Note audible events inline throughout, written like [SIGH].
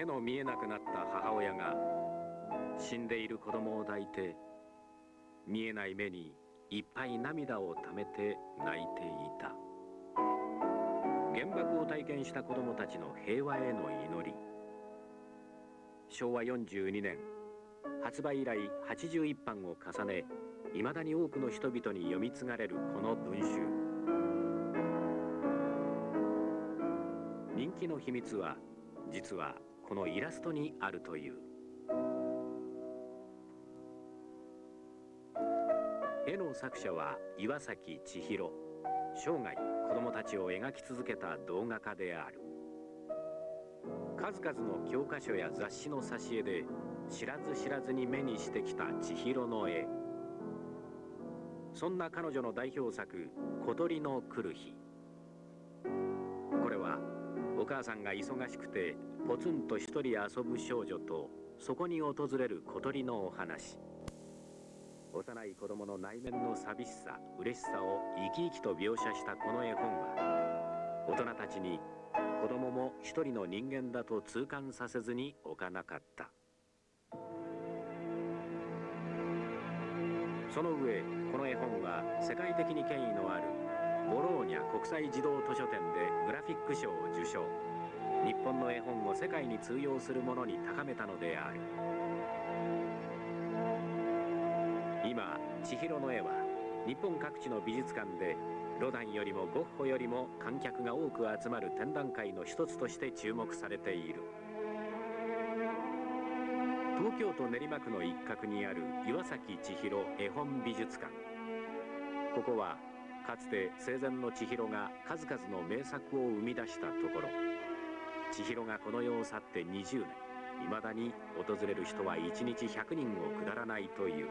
目の見えなくなった母親が死んでいる子供を抱いて見えない目にいっぱい涙をためて泣いていた。原爆を体験した子供たちの平和への祈り。昭和42年発売以来81版を重ねいまだに多くの人々に読み継がれるこの文集。人気の秘密は実はこのイラストにあるという。絵の作者は岩崎千尋。生涯子供たちを描き続けた動画家である。数々の教科書や雑誌の挿絵で知らず知らずに目にしてきた千尋の絵。そんな彼女の代表作「小鳥の来る日」母さんが忙しくてポツンと一人遊ぶ少女とそこに訪れる小鳥のお話。幼い子供の内面の寂しさ嬉しさを生き生きと描写したこの絵本は大人たちに子供も一人の人間だと痛感させずに置かなかった。その上この絵本は世界的に権威のあるボローニャ国際児童図書展でグラフィック賞を受賞。日本の絵本を世界に通用するものに高めたのである。今千尋の絵は日本各地の美術館でロダンよりもゴッホよりも観客が多く集まる展覧会の一つとして注目されている。東京都練馬区の一角にある岩崎千尋絵本美術館。ここはかつて生前の千尋が数々の名作を生み出したところ千尋がこの世を去って20年いまだに訪れる人は1日100人を下らないという。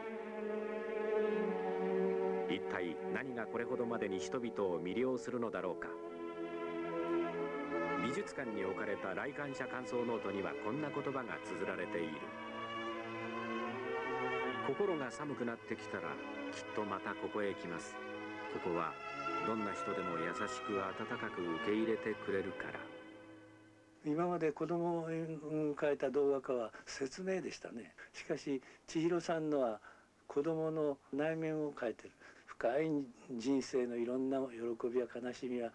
一体何がこれほどまでに人々を魅了するのだろうか。美術館に置かれた来館者感想ノートにはこんな言葉が綴られている。心が寒くなってきたらきっとまたここへ来ます。ここはどんな人でも優しく温かく受け入れてくれるから。今まで子供を描いた動画家は説明でしたね。しかし千尋さんのは子供の内面を描いてる。深い人生のいろんな喜びや悲しみや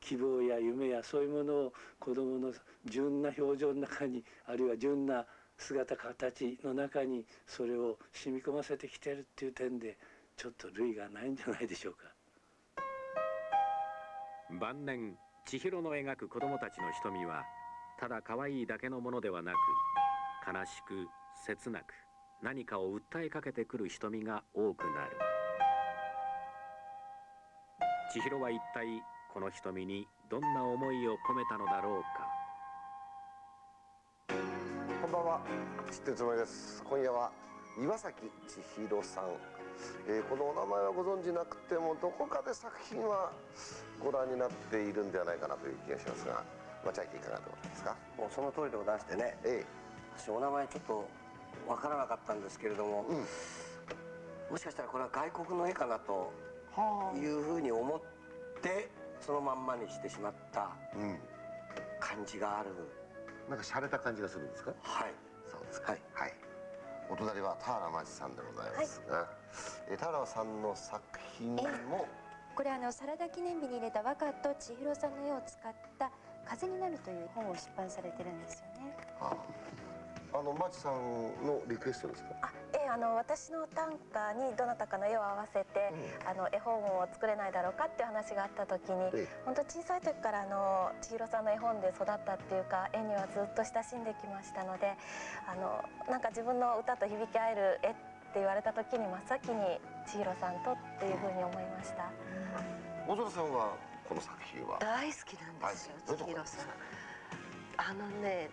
希望や夢やそういうものを子供の純な表情の中にあるいは純な姿形の中にそれを染み込ませてきてるっていう点でちょっと類がないんじゃないでしょうか。晩年千尋の描く子供たちの瞳はただ可愛いだけのものではなく悲しく切なく何かを訴えかけてくる瞳が多くなる。千尋は一体この瞳にどんな思いを込めたのだろうか。こんばんは。知ってるつもりです。今夜は岩崎千尋さん、えー、このお名前はご存知なくてもどこかで作品はご覧になっているんではないかなという気がしますが町明いかがでございますか？もうその通りでございましてね、ええ、私お名前ちょっとわからなかったんですけれども、うん、もしかしたらこれは外国の絵かなというふうに思ってそのまんまにしてしまった感じがある、うん、なんか洒落た感じがするんですか？はい。そうですか。はい、はい、お隣は田原町さんでございますが、はい、え田原さんの作品も。これあのサラダ記念日に入れた若と千尋さんの絵を使った「風になる」という本を出版されてるんですよね。はああのマチさんのリクエストですか？あええあの私の短歌にどなたかの絵を合わせて、うん、あの絵本を作れないだろうかっていう話があった時に、ええ、本当小さい時からあの千尋さんの絵本で育ったっていうか絵にはずっと親しんできましたのであのなんか自分の歌と響き合える絵って言われた時に真っ先に千尋さんとっていうふうに思いました。小空さんはこの作品は？大好きなんですよ千尋さん。あのね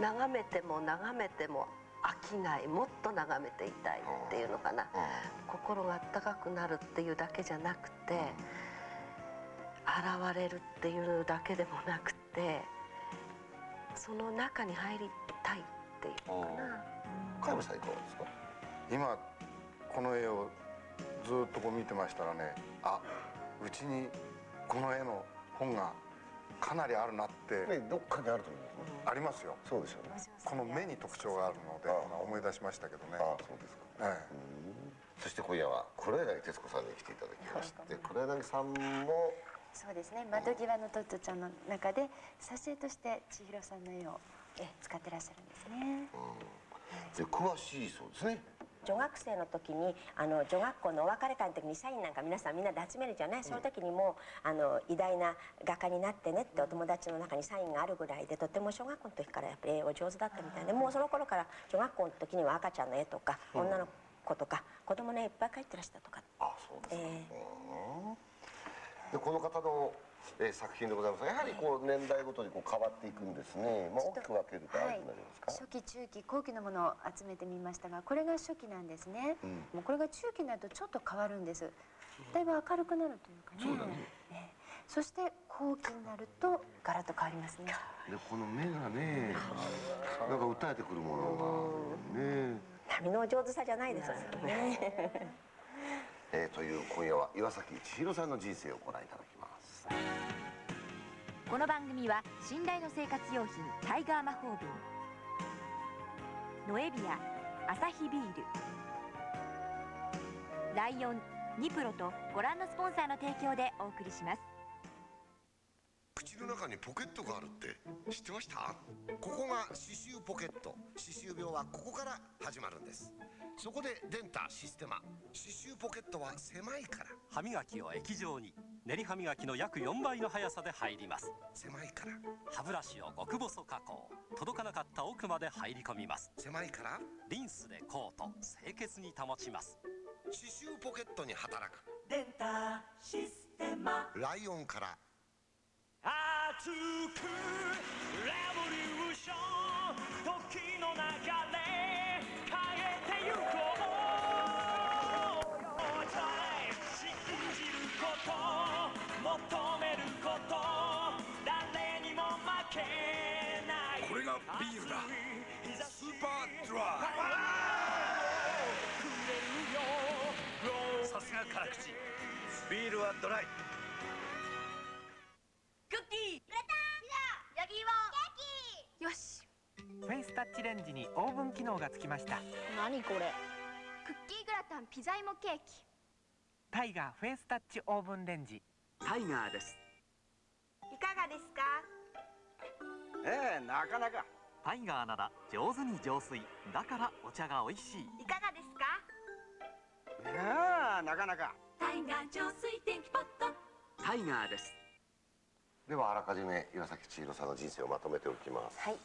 眺めても眺めても飽きないもっと眺めていたいっていうのかな、心があったかくなるっていうだけじゃなくて、現れるっていうだけでもなくてその中に入りたいっていうのかな。加山さんいかがですか？今この絵をずっとこう見てましたらねあうちにこの絵の本がかなりあるなってねどっかにあると思うありますよ。そうですよね。この目に特徴があるのであ思い出しましたけどね。ああそうですか。えそして今夜は黒柳徹子さんに来ていただきまして黒柳さんもそうですね。窓際のトットちゃんの中で挿絵として千尋さんの絵をえ使ってらっしゃるんですねで詳しいそうですね。女学生の時にあの女学校のお別れ会の時にサインなんか皆さんみんなで集めるじゃない、その時にもうあの偉大な画家になってねってお友達の中にサインがあるぐらいでとても小学校の時からやっぱり絵を上手だったみたいでもうその頃から女学校の時には赤ちゃんの絵とか、女の子とか子供の絵いっぱい描いてらしたとか。あそうですか、えうんでこの方の、えー作品でございます。がやはりこう年代ごとにこう変わっていくんですね、まあ、大きく分けるとあれになりますか、初期中期後期のものを集めてみましたがこれが初期なんですね、うん。もうこれが中期になるとちょっと変わるんです。だいぶ明るくなるというかね。そねええ。そして後期になるとガラッと変わりますね。でこの目がねなんか訴えてくるものがね。波の上手さじゃないですよね。[LAUGHS] えーという今夜は岩崎千尋さんの人生をご覧いただきますこの番組は信頼の生活用品タイガー魔法瓶ノエビアアサヒビールライオンニプロとご覧のスポンサーの提供でお送りします。口の中にポケットがあるって知ってました？ここが歯周ポケット。歯周病はここから始まるんです。そこでデンタシステマ。歯周ポケットは狭いから。歯磨きを液状に。練り歯磨きの約4倍の速さで入ります。狭いから。歯ブラシを極細加工。届かなかった奥まで入り込みます。狭いから？リンスでコート。清潔に保ちます。歯周ポケットに働く。デンタシステマ。ライオンから熱くレボリューション時の流れ変えてゆこう信じること。求めること。誰にも負けない。これがビールだ。スー。パードライさすが辛口。ビールはドライよし。フェイスタッチレンジにオーブン機能がつきました。何これ。クッキーグラタンピザ芋ケーキ。タイガーフェイスタッチオーブンレンジ。タイガーです。いかがですか？ええなかなか。タイガーなら上手に浄水。だからお茶が美味しい。いかがですか？ああなかなか。タイガー浄水電気ポット。タイガーですではあらかじめ岩崎千尋さんの人生をまとめておきます。はい、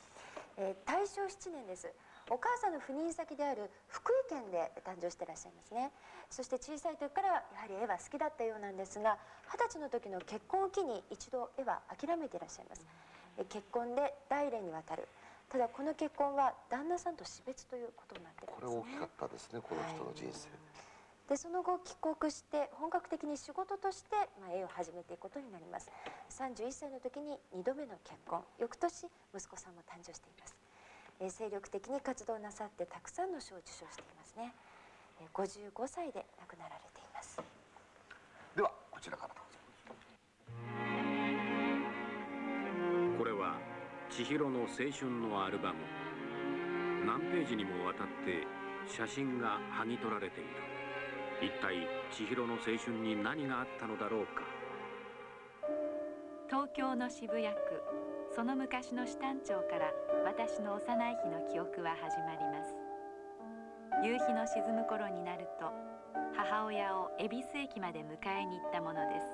えー大正7年です。お母さんの赴任先である福井県で誕生してらっしゃいますね。そして小さい時からやはり絵は好きだったようなんですが二十歳の時の結婚を機に一度絵は諦めていらっしゃいます。え結婚で代々にわたる。ただこの結婚は旦那さんと死別ということになってるんこですね。れ大きかったですねこの人の人生、でその後帰国して本格的に仕事として、まあ、絵を始めていくことになります31歳の時に2度目の結婚。翌年息子さんも誕生しています、えー精力的に活動なさってたくさんの賞を受賞していますね、えー55歳で亡くなられています。ではこちらからどうぞ。これは千尋の青春のアルバム。何ページにもわたって写真が剥ぎ取られている。一体千尋の青春に何があったのだろうか東京の渋谷区その昔の支店長から私の幼い日の記憶は始まります。夕日の沈む頃になると母親を恵比寿駅まで迎えに行ったものです。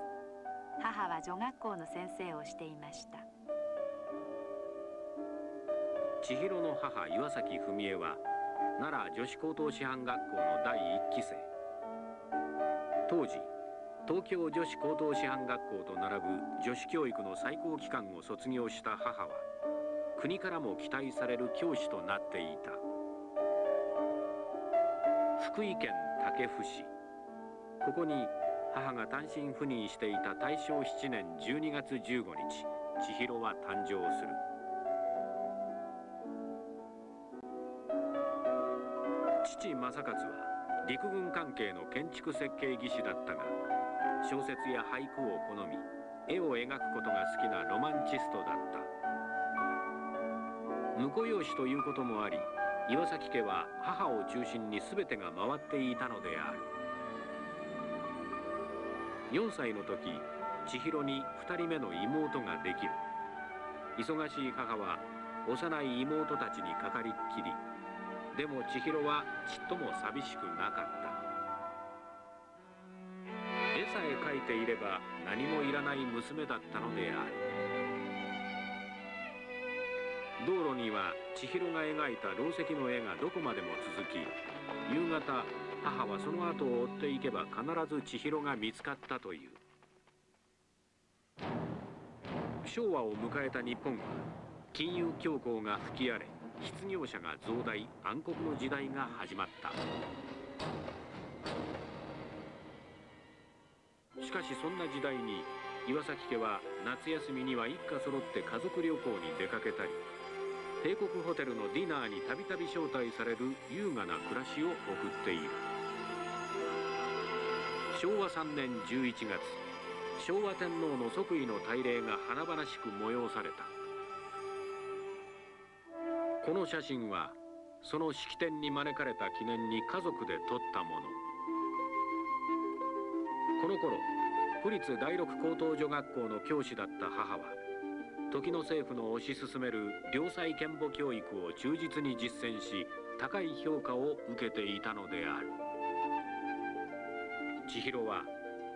母は女学校の先生をしていました。千尋の母岩崎文江は奈良女子高等師範学校の第一期生。当時東京女子高等師範学校と並ぶ女子教育の最高機関を卒業した母は国からも期待される教師となっていた。福井県武生市。ここに母が単身赴任していた大正7年12月15日千尋は誕生する。父正勝は陸軍関係の建築設計技師だったが小説や俳句を好み絵を描くことが好きなロマンチストだった。婿養子ということもあり岩崎家は母を中心に全てが回っていたのである。4歳の時千尋に2人目の妹ができる。忙しい母は幼い妹たちにかかりっきり。でも千尋はちっとも寂しくなかった。絵さえ描いていれば何もいらない娘だったのである。道路には千尋が描いたろう石の絵がどこまでも続き夕方母はその後を追っていけば必ず千尋が見つかったという。昭和を迎えた日本は金融恐慌が吹き荒れ失業者が増大暗黒の時代が始まった。かしそんな時代に岩崎家は夏休みには一家揃って家族旅行に出かけたり帝国ホテルのディナーにたびたび招待される優雅な暮らしを送っている。昭和3年11月昭和天皇の即位の大礼が華々しく催された。この写真はその式典に招かれた記念に家族で撮ったもの。この頃府立第六高等女学校の教師だった母は時の政府の推し進める良妻賢母教育を忠実に実践し高い評価を受けていたのである。千尋は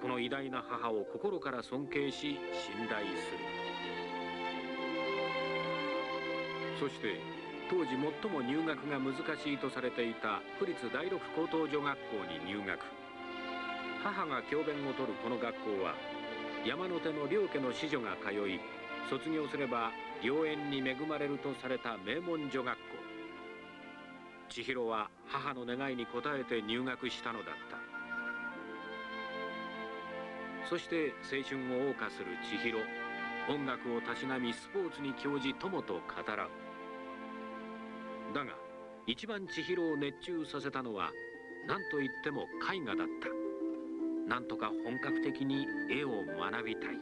この偉大な母を心から尊敬し信頼する。そして当時最も入学が難しいとされていた府立第六高等女学校に入学。母が教鞭を執るこの学校は山手の両家の子女が通い卒業すれば良縁に恵まれるとされた名門女学校。千尋は母の願いに応えて入学したのだった。そして青春を謳歌する千尋。音楽をたしなみスポーツに興じ友と語らう。だが一番千尋を熱中させたのは何といっても絵画だった。なんとか本格的に絵を学びたい。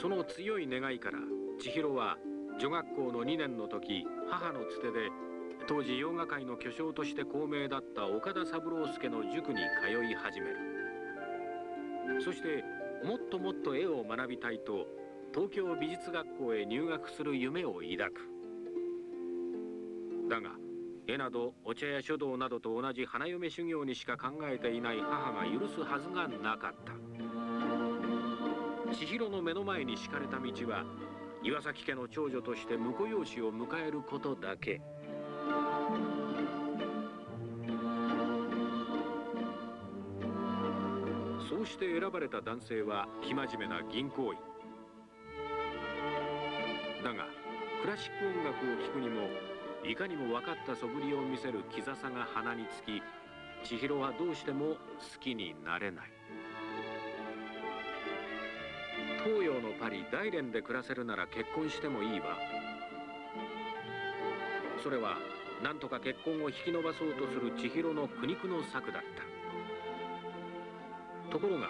その強い願いから千尋は女学校の2年の時母のつてで当時洋画界の巨匠として高名だった岡田三郎助の塾に通い始める。そしてもっともっと絵を学びたいと東京美術学校へ入学する夢を抱く。だが絵などお茶や書道などと同じ花嫁修行にしか考えていない母が許すはずがなかった。千尋の目の前に敷かれた道は岩崎家の長女として婿養子を迎えることだけ。そうして選ばれた男性は生真面目な銀行員。だがクラシック音楽を聴くにもいかにも分かったそぶりを見せるキザさが鼻につき千尋はどうしても好きになれない。東洋のパリ大連で暮らせるなら結婚してもいいわ。それは何とか結婚を引き延ばそうとする千尋の苦肉の策だった。ところが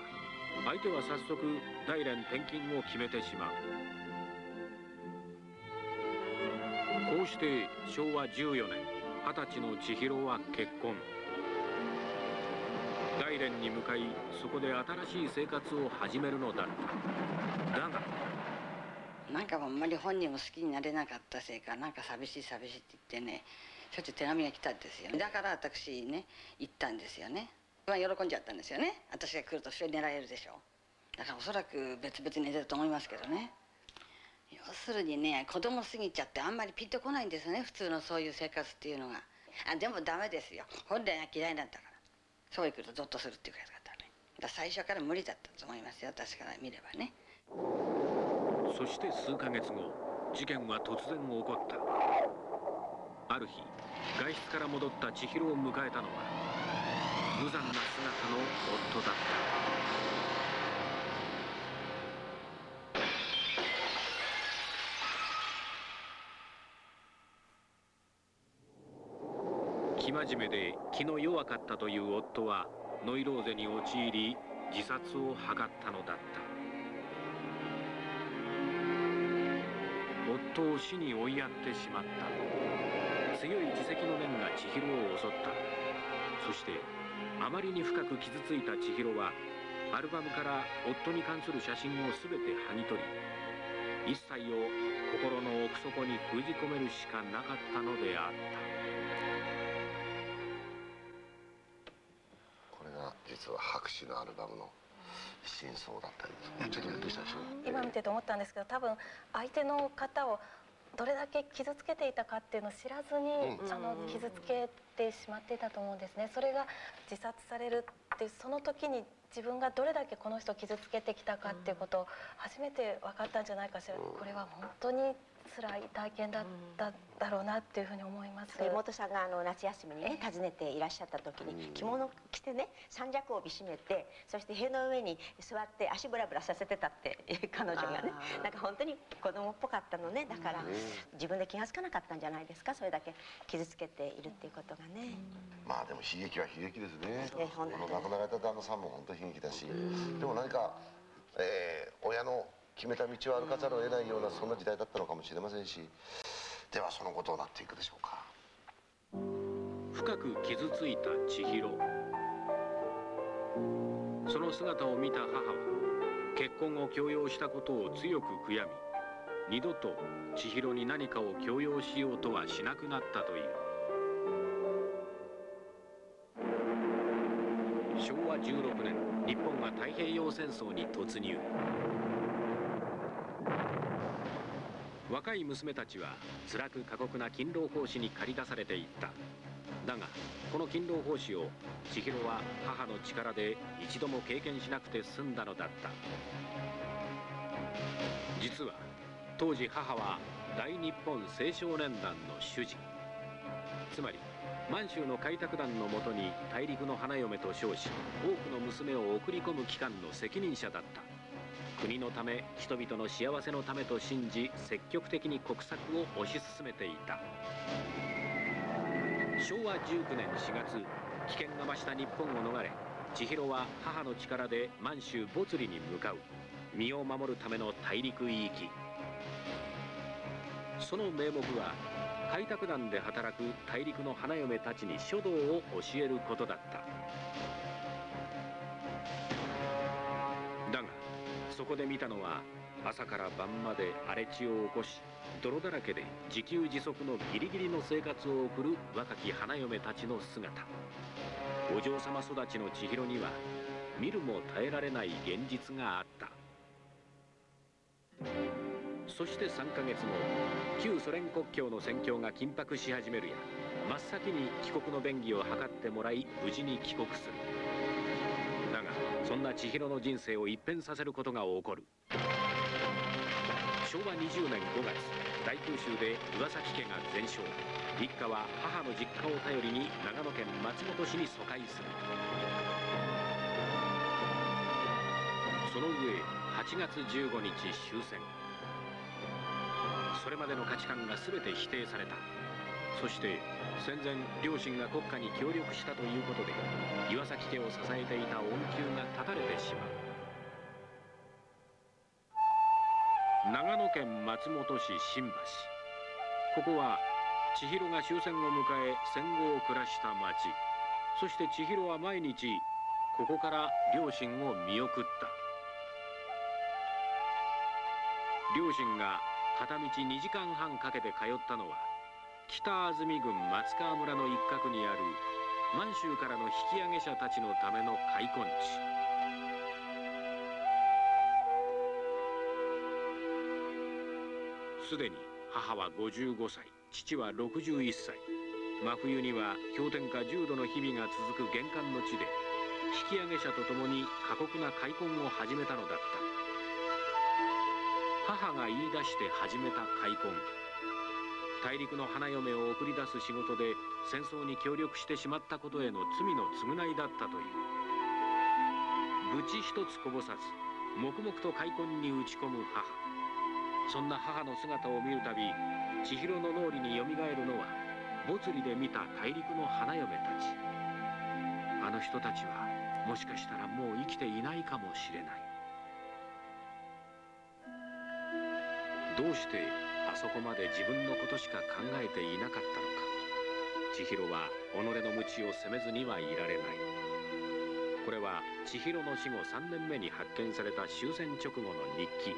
相手は早速大連転勤を決めてしまう。こうして昭和14年二十歳の千尋は結婚。大連に向かいそこで新しい生活を始めるのだっただがなんかあんまり本人も好きになれなかったせいかなんか寂しい寂しいって言ってねしょっちゅう手紙が来たんですよだから私ね行ったんですよね。まあ喜んじゃったんですよね。私が来るとそれ狙えるでしょだからおそらく別々に寝てると思いますけどね。要するにね子供過ぎちゃってあんまりピンとこないんですね普通のそういう生活っていうのが。あでもダメですよ。本来が嫌いなんだから。そういう来るとゾッとするっていう方ね。だ最初から無理だったと思いますよ私から見ればね。そして数ヶ月後事件は突然起こった。ある日外出から戻った千尋を迎えたのは無残な姿の夫だった。真面目で気の弱かったという夫はノイローゼに陥り自殺を図ったのだった。夫を死に追いやってしまった。強い自責の念が千尋を襲った。そしてあまりに深く傷ついた千尋はアルバムから夫に関する写真を全て剥ぎ取り一切を心の奥底に封じ込めるしかなかったのであった。実は白紙のアルバムの真相だったりですちょっとどうしたでしょ今見てて思ったんですけど多分相手の方をどれだけ傷つけていたかっていうのを知らずに、うんあの傷つけてしまっていたと思うんですねそれが自殺されるってその時に自分がどれだけこの人を傷つけてきたかっていうことを初めて分かったんじゃないかしら、これは本当に辛い体験だっただろうなっていうふうに思います。妹さんがあの夏休みにね訪ねていらっしゃった時に着物着てね三尺帯締めてそして塀の上に座って足ブラブラさせてたって [LAUGHS] 彼女がねなんか本当に子供っぽかったのね。だから自分で気が付かなかったんじゃないですか？それだけ傷つけているっていうことがね。まあでも悲劇は悲劇ですね。え本当この亡くなられた旦那さんも本当に悲劇だし。でも何か、えー親の決めた道を歩かざるを得ないようなそんな時代だったのかもしれませんしではその後どうなっていくでしょうか。深く傷ついた千尋。その姿を見た母は結婚を強要したことを強く悔やみ二度と千尋に何かを強要しようとはしなくなったという。昭和16年日本は太平洋戦争に突入。若い娘たちは辛く過酷な勤労奉仕に駆り出されていった。だがこの勤労奉仕を千尋は母の力で一度も経験しなくて済んだのだった。実は当時母は大日本青少年団の主事つまり満州の開拓団のもとに大陸の花嫁と称し多くの娘を送り込む機関の責任者だった。国のため人々の幸せのためと信じ積極的に国策を推し進めていた。昭和19年4月危険が増した日本を逃れ千尋は母の力で満州没利に向かう。身を守るための大陸行き。その名目は開拓団で働く大陸の花嫁たちに書道を教えることだった。そこで見たのは朝から晩まで荒れ地を起こし泥だらけで自給自足のギリギリの生活を送る若き花嫁たちの姿。お嬢様育ちの千尋には見るも耐えられない現実があった。そして3ヶ月後旧ソ連国境の戦況が緊迫し始めるや真っ先に帰国の便宜を図ってもらい無事に帰国する。そんな千尋の人生を一変させることが起こる。昭和20年5月大空襲で岩崎家が全焼。一家は母の実家を頼りに長野県松本市に疎開する。その上8月15日終戦。それまでの価値観が全て否定された。そして戦前両親が国家に協力したということで岩崎家を支えていた恩給が断たれてしまう。長野県松本市新橋。ここは千尋が終戦を迎え戦後を暮らした町。そして千尋は毎日ここから両親を見送った。両親が片道2時間半かけて通ったのは北安住郡松川村の一角にある満州からの引き上げ者たちのための開墾地。すでに母は55歳父は61歳。真冬には氷点下10度の日々が続く厳寒の地で引き上げ者と共に過酷な開墾を始めたのだった。母が言い出して始めた開墾。大陸の花嫁を送り出す仕事で戦争に協力してしまったことへの罪の償いだったという。愚痴一つこぼさず黙々と開墾に打ち込む母。そんな母の姿を見るたび千尋の脳裏によみがえるのは没利で見た大陸の花嫁たち。あの人たちはもしかしたらもう生きていないかもしれない。どうしてあそこまで自分のことしか考えていなかったのか。千尋は己の鞭を責めずにはいられない。これは千尋の死後3年目に発見された終戦直後の日記。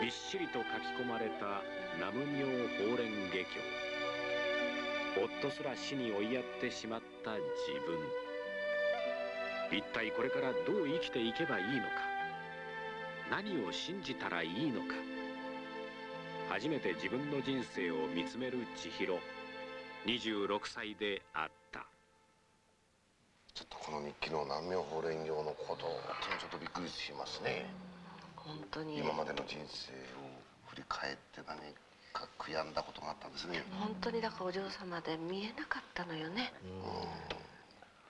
びっしりと書き込まれた南無妙法蓮華経。夫すら死に追いやってしまった自分。一体これからどう生きていけばいいのか。何を信じたらいいのか。初めて自分の人生を見つめる千尋。26歳であった。ちょっとこの日記の南明法蓮行のことをちょっとびっくりしますね。本当に。今までの人生を振り返って何か悔やんだことがあったんですね。本当にだからお嬢様で見えなかったのよね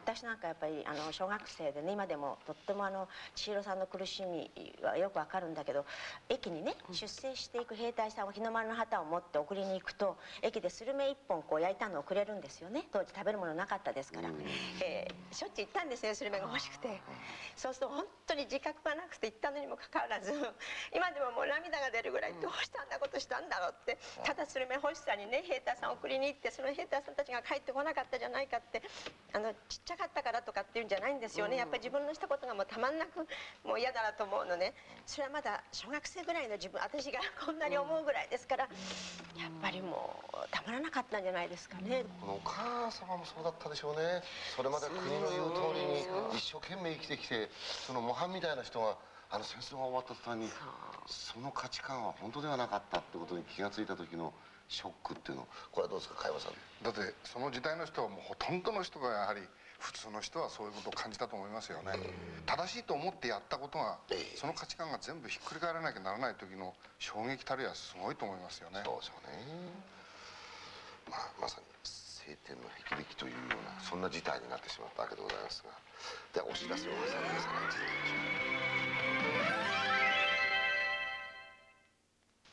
私なんかやっぱりあの小学生でね今でもとってもあの千尋さんの苦しみはよくわかるんだけど駅にね出征していく兵隊さんを日の丸の旗を持って送りに行くと駅でスルメ一本こう焼いたのをくれるんですよね。当時食べるものなかったですから、えーしょっちゅう行ったんですよスルメが欲しくて。そうすると本当に自覚がなくて行ったのにもかかわらず [LAUGHS] 今でももう涙が出るぐらいどうしてあんなことしたんだろうってただスルメ欲しさにね兵隊さんを送りに行ってその兵隊さんたちが帰ってこなかったじゃないかってあのちっちゃかったからとかっていうんじゃないんですよね。やっぱり自分のしたことがもうたまんなくもう嫌だなと思うのね。それはまだ小学生ぐらいの自分私がこんなに思うぐらいですからやっぱりもうたまらなかったんじゃないですかね。このお母様もそうだったでしょうね。それまで国の言う通りに一生懸命生きてきてその模範みたいな人があの戦争が終わった途端にその価値観は本当ではなかったってことに気がついた時のショックっていうの。これはどうですか加山さん。だってその時代の人はもうほとんどの人がやはり普通の人はそういうことを感じたと思いますよね、正しいと思ってやったことがその価値観が全部ひっくり返らなきゃならない時の衝撃たるやすごいと思いますよね。そうでしょうね。まあまさに晴天の霹靂というようなそんな事態になってしまったわけでございますが。ではお知らせを挟んでさらに続きましょう。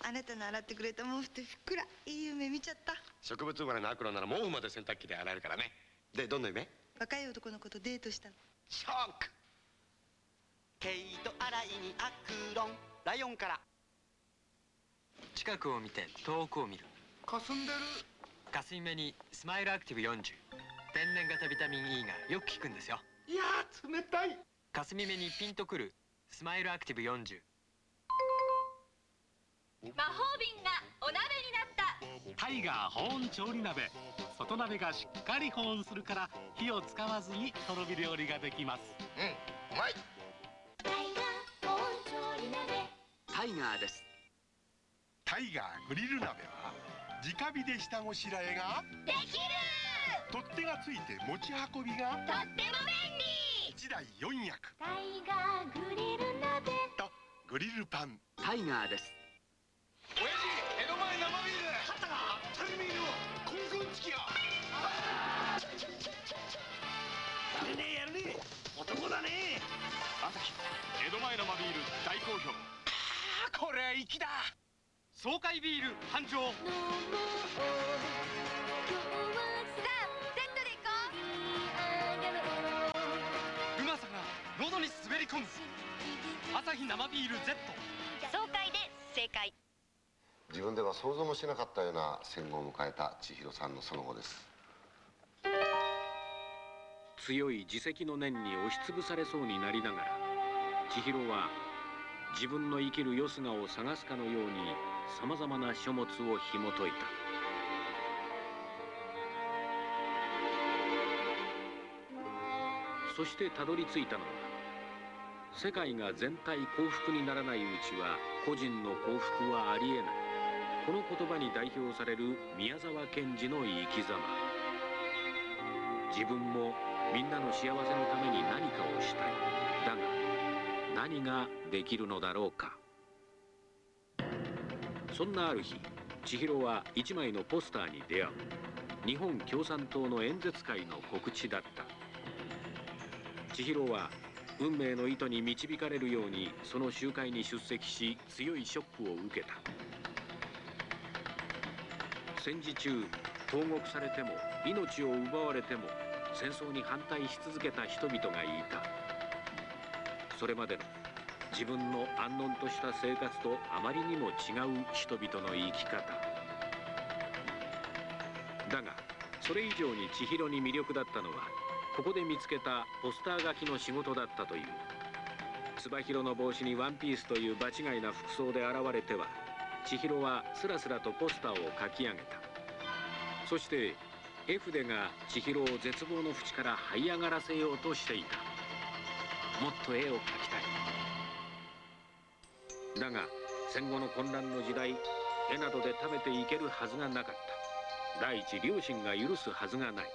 あなたの洗ってくれた毛布ってふっくらいい夢見ちゃった。植物生まれのアクロなら毛布まで洗濯機で洗えるからね。でどんな夢？若い男の子とデートしたの。ショック。毛糸洗いにアクロンライオンから。近くを見て遠くを見る。霞んでる。霞目にスマイルアクティブ40天然型ビタミン E がよく効くんですよ。いやー冷たい。霞目にピンとくるスマイルアクティブ40魔法瓶がお鍋になった。タイガー保温調理鍋。外鍋がしっかり保温するから火を使わずにとろ火料理ができます。うんうまい。タイガーです。タイガーグリル鍋は直火で下ごしらえができる取っ手がついて持ち運びがとっても便利！1台4役。タイガーグリル鍋。とグリルパン。タイガーです男だね。朝日江戸前生ビール大好評。あこれは粋だ。爽快ビール繁盛さあセットで行こううまさが喉に滑り込む。朝日生ビール Z 爽快で正解。自分では想像もしなかったような戦後を迎えた千尋さんのその後です強い自責の念に押しつぶされそうになりながら千尋は自分の生きるよすがを探すかのようにさまざまな書物を紐解いた。そしてたどり着いたのは世界が全体幸福にならないうちは個人の幸福はありえない。この言葉に代表される宮沢賢治の生き様。自分もみんなの幸せのために何かをしたい。だが何ができるのだろうか。そんなある日千尋は一枚のポスターに出会う。日本共産党の演説会の告知だった。千尋は運命の糸に導かれるようにその集会に出席し強いショックを受けた。戦時中投獄されても命を奪われても戦争に反対し続けた人々がいた。それまでの自分の安穏とした生活とあまりにも違う人々の生き方。だがそれ以上に千尋に魅力だったのはここで見つけたポスター書きの仕事だったという。つば広の帽子にワンピースという場違いな服装で現れては千尋はスラスラとポスターを書き上げた。そして絵筆が千尋を絶望の淵から這い上がらせようとしていた。もっと絵を描きたい。だが戦後の混乱の時代絵などで食べていけるはずがなかった。第一両親が許すはずがない。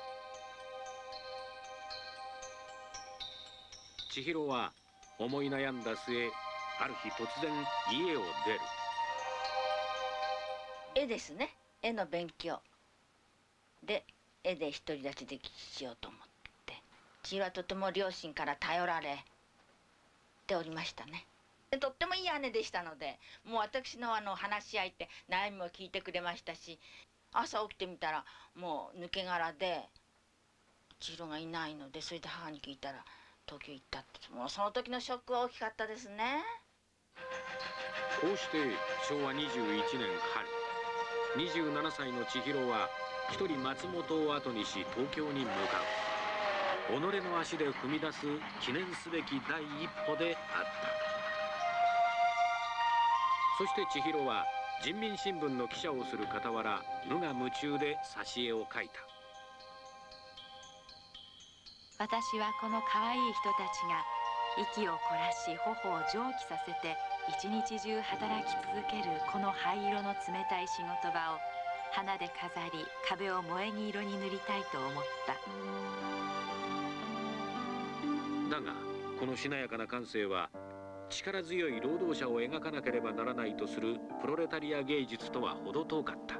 千尋は思い悩んだ末ある日突然家を出る。絵ですね。絵の勉強。で絵で独り立ちできしようと思って千尋はとても両親から頼られておりましたね。でとってもいい姉でしたのでもう私のあの話し合いって悩みも聞いてくれましたし朝起きてみたらもう抜け殻で千尋がいないのでそれで母に聞いたら東京行ったってもうその時のショックは大きかったですね。こうして昭和21年春27歳の千尋は一人松本を後にし東京に向かう。己の足で踏み出す記念すべき第一歩であった。そして千尋は人民新聞の記者をする傍ら無我夢中で挿絵を描いた。私はこの可愛い人たちが息を凝らし頬を蒸気させて一日中働き続けるこの灰色の冷たい仕事場を花で飾り壁を萌え木色に塗りたいと思った。だがこのしなやかな感性は力強い労働者を描かなければならないとするプロレタリア芸術とは程遠かった。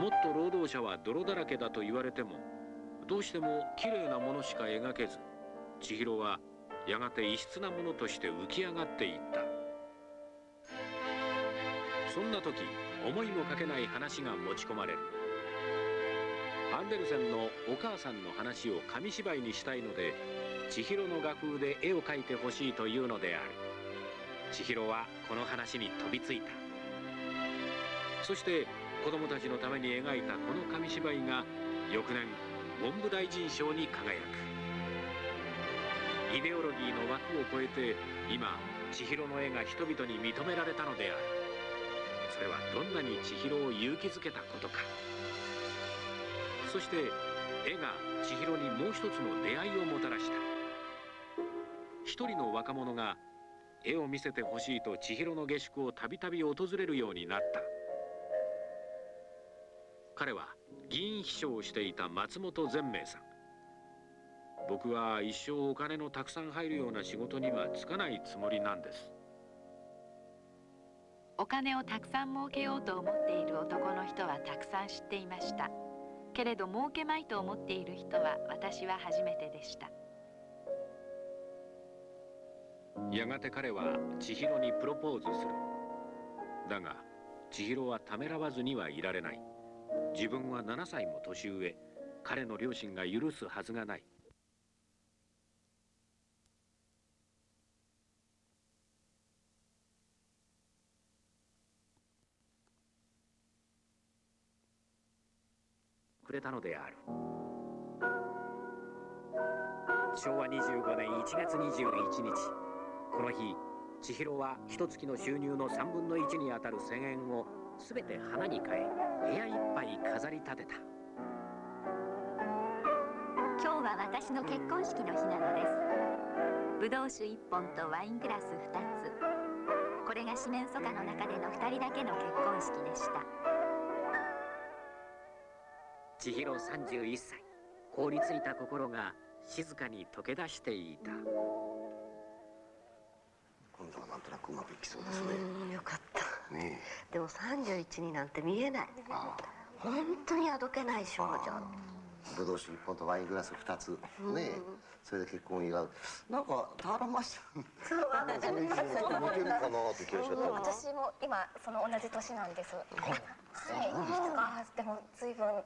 もっと労働者は泥だらけだと言われてもどうしても綺麗なものしか描けず千尋はやがて異質なものとして浮き上がっていった。そんな時思いもかけない話が持ち込まれる。アンデルセンのお母さんの話を紙芝居にしたいので千尋の画風で絵を描いてほしいというのである。千尋はこの話に飛びついた。そして子供たちのために描いたこの紙芝居が翌年文部大臣賞に輝く。イデオロギーの枠を超えて今千尋の絵が人々に認められたのである。それはどんなに千尋を勇気づけたことか。そして絵が千尋にもう一つの出会いをもたらした。一人の若者が絵を見せてほしいと千尋の下宿をたびたび訪れるようになった。彼は議員秘書をしていた松本善明さん。僕は一生お金のたくさん入るような仕事にはつかないつもりなんです。お金をたくさん儲けようと思っている男の人はたくさん知っていました。けれど儲けまいと思っている人は私は初めてでした。やがて彼は千尋にプロポーズする。だが千尋はためらわずにはいられない。自分は7歳も年上。彼の両親が許すはずがない。くれたのである。昭和25年1月21日。この日千尋は一月の収入の3分の1にあたる1000円を全て花に変え部屋いっぱい飾り立てた。今日は私の結婚式の日なのです。ぶどう酒1本とワイングラス2つ。これが四面楚歌の中での2人だけの結婚式でした。千尋31歳。凍りついた心が静かに溶け出していた。今度はなんとなくうまくいきそうですね。うんよかった。ねでも31になんて見えない。本当にあどけない少女。えぶどう酒1本とワイングラス2つ。うん。ねえ。それで結婚を祝う。なんか俵ましそうあのそのイメージと似てるかなって気がしちゃった。私も今その同じ年なんです。はい。そうですあでも随分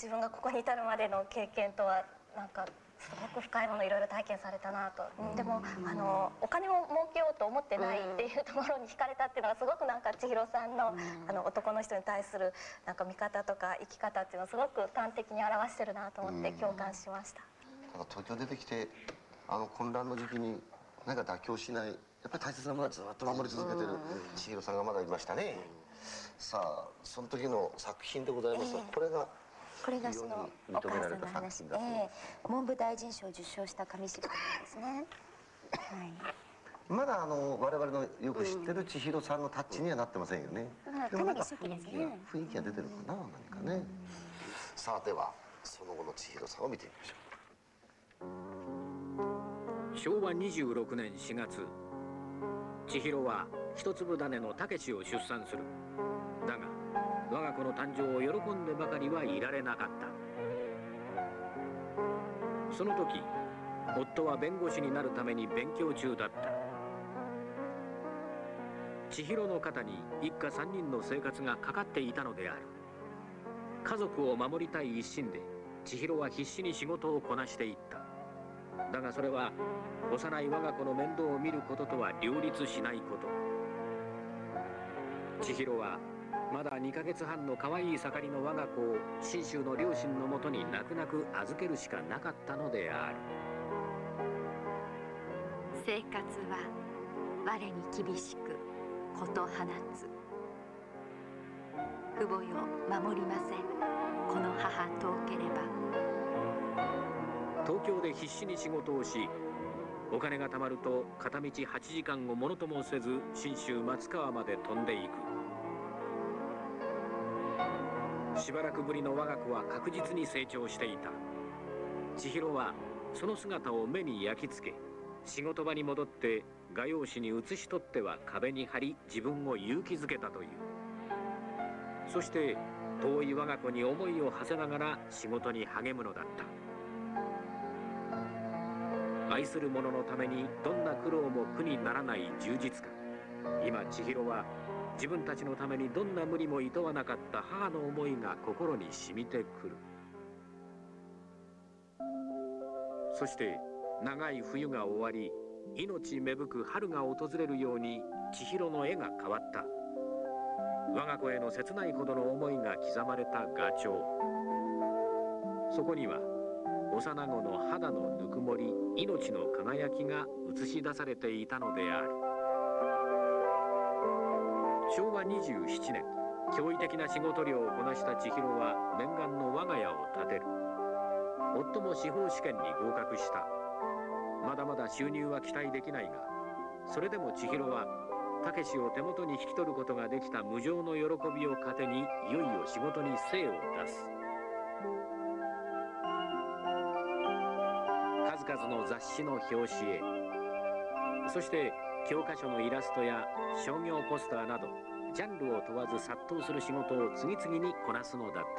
自分がここに至るまでの経験とはなんかすごく深いものいろいろ体験されたなと、うん。でもあのお金を儲けようと思ってないっていうところに惹かれたっていうのはすごくなんか千尋さんの,、あの男の人に対するなんか見方とか生き方っていうのをすごく端的に表してるなと思って共感しました。ただ東京出てきてあの混乱の時期になんか妥協しないやっぱり大切なものはずっと守り続けてる千尋さんがまだいましたね、さあその時の作品でございますが、これがこれがそのお母さんの話で、ええ文部大臣賞を受賞した紙芝居ですね。はい。まだあの我々のよく知ってる千尋さんのタッチにはなってませんよね、まあでもなんかかなり初期ですね。雰囲気が出てるかな何かね、さあではその後の千尋さんを見てみましょ昭和26年4月。千尋は一粒種の武志を出産する。だが我が子の誕生を喜んでばかりはいられなかった。その時夫は弁護士になるために勉強中だった。千尋の肩に一家3人の生活がかかっていたのである。家族を守りたい一心で千尋は必死に仕事をこなしていった。だがそれは幼い我が子の面倒を見ることとは両立しないこと。千尋はまだ2ヶ月半の可愛い盛りの我が子を信州の両親のもとに泣く泣く預けるしかなかったのである。生活は我に厳しくこと放つ。父母よ守りません。この母遠ければ。東京で必死に仕事をしお金が貯まると片道8時間をものともせず信州松川まで飛んでいくしばらくぶりの我が子は確実に成長していた。千尋はその姿を目に焼き付け仕事場に戻って画用紙に写し取っては壁に貼り自分を勇気づけたという。そして遠い我が子に思いを馳せながら仕事に励むのだった。愛する者のためにどんな苦労も苦にならない充実感。今千尋は自分たちのためにどんな無理もいとわなかった母の思いが心に染みてくる。そして長い冬が終わり命芽吹く春が訪れるように千尋の絵が変わった。我が子への切ないほどの思いが刻まれた画帳。そこには幼子の肌のぬくもり命の輝きが映し出されていたのである。昭和27年驚異的な仕事量をこなした千尋は念願の我が家を建てる。夫も司法試験に合格した。まだまだ収入は期待できないがそれでも千尋は武志を手元に引き取ることができた無常の喜びを糧にいよいよ仕事に精を出す。数々の雑誌の表紙へ。そして教科書のイラストや商業ポスターなどジャンルを問わず殺到する仕事を次々にこなすのだった。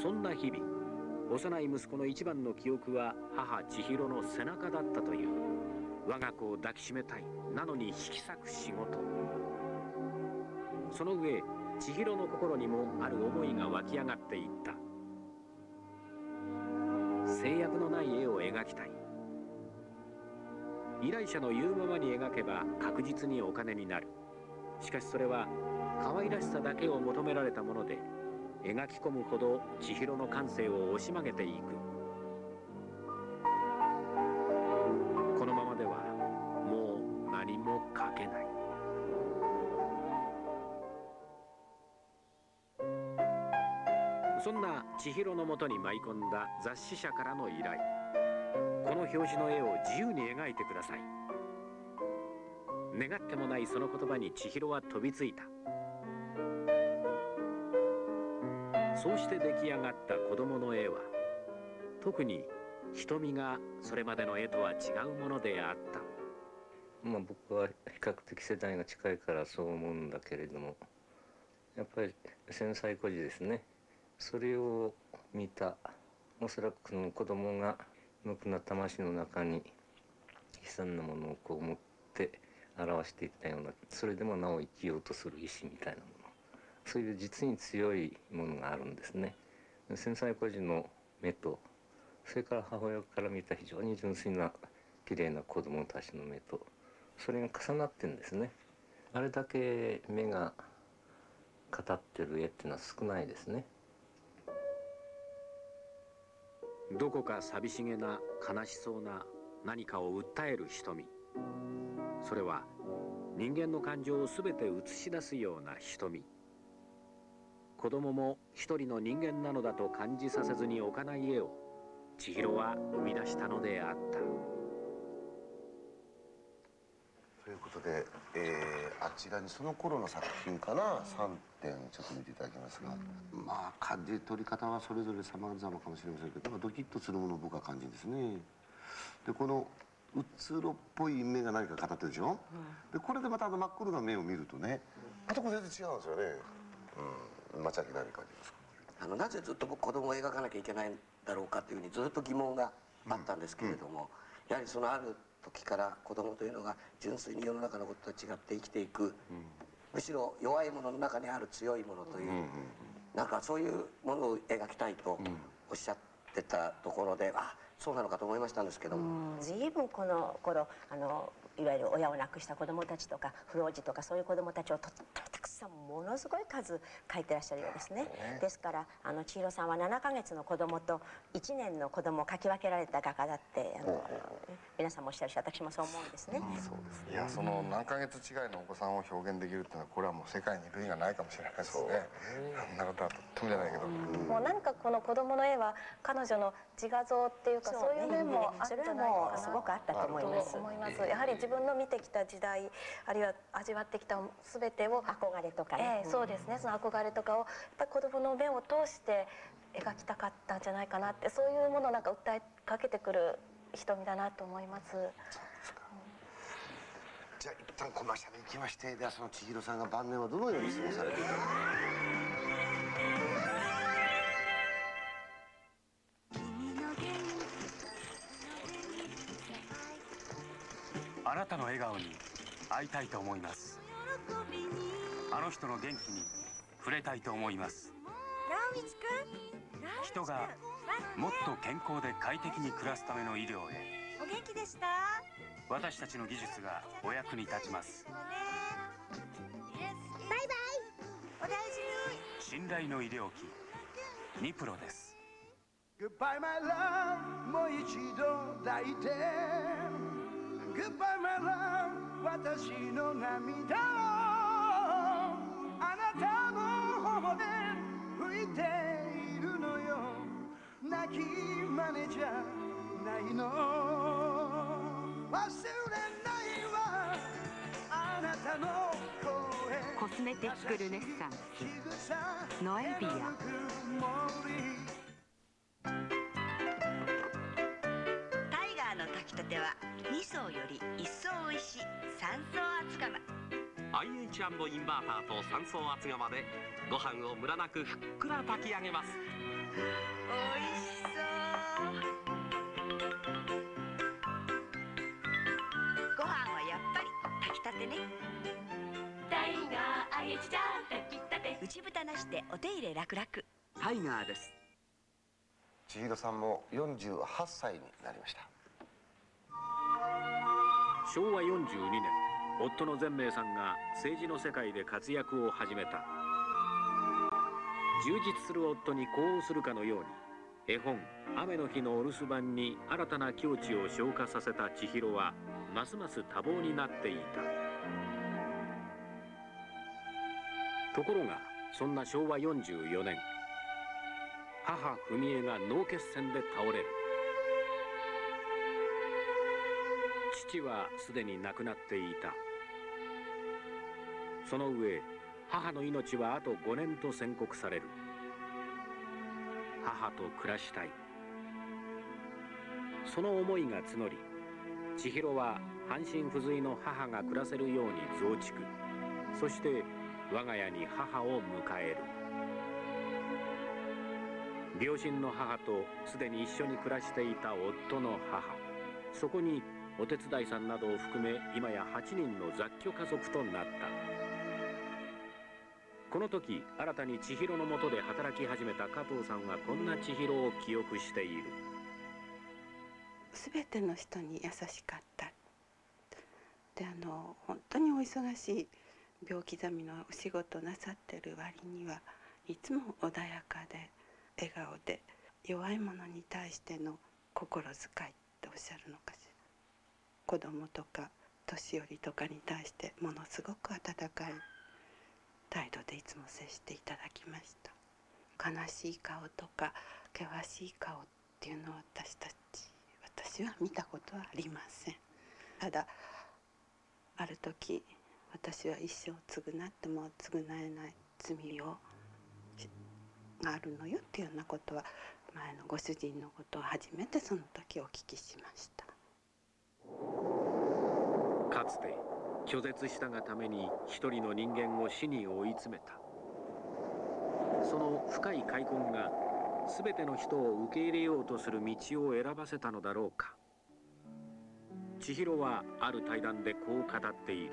そんな日々幼い息子の一番の記憶は母千尋の背中だったという。我が子を抱きしめたいなのに引き裂く仕事。その上千尋の心にもある思いが湧き上がっていった。制約のない絵を描きたい。依頼者の言うままに描けば確実にお金になる。しかしそれは可愛らしさだけを求められたもので描き込むほど千尋の感性を押し曲げていく。このままではもう何も描けない。そんな千尋のもとに舞い込んだ雑誌社からの依頼。この表紙の絵を自由に描いてください。願ってもないその言葉に千尋は飛びついた。そうして出来上がった子供の絵は特に瞳がそれまでの絵とは違うものであった。まあ僕は比較的世代が近いからそう思うんだけれどもやっぱり繊細孤児ですね。それを見たおそらくその子供が無垢な魂の中に悲惨なものをこう持って表していったようなそれでもなお生きようとする意志みたいなものそういう実に強いものがあるんですね。繊細孤児の目とそれから母親から見た非常に純粋な綺麗な子供たちの目とそれが重なってんですね。あれだけ目が語ってる絵っていうのは少ないですね。どこか寂しげな悲しそうな何かを訴える瞳。それは人間の感情を全て映し出すような瞳。子供も一人の人間なのだと感じさせずに置かない絵を千尋は生み出したのであった。ということで、えー、あちらにその頃の作品かな、3点ちょっと見ていただきますが、まあ感じ取り方はそれぞれ様々かもしれませんけどドキッとするものを僕は感じるんですね。でこのうつろっぽい目が何か語ってるでしょ、でこれでまたあの真っ黒な目を見るとねまたこれ全然違うんですよね。うん。町明何感じますか？あのなぜずっと僕子供を描かなきゃいけないんだろうかというふうにずっと疑問があったんですけれども、やはりそのある時から子供というのが純粋に世の中のことと違って生きていく、むしろ弱いものの中にある強いものという、なんかそういうものを描きたいとおっしゃってたところで、あそうなのかと思いましたんですけども。随分この頃あのいわゆる親を亡くした子どもたちとか不老児とかそういう子どもたちをとってもたくさんものすごい数描いてらっしゃるようですね。ですからあの千尋さんは7ヶ月の子どもと1年の子どもを描き分けられた画家だってあの皆さんもおっしゃるし私もそう思うんですね。いやその何ヶ月違いのお子さんを表現できるっていうのはこれはもう世界に類がないかもしれないですね。そんなことはとってもじゃないけど、もうなんかこの子供の絵は彼女の自画像っていうかそういう面もあったんじゃな。いかなすごくあったと思います。と思います。やはり自分の見てきた時代あるいは味わってきた全てを憧れとかね、ええそうですね。その憧れとかをやっぱり子供の目を通して描きたかったんじゃないかなってそういうものをなんか訴えかけてくる瞳だなと思います。じゃあ一旦コマーシャル行きましてではその千尋さんが晩年はどのように過ごされていたのかあなたの笑顔に会いたいと思います。あの人の元気に触れたいと思います。人がもっと健康で快適に暮らすための医療へ。お元気でした？私たちの技術がお役に立ちます。バイバイ。お大事に。信頼の医療機ニプロです。Goodbye my love もう一度抱いて Goodbye my love. 私の涙を。あなたの方で吹いているのよ。泣き真似じゃないの。忘れないわ。あなたの声。コスメティックルネッサンス。ノエビア。たては2層より一層おいしい3層厚釜。IH& インバーターと3層厚釜でご飯をムラなくふっくら炊き上げます。おいしそう。ご飯はやっぱり炊きたてね。タイガー IH じゃ炊きたて。内蓋なしでお手入れ楽々。タイガーです。千尋さんも48歳になりました昭和42年夫の善明さんが政治の世界で活躍を始めた。充実する夫に呼応するかのように絵本「雨の日のお留守番」に新たな境地を昇華させた千尋はますます多忙になっていた。ところがそんな昭和44年母文江が脳血栓で倒れる。父はすでに亡くなっていた。その上母の命はあと5年と宣告される。母と暮らしたい。その思いが募り千尋は半身不随の母が暮らせるように増築。そして我が家に母を迎える。病身の母とすでに一緒に暮らしていた夫の母。そこにお手伝いさんなどを含め今や8人の雑居家族となった。この時新たに千尋のもとで働き始めた加藤さんはこんな千尋を記憶している。全ての人に優しかった。であの本当にお忙しい病気刻みのお仕事なさってる割にはいつも穏やかで笑顔で弱い者に対しての心遣いっておっしゃるのかしら。子供とか年寄りとかに対してものすごく温かい態度でいつも接していただきました。悲しい顔とか険しい顔っていうのを私たち私は見たことはありません。ただある時私は一生償っても償えない罪をがあるのよっていうようなことは前のご主人のことを初めてその時お聞きしました。かつて拒絶したがために一人の人間を死に追い詰めた。その深い開墾が全ての人を受け入れようとする道を選ばせたのだろうか。千尋はある対談でこう語っている。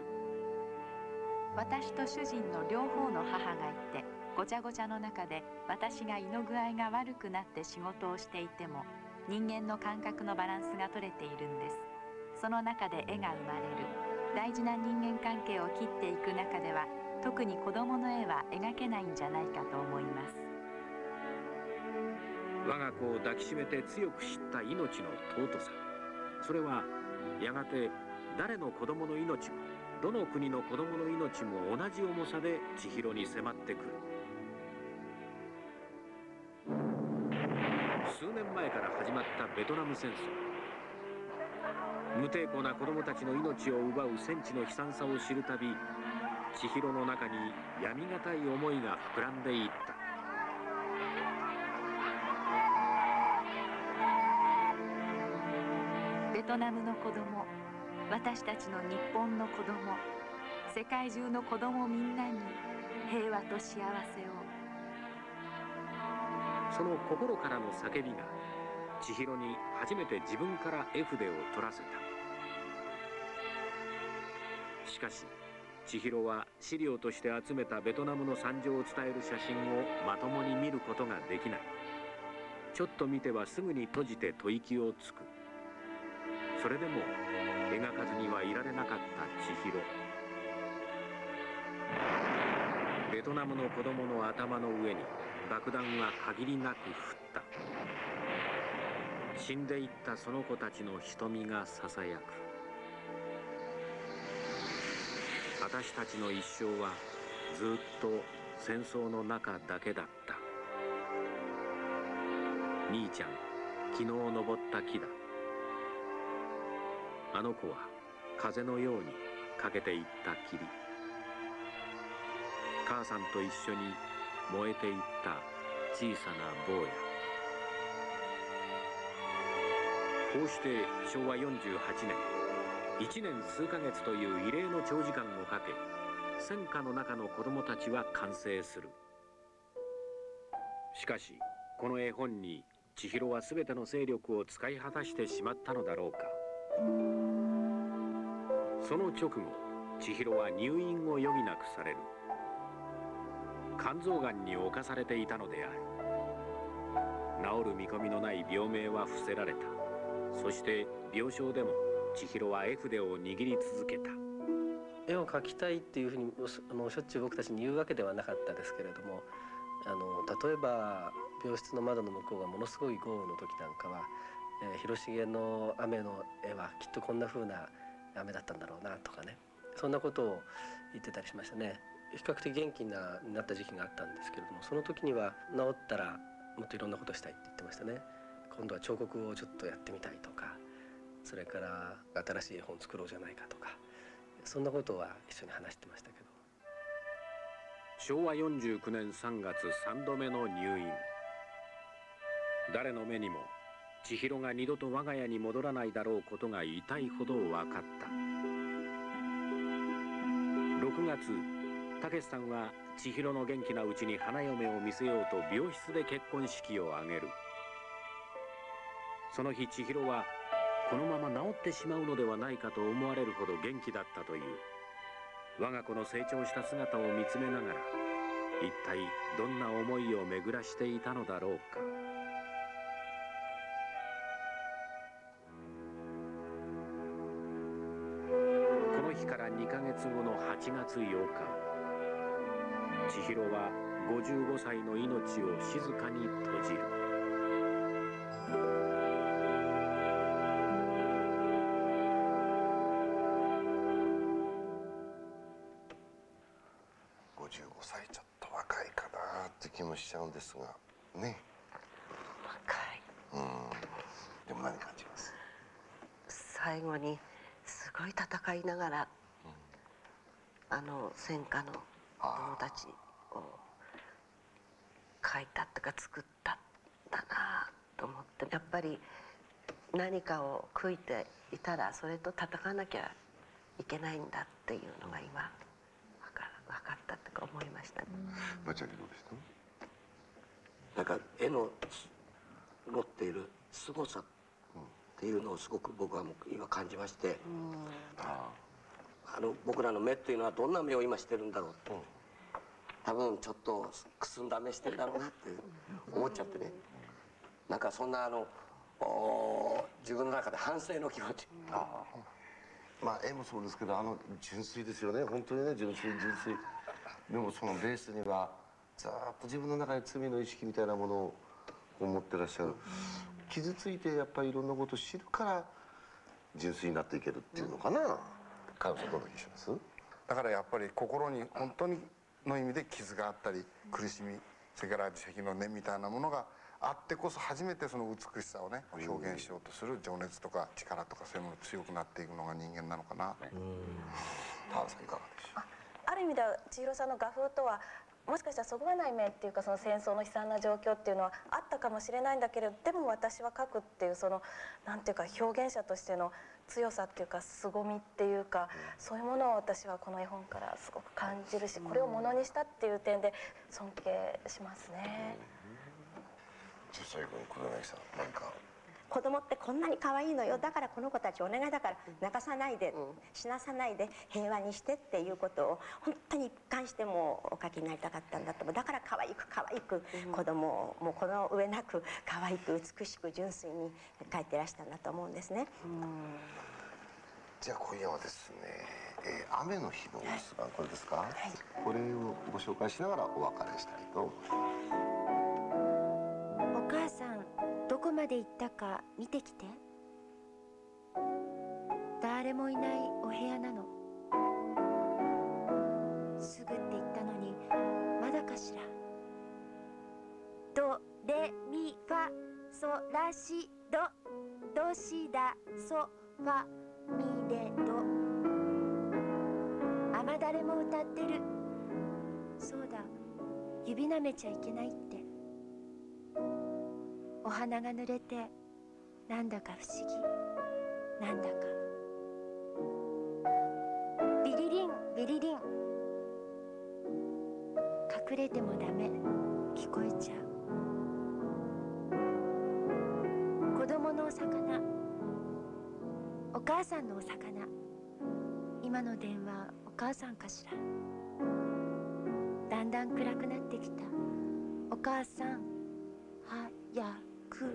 私と主人の両方の母がいてごちゃごちゃの中で私が胃の具合が悪くなって仕事をしていても人間の感覚のバランスが取れているんです。その中で絵が生まれる。大事な人間関係を切っていく中では特に子供の絵は描けないんじゃないかと思います。我が子を抱きしめて強く知った命の尊さ。それはやがて誰の子供の命もどの国の子供の命も同じ重さで千尋に迫ってくる。数年前から始まったベトナム戦争。無抵抗な子供たちの命を奪う戦地の悲惨さを知るたび千尋の中に闇がたい思いが膨らんでいった。ベトナムの子供私たちの日本の子供世界中の子供みんなに平和と幸せを。その心からの叫びが千尋に初めて自分から絵筆を取らせた。しかし千尋は資料として集めたベトナムの惨状を伝える写真をまともに見ることができない。ちょっと見てはすぐに閉じて吐息をつく。それでも描かずにはいられなかった千尋。ベトナムの子供の頭の上に爆弾は限りなく降った。死んでいったその子たちの瞳がささやく。私たちの一生はずっと戦争の中だけだった。兄ちゃん昨日登った木だ。あの子は風のようにかけていった霧母さんと一緒に燃えていった小さな坊や。こうして昭和48年1年数ヶ月という異例の長時間をかけ戦火の中の子供たちは完成する。しかしこの絵本に千尋は全ての勢力を使い果たしてしまったのだろうか。その直後千尋は入院を余儀なくされる。肝臓がんに侵されていたのである。治る見込みのない病名は伏せられた。そして病床でも千尋は絵筆を握り続けた。絵を描きたいっていうふうにあのしょっちゅう僕たちに言うわけではなかったですけれどもあの例えば病室の窓の向こうがものすごい豪雨の時なんかは、えー、広重の雨の絵はきっとこんな風な雨だったんだろうなとかね。そんなことを言ってたりしましたね。比較的元気ななった時期があったんですけれどもその時には治ったらもっといろんなことしたいって言ってましたね。今度は彫刻をちょっとやってみたいとかそれから新しい絵本作ろうじゃないかとかそんなことは一緒に話してましたけど。昭和49年3月3度目の入院。誰の目にも千尋が二度と我が家に戻らないだろうことが痛いほど分かった。6月たけしさんは千尋の元気なうちに花嫁を見せようと病室で結婚式を挙げる。その日千尋はこのまま治ってしまうのではないかと思われるほど元気だったという。我が子の成長した姿を見つめながら一体どんな思いを巡らしていたのだろうか。この日から2ヶ月後の8月8日千尋は55歳の命を静かに閉じる。ですがね。若い。うん。でも何感じます？最後にすごい戦いながら、あの戦火の子供たちを書いたってか作ったんだなと思ってやっぱり何かを悔いていたらそれと戦わなきゃいけないんだっていうのが今分か分かったってか思いましたね。マチャキどうでした？なんか絵の持っている凄さっていうのをすごく僕はもう今感じまして、あの僕らの目っていうのはどんな目を今してるんだろうって、多分ちょっとくすんだ目してるだろうなって思っちゃってね。なんかそんなあのお自分の中で反省の気持ち。まあ絵もそうですけどあの純粋ですよね。本当にね純粋純粋。でもそのベースにはずーっと自分の中に罪の意識みたいなものを持ってらっしゃる。傷ついてやっぱりいろんなことを知るから純粋になっていけるっていうのかな。佳代さんどんな気がします？だからやっぱり心に本当にの意味で傷があったり苦しみそれから自責の念みたいなものがあってこそ初めてその美しさをね表現しようとする情熱とか力とかそういうものが強くなっていくのが人間なのかな。田原さんいかがでしょう？ある意味では千尋さんの画風とはもしかしたらそぐわない面っていうかその戦争の悲惨な状況っていうのはあったかもしれないんだけれどでも私は描くっていうそのなんていうか表現者としての強さっていうか凄みっていうかそういうものを私はこの絵本からすごく感じるしこれをものにしたっていう点で尊敬しますね。じゃあ最後に黒柳さん何か子供ってこんなに可愛いのよ。だからこの子たちお願いだから泣かさないで、死なさないで平和にしてっていうことを本当に一貫してもお書きになりたかったんだと思う。だから可愛く可愛く子供をもうこの上なく可愛く美しく純粋に書いてらしたんだと思うんですね。じゃあ今夜はですね、えー雨の日の留守番これですか、これをご紹介しながらお別れしたいと思いますまで行ったか見てきて。誰もいないお部屋なの。すぐって言ったのにまだかしら。ドレミファソラシドドシダソファミレド雨だれも歌ってる。そうだ指なめちゃいけないって。お花が濡れてなんだか不思議。なんだか。ビリリンビリリン。隠れてもダメ。聞こえちゃう。子供のお魚。お母さんのお魚。今の電話お母さんかしら。だんだん暗くなってきた。お母さん。早く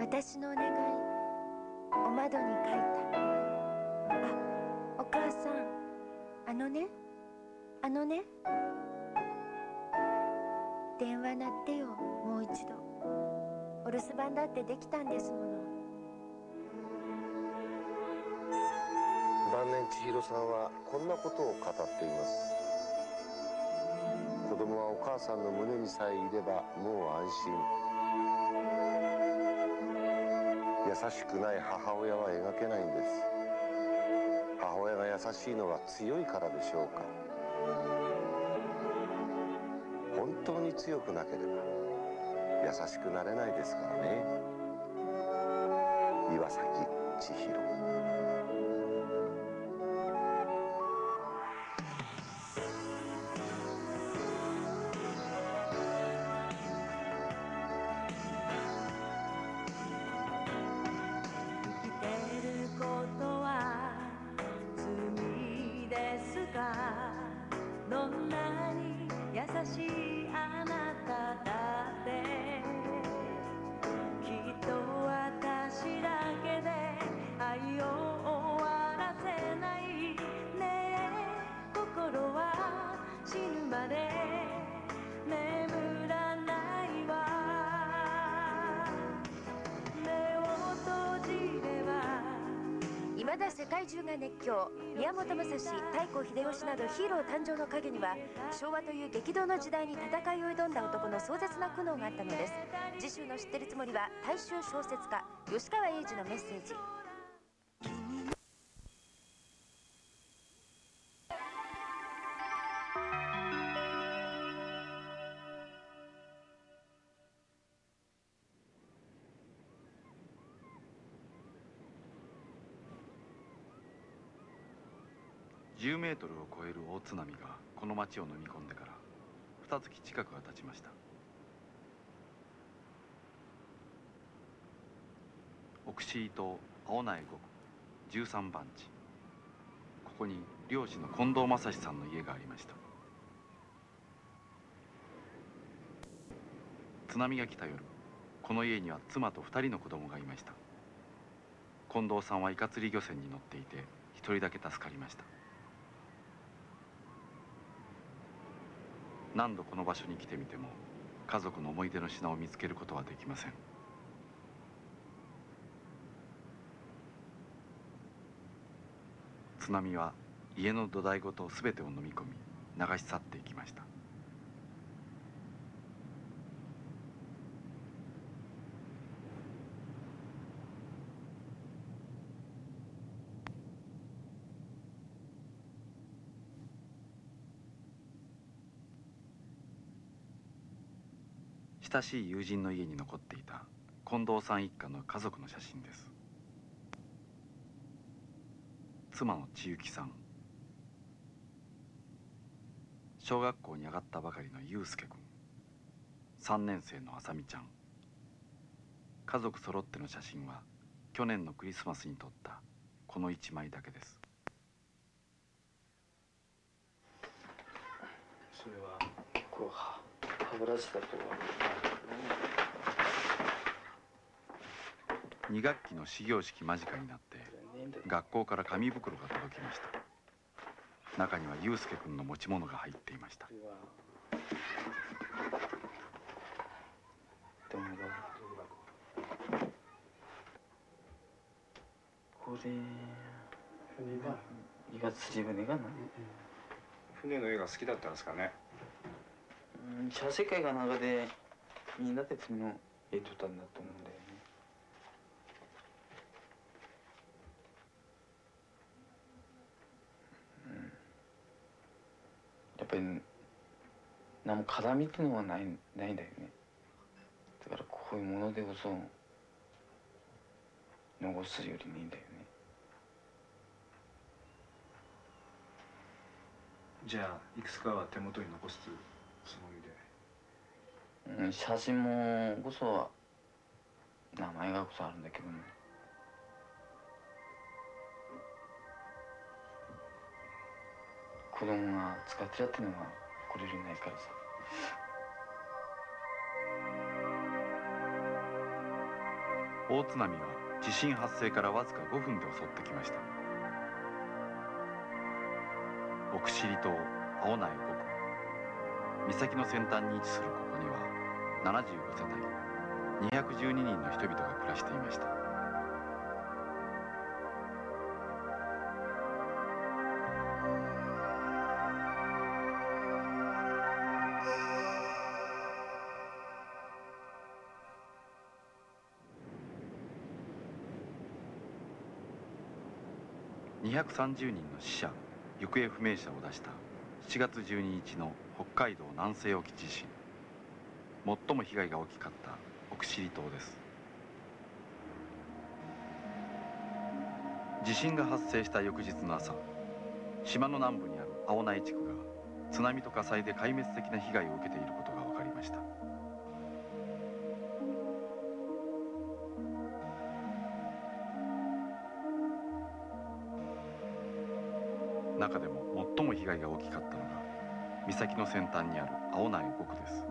私のお願いお窓に書いた。あお母さんあのねあのね。電話鳴ってよもう一度。お留守番だってできたんですもの。晩年千尋さんはこんなことを語っています。母さんの胸にさえいればもう安心。優しくない母親は描けないんです。母親が優しいのは強いからでしょうか。本当に強くなければ優しくなれないですからね。岩崎千尋。などヒーロー誕生の陰には昭和という激動の時代に戦いを挑んだ男の壮絶な苦悩があったのです。次週の知ってるつもりは大衆小説家吉川英治のメッセージ。津波がこの町を飲み込んでから二月近くが経ちました。奥尻島青苗五区13番地。ここに漁師の近藤正史さんの家がありました。津波が来た夜この家には妻と2人の子供がいました。近藤さんはイカ釣り漁船に乗っていて一人だけ助かりました。何度この場所に来てみても家族の思い出の品を見つけることはできません。津波は家の土台ごと全てを飲み込み流し去っていきました。親しい友人の家に残っていた近藤さん一家の家族の写真です。妻の千雪さん。小学校に上がったばかりの祐介君。3年生のあさみちゃん。家族揃っての写真は去年のクリスマスに撮ったこの1枚だけです。それはこう歯歯ブラシだと2学期の始業式間近になって学校から紙袋が届きました。中には祐介君の持ち物が入っていました。これ2月自分がな。船の絵が好きだったんですかねうん。茶世界が長でみんなで次の絵撮ったんだと思うんだよね。うん。やっぱり何も絡みっていうのはないないんだよね。だからこういうものでこそ残すよりもいいんだよね。じゃあいくつかは手元に残すうん、写真もこそ名前がこそあるんだけどね。子供が使ってたってのがこれ以上ないからさ。大津波は地震発生からわずか5分で襲ってきました。奥尻島青苗五区岬の先端に位置するここ。75世帯212人の人々が暮らしていました。230人の死者行方不明者を出した7月12日の北海道南西沖地震。最も被害が大きかった奥尻島です。地震が発生した翌日の朝島の南部にある青苗地区が津波と火災で壊滅的な被害を受けていることが分かりました。中でも最も被害が大きかったのが岬の先端にある青苗5区です。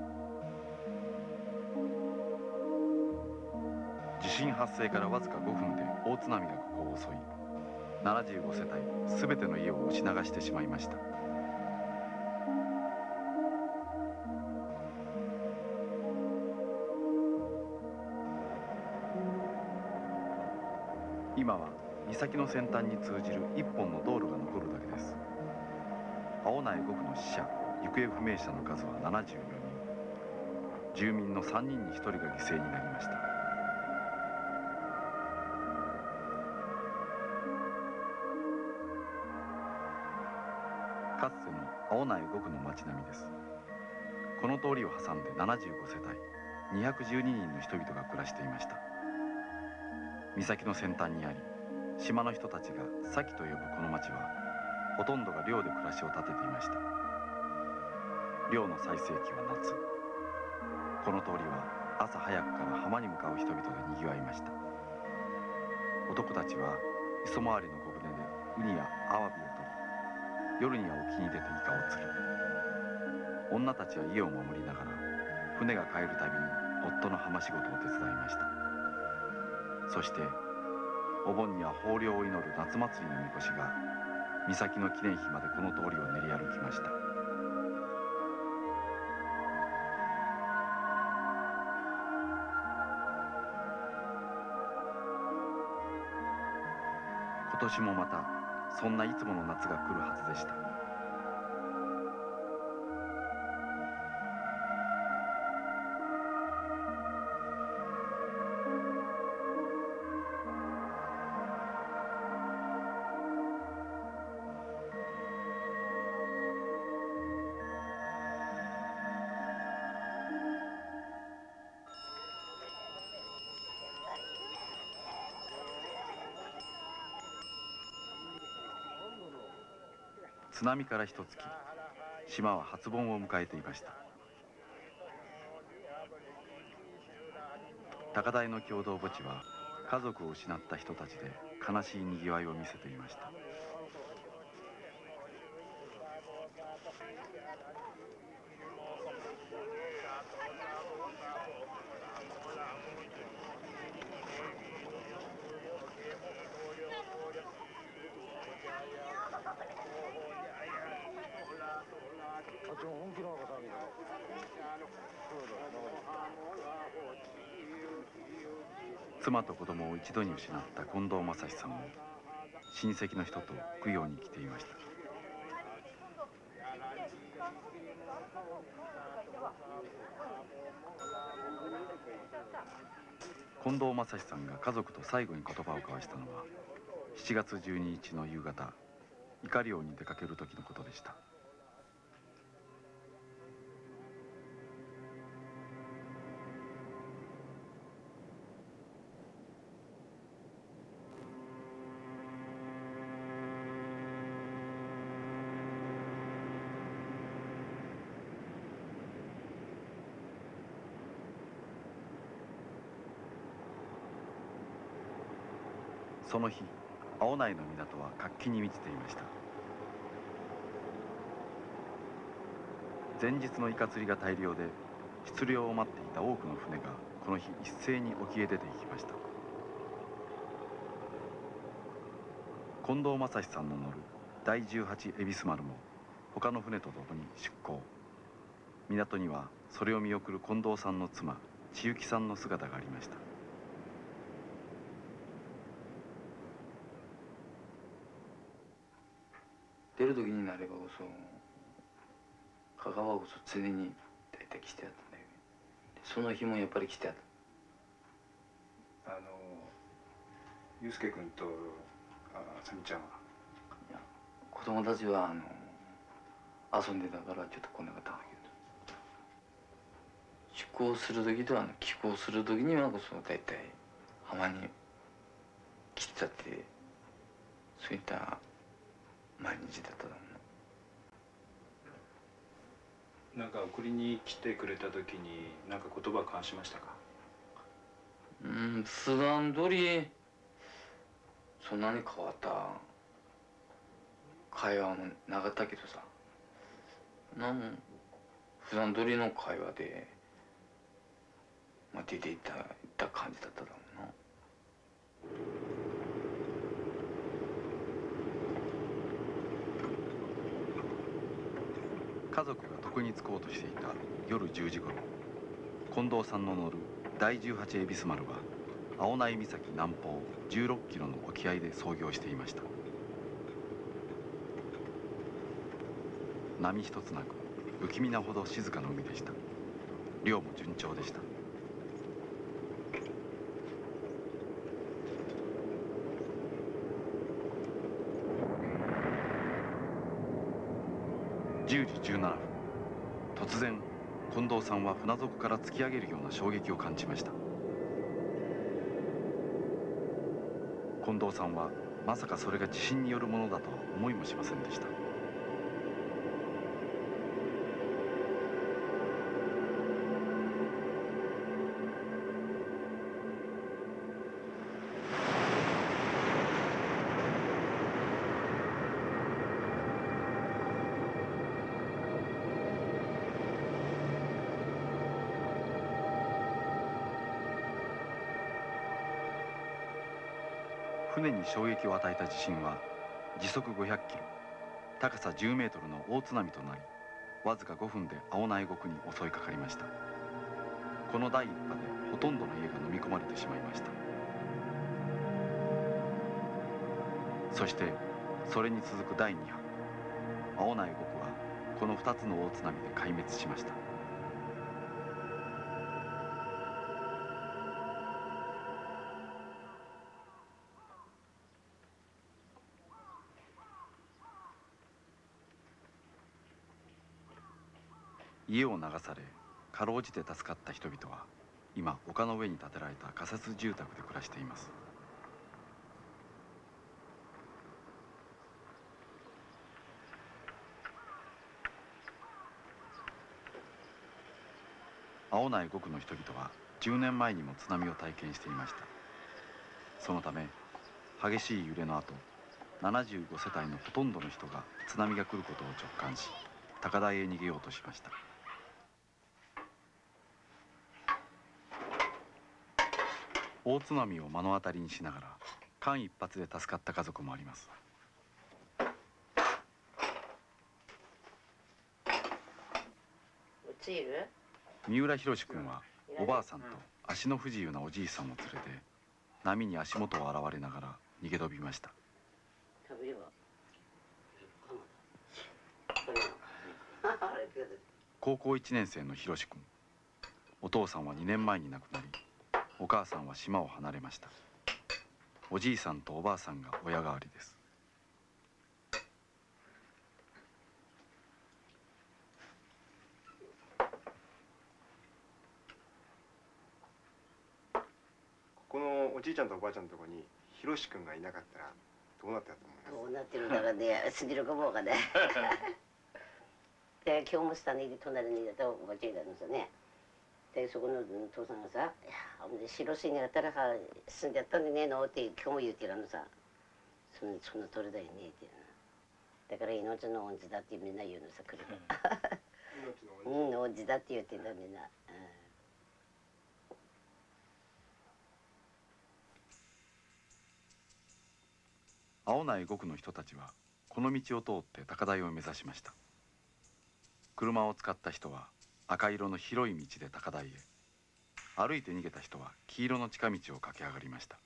震発生からわずか5分で大津波がここを襲い75世帯全ての家を押し流してしまいました。今は岬の先端に通じる一本の道路が残るだけです。青苗5区の死者行方不明者の数は74人。住民の3人に1人が犠牲になりました。青苗5区の町並みです。この通りを挟んで75世帯212人の人々が暮らしていました。岬の先端にあり島の人たちが先と呼ぶこの町はほとんどが漁で暮らしを立てていました。漁の最盛期は夏。この通りは朝早くから浜に向かう人々でにぎわいました。男たちは磯回りの小舟でウニやアワビを夜には沖に出てイカを釣る。女たちは家を守りながら船が帰るたびに夫の浜仕事を手伝いました。そしてお盆には豊漁を祈る夏祭りのみこしが岬の記念碑までこの通りを練り歩きました。今年もまたそんないつもの夏が来るはずでした。津波から一月。島は初盆を迎えていました。高台の共同墓地は家族を失った人たちで悲しいにぎわいを見せていました。妻と子供を一度に失った近藤正史さんも親戚の人と供養に来ていました。近藤正史さんが家族と最後に言葉を交わしたのは7月12日の夕方イカ漁に出かける時のことでした。その日青苗の港は活気に満ちていました。前日のイカ釣りが大漁で出漁を待っていた多くの船がこの日一斉に沖へ出て行きました。近藤正史さんの乗る第18恵比寿丸も他の船と共に出港港にはそれを見送る近藤さんの妻千雪さんの姿がありました。出る時になればこそ香川こそ常に大体来てやったんだよね。その日もやっぱり来てやった。あの祐介君とあさみちゃんは？子供たちはあの遊んでたからちょっと来なかったんだけど。出航する時とあの帰港する時にはこそ大体浜に来てたってそういった毎日だったと思なんか送りに来てくれた時に何か言葉交わしましたか？ううん普段通りそんなに変わった会話もなかったけどさ。なん普段通りの会話で、まあ、出ていったいった感じだっただろうな。家族が床に着こうとしていた夜10時頃近藤さんの乗る第18恵比寿丸は青内岬南方16キロの沖合で操業していました。波一つなく不気味なほど静かな海でした。漁も順調でした10時17分突然近藤さんは船底から突き上げるような衝撃を感じました。近藤さんはまさかそれが地震によるものだとは思いもしませんでした。に衝撃を与えた地震は時速500キロ高さ10メートルの大津波となりわずか5分で青苗国に襲いかかりました。この第一波でほとんどの家が飲み込まれてしまいました。そしてそれに続く第2波青苗国はこの2つの大津波で壊滅しました。家を流されかろうじて助かった人々は今丘の上に建てられた仮設住宅で暮らしています。青苗5区の人々は10年前にも津波を体験していました。そのため激しい揺れの後75世帯のほとんどの人が津波が来ることを直感し高台へ逃げようとしました。大津波を目の当たりにしながら間一髪で助かった家族もあります。三浦博君はおばあさんと足の不自由なおじいさんを連れて波に足元を洗われながら逃げ延びました。高校1年生の博君お父さんは2年前に亡くなりお母さんは島を離れました。おじいさんとおばあさんが親代わりです。このおじいちゃんとおばあちゃんのところにひろし君がいなかったらどうなってたと思います？どうなってるんだろうね。過ぎるかもわかんないで今日も下にいる隣にいたおばあちゃんいたのさねでそこの父さんがさ「いやほんで白シにあったらは死んじゃったんでねえの」って今日も言ってるのさそのその通りだよねってだから命の恩師だってみんな言うのさ来るうん。[LAUGHS] 恩師だって言ってんだみんな、うん。青苗5区の人たちはこの道を通って高台を目指しました。車を使った人は赤色の広い道で高台へ。歩いて逃げた人は黄色の近道を駆け上がりました。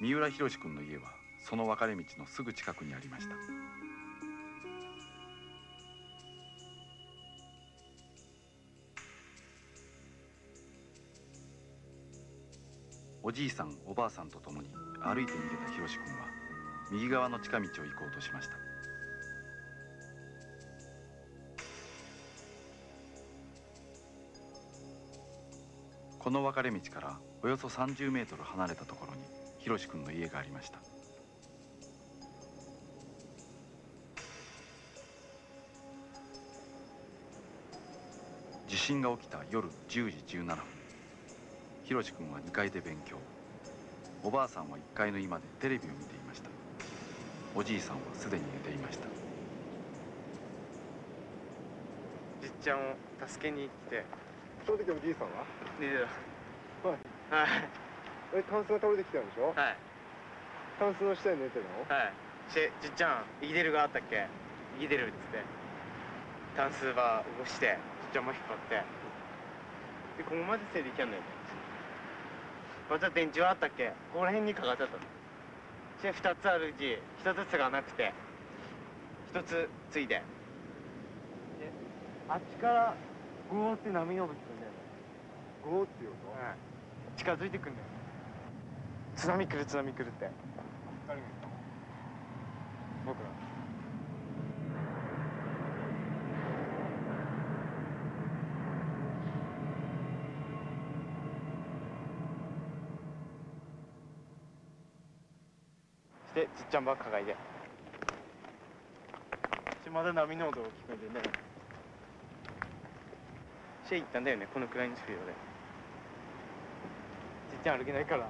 三浦博君の家はその分かれ道のすぐ近くにありました。おじいさんおばあさんと共に歩いて逃げた博君は右側の近道を行こうとしました。この分かれ道からおよそ30メートル離れたところに博君の家がありました。地震が起きた夜10時17分。ひろし君は2階で勉強。おばあさんは1階の居間でテレビを見ていました。おじいさんはすでに寝ていました。じっちゃんを助けに行って。その時おじいさんは？寝てた。はい。はい。えタンスが倒れてきたんでしょ？はい。タンスの下で寝てるの？はい。しじっちゃん生きてるがあったっけ？生きてるっつって。単数バー起こしてじっちゃんも引っ張って。でここまで整理いけんの？よまた電池はあったっけ？ここら辺にかかっちゃったので2つあるうち1つつがなくて1つついで。であっちからゴーって波の音聞くんだよね。ゴーっていう音うん。近づいてくんだよ津波来る津波来るって。誰が言った僕らしてちゃんばっかがいてまだ波の音が聞こえてね。して行ったんだよねこのくらいのスピードでちっちゃん歩けないから。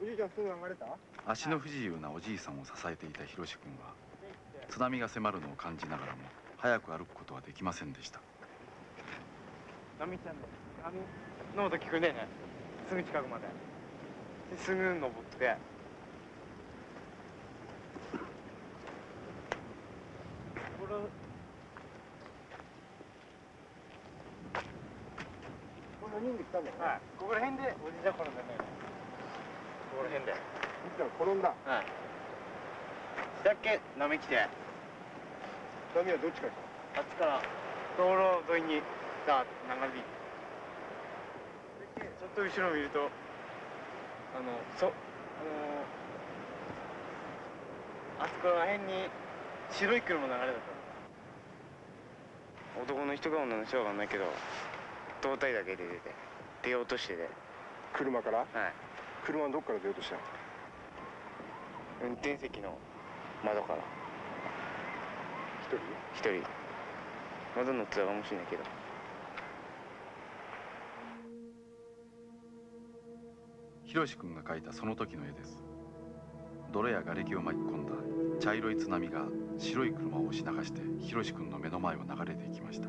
おじいちゃんすぐ流れた？足の不自由なおじいさんを支えていたひろし君は津波が迫るのを感じながらも早く歩くことはできませんでした。波ちゃんで波の音聞こえんだよね。すぐ近くまで。ですぐ登ってこれこれ何人で来たんだよね。はい。ここら辺でおじいちゃん転んだんだよね。ここら辺で。おじいちゃん転んだ。はい。だっけ？波来て。波はどっちから来あっちから道路沿いにさ流れてちょっと後ろを見るとあのそあのあそこら辺に白い車流れだった男の人か女の人かわかんないけど胴体だけで出て出ようとしてて。た車から？はい。車はどっから出ようとしたの？運転席の窓から。一人？一人。窓乗ってたかもしれないけど。ひろし君が描いたその時の絵です。泥や瓦礫を巻き込んだ茶色い津波が白い車を押し流してひろし君の目の前を流れていきました。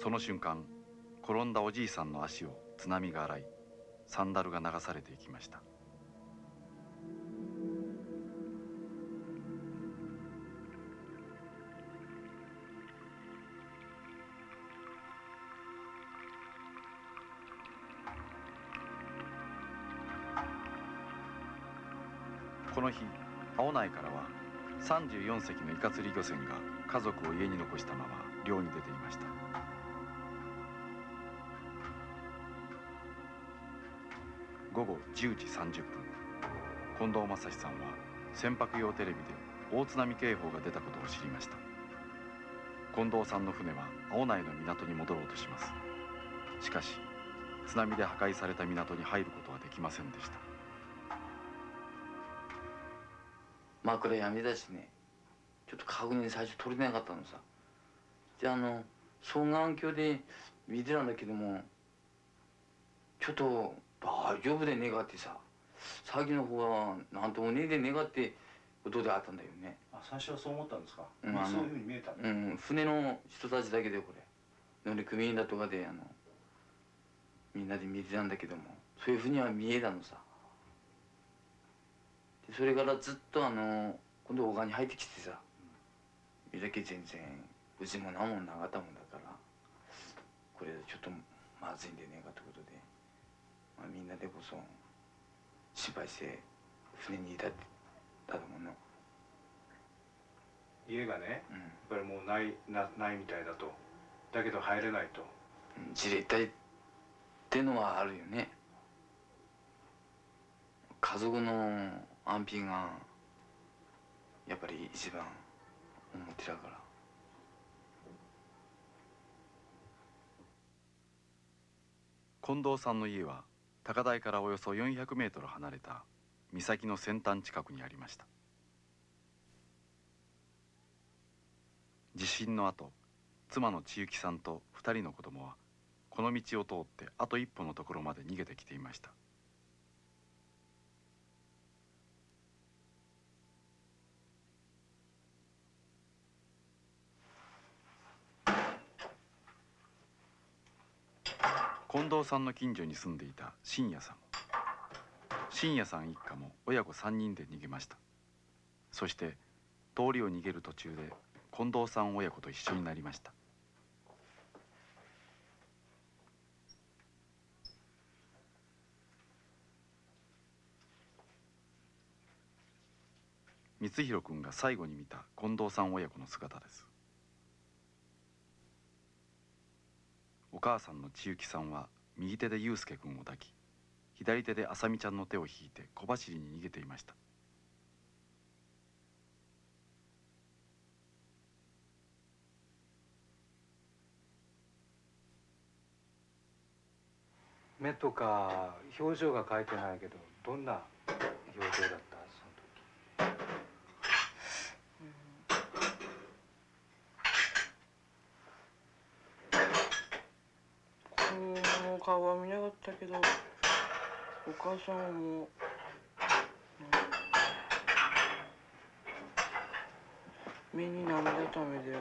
その瞬間転んだおじいさんの足を津波が洗いサンダルが流されていきました。34隻のイカ釣り漁船が家族を家に残したまま漁に出ていました。午後10時30分近藤正史さんは船舶用テレビで大津波警報が出たことを知りました。近藤さんの船は青内の港に戻ろうとします。しかし津波で破壊された港に入ることはできませんでした。枕闇だしね。ちょっと確認最初取れなかったのさ。じゃああの双眼鏡で見てたんだけどもちょっと大丈夫でねえかってさ詐欺の方はなんともねえでねえかってことであったんだよね。あ最初はそう思ったんですか、うんそういうふうに見えた。のうん船の人たちだけでこれ。乗組員だとかであのみんなで見てたんだけどもそういうふうには見えたのさ。でそれからずっとあの今度丘に入ってきてさ見だけ全然うちもなもんなかったもんだからこれちょっとまずいんでねえかってことで、まあ、みんなでこそ心配して船にいたってたと思うの。家がね、やっぱりもうないなないみたいだと。だけど入れないと。自衛隊ってのはあるよね。家族の安否がやっぱり一番思ってたから。近藤さんの家は高台からおよそ400メートル離れた岬の先端近くにありました。地震の後妻の千幸さんと2人の子供はこの道を通ってあと一歩のところまで逃げてきていました。近藤さんの近所に住んでいた信也さん。深夜さん一家も親子3人で逃げました。そして通りを逃げる途中で近藤さん親子と一緒になりました。光弘君が最後に見た近藤さん親子の姿です。お母さんの千雪さんは右手で祐介君を抱き左手であさみちゃんの手を引いて小走りに逃げていました。目とか表情が書いてないけどどんな表情だったその時子供の顔は見なかったけどお母さんも、うん目に涙ためでや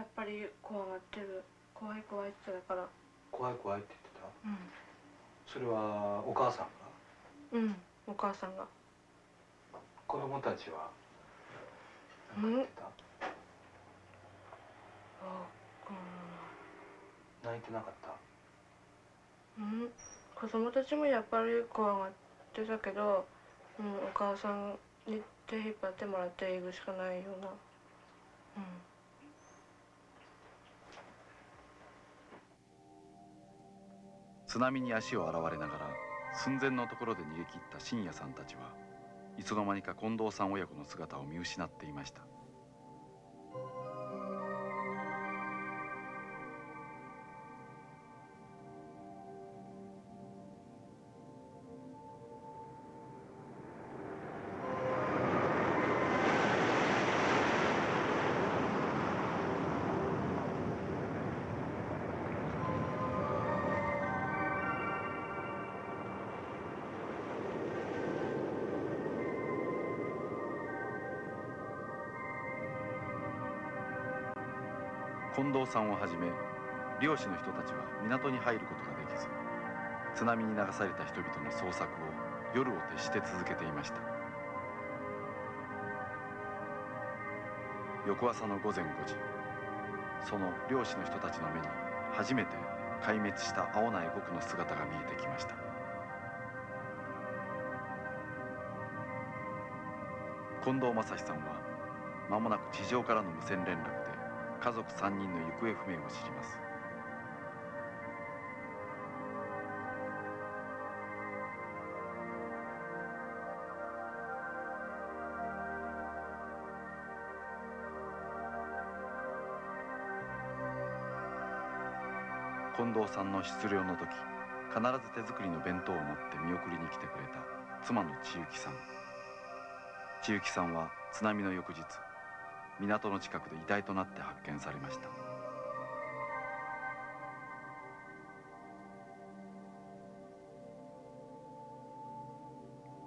っぱり怖がってる。怖い怖いって言ってたから。怖い怖いって言ってた？うそれはお母さんが？んうんお母さんが。子供たちはうん泣いてた？あ泣いてなかった？うん。子供たちもやっぱり怖がってたけど、うん、お母さんに手引っ張ってもらって行くしかないような。うん。津波に足を洗われながら寸前のところで逃げ切った深夜さんたちはいつの間にか近藤さん親子の姿を見失っていました近藤さんをはじめ漁師の人たちは港に入ることができず津波に流された人々の捜索を夜を徹して続けていました。翌朝の午前5時その漁師の人たちの目に初めて壊滅した青苗国の姿が見えてきました。近藤正史さんは間もなく地上からの無線連絡。家族3人の行方不明を知ります。近藤さんの出漁の時必ず手作りの弁当を持って見送りに来てくれた妻の千雪さん。千雪さんは津波の翌日港の近くで遺体となって発見されました。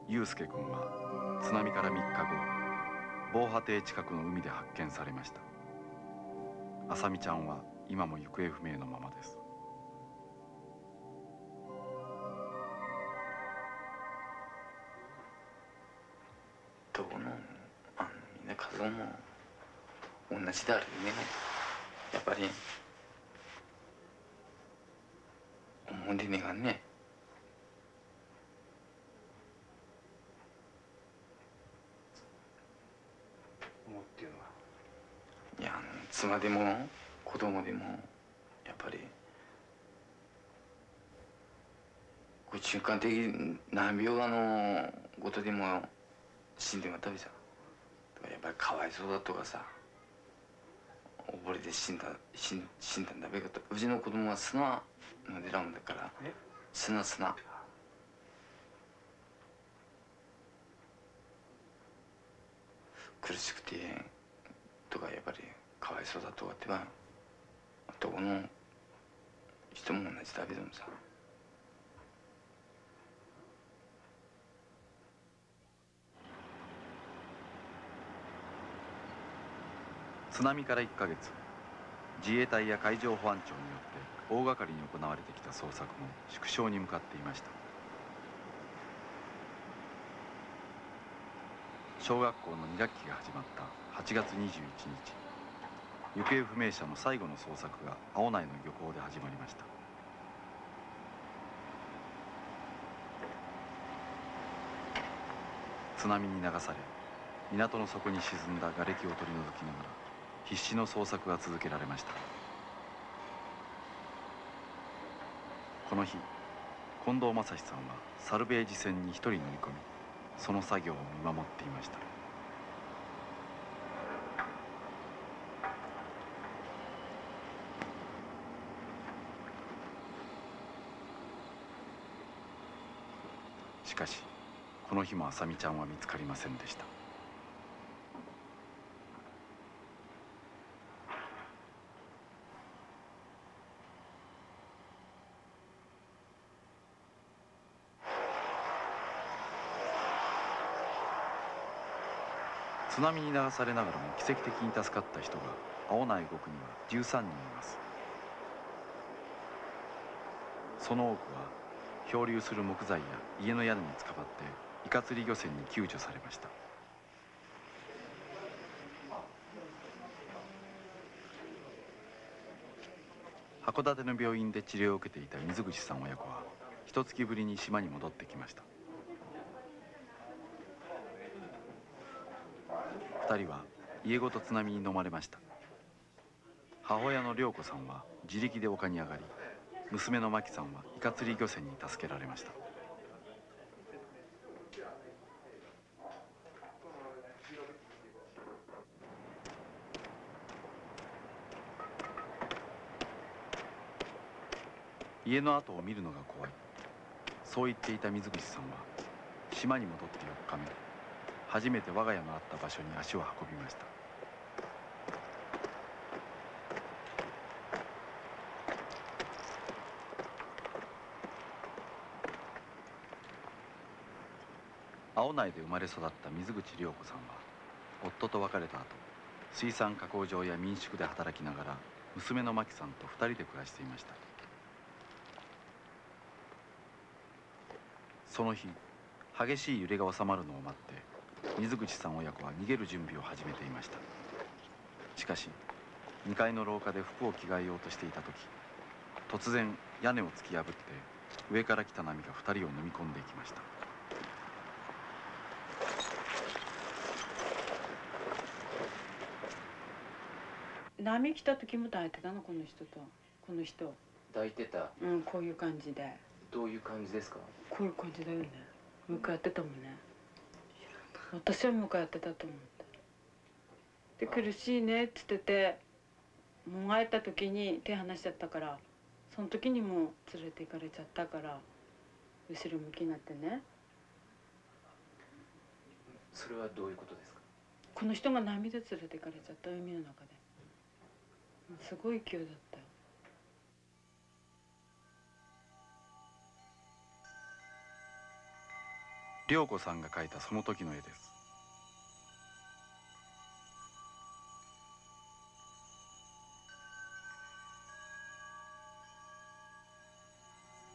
祐介君は津波から3日後防波堤近くの海で発見されました。あさみちゃんは今も行方不明のままです。同じだあるよね。やっぱり。思い出ねがね。思うっていうのは。いや妻でも子供でもやっぱり。こう中間的難病のことでも死んでまったべさだからやっぱりかわいそうだとかさ溺れて死んだ死ん死んだんだべかとうちの子供は砂の出らんだから砂砂。苦しくてとかやっぱりかわいそうだとかってはどこの人も同じだけどもさ津波から1ヶ月。自衛隊や海上保安庁によって大掛かりに行われてきた捜索も縮小に向かっていました。小学校の2学期が始まった8月21日。行方不明者の最後の捜索が青内の漁港で始まりました。津波に流され港の底に沈んだ瓦礫を取り除きながら必死の捜索が続けられました。この日近藤正史さんはサルベージ船に一人乗り込みその作業を見守っていました。しかしこの日も浅見ちゃんは見つかりませんでした。津波に流されながらも奇跡的に助かった人が青内5区には13人います。その多くは漂流する木材や家の屋根につかまってイカ釣り漁船に救助されました。函館の病院で治療を受けていた水口さん親子は一月ぶりに島に戻ってきました。二人は家ごと津波に飲まれました。母親の涼子さんは自力で丘に上がり娘の真紀さんはイカ釣り漁船に助けられました。家の跡を見るのが怖い。そう言っていた水口さんは島に戻って4日目。初めて我が家のあった場所に足を運びました。青内で生まれ育った水口涼子さんは夫と別れた後水産加工場や民宿で働きながら娘の真紀さんと2人で暮らしていました。その日激しい揺れが収まるのを待って水口さん親子は逃げる準備を始めていました。しかし2階の廊下で服を着替えようとしていた時突然屋根を突き破って上から来た波が2人を飲み込んでいきました。波来た時も抱いてたのこの人と。この人。抱いてた。うんこういう感じで。どういう感じですか？こういう感じだよね。向かってたもんね私は向かってたと思ってで苦しいねっつっててもがいた時に手離しちゃったからその時にもう連れて行かれちゃったから後ろ向きになってね。それはどういうことですか？この人が波で連れて行かれちゃった海の中で。すごい勢いだったよ涼子さんが描いたその時の絵です。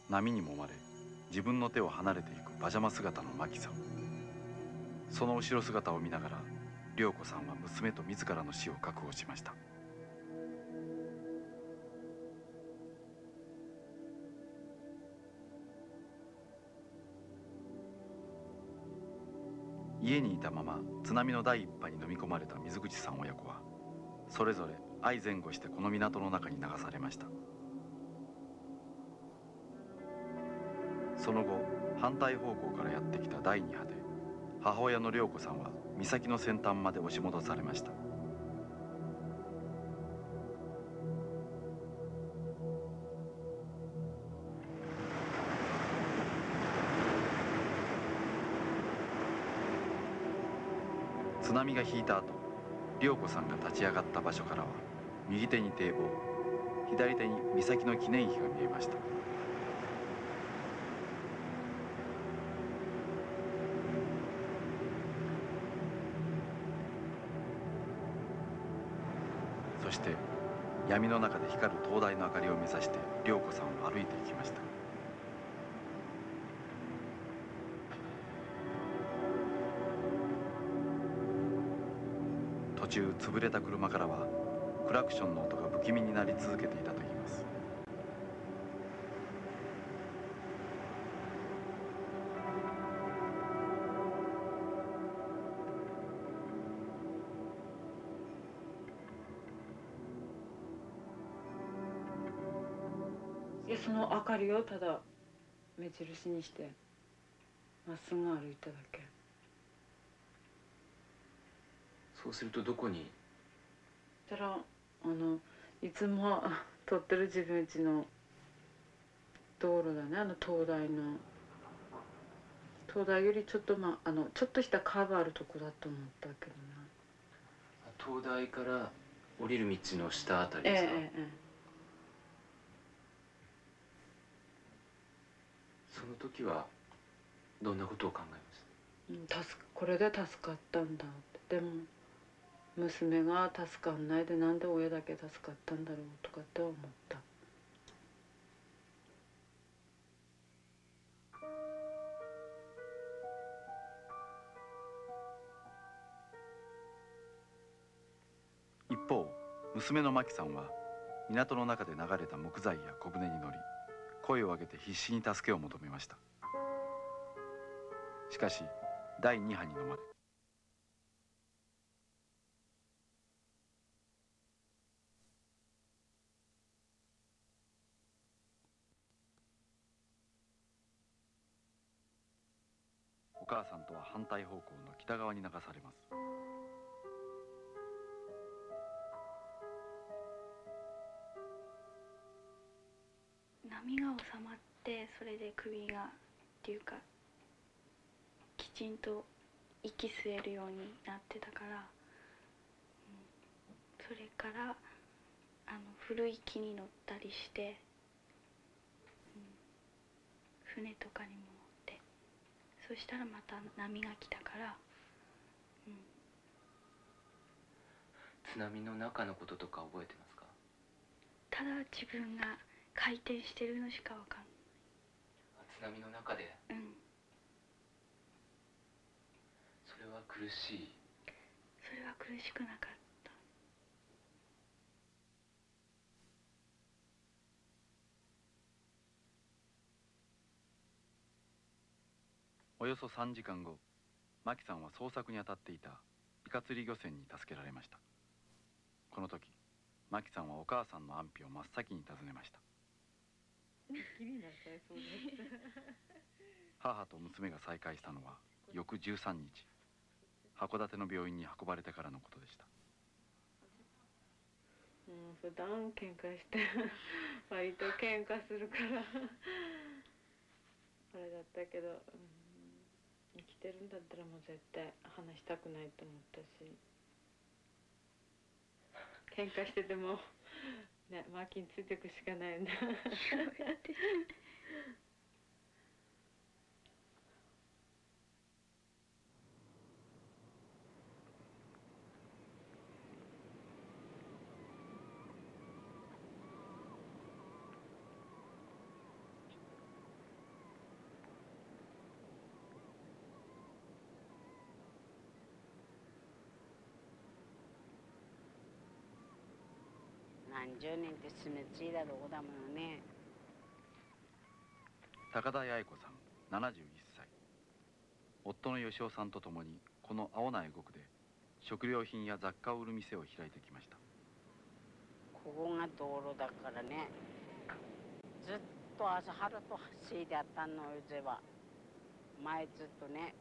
波に揉まれ自分の手を離れていくパジャマ姿の真紀さん。その後ろ姿を見ながら涼子さんは娘と自らの死を覚悟しました。家にいたまま津波の第一波に飲み込まれた水口さん親子はそれぞれ相前後してこの港の中に流されました。その後反対方向からやってきた第二波で母親の涼子さんは岬の先端まで押し戻されました。波が引いた後涼子さんが立ち上がった場所からは右手に堤防左手に岬の記念碑が見えました。そして闇の中で光る灯台の明かりを目指して涼子さんは歩いていきました。中潰れた車からはクラクションの音が不気味になり続けていたといいます。その明かりをただ目印にしてまっすぐ歩いただけ。そうするとどこに？たらあのいつも撮ってる自分家の道路だね。あの灯台の。灯台よりちょっとまああのちょっとしたカーブあるとこだと思ったけどな。灯台から降りる道の下あたりええですか、ええその時はどんなことを考えましうん助かこれで助かったんだって。でも娘が助かんないでなんで親だけ助かったんだろうとかって思った。一方娘の真紀さんは港の中で流れた木材や小舟に乗り声を上げて必死に助けを求めました。しかし第二波に飲まれお母さんとは反対方向の北側に流されます。波が収まってそれで首がっていうかきちんと息吸えるようになってたから、うん、それからあの古い木に乗ったりして、うん、船とかにもそしたらまた波が来たから、うん、津波の中のこととか覚えてますか？ただ自分が回転してるのしかわかん津波の中で？ない、うん、それは苦しい？それは苦しくなかっおよそ3時間後真紀さんは捜索に当たっていたイカ釣り漁船に助けられました。この時真紀さんはお母さんの安否を真っ先に尋ねました。[LAUGHS] 母と娘が再会したのは翌13日函館の病院に運ばれてからのことでした。うん普段喧嘩して [LAUGHS] 割と喧嘩するから [LAUGHS] あれだったけど、うん、してるんだったらもう絶対話したくないと思ったし喧嘩しててもねマーキについていくしかないな。[LAUGHS] 10年って住みついだとこだものね。高田八重子さん71歳。夫の吉雄さんと共にこの青苗国で食料品や雑貨を売る店を開いてきました。ここが道路だからね。ずっと朝春と走りあったのうぜは。前ずっとね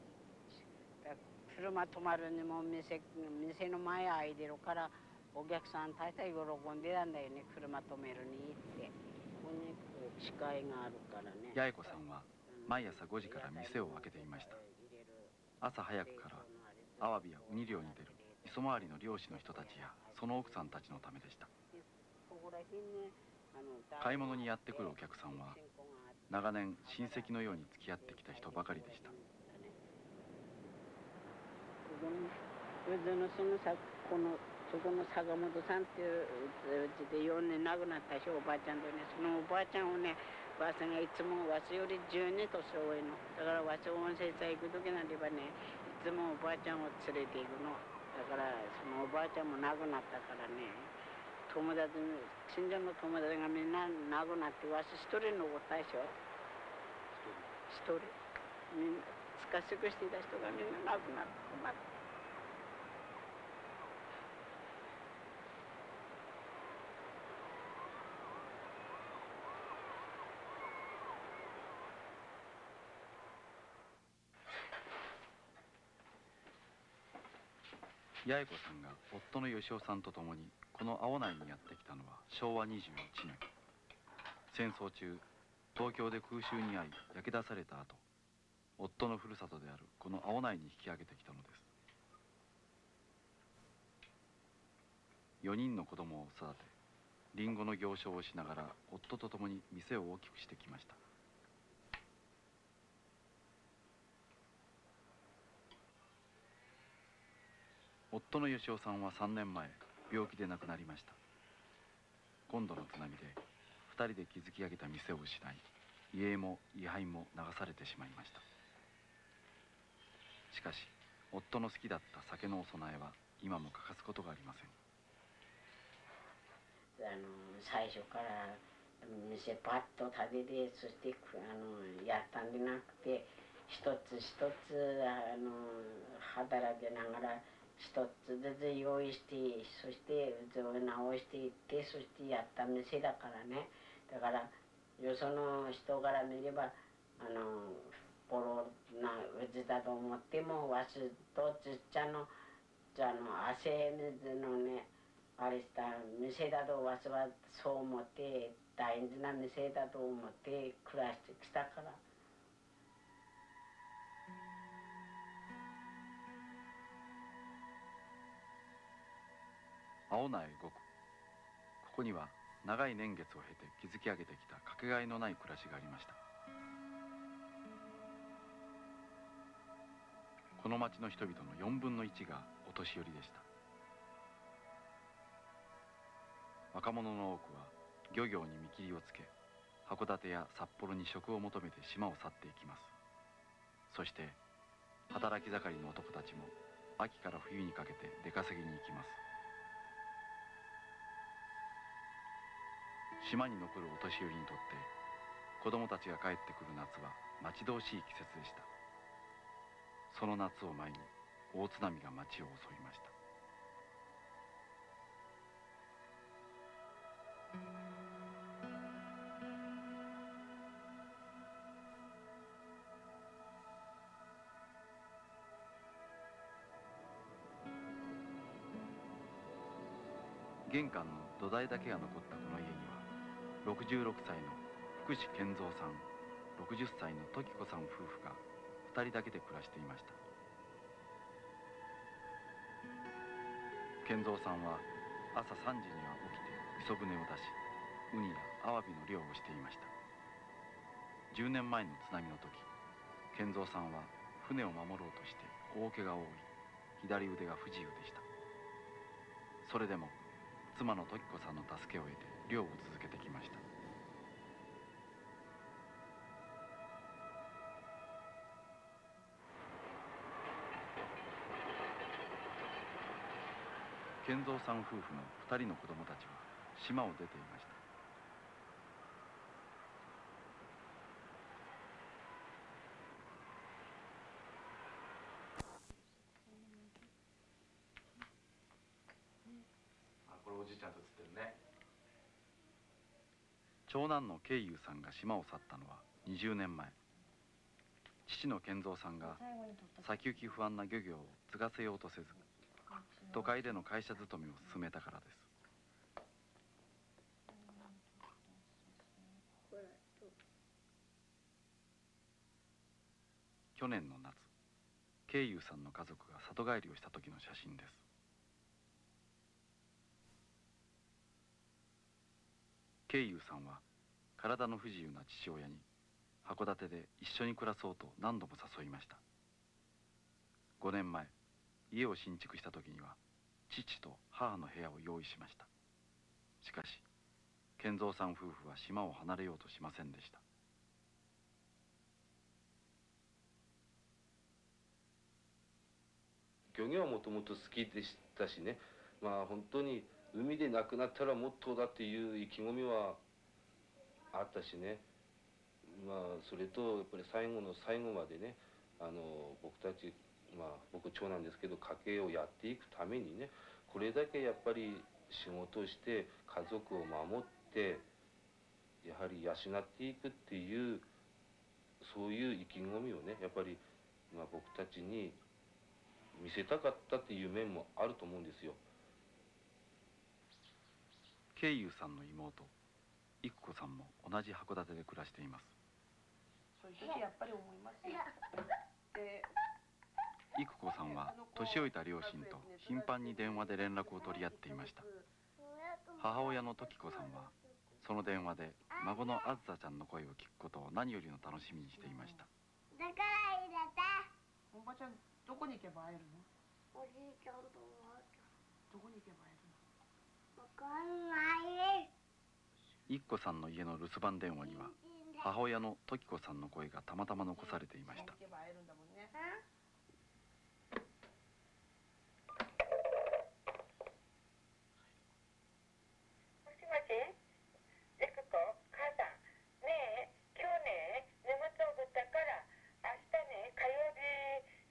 車止まるにも店店の前空いてるからお客さん大体喜んでたんだよね。車止めるにって。ここにこう視界があるからね。八重子さんは毎朝5時から店を開けていました。朝早くからアワビやウニ漁に出る磯回りの漁師の人たちやその奥さんたちのためでした。買い物にやってくるお客さんは長年親戚のように付き合ってきた人ばかりでした。このそこの坂本さんっていううちで4年亡くなったしおばあちゃんとねそのおばあちゃんをねわしがいつもわしより10年年上の。だからわし温泉さ行く時なんればねいつもおばあちゃんを連れて行くの。だからそのおばあちゃんも亡くなったからね友達親戚の友達がみんな亡くなってわし一人残ったでしょ。一人。みんな近しくしていた人がみんな亡くなって困った八重子さんが夫の義雄さんと共にこの青内にやってきたのは昭和21年。戦争中東京で空襲に遭い焼け出された後夫のふるさとであるこの青内に引き上げてきたのです。4人の子供を育てリンゴの行商をしながら夫と共に店を大きくしてきました。夫の義雄さんは3年前病気で亡くなりました。今度の津波で2人で築き上げた店を失い家も位牌も流されてしまいました。しかし夫の好きだった酒のお供えは今も欠かすことがありません。あの最初から店パッと食べてそしてあのやったんでなくて一つ一つあの働きながら一つずつ用意してそして図を直していってそしてやった店だからねだからよその人から見ればあのボロなうちだと思ってもわしとちっちゃのじゃあの汗水のねあれした店だとわしはそう思って大事な店だと思って暮らしてきたから。青苗五区ここには長い年月を経て築き上げてきたかけがえのない暮らしがありました。この町の人々の4分の1がお年寄りでした。若者の多くは漁業に見切りをつけ函館や札幌に職を求めて島を去っていきます。そして働き盛りの男たちも秋から冬にかけて出稼ぎに行きます。島に残るお年寄りにとって子供たちが帰ってくる夏は待ち遠しい季節でした。その夏を前に大津波が町を襲いました。玄関の土台だけが残ったこの家66歳の福士健三さん60歳の時子さん夫婦が2人だけで暮らしていました。健三さんは朝3時には起きて磯船を出しウニやアワビの漁をしていました。10年前の津波の時健三さんは船を守ろうとして大怪我を負い左腕が不自由でした。それでも妻の時子さんの助けを得て漁を続けてきました。健三さん夫婦の2人の子供たちは島を出ていました。あこれおじいちゃんと写ってるね。長男の慶友さんが島を去ったのは20年前。父の健三さんが先行き不安な漁業を継がせようとせず都会での会社勤めを進めたからです。去年の夏慶友さんの家族が里帰りをした時の写真です。慶友さんは体の不自由な父親に函館で一緒に暮らそうと何度も誘いました。5年前家を新築した時には父と母の部屋を用意しました。しかし健三さん夫婦は島を離れようとしませんでした。漁業はもともと好きでしたしね。まあ本当に海で亡くなったらもっとだっていう意気込みはあったしねまあそれとやっぱり最後の最後までねあの僕たちまあ僕長男ですけど家計をやっていくためにねこれだけやっぱり仕事をして家族を守ってやはり養っていくっていうそういう意気込みをねやっぱり、まあ、僕たちに見せたかったっていう面もあると思うんですよ。慶友さんの妹育子さんも同じ函館で暮らしていますそういう時やっぱり思いますよ。で育子さんは年老いた両親と頻繁に電話で連絡を取り合っていました母親の時子さんはその電話で孫のあずさちゃんの声を聞くことを何よりの楽しみにしていましただから入れた。おばちゃんどこに行けば会えるの？おじいちゃんとおばあちどこに行けば会えるの？ゃんわかんない一子さんの家の留守番電話には母親の時子さんの声がたまたま残されていました行けば会えるんだもんね。もしもしエクコ母さんねえ今日ね荷物を送ったから明日ね火曜日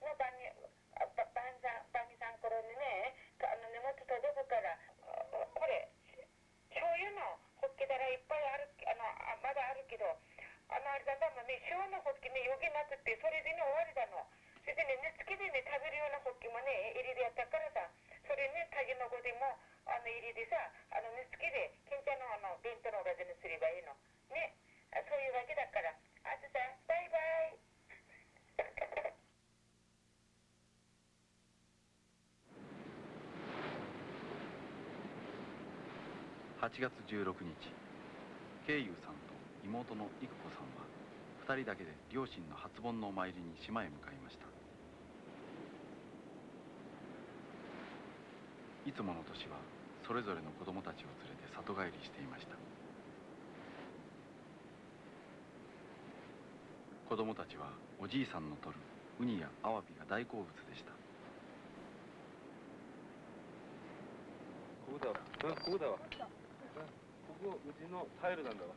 の晩にあば晩さん晩さん頃にねかあの荷物届くからあこれ醤油のホッケだらいっぱいあるあのあまだあるけどあのあれだだもんね塩のホッケね余計なくってそれでね終わりだの。それでね煮付けでね食べるようなホッケもね入りでやったからさそれねタケノコでもあの入りでさあの煮付けでケンちゃんのあの弁当のおかずにすればいいの。ね。あそういうわけだから。あずさんバイバイ。8月16日慶友さんと妹の育子さんは2人だけで両親の初盆のお参りに島へ向かいました。いつもの年はそれぞれの子供たちを連れて里帰りしていました。子供たちはおじいさんの取るウニやアワビが大好物でした。ここだわ。ここだわ。ここうちのタイルなんだわ。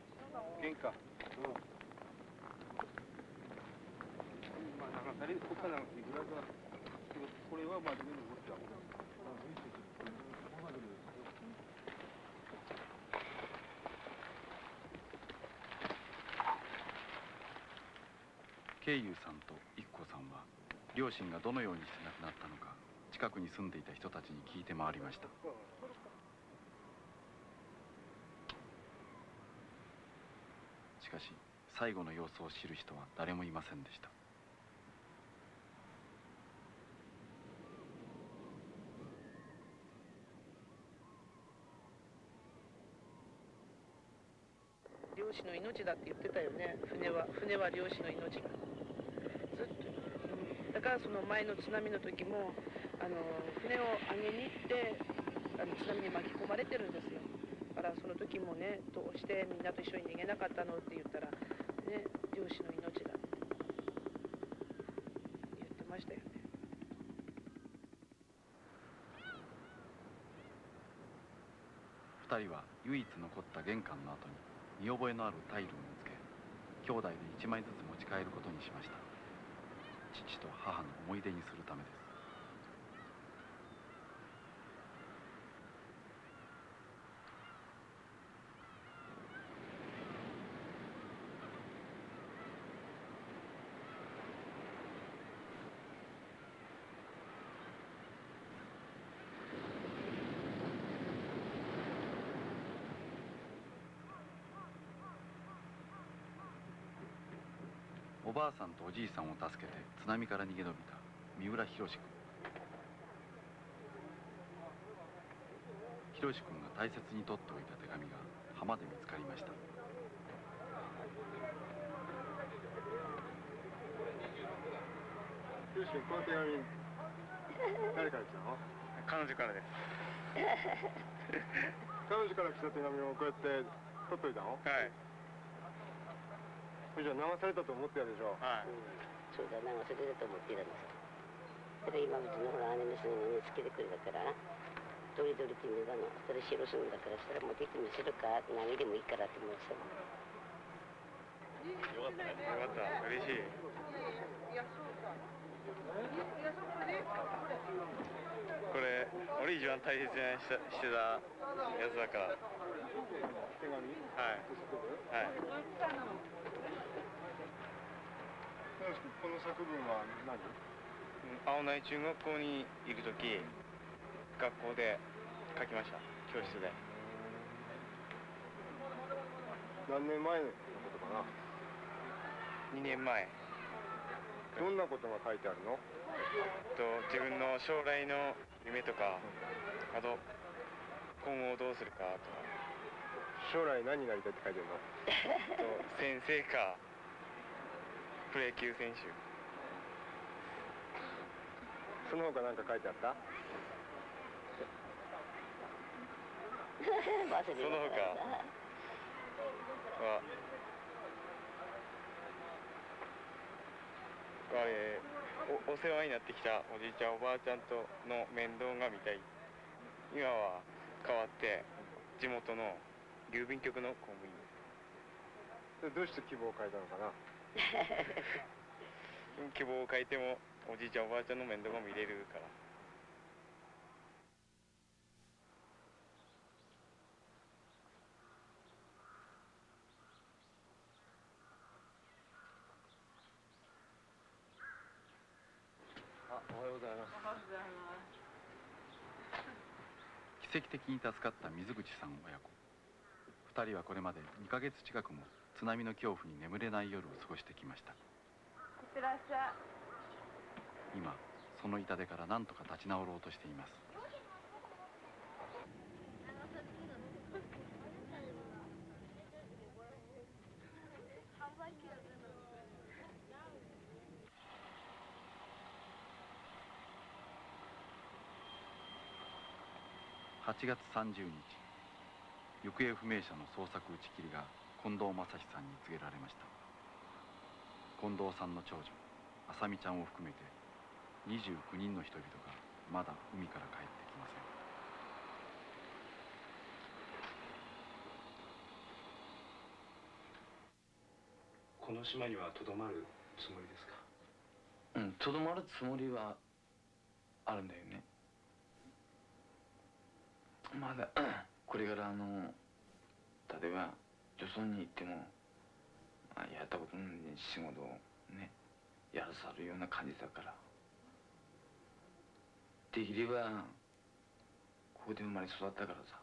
玄関。うん。まあ長さりここかりぐらいだけどこれは真面目に持ってた慶友さんと育子さんは両親がどのようにして亡くなったのか近くに住んでいた人たちに聞いて回りました。しかし最後の様子を知る人は誰もいませんでした。漁師の命だって言ってたよね。船は船は漁師の命だずっと、うんだからその前の津波の時もあの船を上げに行ってあの津波に巻き込まれてるんですよ。だからその時もねどうしてみんなと一緒に逃げなかったのって言ったらね漁師の命だって。言ってましたよね。2人は唯一残った玄関の後に。見覚えのあるタイルを見つけ兄弟で1枚ずつ持ち帰ることにしました。父と母の思い出にするためです。ばあさんとおじいさんを助けて津波から逃げ延びた三浦博君。博君が大切に取っておいた手紙が浜で見つかりました。よしこの手紙誰から来たの？彼女からです。彼女から来た手紙をこうやって取っといたの？はいじゃ流されたと思ってやるでしょはいうんそうだなそれだと思っていたんですだから今うちのほら姉娘のねつけてくれたからどれどれって言うのそれ白すんだからしたら持ってきて見せるか何でもいいからって思ってたもんよかったねよかった嬉しいこれ俺一番大切にしたしてたやつだから手紙はいはいこの作文は何？青内中学校に行く時学校で書きました。教室で。何年前のことかな？2年前。どんなことが書いてあるの？と自分の将来の夢とかあと今後どうするかとか。将来何になりたいって書いてるの？と先生かプロ野球選手。その他何か書いてあった？[LAUGHS] その他は？はえーおお世話になってきたおじいちゃんおばあちゃんとの面倒が見たい今は変わって地元の郵便局の公務員。でどうして希望を書いたのかな？希望を書いてもおじいちゃん。[LAUGHS] おばあちゃんの面倒が見れるからあおはようございます。奇跡的に助かった水口さん親子。二人はこれまで2ヶ月近くも津波の恐怖に眠れない夜を過ごしてきました。いってらっしゃい今その痛手から何とか立ち直ろうとしています。8月30日行方不明者の捜索打ち切りが近藤正史さんに告げられました。近藤さんの長女あさみちゃんを含めて29人の人々がまだ海から帰ってきません。この島にはとどまるつもりですか？うんとどまるつもりはあるんだよね。まだこれからあの例えばよそに行っても、まあ、やったことのない仕事をねやらさるような感じだから。できればここで生まれ育ったからさ。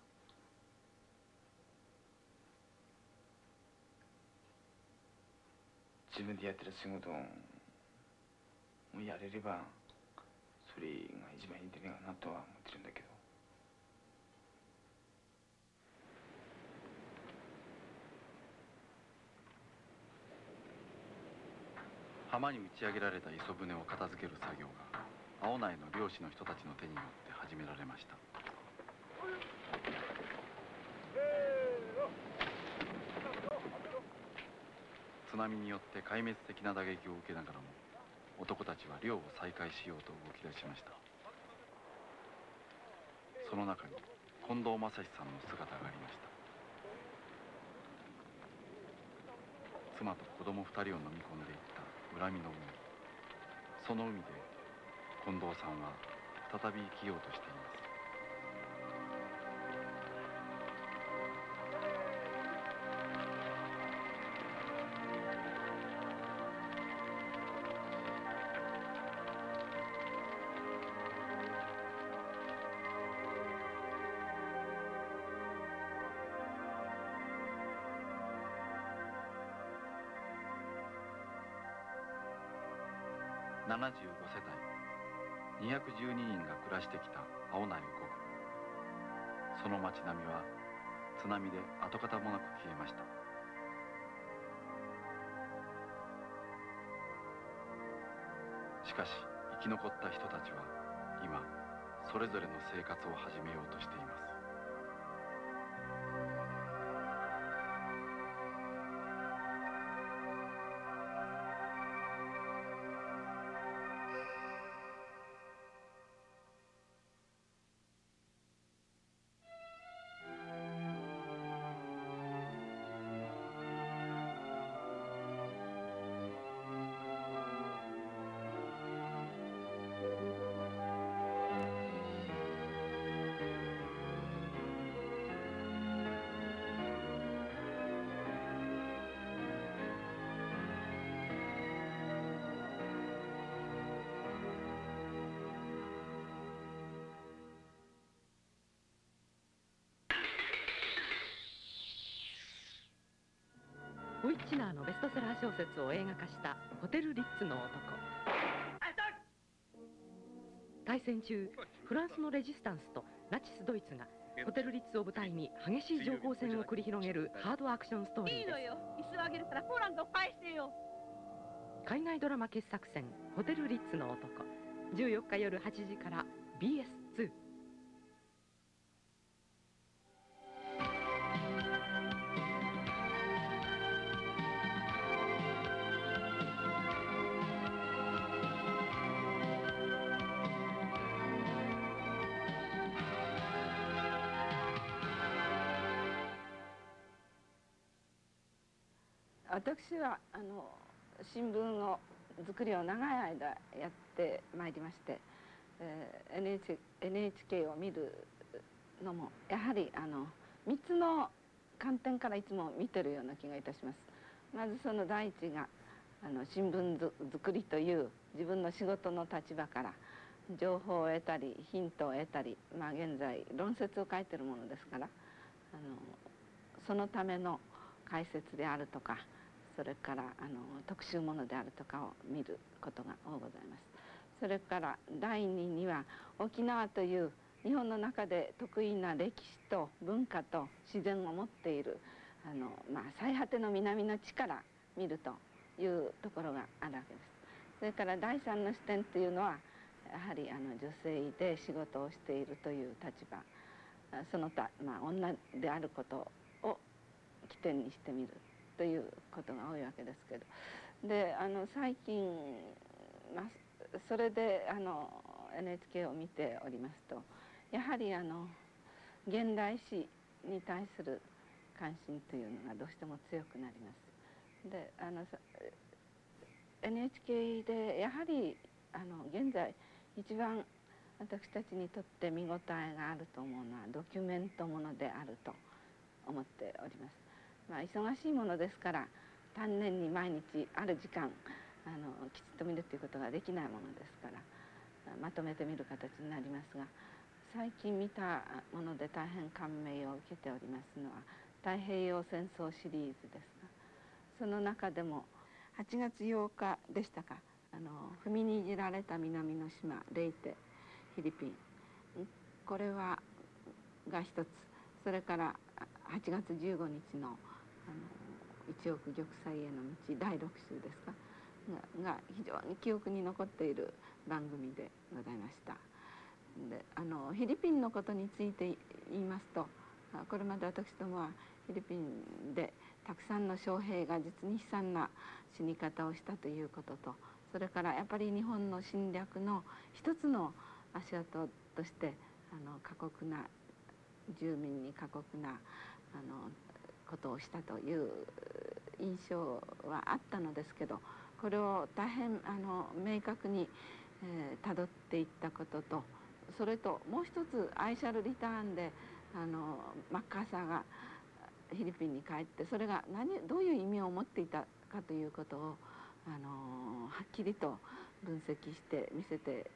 自分でやってる仕事をやれればそれが一番いいんじゃないかなとは思ってるんだけど浜に打ち上げられた磯船を片付ける作業が青内の漁師の人たちの手によって始められました。津波によって壊滅的な打撃を受けながらも男たちは漁を再開しようと動き出しました。その中に近藤正史さんの姿がありました。妻と子供二人を飲み込んでいた恨みの海。その海で近藤さんは再び生きようとしています。75世帯。212人が暮らしてきた青内五区。その町並みは津波で跡形もなく消えました。しかし生き残った人たちは今それぞれの生活を始めようとしています。ラー小説を映画化した「ホテル・リッツの男」大戦中フランスのレジスタンスとナチス・ドイツがホテル・リッツを舞台に激しい情報戦を繰り広げるハードアクションストーリーいいのよ。椅子をあげるからポーランドを返してよ。海外ドラマ傑作選「ホテル・リッツの男」14日夜8時から BS2 私はあの新聞を作りを長い間やってまいりまして、えー NHK, NHK を見るのもやはりあの3つの観点からいつも見てるような気がいたします。まずその第一があの新聞づ作りという自分の仕事の立場から情報を得たりヒントを得たり、まあ、現在論説を書いてるものですからあのそのための解説であるとかそれからあの特集ものであるとかを見ることが多ございます。それから第二には沖縄という日本の中で得意な歴史と文化と自然を持っているあの、まあ、最果ての南の地から見るというところがあるわけです。それから第三の視点というのはやはりあの女性で仕事をしているという立場その他、まあ、女であることを起点にしてみるということが多いわけですけどであの最近、まあ、それであの NHK を見ておりますとやはりあの現代史に対する関心というのがどうしても強くなります。であの NHK でやはりあの現在一番私たちにとって見応えがあると思うのはドキュメントものであると思っております。まあ、忙しいものですから丹念に毎日ある時間あのきちっと見るということができないものですからまとめてみる形になりますが最近見たもので大変感銘を受けておりますのは太平洋戦争シリーズですがその中でも8月8日でしたかあの踏みにじられた南の島レイテフィリピン。これはが一つ。それから8月15日のあの一億玉砕への道第6週ですか？がが非常に記憶に残っている番組でございました。であのフィリピンのことについて言いますとこれまで私どもはフィリピンでたくさんの将兵が実に悲惨な死に方をしたということとそれからやっぱり日本の侵略の一つの足跡としてあの過酷な住民に過酷なあのことをしたという印象はあったのですけどこれを大変あの明確にたど、えー、っていったこととそれともう一つアイシャルリターンであのマッカーサーがフィリピンに帰ってそれが何どういう意味を持っていたかということをあのはっきりと分析して見せて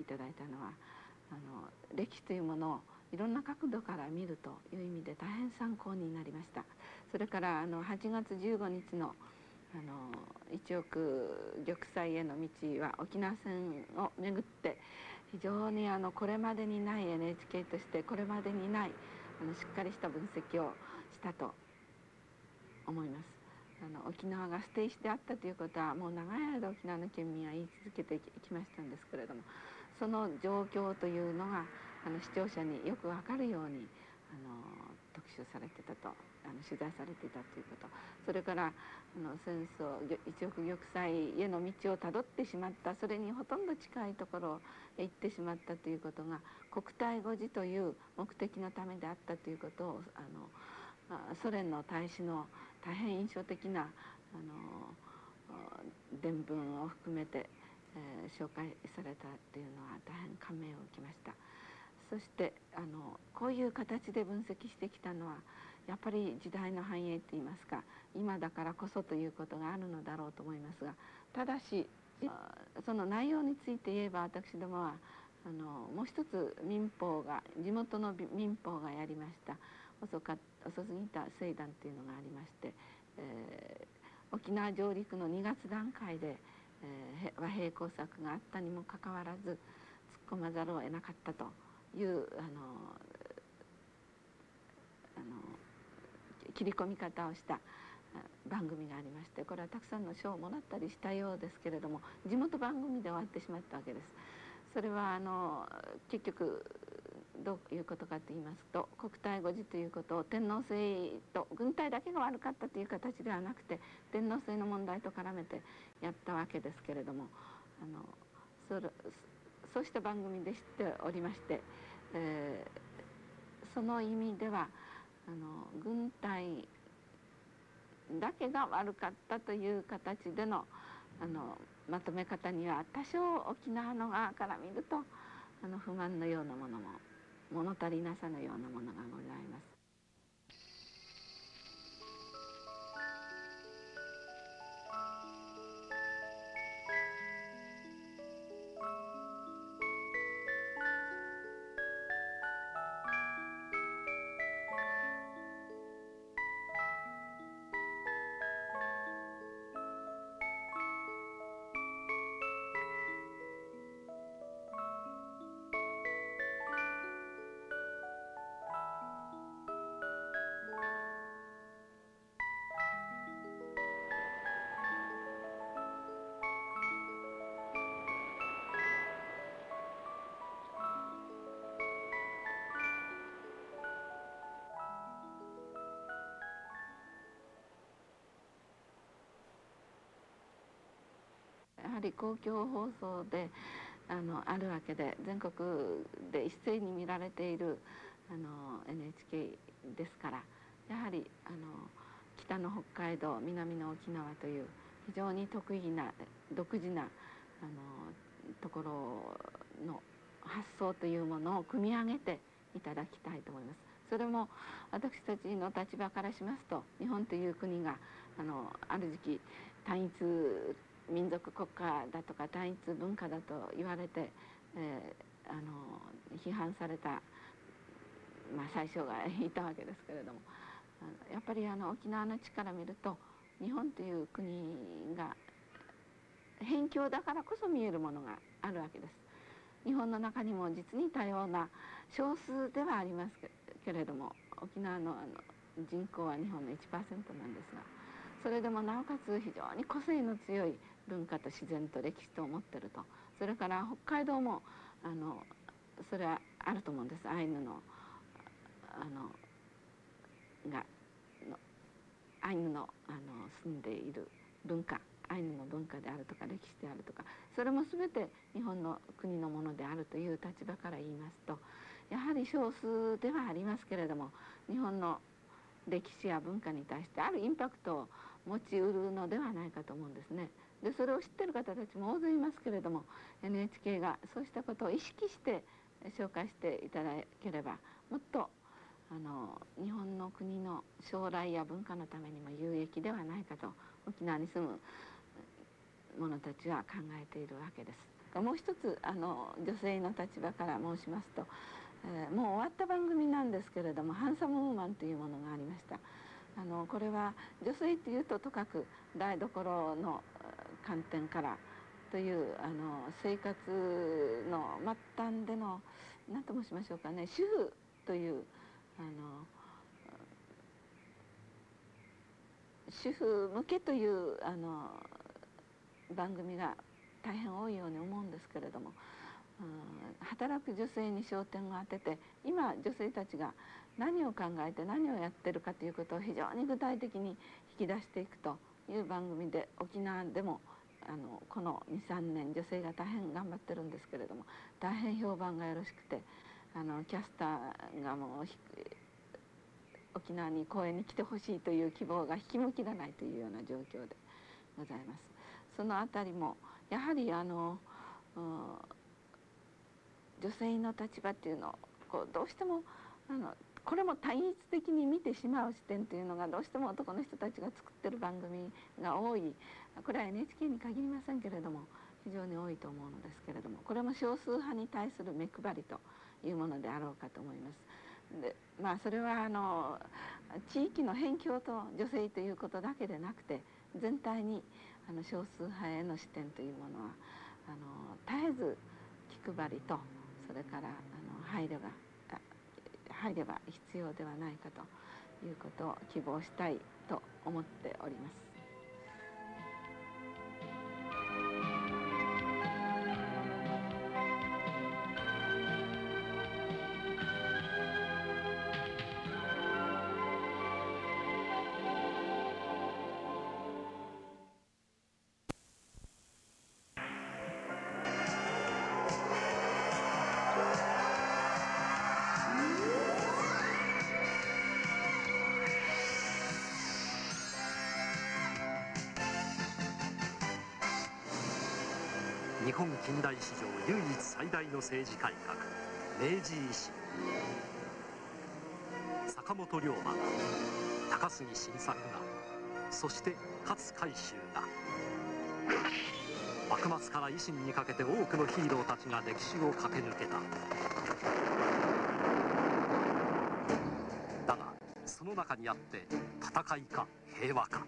いただいたのはあの歴史というものをいろんな角度から見るという意味で大変参考になりました。それからあの8月15日のあの一億玉砕への道は沖縄戦をめぐって非常にあのこれまでにない NHK としてこれまでにないあのしっかりした分析をしたと思います。あの沖縄が捨て石であったということはもう長い間沖縄の県民は言い続けてきましたんですけれどもその状況というのがあの視聴者によくわかるようにあの特集されてたとあの取材されてたということそれからあの戦争一億玉砕への道をたどってしまったそれにほとんど近いところへ行ってしまったということが国体護持という目的のためであったということをあのソ連の大使の大変印象的なあの伝聞を含めて、えー、紹介されたというのは大変感銘を受けました。そしてあのこういう形で分析してきたのはやっぱり時代の繁栄といいますか今だからこそということがあるのだろうと思いますがただしその内容について言えば私どもはあのもう一つ民法が地元の民法がやりました遅か遅すぎた聖断というのがありまして、えー、沖縄上陸の2月段階で、えー、和平工作があったにもかかわらず突っ込まざるを得なかったと。いうあのあの切り込み方をした番組がありましてこれはたくさんの賞をもらったりしたようですけれども地元番組で終わってしまったわけです。それはあの結局どういうことかと言いますと国体護持ということを天皇制と軍隊だけが悪かったという形ではなくて天皇制の問題と絡めてやったわけですけれどもあのそれそうした番組で知っておりまして、えー、その意味ではあの軍隊だけが悪かったという形でのあのまとめ方には多少沖縄の側から見るとあの不満のようなものも物足りなさのようなものがございます。やはり公共放送であのあるわけで全国で一斉に見られているあの NHK ですからやはりあの北の北海道南の沖縄という非常に得意な独自なあのところの発想というものを組み上げていただきたいと思います。それも私たちの立場からしますと日本という国があのある時期単一民族国家だとか単一文化だと言われて、えー、あの批判された、まあ、最初がいたわけですけれどもやっぱりあの沖縄の地から見ると日本という国が辺境だからこそ見えるものがあるわけです。日本の中にも実に多様な少数ではありますけれども沖縄のあの人口は日本の1%なんですがそれでもなおかつ非常に個性の強い文化と自然と歴史と思ってるとそれから北海道もあのそれはあると思うんですアイヌのあのがのアイヌのあの住んでいる文化アイヌの文化であるとか歴史であるとかそれも全て日本の国のものであるという立場から言いますとやはり少数ではありますけれども日本の歴史や文化に対してあるインパクトを持ちうるのではないかと思うんですね。でそれを知ってる方たちも大勢いますけれども NHK がそうしたことを意識して紹介していただければもっとあの日本の国の将来や文化のためにも有益ではないかと沖縄に住む者たちは考えているわけです。もう一つあの女性の立場から申しますと、えー、もう終わった番組なんですけれども「ハンサムウーマン」というものがありました。あのこれは女性というととかく台所の観点からというあの生活の末端での何と申しましょうかね主婦というあの主婦向けというあの番組が大変多いように思うんですけれどもうん働く女性に焦点を当てて今女性たちが何を考えて何をやってるかということを非常に具体的に引き出していくという番組で沖縄でもあのこの23年女性が大変頑張ってるんですけれども大変評判がよろしくてあのキャスターがもう沖縄に公演に来てほしいという希望が引き向きがないというような状況でございます。そのありもやはりあの、女性の立場っていうのをこうどうしてもあのこれも単一的に見てしまう視点というのがどうしても男の人たちが作ってる番組が多いこれは NHK に限りませんけれども非常に多いと思うのですけれどもこれも少数派に対する目配りというものであろうかと思います。でまあそれはあの地域の辺境と女性ということだけでなくて全体にあの少数派への視点というものはあの絶えず気配りとそれからあの配慮が配慮が必要ではないかということを希望したいと思っております。近代史上唯一最大の政治改革明治維新。坂本龍馬が高杉晋作がそして勝海舟が。幕末から維新にかけて多くのヒーローたちが歴史を駆け抜けた。だがその中にあって戦いか平和か。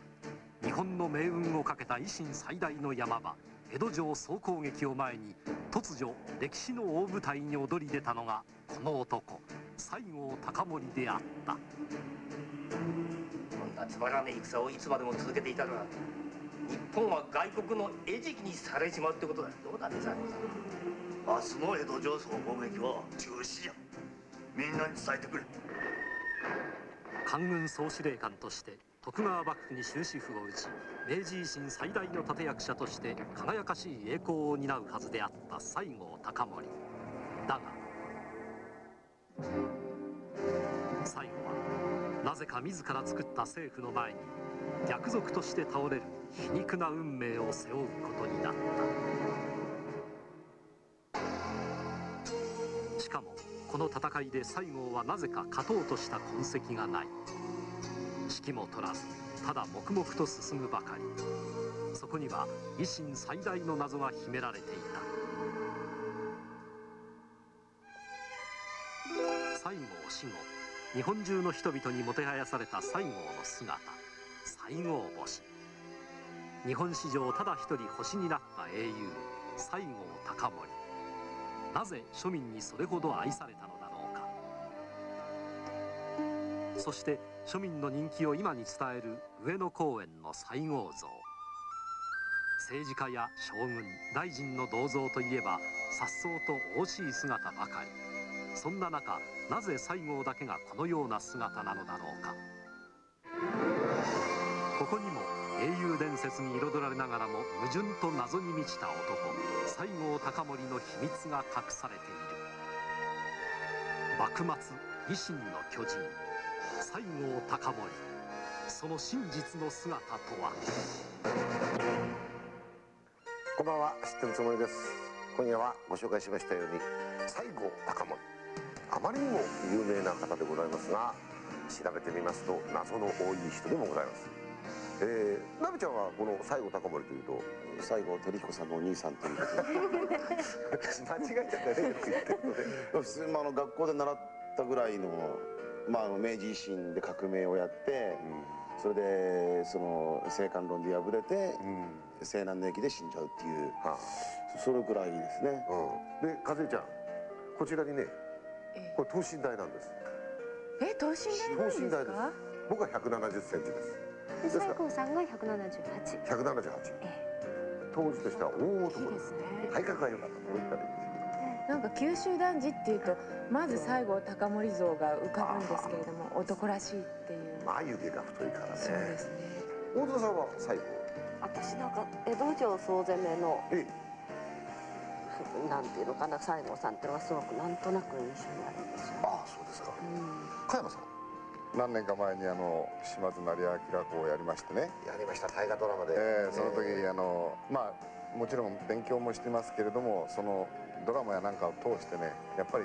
日本の命運をかけた維新最大の山場。江戸城総攻撃を前に突如歴史の大舞台に躍り出たのがこの男。西郷隆盛であった。こんなつまらねえ戦をいつまでも続けていたら日本は外国の餌食にされちまうってことだ。どうだね西郷さん明日の江戸城総攻撃は中止じゃ。みんなに伝えてくれ。官軍総司令官として徳川幕府に終止符を打ち明治維新最大の立役者として輝かしい栄光を担うはずであった西郷隆盛。だが最後はなぜか自ら作った政府の前に逆賊として倒れる皮肉な運命を背負うことになった。しかもこの戦いで西郷はなぜか勝とうとした痕跡がない。指揮も取らずただ黙々と進むばかり。そこには維新最大の謎が秘められていた。西郷死後日本中の人々にもてはやされた西郷の姿。西郷星。日本史上ただ一人星になった英雄西郷隆盛。なぜ庶民にそれほど愛されたのだろうか。そして庶民の人気を今に伝える上野公園の西郷像。政治家や将軍大臣の銅像といえば颯爽と惜しい姿ばかり。そんな中なぜ西郷だけがこのような姿なのだろうか。ここにも英雄伝説に彩られながらも矛盾と謎に満ちた男西郷隆盛の秘密が隠されている。幕末維新の巨人。西郷隆盛。その真実の姿とは？こんばんは。知ってるつもりです。今夜はご紹介しましたように西郷隆盛。あまりにも有名な方でございますが調べてみますと謎の多い人でもございます。えー、なべちゃんはこの西郷隆盛というと西郷輝彦さんのお兄さんということ [LAUGHS] 間違えちゃったね。[LAUGHS] って言ってるのでで。普通、まあ、あの学校で習ったぐらいの,、まあ、あの明治維新で革命をやって、それでその青函論で敗れて、西南の駅で死んじゃうっていう、それぐらいですね、で和江ちゃんこちらにねこれ等身大なんです。え等身大なんです等身大です。か僕は170センチです。で西郷さんが178 178当時としては大男です体格が良かった。と言ったらいいですなんか九州男児っていうとまず西郷隆盛像が浮かぶんですけれども男らしいっていう。眉毛が太いからね。そうですね。大津さんは最後。私なんか江戸城総攻めのなんていうのかな西郷さんっていうのがすごくなんとなく印象にあるんですよ、ああそうですか、加山さん何年か前にあの島津成明公をやりましてね。やりました。大河ドラマで、えーその時、あのまあもちろん勉強もしてますけれどもそのドラマやなんかを通してねやっぱり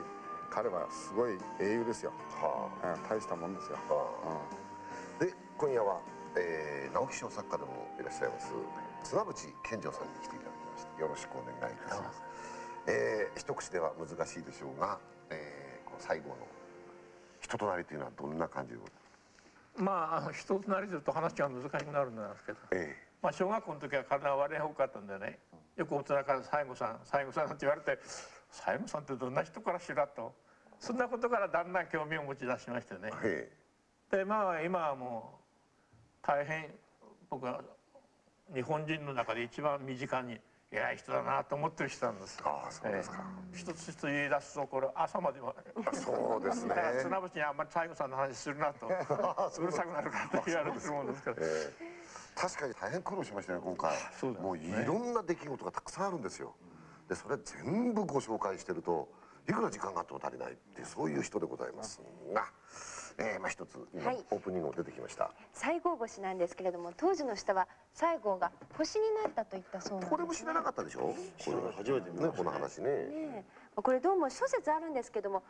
彼はすごい英雄ですよ、はあ、大したもんですよ、で今夜は、えー直木賞作家でもいらっしゃいます綱淵健丈さんに来ていただきました。よろしくお願いいたします。えー一口では難しいでしょうが、えーこの最後の人となりというのはどんな感じでございますまああの人となりすると話が難しくなるんですけど、まあ、小学校の時は体が割れ多かったんでねよく大人から「西郷さん西郷さん」って言われて「西郷さんってどんな人からしら」と。そんなことからだんだん興味を持ち出しましてね。でまあ今はもう大変僕は日本人の中で一番身近に偉い人だなと思ってる人なんです。ああそうですか、えー一つ一つ言い出すとこれ朝まではそうですね。だから綱淵にあんまり西郷さんの話するなと [LAUGHS] うるさくなるからと言われてるもんですから。えー確かに大変苦労しましたね今回。[LAUGHS] もういろんな出来事がたくさんあるんですよ。でそれ全部ご紹介してるといくら時間があっても足りないっていうそういう人でございますが、えーまあ一つ今はい。オープニングも出てきました、西郷星なんですけれども当時の人は西郷が星になったと言ったそうなんです、ね、これも知らなかったでしょ？これ初めてね。この話ね。ねえ。これどうも諸説あるんですけども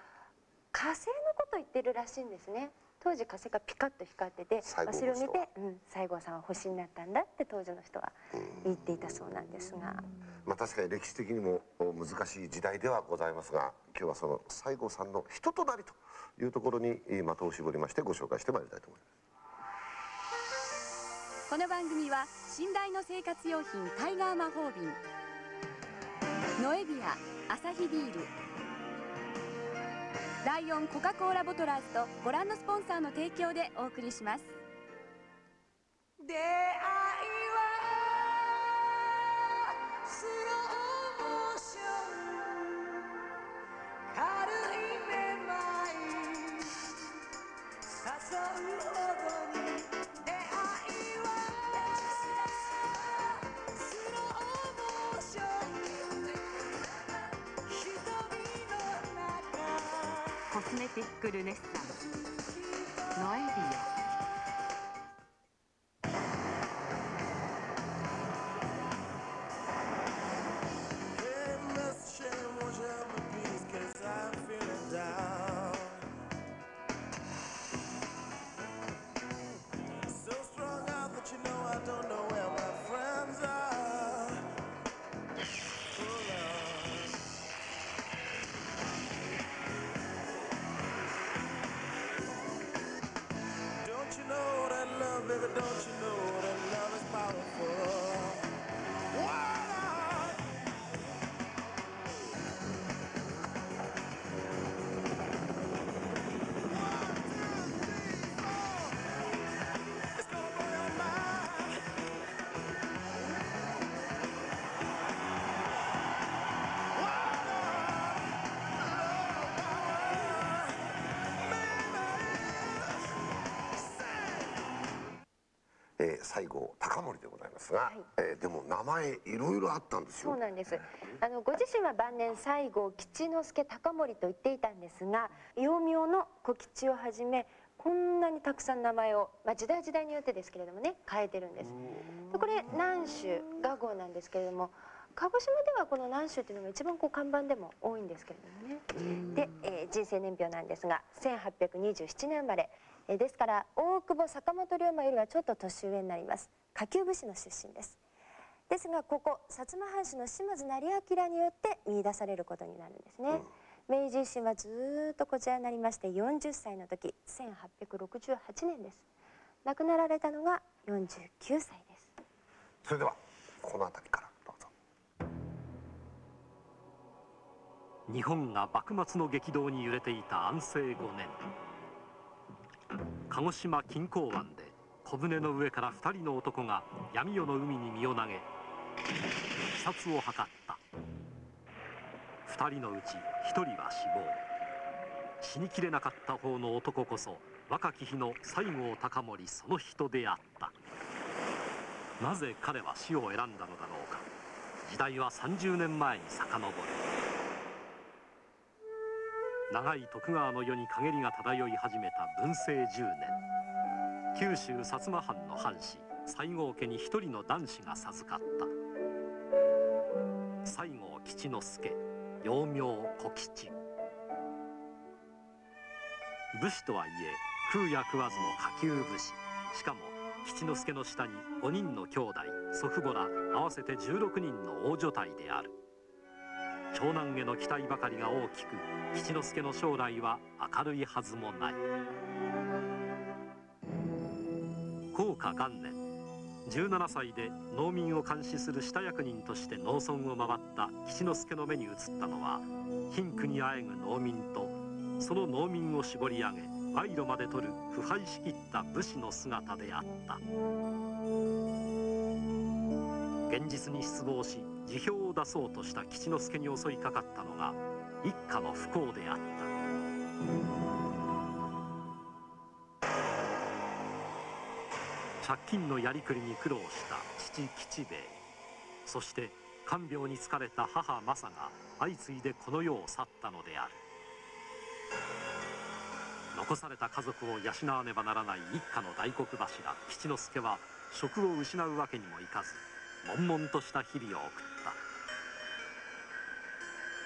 火星のこと言ってるらしいんですね当時火星がピカッと光ってて、それを見て、うん、西郷さんは星になったんだって当時の人は言っていたそうなんですが、まあ確かに歴史的にも難しい時代ではございますが今日はその西郷さんの人となりというところにえー的を絞りましてご紹介してまいりたいと思います。この番組は信頼の生活用品タイガー魔法瓶ノエビアアサヒビールライオンコカ・コーラボトラーズとご覧のスポンサーの提供でお送りします。出会いはスローモーション。軽いめまい。誘うほどに。コスメティックルネッサ盛ですが、えーでも名前いろいろあったんですよ。そうなんです。あのご自身は晩年西郷吉之助隆盛と言っていたんですが幼名の小吉をはじめこんなにたくさん名前を、まあ、時代時代によってですけれどもね変えてるんです。でこれ南州雅号なんですけれども鹿児島ではこの南州っていうのが一番こう看板でも多いんですけれどもね。で、えー人生年表なんですが1827年生まれ、えーですから大久保坂本龍馬よりはちょっと年上になります下級武士の出身です。ですがここ薩摩藩士の島津成明によって見出されることになるんですね、明治維新はずーっとこちらになりまして40歳の時1868年です。亡くなられたのが49歳です。それではこの辺りからどうぞ。日本が幕末の激動に揺れていた安政5年。鹿児島近郊湾で小舟の上から2人の男が闇夜の海に身を投げ自殺を図った。2人のうち1人は死亡。死にきれなかった方の男こそ若き日の西郷隆盛その人であった。なぜ彼は死を選んだのだろうか。時代は30年前に遡る。長い徳川の世に陰りが漂い始めた文政10年。九州薩摩藩の藩士西郷家に一人の男子が授かった。西郷吉之助幼名小吉。武士とはいえ食うや食わずの下級武士。しかも吉之助の下に5人の兄弟祖父母ら合わせて16人の大所帯である。長男への期待ばかりが大きく吉之助の将来は明るいはずもない。高家元年17歳で農民を監視する下役人として農村を回った吉之助の目に映ったのは貧苦にあえぐ農民とその農民を絞り上げ賄賂まで取る腐敗しきった武士の姿であった。現実に失望し辞表を出そうとした吉之助に襲いかかったのが一家の不幸であった。借金のやりくりに苦労した父吉兵衛。そして看病に疲れた母政が相次いでこの世を去ったのである。残された家族を養わねばならない一家の大黒柱吉之助は職を失うわけにもいかず悶々とした日々を送っ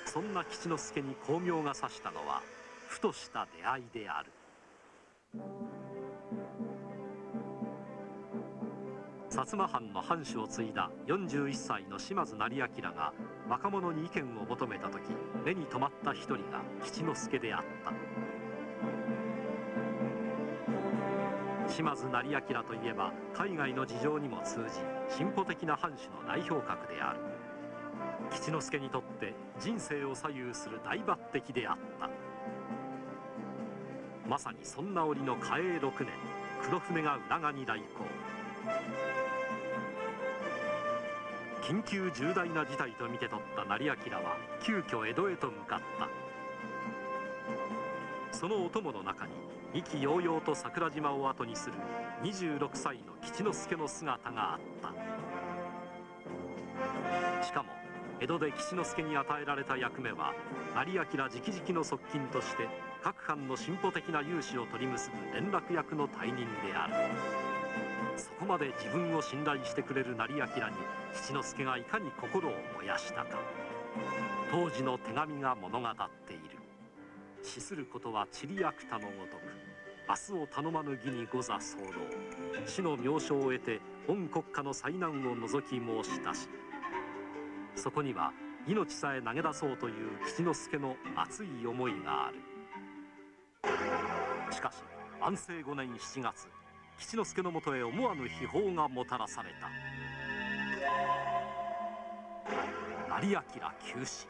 た。そんな吉之助に巧妙が差したのはふとした出会いである。薩摩藩の藩主を継いだ41歳の島津成明が若者に意見を求めた時目に留まった一人が吉之助であった。島津成明といえば海外の事情にも通じ進歩的な藩主の代表格である。吉之助にとって人生を左右する大抜擢であった。まさにそんな折の嘉永6年黒船が浦賀に来航。緊急重大な事態と見て取った成明は急遽江戸へと向かった。そのお供の中に意気揚々と桜島を後にする26歳の吉之助の姿があった。しかも江戸で吉之助に与えられた役目は成明直々の側近として各藩の進歩的な融資を取り結ぶ連絡役の退任である。そこまで自分を信頼してくれる成明に吉之助がいかに心を燃やしたか。当時の手紙が物語っている。死することはチリアクタのごとく明日を頼まぬ義に御座候死の妙称を得て御国家の災難を除き申したしそこには命さえ投げ出そうという吉之助の熱い思いがある。しかし安政5年7月吉之助のもとへ思わぬ秘宝がもたらされた。成明急死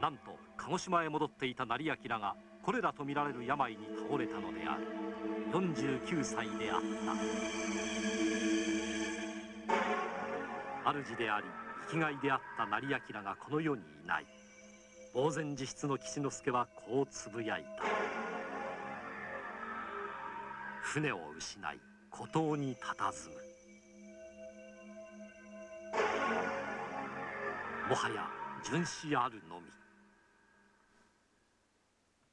なんと鹿児島へ戻っていた成明がこれらと見られる病に倒れたのである。49歳であった。主であり生きがいであった成明がこの世にいない。呆然自失の吉之助はこうつぶやいた。船を失い孤島に佇む。もはや殉死あるのみ。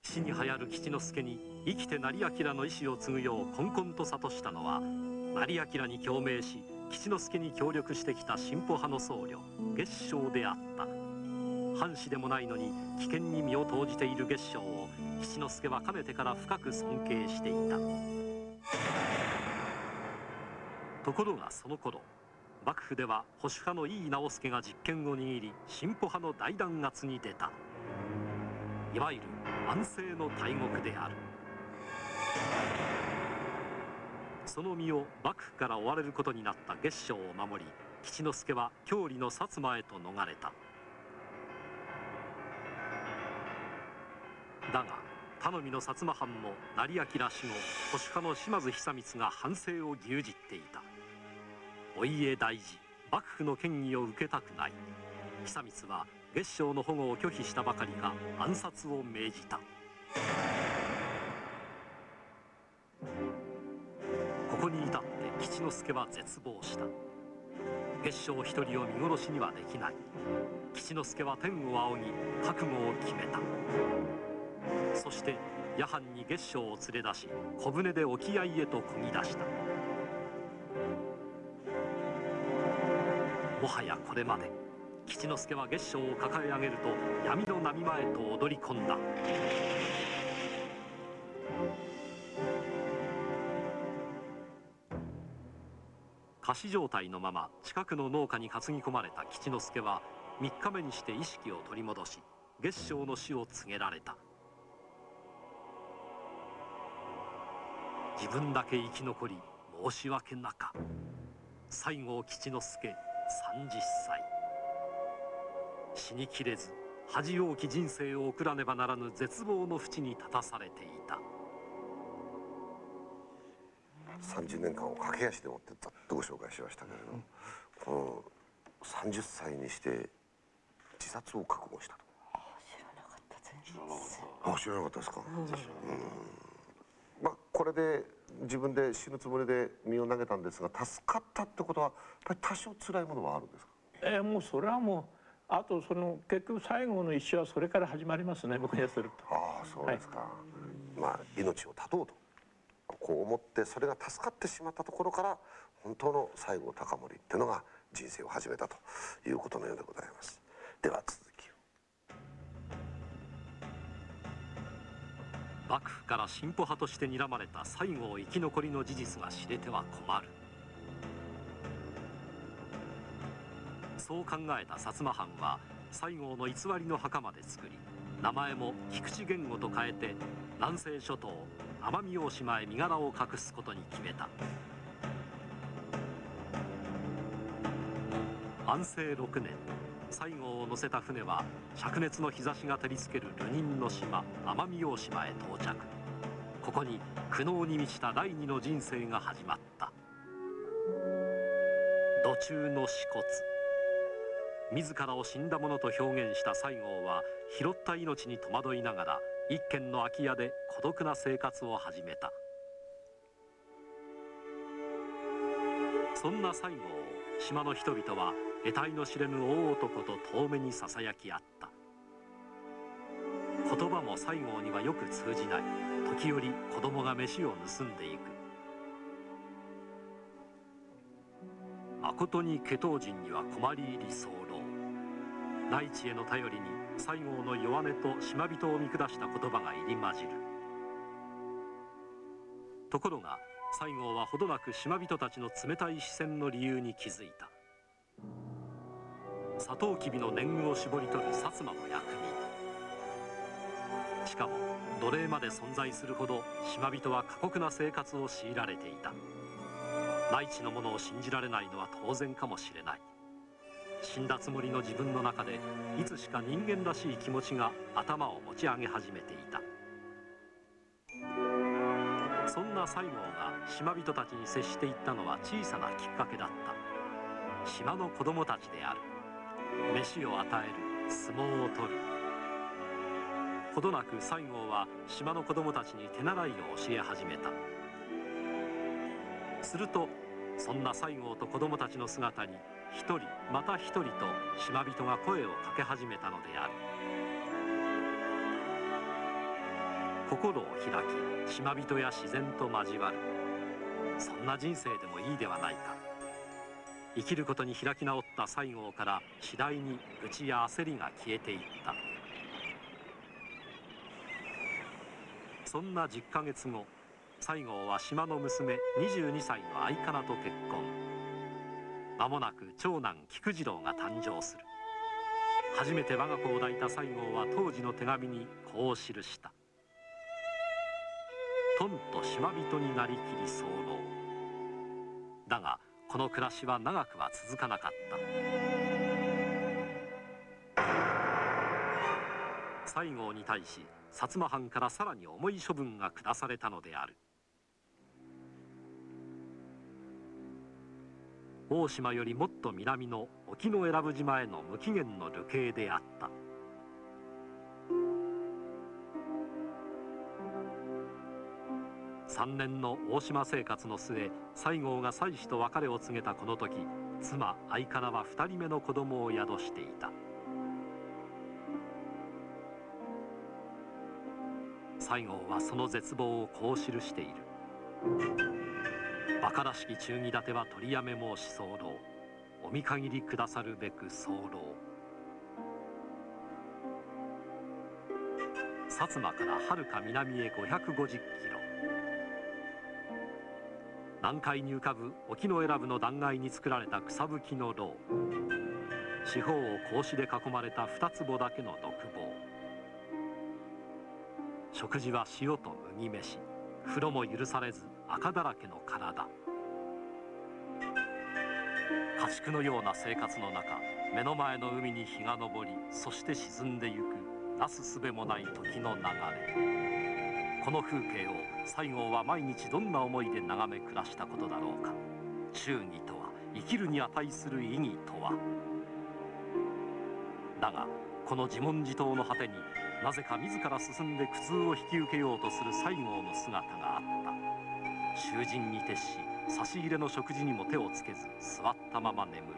死に流行る吉之助に生きて成明の意志を継ぐようこんこんと諭したのは成明に共鳴し吉之助に協力してきた進歩派の僧侶月正であった。藩士でもないのに危険に身を投じている月正を吉之助はかねてから深く尊敬していた。ところがその頃幕府では保守派の井伊直弼が実権を握り進歩派の大弾圧に出た。いわゆる安政の大国である。その身を幕府から追われることになった月正を守り吉之助は郷里の薩摩へと逃れた。だが頼みの薩摩藩も成明死後保守派の島津久光が反省を牛耳っていた。お家大事幕府の権威を受けたくない。久光は月将の保護を拒否したばかりか暗殺を命じた。ここに至って吉之助は絶望した。月将一人を見殺しにはできない。吉之助は天を仰ぎ覚悟を決めた。そして夜半に月将を連れ出し小舟で沖合へと漕ぎ出した。もはやこれまで。吉之助は月将を抱え上げると闇の波間へと踊り込んだ。仮死状態のまま近くの農家に担ぎ込まれた吉之助は3日目にして意識を取り戻し月将の死を告げられた。自分だけ生き残り申し訳なか。西郷吉之助30歳。死にきれず恥多き人生を送らねばならぬ絶望の淵に立たされていた。30年間を駆け足でもってざっとご紹介しましたけれど、この30歳にして自殺を覚悟したと。知らなかった全然。あ知らなかったですか、うん。まあ、これで自分で死ぬつもりで身を投げたんですが助かったってことはやっぱり多少辛いものはあるんですか？えーもうそれはもうあとその結局最後の一生はそれから始まりますね僕にすると。ああそうですか、まあ命を絶とうとこう思ってそれが助かってしまったところから本当の西郷隆盛っていうのが人生を始めたということのようでございます。では幕府から進歩派として睨まれた西郷生き残りの事実が知れては困る。そう考えた薩摩藩は西郷の偽りの墓まで作り名前も菊池言語と変えて南西諸島奄美大島へ身柄を隠すことに決めた。安政6年西郷を乗せた船は灼熱の日差しが照りつける流人の島奄美大島へ到着。ここに苦悩に満ちた第二の人生が始まった。土中の死骨。自らを死んだものと表現した西郷は拾った命に戸惑いながら一軒の空き家で孤独な生活を始めた。そんな西郷を島の人々は得体の知れぬ大男と遠目にささやき合った。言葉も西郷にはよく通じない。時折子供が飯を盗んでいく。誠に祁答人には困り入り候。内地への頼りに西郷の弱音と島人を見下した言葉が入り混じる。ところが西郷はほどなく島人たちの冷たい視線の理由に気づいた。サトウキビの年貢を絞り取る薩摩の役人。しかも奴隷まで存在するほど島人は過酷な生活を強いられていた。内地のものを信じられないのは当然かもしれない。死んだつもりの自分の中でいつしか人間らしい気持ちが頭を持ち上げ始めていた。そんな西郷が島人たちに接していったのは小さなきっかけだった。島の子供たちである。飯を与える相撲を取る。ほどなく西郷は島の子供たちに手習いを教え始めた。するとそんな西郷と子供たちの姿に一人また一人と島人が声をかけ始めたのである。心を開き島人や自然と交わる。そんな人生でもいいではないか。生きることに開き直った西郷から次第に愚痴や焦りが消えていった。そんな10ヶ月後西郷は島の娘22歳の愛かなと結婚。間もなく長男菊次郎が誕生する。初めて我が子を抱いた西郷は当時の手紙にこう記した「とんと島人になりきり候」だがこの暮らしは長くは続かなかった。西郷に対し薩摩藩からさらに重い処分が下されたのである。大島よりもっと南の沖永良部島への無期限の流刑であった。3年の大島生活の末西郷が妻子と別れを告げたこの時妻相方は2人目の子供を宿していた。西郷はその絶望をこう記している。馬鹿らしき忠義立ては取りやめ申し候。お見限りくださるべく候。薩摩からはるか南へ550キロ。南海に浮かぶ沖永良部の断崖に作られた草吹きの牢。四方を格子で囲まれた二坪だけの独房。食事は塩と麦飯。風呂も許されず赤だらけの体。家畜のような生活の中目の前の海に日が昇りそして沈んでゆく。なすすべもない時の流れ。この風景を西郷は毎日どんな思いで眺め暮らしたことだろうか。忠義とは生きるに値する意義とは。だがこの自問自答の果てになぜか自ら進んで苦痛を引き受けようとする西郷の姿があった。囚人に徹し差し入れの食事にも手をつけず座ったまま眠る。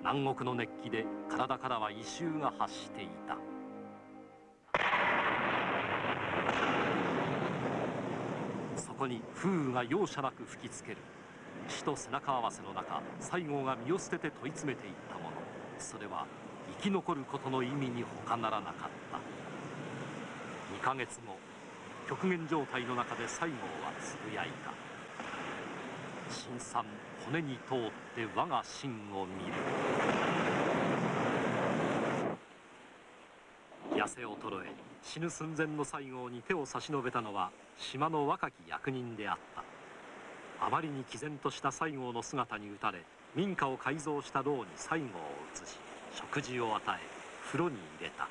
南国の熱気で体からは異臭が発していた。こに風雨が容赦なく吹きつける。死と背中合わせの中西郷が身を捨てて問い詰めていったもの。それは生き残ることの意味に他ならなかった。2ヶ月後極限状態の中で西郷はつぶやいた「辛酸骨に通って我が心を見る」痩せ衰え死ぬ寸前の西郷に手を差し伸べたのは島の若き役人であった。あまりに毅然とした西郷の姿に打たれ民家を改造した牢に西郷を移し食事を与え風呂に入れた。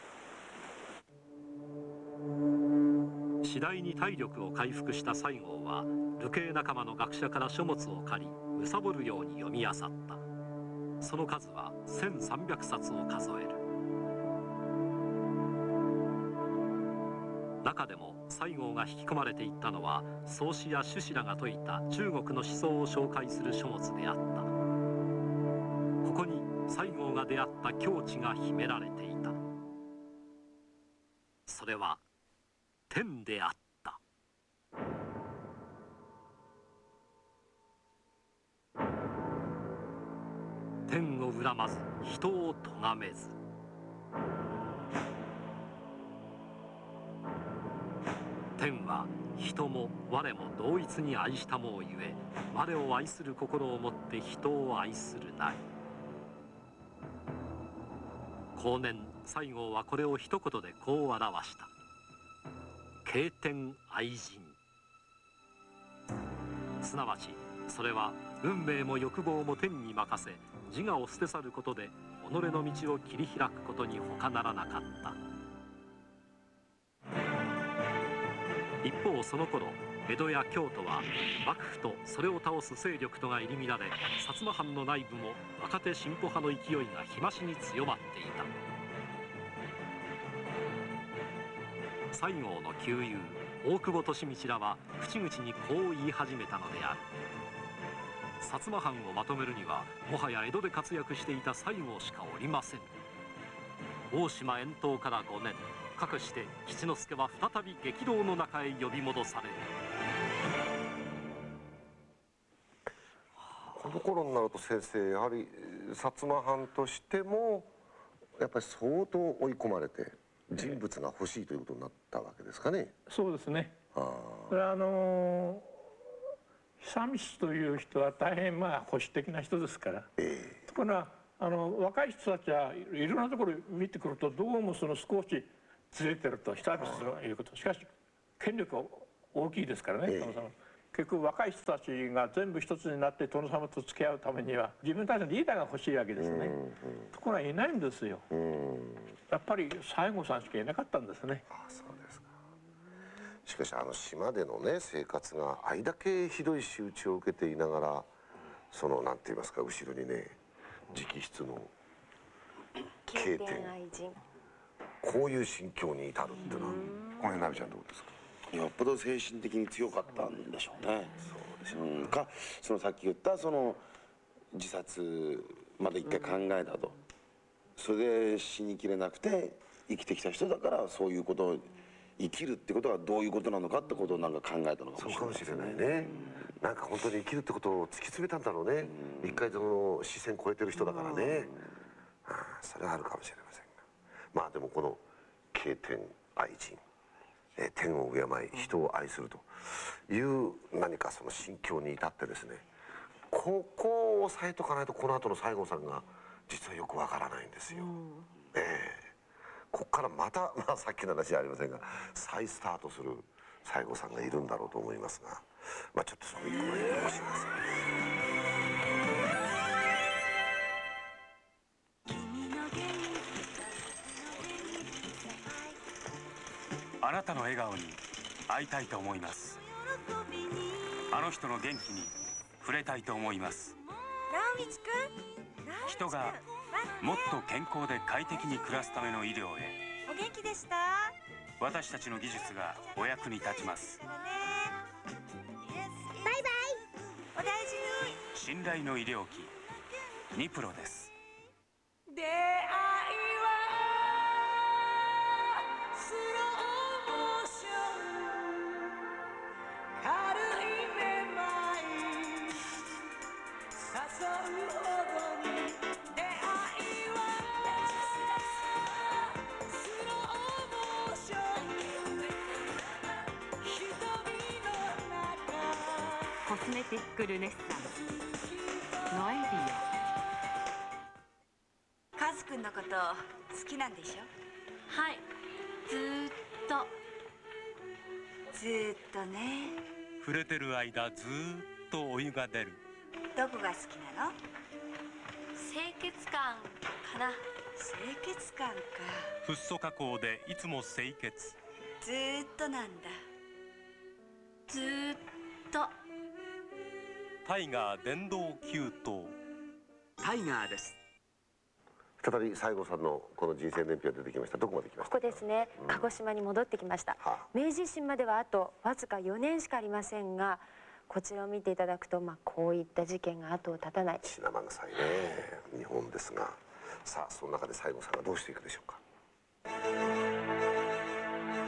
次第に体力を回復した西郷は流刑仲間の学者から書物を借り貪るように読み漁った。その数は1300冊を数える。中でも西郷が引き込まれていったのは宗師や朱子らが説いた中国の思想を紹介する書物であった。ここに西郷が出会った境地が秘められていた。それは天であった。天を恨まず人を咎めず。天は人も我も同一に愛したもうゆえ我を愛する心を持って人を愛するなり。後年西郷はこれを一言でこう表した。経天愛人。すなわちそれは運命も欲望も天に任せ自我を捨て去ることで己の道を切り開くことに他ならなかった。一方その頃江戸や京都は幕府とそれを倒す勢力とが入り乱れ薩摩藩の内部も若手進歩派の勢いが日増しに強まっていた。西郷の旧友大久保利通らは口々にこう言い始めたのである。薩摩藩をまとめるにはもはや江戸で活躍していた西郷しかおりません。大島遠投から5年。かくして吉之助は再び激動の中へ呼び戻されるこの頃になると先生やはり薩摩藩としてもやっぱり相当追い込まれて人物が欲しいということになったわけですかね。そうですね。これはあの久光という人は大変まあ保守的な人ですから。えー、ところがあの若い人たちはいろんなところ見てくるとどうもその少しずれてると久光ということ。しかし権力は大きいですからね、えー、結局若い人たちが全部一つになって殿様と付き合うためには自分たちのリーダーが欲しいわけですね、ところがいないんですよ、やっぱり西郷さんしかいなかったんですね。あそうですか。しかしあの島でのね生活があれだけひどい仕打ちを受けていながらそのなんて言いますか後ろにね直筆の経典。愛人こういう心境に至るっていうのは。この辺ナビちゃんどうですか？よっぽど精神的に強かったんでしょうね。そうでしょう、かそのさっき言ったその自殺まで一回考えたと、それで死にきれなくて生きてきた人だからそういうことを生きるってことはどういうことなのかってことをなんか考えたのかもしれない。そうかもしれないね、なんか本当に生きるってことを突き詰めたんだろうね、一回その視線超えてる人だからね、ああそれはあるかもしれません。がまあでもこの「経典愛人」えー天を敬い人を愛するという何かその心境に至ってですねここを押さえとかないとこの後の西郷さんが実はよくわからないんですよ。ええここからまた、[LAUGHS] まあ、さっきの話じゃありませんが再スタートする西郷さんがいるんだろうと思いますが、まあ、ちょっとその一個までお知らせ。あなたの笑顔に会いたいと思います。あの人の元気に触れたいと思います。人がもっと健康で快適に暮らすための医療へ。お元気でした？私たちの技術がお役に立ちます。バイバイ。お大事に。信頼の医療機。ニプロですスメティックルネッサンスノエビカズくんのこと好きなんでしょ？はい。ずーっと。ずーっとね。触れてる間ずーっとお湯が出る。どこが好きなの？清潔感かな。清潔感か。フッ素加工でいつも清潔。ずーっとなんだ。ずーっとタイガー電動給湯。タイガーです。再び西郷さんのこの人生年表が出てきました。どこまで来ましここですね。鹿児島に戻ってきました。明治維新まではあとわずか4年しかありませんがこちらを見ていただくと、まあ、こういった事件が後を絶たない。血生臭いね。日本ですが。さあその中で西郷さんがどうしていくでしょうか？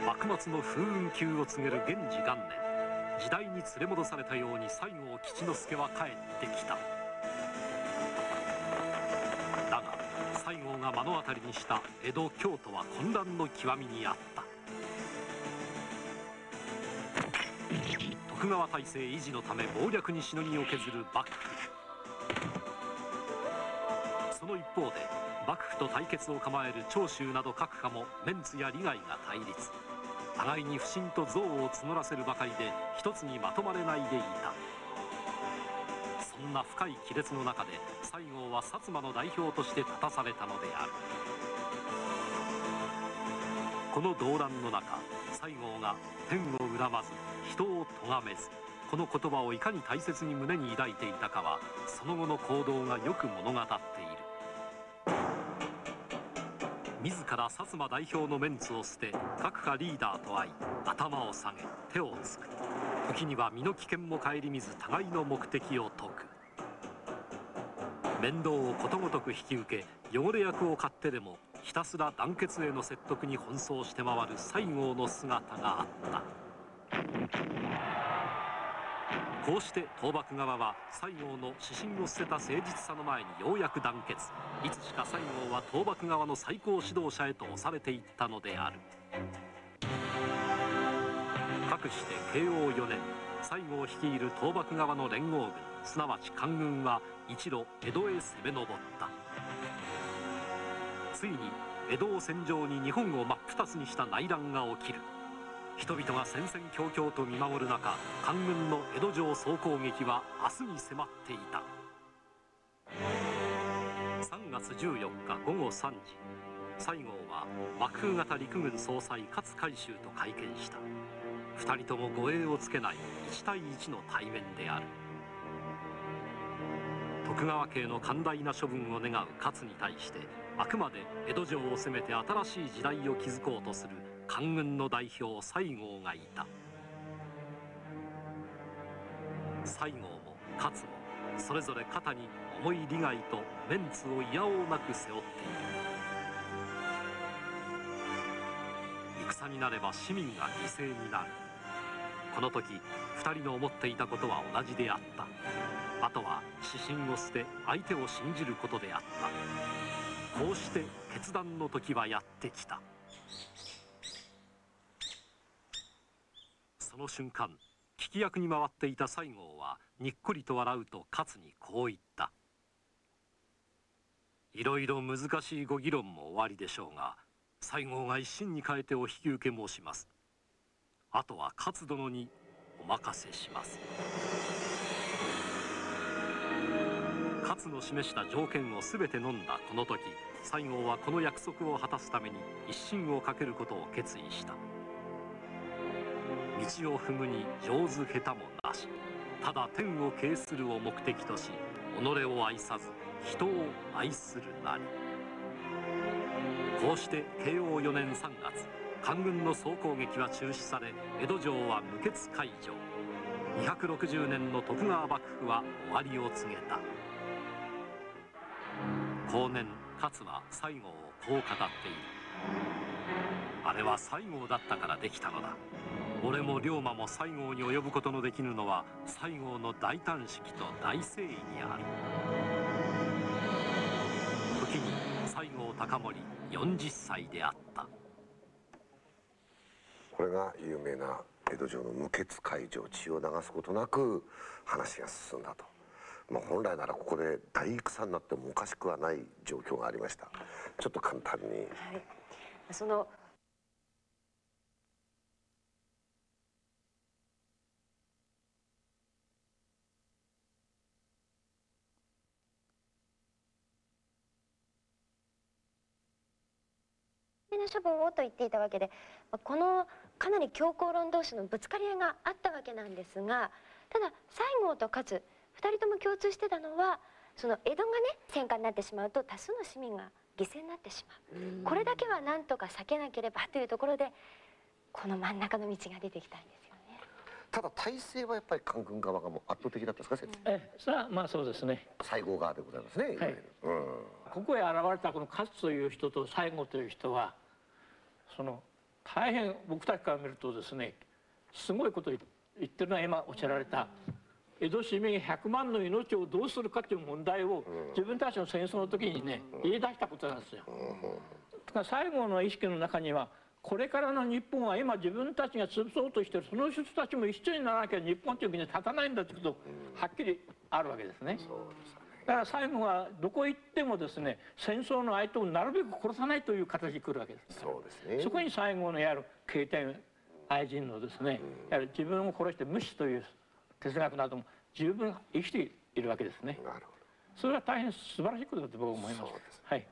幕末の風雲急を告げる源氏元年時代に連れ戻されたように西郷吉之助は帰ってきた。だが西郷が目の当たりにした江戸京都は混乱の極みにあった。徳川体制維持のため謀略にしのぎを削る幕府。その一方で幕府と対決を構える長州など各派もメンツや利害が対立。互いに不信と憎悪を募らせるばかりで一つにまとまれないでいた。そんな深い亀裂の中で西郷は薩摩の代表として立たされたのである。この動乱の中西郷が天を恨まず人を咎めずこの言葉をいかに大切に胸に抱いていたかはその後の行動がよく物語っている。自ら薩摩代表のメンツを捨て各派リーダーと会い頭を下げ手をつく。時には身の危険も顧みず互いの目的を説く。面倒をことごとく引き受け汚れ役を買ってでもひたすら団結への説得に奔走して回る西郷の姿があった。こうして倒幕側は西郷の指針を捨てた誠実さの前にようやく団結。いつしか西郷は倒幕側の最高指導者へと押されていったのである。かくして慶応4年西郷率いる倒幕側の連合軍すなわち官軍は一路江戸へ攻め上った。ついに江戸を戦場に日本を真っ二つにした内乱が起きる。人々が戦々恐々と見守る中官軍の江戸城総攻撃は明日に迫っていた。3月14日午後3時西郷は幕府型陸軍総裁勝海舟と会見した。2人とも護衛をつけない1対1の対面である。徳川家の寛大な処分を願う勝に対してあくまで江戸城を攻めて新しい時代を築こうとする官軍の代表西郷がいた。西郷も勝もそれぞれ肩に重い利害とメンツをいやおうなく背負っている。戦になれば市民が犠牲になる。この時2人の思っていたことは同じであった。あとは指針を捨て相手を信じることであった。こうして決断の時はやってきたその瞬間聞き役に回っていた西郷はにっこりと笑うと勝にこう言った。いろいろ難しいご議論も終わりでしょうが西郷が一心に変えてお引き受け申します。あとは勝殿にお任せします。勝の示した条件を全て飲んだこの時西郷はこの約束を果たすために一心をかけることを決意した。道を踏むに上手下手もなし。ただ天を敬するを目的とし己を愛さず人を愛するなり。こうして慶応4年3月官軍の総攻撃は中止され江戸城は無血解除。260年の徳川幕府は終わりを告げた。後年勝は西郷をこう語っている。あれは西郷だったからできたのだ。俺も龍馬も西郷に及ぶことのできぬのは西郷の大胆式と大誠意にある。時に西郷隆盛40歳であった。これが有名な江戸城の無血開城血を流すことなく話が進んだと、まあ、本来ならここで大戦になってもおかしくはない状況がありました。ちょっと簡単に、はい、そのな処分をと言っていたわけでこのかなり強硬論同士のぶつかり合いがあったわけなんですがただ西郷と勝2人とも共通してたのはその江戸がね戦火になってしまうと多数の市民が犠牲になってしまうこれだけはなんとか避けなければというところでこの真ん中の道が出てきたんですよねただ体制はやっぱり官軍側がもう圧倒的だったんですか先生えそれはまあそうですね西郷側でございますね、はい、うん、ここへ現れたこの勝という人と西郷という人はその大変僕たちから見るとですねすごいこと言ってるのは今おっしゃられた江戸市民100万の命をどうするかという問題を自分たちの戦争の時にね言い出したことなんですよ。だから最後の意識の中にはこれからの日本は今自分たちが潰そうとしてるその人たちも一緒にならなきゃ日本という国は立たないんだということはっきりあるわけですね。だから最後はどこ行ってもですね戦争の相手をなるべく殺さないという形に来るわけです。そうですね。そこに最後のやる経典愛人のですね、やはり自分を殺して無視という哲学なども十分生きているわけですね。なるほど。それは大変素晴らしいことだと僕は思います、ね、はい。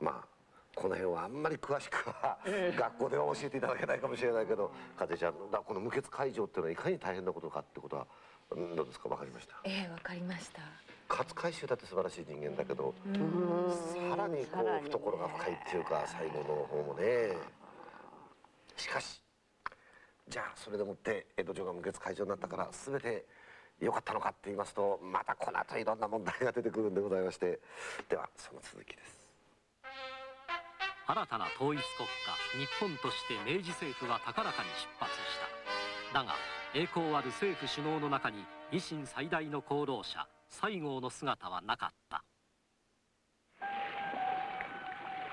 まあこの辺はあんまり詳しくは、えー、学校では教えていただけないかもしれないけど加瀬ちゃんだこの無血解除っていうのはいかに大変なことかってことはどうですか？分かりました？ええー、分かりました勝海舟だって素晴らしい人間だけどさらにこう懐が深いっていうか最後の方もね。しかしじゃあそれでもって江戸城が無血開城になったから全て良かったのかって言いますとまたこの後いろんな問題が出てくるんでございまして。ではその続きです。新たな統一国家日本として明治政府は高らかに出発した。だが栄光ある政府首脳の中に維新最大の功労者西郷の姿はなかった。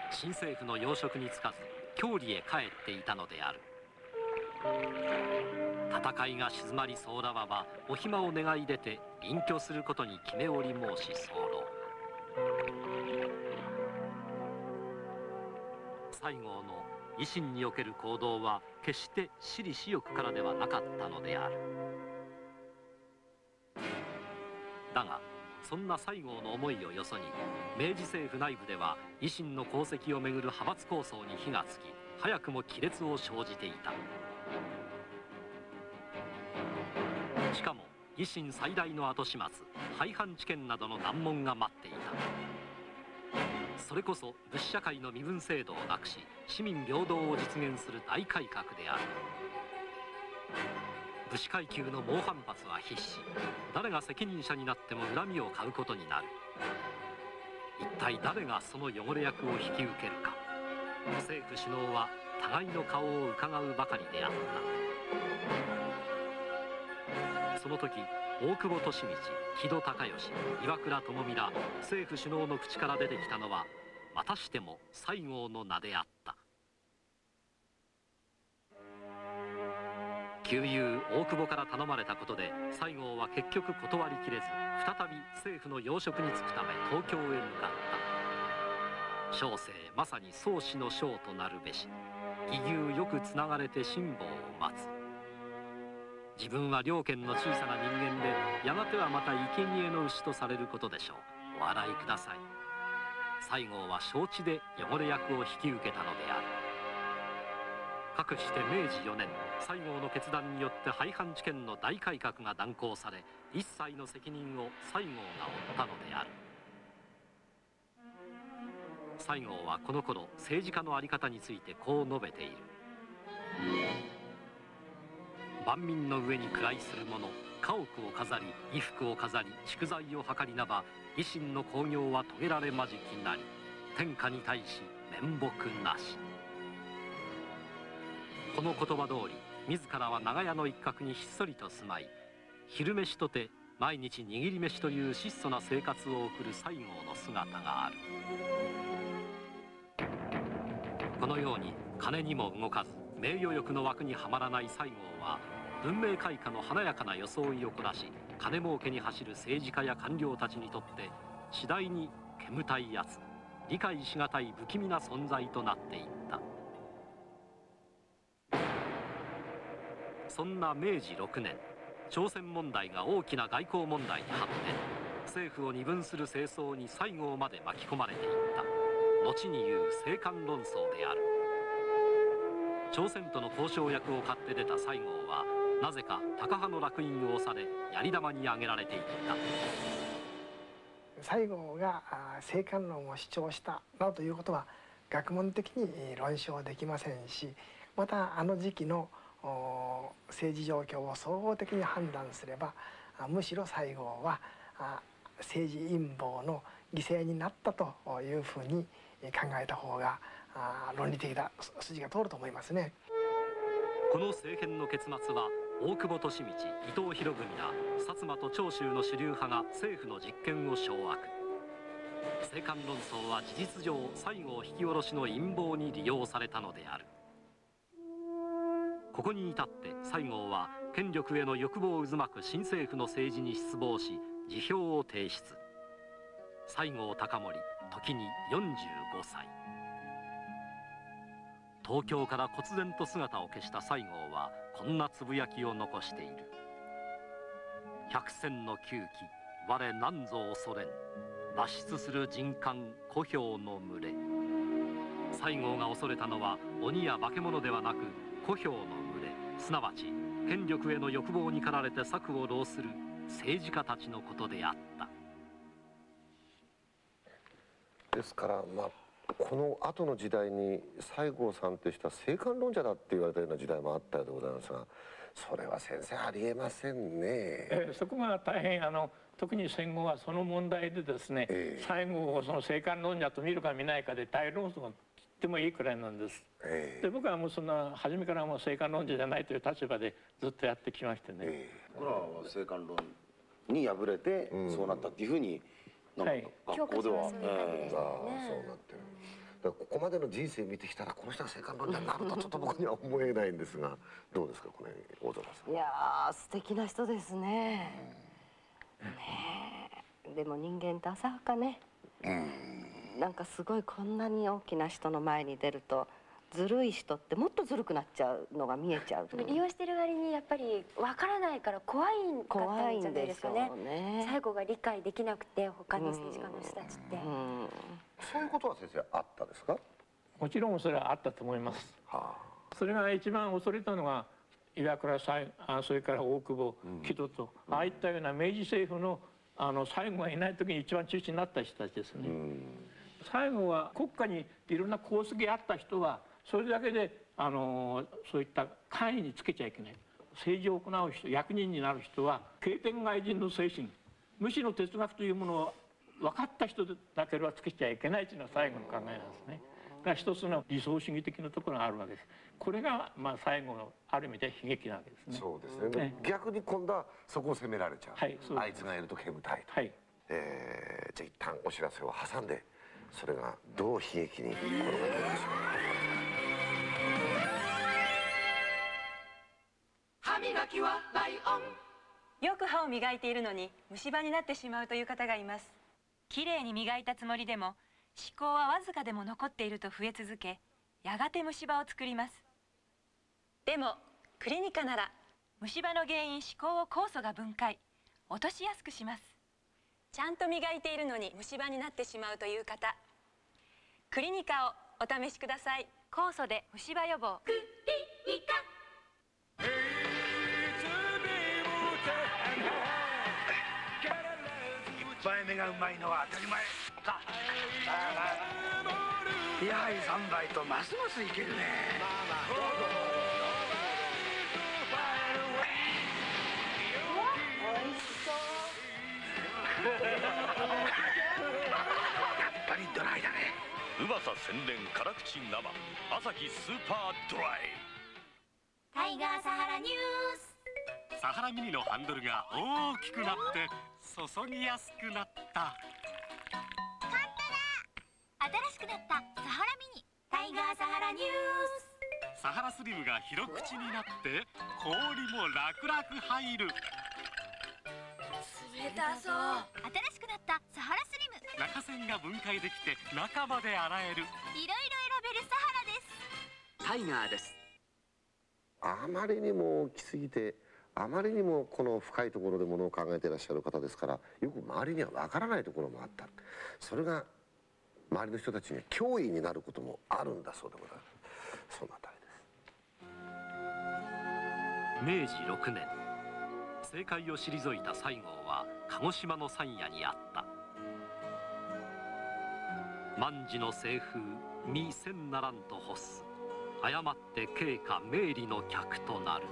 新政府の要職に就かず郷里へ帰っていたのである。戦いが静まり総羅はお暇を願い出て隠居することに決めおり申し候西郷の維新における行動は決して私利私欲からではなかったのである。だがそんな西郷の思いをよそに明治政府内部では維新の功績をめぐる派閥構想に火がつき早くも亀裂を生じていた。しかも維新最大の後始末廃藩置県などの難問が待っていた。それこそ物社会の身分制度をなくし市民平等を実現する大改革である。武士階級の猛反発は必至。誰が責任者になっても恨みを買うことになる。一体誰がその汚れ役を引き受けるか。政府首脳は互いの顔をうかがうばかりであった。その時大久保利通木戸孝允岩倉智美ら政府首脳の口から出てきたのはまたしても西郷の名であった。旧友大久保から頼まれたことで西郷は結局断りきれず再び政府の要職に就くため東京へ向かった。小生まさに宗師の将となるべし義牛よくつながれて辛抱を待つ。自分は両県の小さな人間でやがてはまた生贄の牛とされることでしょう。お笑いください。西郷は承知で汚れ役を引き受けたのである。かくして明治4年西郷の決断によって廃藩置県の大改革が断行され一切の責任を西郷が負ったのである。西郷はこの頃政治家の在り方についてこう述べている。万民の上に位する者家屋を飾り衣服を飾り蓄財を図りなば維新の興行は遂げられまじきなり。天下に対し面目なし。この言葉通り自らは長屋の一角にひっそりと住まい昼飯とて毎日握り飯という質素な生活を送る西郷の姿がある。このように金にも動かず名誉欲の枠にはまらない西郷は文明開化の華やかな装いをこなし金儲けに走る政治家や官僚たちにとって次第に煙たいやつ理解しがたい不気味な存在となっていった。そんな明治6年朝鮮問題が大きな外交問題に発展。政府を二分する政争に西郷まで巻き込まれていった。後に言う政官論争である。朝鮮との交渉役を買って出た西郷はなぜか高派の烙印を押されやり玉に挙げられていった。西郷が政官論を主張したなどということは学問的に論証できませんしまたあの時期の政治状況を総合的に判断すればむしろ西郷は政治陰謀の犠牲になったというふうに考えた方が論理的な筋が通ると思いますね。この政権の結末は大久保利通伊藤博文ら薩摩と長州の主流派が政府の実権を掌握政官論争は事実上西郷引き下ろしの陰謀に利用されたのであるここに至って西郷は権力への欲望渦巻く新政府の政治に失望し辞表を提出。西郷隆盛時に45歳。東京から忽然と姿を消した西郷はこんなつぶやきを残している。百戦の窮気我何ぞ恐れん。脱出する人官小兵の群れ。西郷が恐れたのは鬼や化け物ではなく小兵のすなわち権力への欲望に駆られて策を浪する政治家たちのことであった。ですからまあこの後の時代に西郷さんという人は政官論者だって言われたような時代もあったようでございますがそれは先生ありえませんね、えー、そこが大変あの特に戦後はその問題でですね、えー、最後をその政官論者と見るか見ないかで大論争がってもいいくらいなんです、えー、で僕はもうそんな初めからもう政官論者じゃないという立場でずっとやってきましてね、えー、これは政官論に敗れてそうなったっていうふうに、なんか学校では、はい、えー、ああそうなってる。ここまでの人生見てきたらこの人が政官論者になるとちょっと僕には思えないんですがどうですかこれ大空さん。いや素敵な人ですね、うん、ねでも人間って浅はかね、うん、なんかすごいこんなに大きな人の前に出るとずるい人ってもっとずるくなっちゃうのが見えちゃう。利用してる割にやっぱりわからないから怖いんかったんじゃないですかね。ね。最後が理解できなくて他の政治家の人たちって、うん。そういうことは先生あったですか？もちろんそれはあったと思います、はあ、それが一番恐れたのが岩倉さんあそれから大久保木戸と、ああいったような明治政府のあの最後がいない時に一番中心になった人たちですね。最後は国家にいろんな功績があった人はそれだけであのそういった官位につけちゃいけない政治を行う人役人になる人は経典外人の精神無視の哲学というものを分かった人だけはつけちゃいけないというのが最後の考えなんですね。が一つの理想主義的なところがあるわけです。これがまあ最後のある意味で悲劇なわけですね。そうですね。逆に今度はそこを責められちゃう。はい、あいつがいると煙たいと。はい。えー、じゃあ一旦お知らせを挟んでそれがどう悲劇に転がっているでしょう。歯磨きはライオン。よく歯を磨いているのに虫歯になってしまうという方がいます。きれいに磨いたつもりでも歯垢はわずかでも残っていると増え続け。やがて虫歯を作ります。でもクリニカなら虫歯の原因歯垢を酵素が分解。落としやすくします。ちゃんと磨いているのに虫歯になってしまうという方クリニカをお試しください。酵素で虫歯予防。クリニカ。一杯目がうまいのは当たり前。さあやはり三杯とますますいけるね。やっぱりドライだね。うまさ宣伝辛口生。朝日スーパードライ。タイガーサハラニュース。サハラミニのハンドルが大きくなって注ぎやすくなった。新しくなったサハラミニ。タイガーサハラニュース。サハラスリムが広口になって氷も楽々入る冷たそう。新しくなったサハラスリム。中線が分解できて中まで洗える。いろいろ選べるサハラです。タイガーです。あまりにも大きすぎてあまりにもこの深いところでものを考えていらっしゃる方ですからよく周りにはわからないところもあった。それが周りの人たちに脅威になることもあるんだそうでございます。そんなあたりです。明治6年政界を退いた西郷は鹿児島の山野にあった。万事の清風見せんならんと欲す。誤って慶下明理の客となる。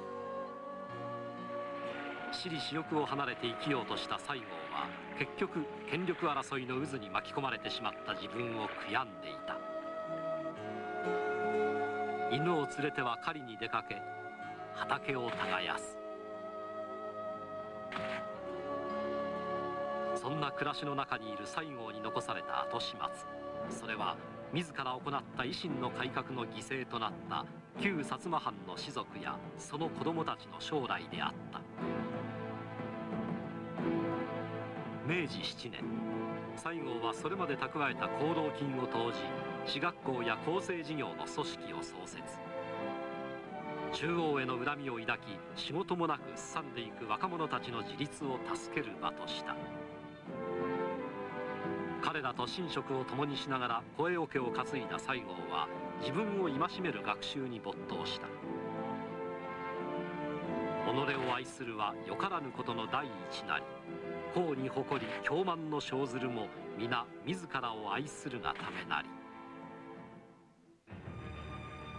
私利私欲を離れて生きようとした西郷は結局権力争いの渦に巻き込まれてしまった自分を悔やんでいた。犬を連れては狩りに出かけ畑を耕す。そんな暮らしの中にいる西郷に残された後始末。それは自ら行った維新の改革の犠牲となった旧薩摩藩の士族やその子供たちの将来であった。明治7年西郷はそれまで蓄えた行動金を投じ私学校や厚生事業の組織を創設。中央への恨みを抱き仕事もなくすさんでいく若者たちの自立を助ける場とした。彼らと寝食を共にしながら声桶を担いだ西郷は自分を戒める学習に没頭した。己を愛するはよからぬことの第一なり功に誇り狂慢の生ずるも皆自らを愛するがためなり。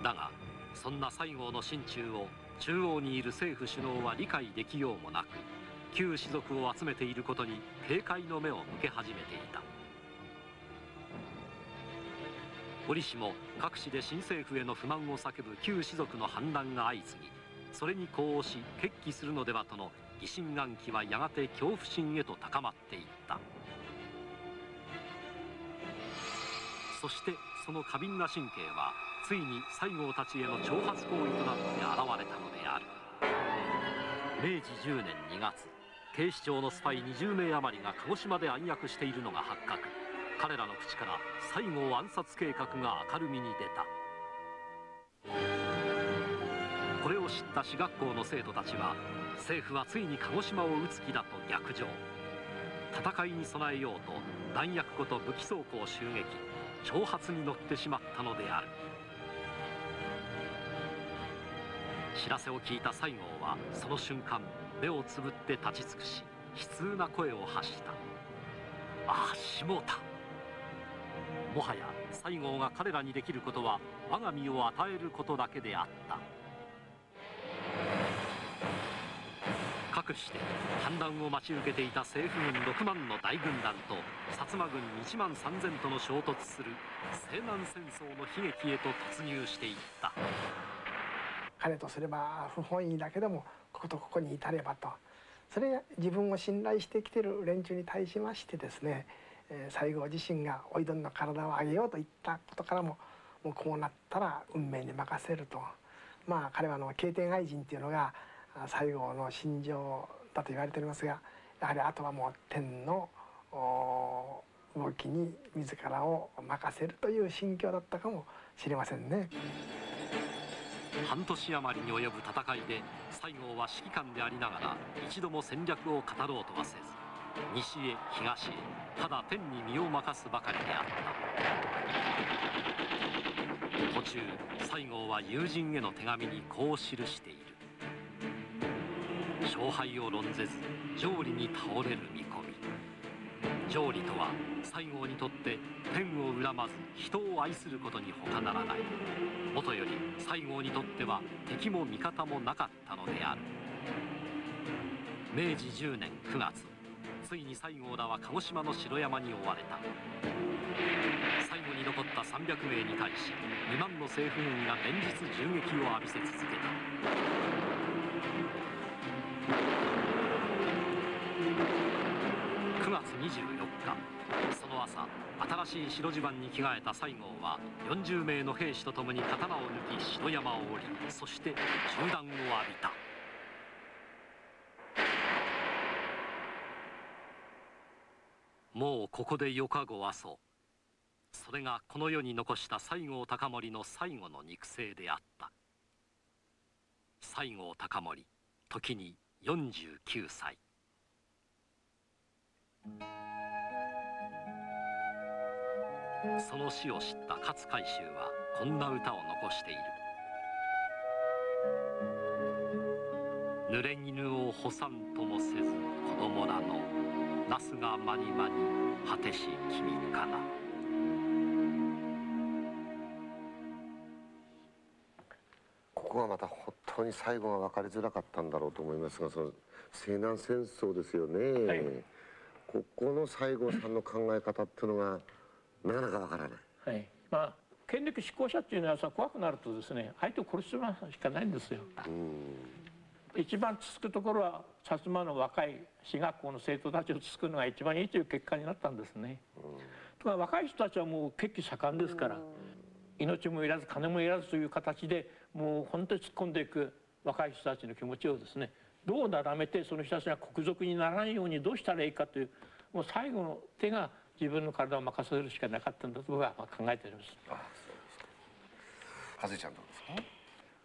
だがそんな西郷の心中を中央にいる政府首脳は理解できようもなく旧士族を集めていることに警戒の目を向け始めていた。折しも各地で新政府への不満を叫ぶ旧士族の反乱が相次ぎそれに呼応し決起するのではとの疑心暗鬼はやがて恐怖心へと高まっていった。そしてその過敏な神経はついに西郷たちへの挑発行為となって現れたのである。明治10年2月警視庁のスパイ20名余りが鹿児島で暗躍しているのが発覚。彼らの口から西郷暗殺計画が明るみに出た。これを知った私学校の生徒たちは政府はついに鹿児島を撃つ気だと逆上。戦いに備えようと弾薬庫と武器倉庫を襲撃。挑発に乗ってしまったのである。知らせを聞いた西郷はその瞬間目をつぶって立ち尽くし悲痛な声を発した。ああしもうたもはや西郷が彼らにできることは我が身を与えることだけであった。かくして反乱を待ち受けていた政府軍6万の大軍団と薩摩軍1万3000との衝突する西南戦争の悲劇へと突入していった。彼とすれば不本意だけどもこことここに至ればと。それ自分を信頼してきてる連中に対しましてですね、西郷自身がおいどんの体を上げようといったことからももうこうなったら運命に任せるとまあ彼はあの経典愛人っていうのが西郷の心情だと言われておりますがやはりあとはもう天の動きに自らを任せるという心境だったかもしれませんね。半年余りに及ぶ戦いで西郷は指揮官でありながら一度も戦略を語ろうとはせず西へ東へただ天に身を任すばかりであった。途中西郷は友人への手紙にこう記している。勝敗を論ぜず勝利に倒れる見込み。勝利とは西郷にとって天を恨まず人を愛することに他ならない。もとより西郷にとっては敵も味方もなかったのである。明治10年9月ついに西郷らは鹿児島の城山に追われた。最後に残った300名に対し2万の政府軍が連日銃撃を浴びせ続けた。9月24日その朝新しい白襦袢に着替えた西郷は40名の兵士と共に刀を抜き城山を降りそして銃弾を浴びた。もうここで夜かごわそう。それがこの世に残した西郷隆盛の最後の肉声であった。西郷隆盛時に49歳。その死を知った勝海舟はこんな歌を残している「濡れ衣を干さんともせず子供らのなすがまにまに果てし君かな」ここはまた本当に最後は分かりづらかったんだろうと思いますがその西南戦争ですよね、はい、ここの西郷さんの考え方っていうのがなかなかわからない。はい。まあ権力志向者っていうのはさ怖くなるとですね相手を殺すしかないんですよ。一番つくところは薩摩の若い私学校の生徒たちをつくのが一番いいという結果になったんですね。とか若い人たちはもう血気盛んですから命もいらず金もいらずという形でもう本当に突っ込んでいく若い人たちの気持ちをですねどうなだめてその人たちが国賊にならないようにどうしたらいいかというもう最後の手が自分の体を任せるしかなかったんだと僕は考えております。ああそうですか。ちゃんどうですか？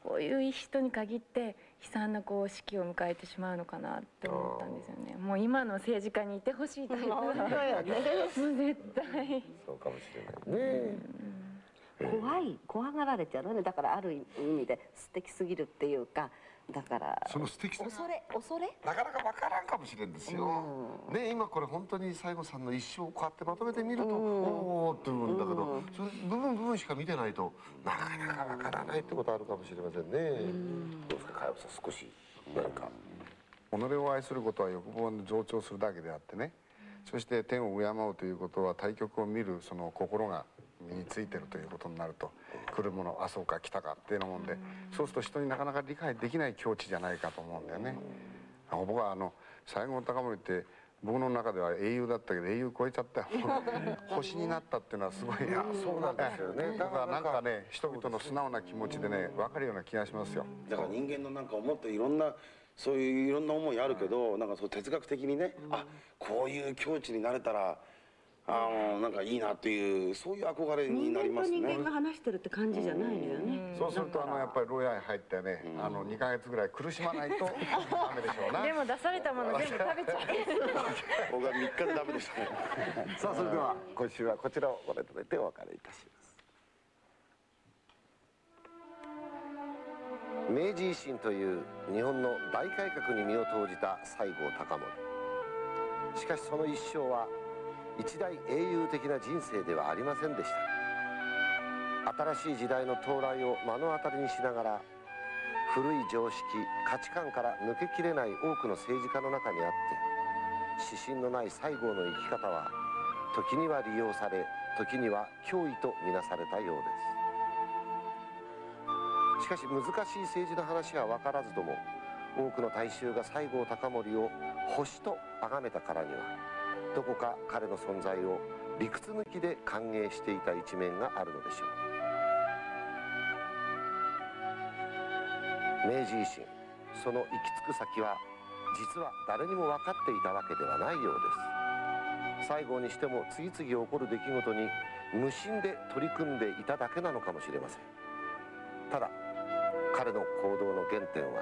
こういう人に限って悲惨なこう死期を迎えてしまうのかなって思ったんですよね。もう今の政治家にいてほしいタイプ。本当よね。絶対。そうかもしれないね。怖い怖がられちゃうねだからある意味で素敵すぎるっていうかだからその素敵さ恐れ恐れ？なかなかわからんかもしれんですよ、うん、ね今これ本当に西郷さんの一生をこうやってまとめてみると、うん、おおって思うんだけど、うん、それ部分部分しか見てないとなかなかわからないってことあるかもしれませんね、どうですか佳代さん少し何か。己を愛することは欲望に増長するだけであってね。そして天を敬うということは対局を見るその心が身についてるということになると来るものあそうか来たかっていうようなもんでそうすると人になかなか理解できない境地じゃないかと思うんだよね。僕はあの西郷隆盛って僕の中では英雄だったけど英雄超えちゃったよ [LAUGHS] 星になったっていうのはすごいいやそうなんですよね。だからなんかね人々の素直な気持ちでね分かるような気がしますよ。だから人間のなんか思っていろんなそういういろんな思いあるけど、なんかそう哲学的にね、あこういう境地になれたらあのなんかいいなっていうそういう憧れになりますね。人間が話してるって感じじゃないのよね。そうするとあのやっぱり牢屋に入ってね、あの二ヶ月ぐらい苦しまないと [LAUGHS] ダメでしょうな。でも出されたもの全部食べちゃう。僕は三日でダメでしたね。[LAUGHS] さあそれでは今週はこちらをご覧いただいてお別れいたします。明治維新という日本の大改革に身を投じた西郷隆盛しかしその一生は一大英雄的な人生ではありませんでした。新しい時代の到来を目の当たりにしながら古い常識価値観から抜けきれない多くの政治家の中にあって指針のない西郷の生き方は時には利用され時には脅威とみなされたようです。しかし難しい政治の話は分からずとも多くの大衆が西郷隆盛を星と崇めたからにはどこか彼の存在を理屈抜きで歓迎していた一面があるのでしょう。明治維新その行き着く先は実は誰にも分かっていたわけではないようです。西郷にしても次々起こる出来事に無心で取り組んでいただけなのかもしれません。ただ彼の行動の原点は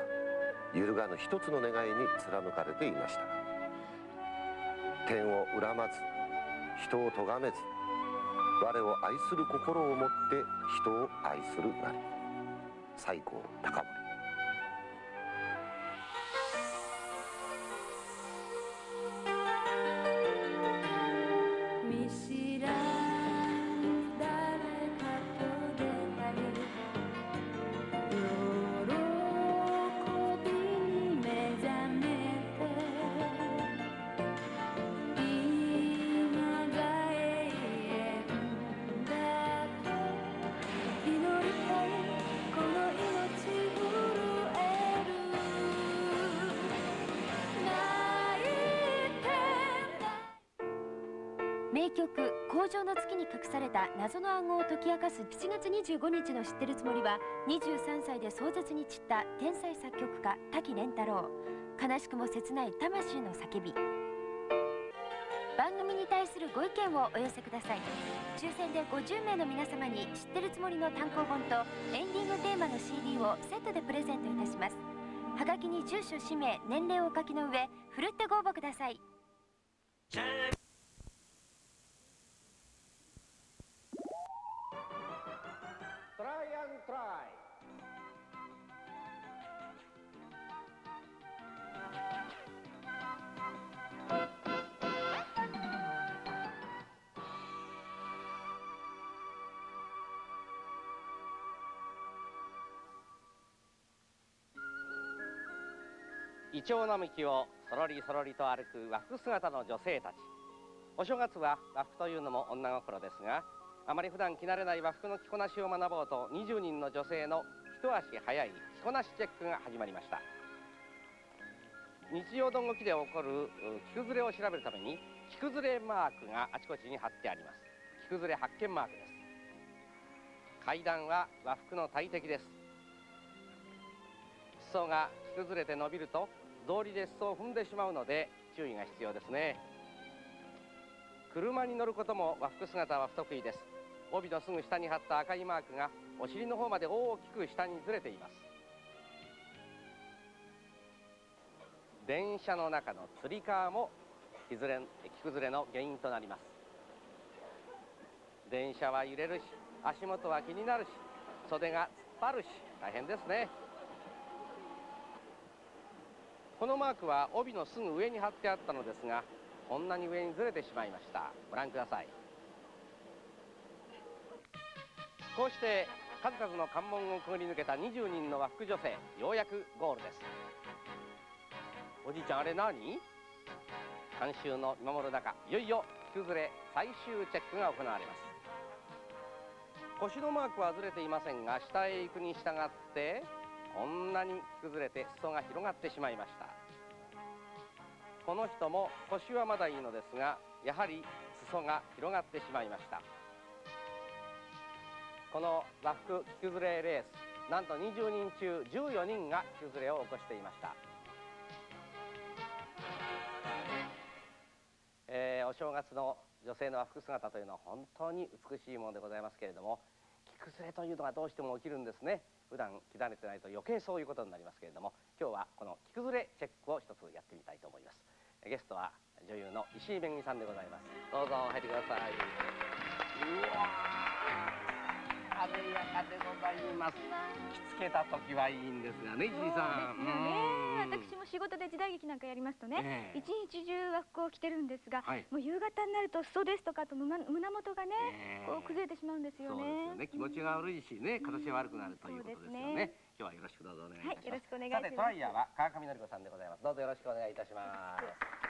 揺るがぬ一つの願いに貫かれていました。天を恨まず人を咎めず我を愛する心を持って人を愛するなり。最高高た謎の暗号を解き明かす7月25日の知ってるつもりは23歳で壮絶に散った天才作曲家滝廉太郎。悲しくも切ない魂の叫び。番組に対するご意見をお寄せください。抽選で50名の皆様に知ってるつもりの単行本とエンディングテーマの CD をセットでプレゼントいたします。はがきに住所氏名年齢をお書きの上ふるってご応募ください。イチョウ並木をそろりそろりと歩く和服姿の女性たち。お正月は和服というのも女心ですがあまり普段着慣れない和服の着こなしを学ぼうと20人の女性の一足早い着こなしチェックが始まりました日常の動きで起こる着崩れを調べるために着崩れマークがあちこちに貼ってあります。着崩れ発見マークです。階段は和服の大敵です。裾が着崩れて伸びると道理で裾を踏んでしまうので注意が必要ですね。車に乗ることも和服姿は不得意です。帯のすぐ下に貼った赤いマークがお尻の方まで大きく下にずれています。電車の中のつり革も着ずれ着崩れの原因となります。電車は揺れるし足元は気になるし袖が突っ張るし大変ですね。このマークは帯のすぐ上に貼ってあったのですがこんなに上にずれてしまいました。ご覧ください。こうして数々の関門をくぐり抜けた20人の和服女性ようやくゴールです。おじいちゃんあれ何？観衆の見守る中いよいよ着崩れ最終チェックが行われます。腰のマークはずれていませんが下へ行くに従ってこんなに崩れて裾が広がってしまいました。この人も腰はまだいいのですがやはり裾が広がってしまいました。この和服着崩れレースなんと20人中14人が着崩れを起こしていました。えーお正月の女性の和服姿というのは本当に美しいものでございますけれども着崩れというのがどうしても起きるんですね。普段着慣れてないと余計そういうことになりますけれども今日はこの着崩れチェックを一つやってみたいと思いますゲストは女優の石井めぐみさんでございますどうぞ入ってくださいうわあでやかでございます。着付けた時はいいんですがねじいさん。ね私も仕事で時代劇なんかやりますとね、ええ。一日中和服を着てるんですが、はい。もう夕方になると裾ですとかあと胸胸元がね、ええ。こう崩れてしまうんですよそうねですよね。気持ちが悪いしね形が悪くなるということですよね,、ね。今日はよろしくどうぞお願いします、はいよろしくお願いします。さてトライヤーは川上典子さんでございます。どうぞよろしくお願いいたします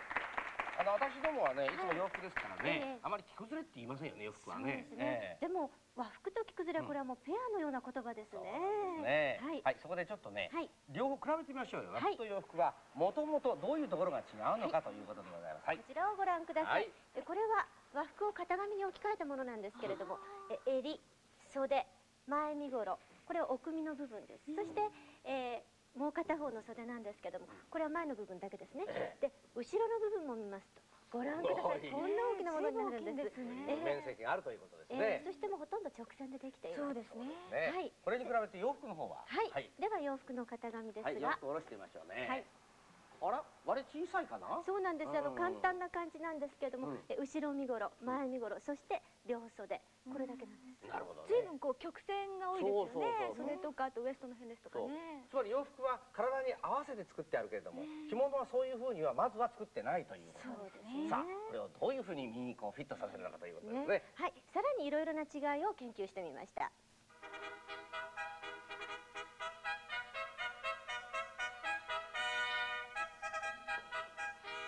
あの私どもはねいつも洋服ですからね、ええ。あまり着崩れって言いませんよね洋服はね。ですね、でも和服と着崩れはこれはもうペアのような言葉ですね。はい、はい、そこでちょっとね、はい。両方比べてみましょうよ、はい。和服と洋服はもともとどういうところが違うのかということでございます。はい、こちらをご覧ください。これは和服を型紙に置き換えたものなんですけれども、え襟、袖、前身頃、これは奥身の部分です。そして、えーもう片方の袖なんですけども、これは前の部分だけですね。で、後ろの部分も見ますと、ご覧ください。こんな大きなものになるんです。えー面積があるということですえね。ーそしてもうほとんど直線でできています。そうですねねはい。これに比べて洋服の方は、はい、はい、では洋服の型紙ですが、はい洋服を下ろしてみましょうね。はいあら、あれ小さいかな？そうなんです。あのうん簡単な感じなんですけれども、うんえ後ろ身頃、前身頃、そして両袖、これだけなんです。なるほど、随分こう曲線が多いですよね。そうそうそう袖とかあとウエストの辺ですとかね。つまり洋服は体に合わせて作ってあるけれども、着物はそういうふうにはまずは作ってないということ。そうですね。さあこれをどういうふうに身にこうフィットさせるのかということですねね、はい、さらにいろいろな違いを研究してみました。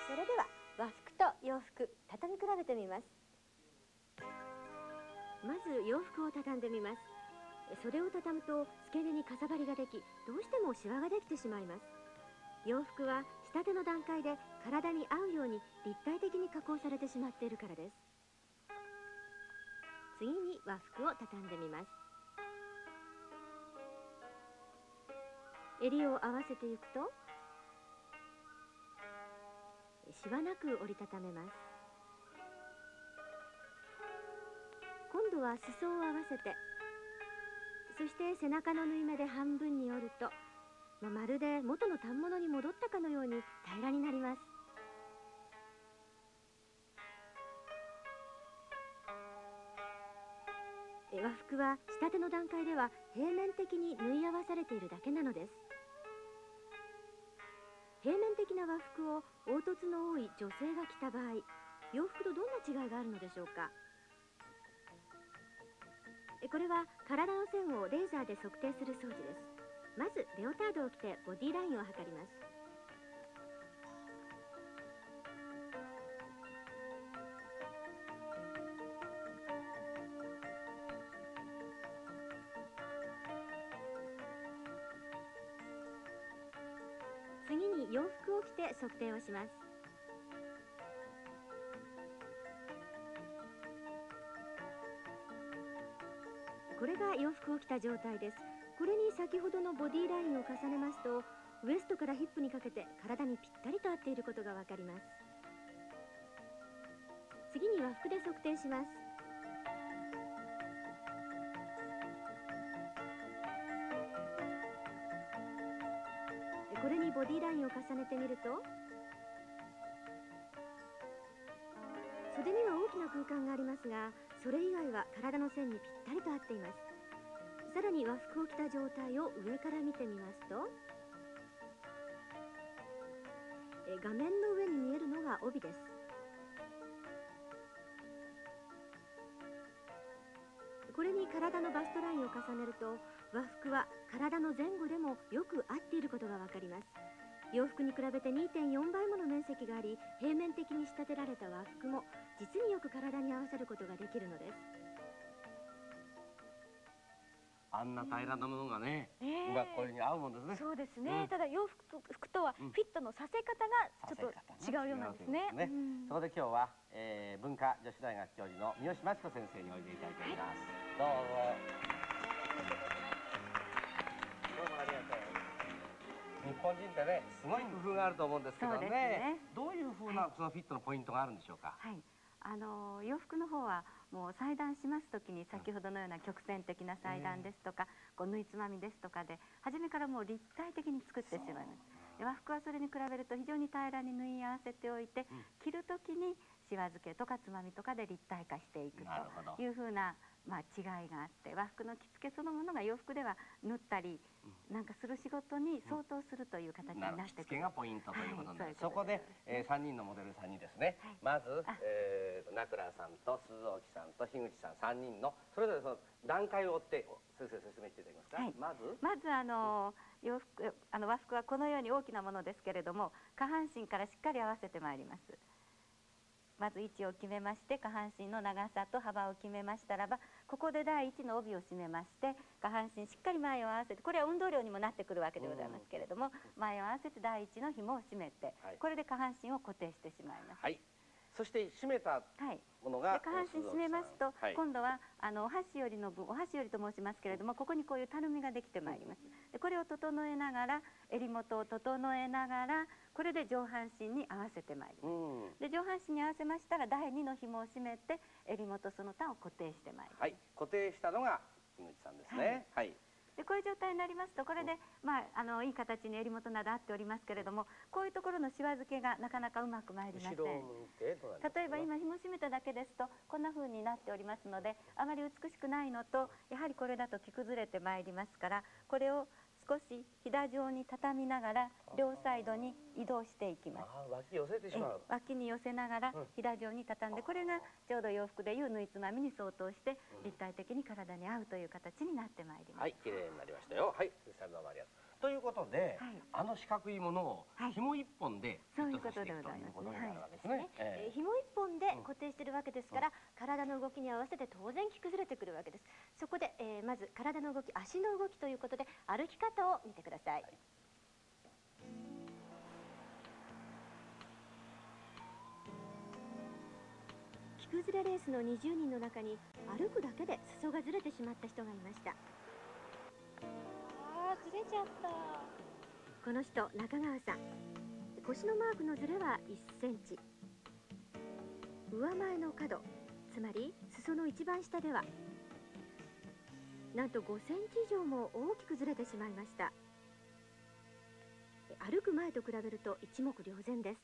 それでは和服と洋服畳み比べてみますまず洋服を畳んでみます。袖を畳むと付け根にかさばりができどうしてもシワができてしまいます。洋服は仕立ての段階で体に合うように立体的に加工されてしまっているからです。次に和服を畳んでみます。襟を合わせていくとしわなく折りたためます。今度は裾を合わせて。そして背中の縫い目で半分に折ると、まあまるで元の反物に戻ったかのように平らになります。和服は仕立ての段階では平面的に縫い合わされているだけなのです。平面的な和服を凹凸の多い女性が着た場合洋服とどんな違いがあるのでしょうか？これは体の線をレーザーで測定する装置です。まずレオタードを着てボディラインを測ります。次に洋服を着て測定をします。洋服を着た状態です。これに先ほどのボディラインを重ねますとウエストからヒップにかけて体にぴったりと合っていることがわかります。次に和服で測定します。これにボディラインを重ねてみると袖には大きな空間がありますがそれ以外は体の線にぴったりと合っています。さらに和服を着た状態を上から見てみますとえ画面の上に見えるのが帯です。これに体のバストラインを重ねると和服は体の前後でもよく合っていることがわかります。洋服に比べて2.4倍もの面積があり平面的に仕立てられた和服も実によく体に合わせることができるのです。あんな平らなものがね、ねえ。うまくこれに合うもんですね。そうですね、うん。ただ洋服服とはフィットのさせ方がちょっと違うようなんですね。ね。そこで今日は、えー、文化女子大学教授の三好真知子先生においでいただいております、どうぞ。どうもありがとう日本人ってねすごい工夫があると思うんですけどそうね。どういうふうなそのフィットのポイントがあるんでしょうか、はい、あの洋服の方はもう裁断しますときに先ほどのような曲線的な裁断ですとか、こう縫いつまみですとかで初めからもう立体的に作ってしまいます。で和服はそれに比べると非常に平らに縫い合わせておいて、着るときにしわ付けとかつまみとかで立体化していくというふうなまあ、違いがあって和服の着付けそのものが洋服では縫ったりなんかする仕事に相当するという形になってくる。着付けがポイントということで、はいそこで、えー、3人のモデルさんにですね、まず、えー、名倉さんと鈴沖さんと樋口さん3人のそれぞれその段階を追って先生説明していただけますか、はい。まず？まずあの洋服あの和服はこのように大きなものですけれども下半身からしっかり合わせてまいりますまず位置を決めまして下半身の長さと幅を決めましたらばここで第一の帯を締めまして下半身しっかり前を合わせてこれは運動量にもなってくるわけでございますけれども前を合わせて第一の紐を締めてはい。これで下半身を固定してしまいます。はいそして締めたはい。ものが、で下半身締めますと、はい。今度はあのお箸よりの分お箸よりと申しますけれどもここにこういうたるみができてまいります。でこれを整えながら襟元を整えながらこれで上半身に合わせてまいります、で上半身に合わせましたら第二の紐を締めて襟元その他を固定してまいります。はい。固定したのが樋口さんですね。はい、でこういう状態になりますとこれで、まあ、あのいい形に襟元など合っておりますけれどもこういうところのしわ付けがなかなかうまくまいりますか例えば今紐締めただけですとこんな風になっておりますのであまり美しくないのとやはりこれだと着崩れてまいりますからこれを少しひだ状に畳みながら両サイドに移動していきます。あ脇寄せてしまう。え脇に寄せながらひだ状に畳んでこれがちょうど洋服でいう縫いつまみに相当して立体的に体に合うという形になってまいります。はい綺麗になりましたよ。はい鈴木さんどうもありがとうということで、あの四角いものを紐一本でそういうフィットさせていくということになるわけですね、ええ。ー紐一本で固定してるわけですから、体の動きに合わせて当然着崩れてくるわけです。そこで、えーまず体の動き足の動きということで歩き方を見てください、着崩れレースの20人の中に歩くだけで裾がずれてしまった人がいましたずれちゃった。この人中川さん。腰のマークのずれは1センチ。上前の角つまり裾の一番下では。なんと5センチ以上も大きくずれてしまいました。歩く前と比べると一目瞭然です。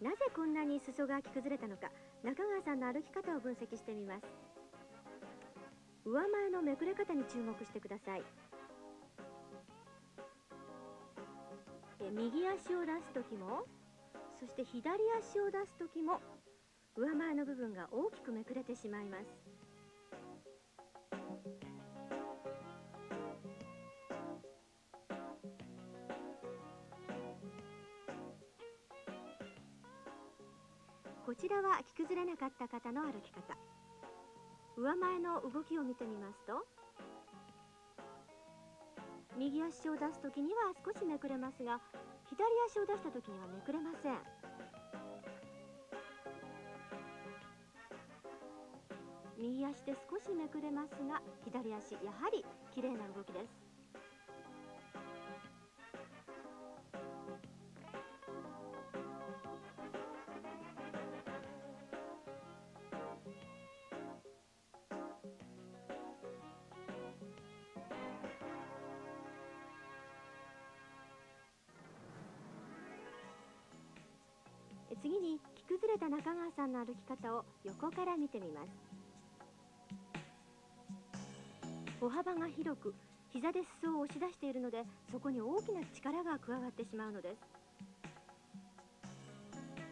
なぜこんなに裾が着崩れたのか中川さんの歩き方を分析してみます。上前のめくれ方に注目してください。え右足を出す時もそして左足を出す時も上前の部分が大きくめくれてしまいます。こちらは着崩れなかった方の歩き方。上前の動きを見てみますと右足を出す時には少しめくれますが左足を出した時にはめくれません。右足で少しめくれますが左足やはり綺麗な動きです。次に着崩れた中川さんの歩き方を横から見てみます。歩幅が広く膝で裾を押し出しているのでそこに大きな力が加わってしまうのです。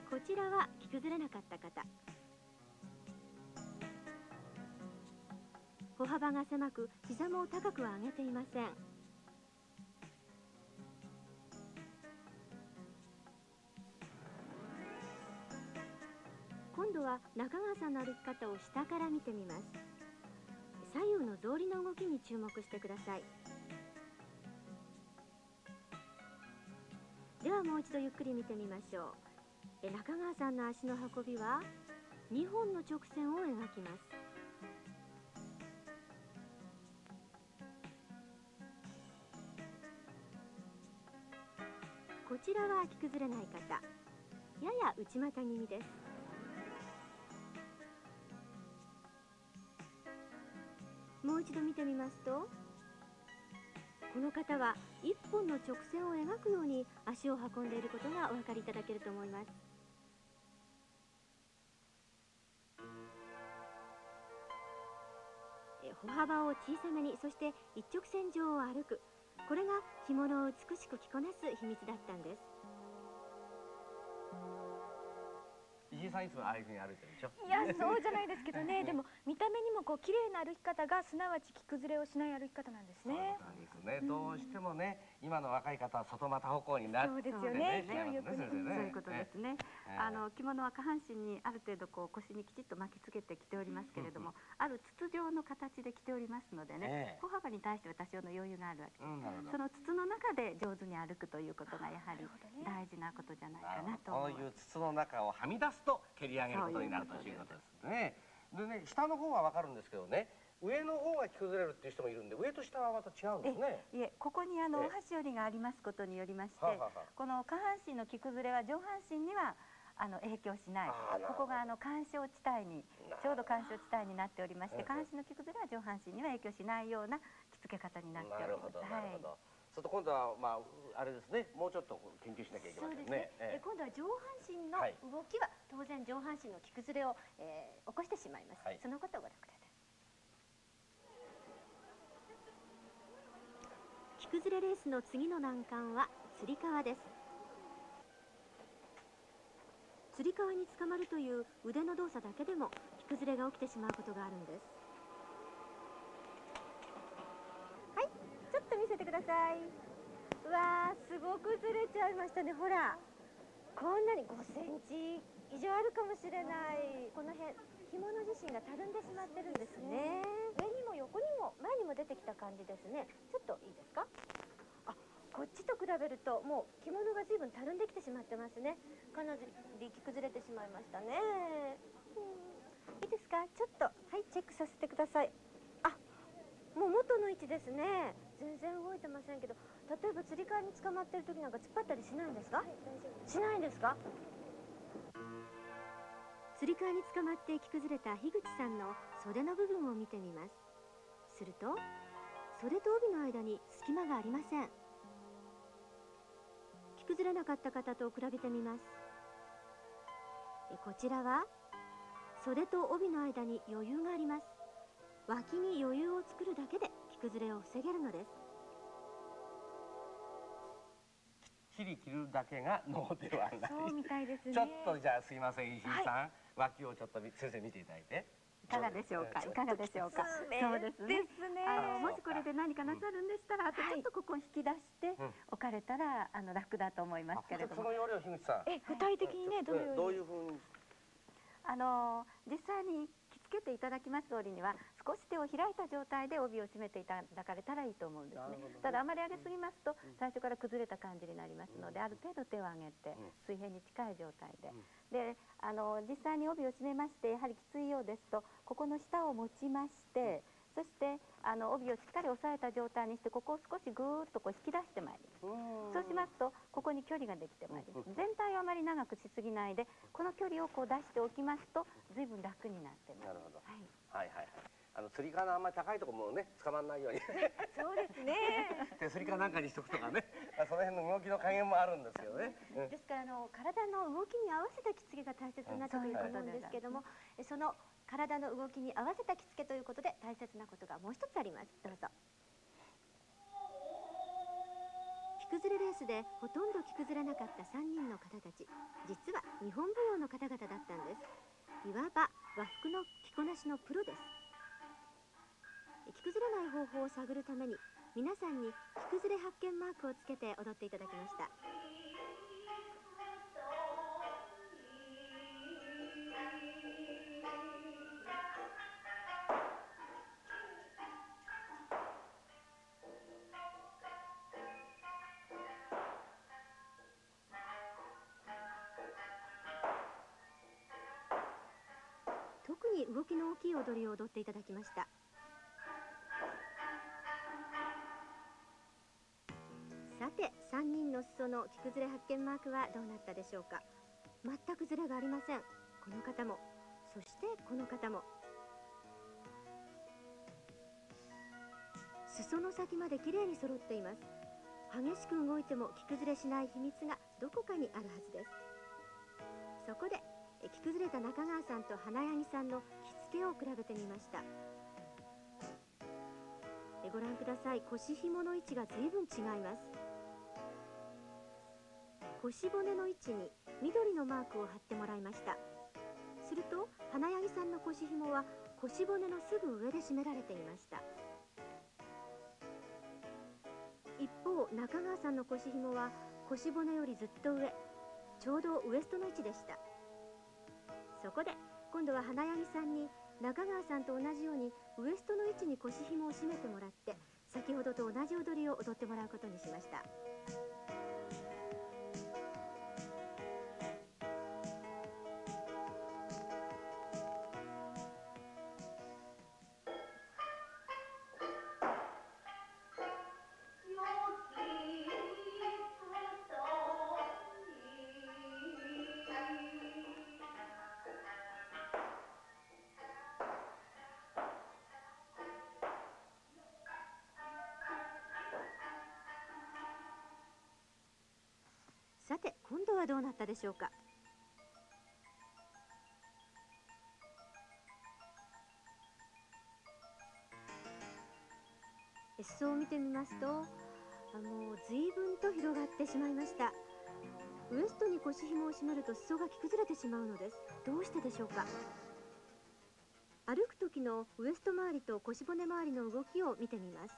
こちらは着崩れなかった方。歩幅が狭く膝も高くは上げていません。は中川さんの歩き方を下から見てみます。左右の草履の動きに注目してください。ではもう一度ゆっくり見てみましょう。え中川さんの足の運びは2本の直線を描きます。こちらは着崩れない方。やや内股気味です。もう一度見てみますと。この方は一本の直線を描くように足を運んでいることがお分かりいただけると思います。歩幅を小さめにそして一直線上を歩く。これが着物を美しく着こなす秘密だったんです。石井さんいつもああいうふうに歩いてるでしょ？いやそうじゃないですけどね。[LAUGHS] でも見た目にもこう綺麗な歩き方がすなわち着崩れをしない歩き方なんですね。そうなんですね、どうしてもね今の若い方は外股歩行になってそうですよね違いますね先生ねそういうことですね。ええあの着物は下半身にある程度こう腰にきちっと巻きつけて着ておりますけれども、ある筒状の形で着ておりますのでね、ええ歩幅に対しては多少の余裕があるわけです。うんその筒の中で上手に歩くということがやはり大事なことじゃないかなとこ思います。ういう筒の中をはみ出すと蹴り上げることになるということですね。でね下の方はわかるんですけどね上の方が着崩れるっていう人もいるんで上と下はまた違うんですね。いえここにあのええ。お箸折りがありますことによりまして、この下半身の着崩れは上半身にはあの影響しない。ここがあの干渉地帯にちょうど干渉地帯になっておりましええて下半身の着崩れは上半身には影響しないような着付け方になっております。なるほどなるほど。はい。そうすると今度はまああれですね。もうちょっと研究しなきゃいけませんね。ええ。え今度は上半身のはい。動きは当然上半身の着崩れを、えー起こしてしまいます、はい。そのことをご覧ください崩れレースの次の難関はつり革です。つり革につかまるという腕の動作だけでも着崩れが起きてしまうことがあるんです。はいちょっと見せてください。わーすごくずれちゃいましたね。ほらこんなに5センチ以上あるかもしれない。この辺。着物自身がたるんでしまってるんですね。上にも横にも前にも出てきた感じですね。ちょっといいですか？あこっちと比べるともう着物が随分たるんできてしまってますね。かなり着崩れてしまいましたね。うん。いいですか？ちょっとはいチェックさせてください。あもう元の位置ですね。全然動いてませんけど例えばつり革に捕まってる時なんか突っ張ったりしないんですか、しないんですか？つり革に捕まって着崩れた樋口さんの袖の部分を見てみます。すると袖と帯の間に隙間がありません。着崩れなかった方と比べてみます。えこちらは袖と帯の間に余裕があります。脇に余裕を作るだけで着崩れを防げるのです。きっちり着るだけが脳ではない。そうみたいですね。[LAUGHS] ちょっとじゃあすいません石井さん、脇をちょっとみ先生見ていただいて。いかがでしょうか？いかがでしょうか？ねそうですね。ですねあのもしこれで何かなさるんでしたら、あとちょっとここを引き出してうん置かれたらあの楽だと思いますけれどもその。要領樋口さん。え具体的にねどのよう？にどういうふうに？あの実際に着付けていただきます通りには少し手を開いた状態で帯を締めていただかれたらいいと思うんですね。ね。ただあまり上げすぎますと最初から崩れた感じになりますのである程度手を上げて水平に近い状態で。であの実際に帯を締めましてやはりきついようですとここの下を持ちましてそしてあの帯をしっかり押さえた状態にしてここを少しぐーっとこう引き出してまいります。そうしますとここに距離ができてまいります。全体をあまり長くしすぎないでこの距離をこう出しておきますと随分楽になってます。なるほど。はい。はいはい。あの釣り革のあんまり高いところもね捕まらないように。[LAUGHS] そうですね。[LAUGHS] 手すりかなんかにしとくとかね。その辺の動きの加減もあるんですけどね。うん。ですからあの体の動きに合わせた着付けが大切になってくると思うんですけども、えその体の動きに合わせた着付けということで大切なことがもう一つあります。どうぞ。着崩れレースでほとんど着崩れなかった3人の方たち。実は日本舞踊の方々だったんです。いわば和服の着こなしのプロです。着崩れない方法を探るために皆さんに着崩れ発見マークをつけて踊っていただきました。に動きの大きい踊りを踊っていただきました。さて3人の裾の着崩れ発見マークはどうなったでしょうか。全くずれがありません。この方も。そしてこの方も。裾の先まで綺麗に揃っています。激しく動いても着崩れしない秘密がどこかにあるはずです。そこで着崩れた中川さんと花柳さんの着付けを比べてみました。ご覧ください。腰紐の位置が随分違います。腰骨の位置に緑のマークを貼ってもらいました。すると花柳さんの腰紐は腰骨のすぐ上で締められていました。一方中川さんの腰紐は腰骨よりずっと上ちょうどウエストの位置でした。そこで今度は花柳さんに中川さんと同じようにウエストの位置に腰紐を締めてもらって先ほどと同じ踊りを踊ってもらうことにしました。て今度はどうなったでしょうか？裾を見てみますとあもう随分と広がってしまいました。ウエストに腰紐を締めると裾が着崩れてしまうのです。どうしてでしょうか？歩く時のウエスト周りと腰骨周りの動きを見てみます。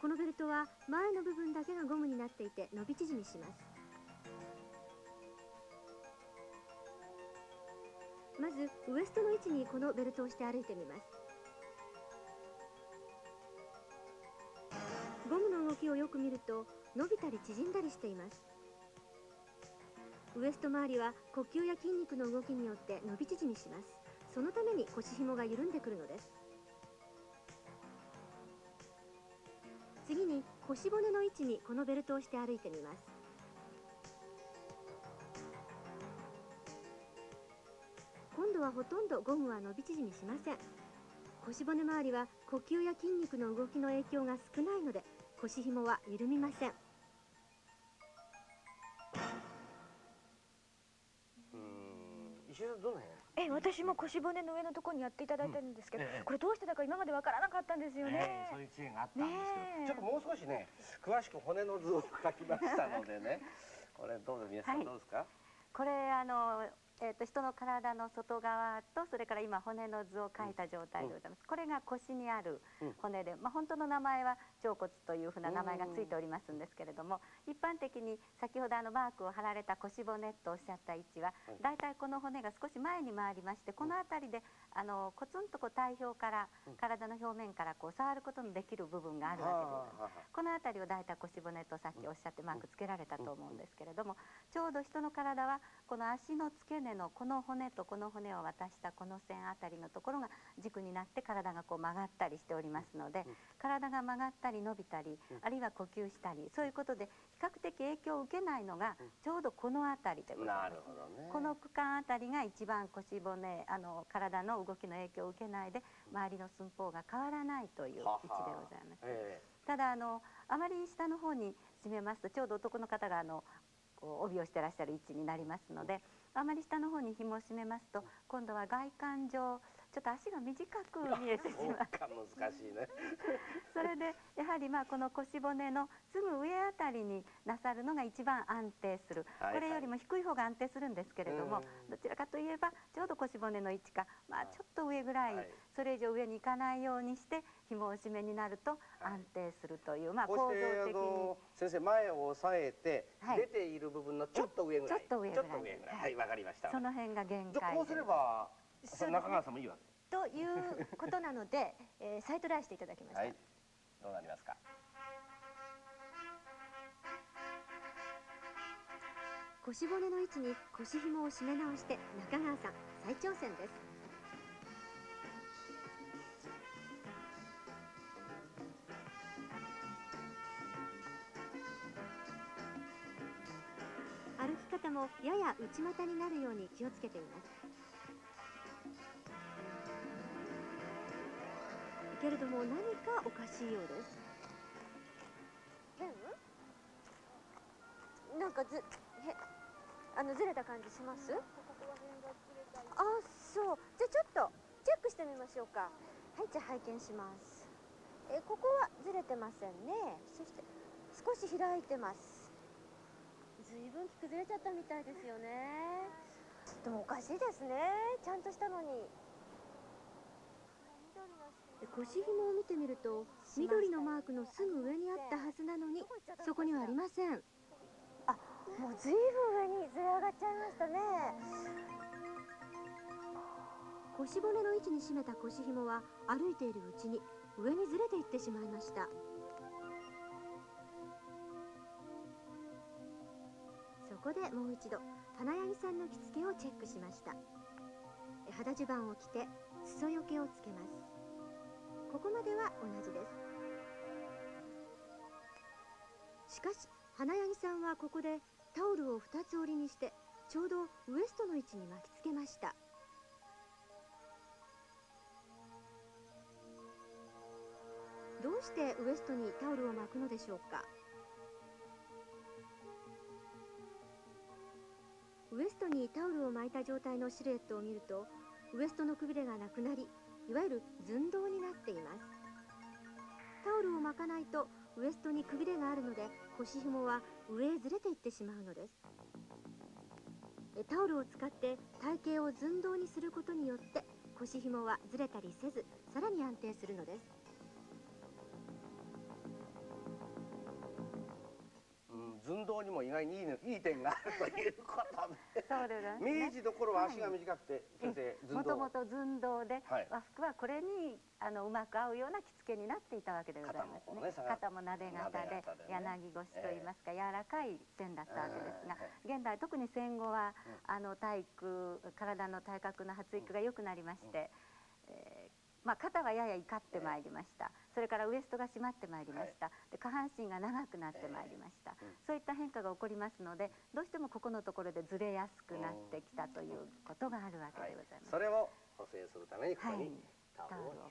このベルトは前の部分だけがゴムになっていて伸び縮みします。まずウエストの位置にこのベルトをして歩いてみます。ゴムの動きをよく見ると伸びたり縮んだりしています。ウエスト周りは呼吸や筋肉の動きによって伸び縮みします。そのために腰紐が緩んでくるのです。次に腰骨の位置にこのベルトをして歩いてみます。今度はほとんどゴムは伸び縮みしません。腰骨周りは呼吸や筋肉の動きの影響が少ないので腰紐は緩みません。石井さんどの辺？え私も腰骨の上のところにやっていただいてるんですけど、うん。ええ。これどうしてだか今までわからなかったんですよね、ええそういう知恵があったんですけど、ちょっともう少しね詳しく骨の図を描きましたのでね。これどうぞ皆さんはい。どうですか、これあの、えー、と人の体の外側とそれから今骨の図を描いた状態でございます、これが腰にある骨で、まあ、本当の名前は腸骨というふうな名前がついておりますんですけれども一般的に先ほどあのマークを貼られた腰骨とおっしゃった位置はだい。たいこの骨が少し前に回りましてこの辺りであのコツンとこう体表から体の表面からこう触ることのできる部分があるわけです。この辺りを大体腰骨とさっきおっしゃってマークつけられたと思うんですけれどもちょうど人の体はこの足の付け根のこの骨とこの骨を渡したこの線あたりのところが軸になって体がこう曲がったりしておりますので体が曲がったり伸びたりあるいは呼吸したりそういうことで比較的影響を受けないのがちょうどこの辺りでございますね。この区間あたりが一番腰骨あの体の動きの影響を受けないで周りの寸法が変わらないという位置でございます。えただあのあまり下の方に締めますとちょうど男の方があの帯をしてらっしゃる位置になりますのであまり下の方に紐を締めますと今度は外観上ちょっと足が短く見えてしまう難しいねそれでやはりまあこの腰骨のすぐ上あたりになさるのが一番安定する、はいはい。これよりも低い方が安定するんですけれどもどちらかといえばちょうど腰骨の位置か、まあ、ちょっと上ぐらい、それ以上上に行かないようにして紐を締めになると安定するという、まあ構造的に。の先生前を押さえて、はい。出ている部分のちょっと上ぐらい。ちょっと上ぐらい。ちょっと上ぐらい。はいわかりました。その辺が限界こうすれば中川さんもいいわ。ということなので、えーサイトライしていただきました、けはい。どうなりますか？腰骨の位置に腰紐を締め直して中川さん再挑戦です。歩き方もやや内股になるように気をつけていますけれども何かおかしいようです。なんかずへあのずれた感じします？あそう。じゃあちょっとチェックしてみましょうか。はいじゃあ拝見します。えここはずれてませんね。そして少し開いてます。ずいぶん崩れちゃったみたいですよね。でもおかしいですね。ちゃんとしたのに。腰紐を見てみると緑のマークのすぐ上にあったはずなのにそこにはありません。あもうずいぶん上にずれ上がっちゃいましたね。腰骨の位置に締めた腰紐は歩いているうちに上にずれていってしまいました。そこでもう一度花柳さんの着付けをチェックしました。肌襦袢を着て裾よけをつけますここまでは同じです。しかし花柳さんはここでタオルを2つ折りにしてちょうどウエストの位置に巻きつけました。どうしてウエストにタオルを巻くのでしょうか？ウエストにタオルを巻いた状態のシルエットを見るとウエストのくびれがなくなりいわゆる寸胴になっています。タオルを巻かないとウエストにくびれがあるので腰紐は上へずれていってしまうのです。タオルを使って体型を寸胴にすることによって腰紐はずれたりせずさらに安定するのです。寸胴にも意外にいい,、ね、いい点があるということで。そうですね。明治の頃は足が短くて、先生寸胴もともと寸胴で、はい。和服はこれにあのうまく合うような着付けになっていたわけでございますね。肩もねなで型で柳腰といいますか、柔らかい線だったわけですが、え現代特に戦後は、あの体育体の体格の発育が良くなりまして、えーまあ、肩がやや怒ってまいりました、それからウエストが締まってまいりました、で下半身が長くなってまいりました、そういった変化が起こりますのでどうしてもここのところでずれやすくなってきたということがあるわけでございます。それを補正するためにここはい。にタオルを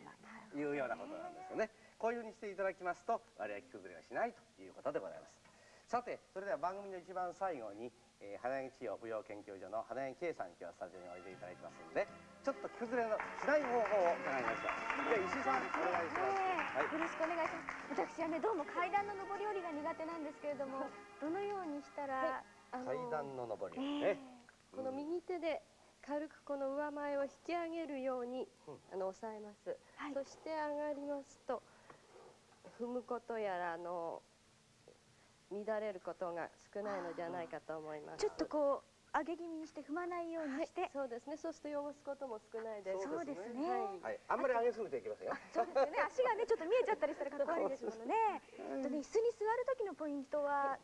というようなことなんですよね。こういうふうにしていただきますと割合着崩れがしないということでございます。さてそれでは番組の一番最後に、えー、花柳千代舞踊研究所の花柳圭さんに今日はスタジオにおいでいただきますのでちょっと着崩れのしない方法を伺いましょうでは石井さんお願いします、はい。よろしくお願いします。私はねどうも階段の上り下りが苦手なんですけれどもどのようにしたら、あの階段の上り。をえね、この右手で軽くこの上前を引き上げるように、あの押さえます、そして上がりますと踏むことやらあの乱れることが少ないのじゃないかと思います。ちょっとこう上げ気味にして踏まないようにして、そうですね。そうすると汚すことも少ないです。そうですね。はい、あんまり上げすぎていきませんよそうですよね。足がねちょっと見えちゃったりしたらかっこ悪いですものね。あとね椅子に座る時のポイントは、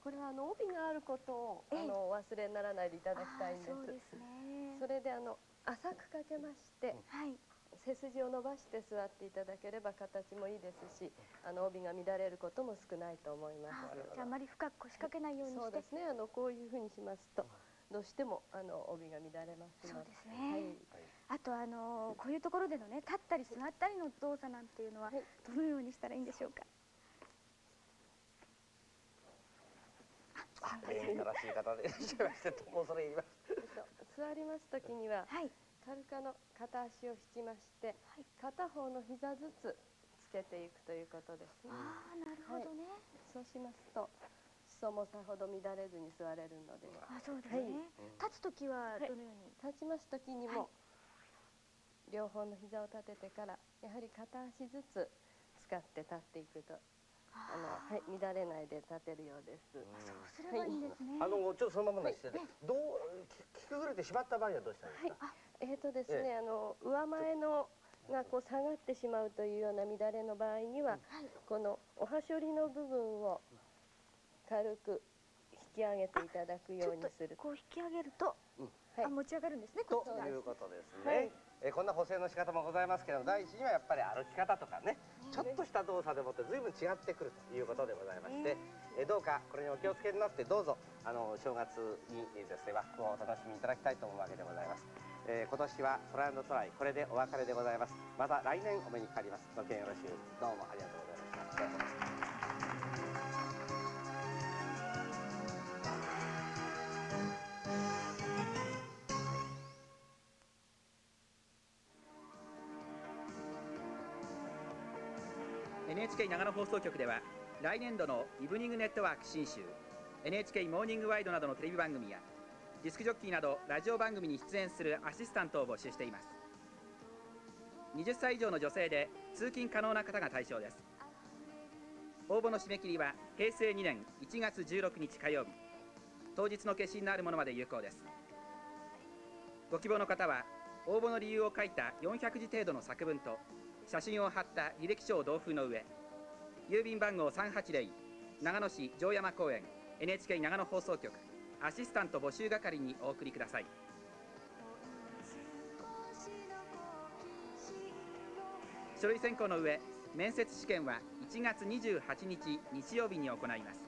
これはあの帯があることをあのお忘れにならないでいただきたいんです。そうですね。それであの浅くかけまして、背筋を伸ばして座っていただければ形もいいですし、あの帯が乱れることも少ないと思います。じゃああまり深く腰掛けないようにして。そうですね。あのこういうふうにしますと、どうしてもあの帯が乱れます。そうですね。あとあのこういうところでのね立ったり座ったりの動作なんていうのはどのようにしたらいいんでしょうか、礼儀正しい方でいらっしゃいましてともそれ言います。座りますときには、軽くあの片足を引きまして、片方の膝ずつつけていくということですね。ああなるほどね、そうしますと裾もさほど乱れずに座れるので。あそうですね、立つ時はどのように、立ちます時にも、両方の膝を立ててからやはり片足ずつ使って立っていくと。あのはい乱れないで立てるようです。そうすればいいんですね。あのちょっとそのままの姿勢で、どうき着崩れてしまった場合はどうしたらいいですか、えーとですえね、あの上前のがこう下がってしまうというような乱れの場合には、このおはしょりの部分を軽く引き上げていただくようにする。こう引き上げると、はい。あ持ち上がるんですねということですね、はい。えーこんな補正の仕方もございますけれども第一にはやっぱり歩き方とかねちょっとした動作でもって随分違ってくるということでございまして、えーどうかこれにお気をつけになってどうぞあの正月にえーですね和服をお楽しみいただきたいと思うわけでございます、えー今年はトライアンドトライこれでお別れでございます。また来年お目にかかります。ごきげんよろしゅうどうもありがとうございました。NHK 長野放送局では来年度のイブニングネットワーク新州 NHK モーニングワイドなどのテレビ番組やディスクジョッキーなどラジオ番組に出演するアシスタントを募集しています。20歳以上の女性で通勤可能な方が対象です。応募の締め切りは平成2年1月16日火曜日。当日の決心のあるものまで有効です。ご希望の方は応募の理由を書いた400字程度の作文と写真を貼った履歴書を同封の上郵便番号380長野市城山公園 NHK 長野放送局アシスタント募集係にお送りください。書類選考の上面接試験は1月28日日曜日に行います。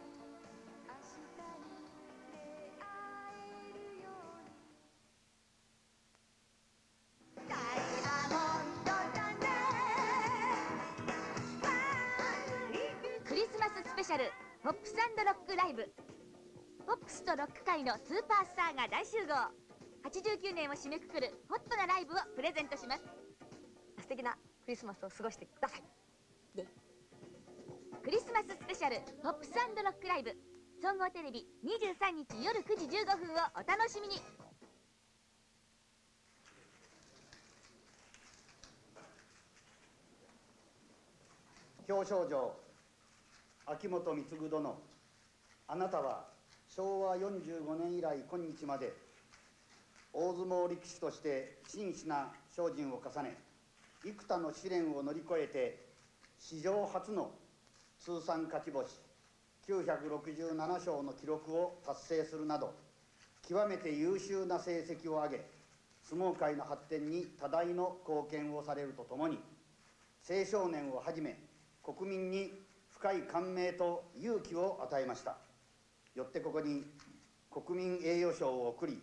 大集合89年を締めくくるホットなライブをプレゼントします。素敵なクリスマスを過ごしてください。クリスマススペシャルポップスロックライブ。総合テレビ23日夜9時15分をお楽しみに。表彰状秋元貢殿。あなたは昭和45年以来今日まで大相撲力士として真摯な精進を重ね幾多の試練を乗り越えて史上初の通算勝ち星967勝の記録を達成するなど極めて優秀な成績を上げ相撲界の発展に多大の貢献をされるとともに青少年をはじめ国民に深い感銘と勇気を与えました。よってここに国民栄誉賞を贈り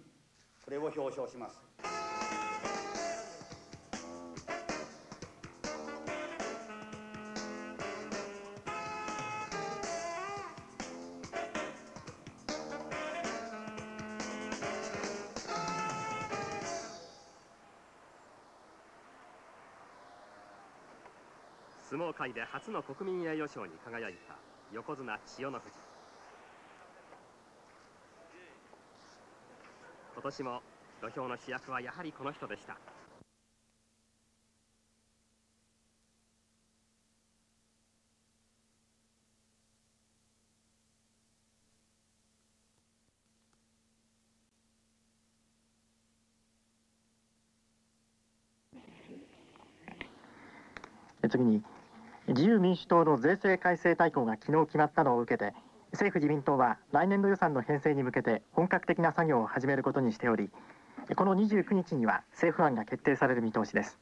それを表彰します。相撲界で初の国民栄誉賞に輝いた横綱千代の富士。年も土俵の主役はやはりこの人でした。次に自由民主党の税制改正大綱が昨日決まったのを受けて政府自民党は来年度予算の編成に向けて本格的な作業を始めることにしておりこの29日には政府案が決定される見通しです。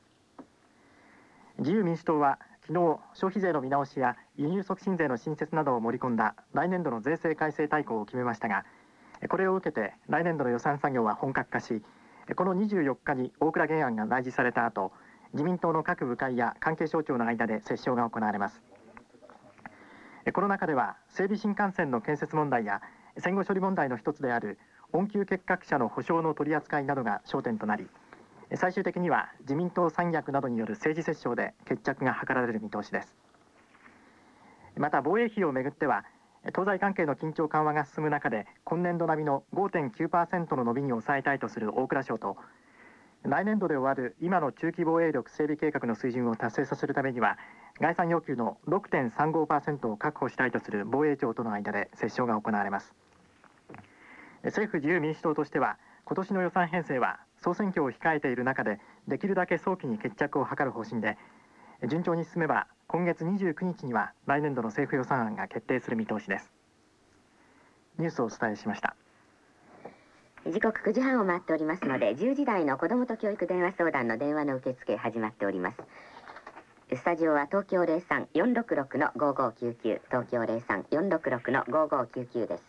自由民主党は昨日消費税の見直しや輸入促進税の新設などを盛り込んだ来年度の税制改正大綱を決めましたがこれを受けて来年度の予算作業は本格化しこの24日に大蔵原案が内示された後自民党の各部会や関係省庁の間で折衝が行われます。この中では整備新幹線の建設問題や戦後処理問題の一つである恩給結核者の保障の取り扱いなどが焦点となり最終的には自民党三役などによる政治折衝で決着が図られる見通しです。また防衛費をめぐっては東西関係の緊張緩和が進む中で今年度並みの5.9%の伸びに抑えたいとする大蔵省と来年度で終わる今の中期防衛力整備計画の水準を達成させるためには概算要求の6.35%を確保したいとする防衛庁との間で折衝が行われます。政府自由民主党としては今年の予算編成は総選挙を控えている中でできるだけ早期に決着を図る方針で順調に進めば今月29日には来年度の政府予算案が決定する見通しです。ニュースをお伝えしました。時刻9時半を回っておりますので10時台の子どもと教育電話相談の電話の受付始まっております。スタジオは東京03-466の5599東京03-466の5599です。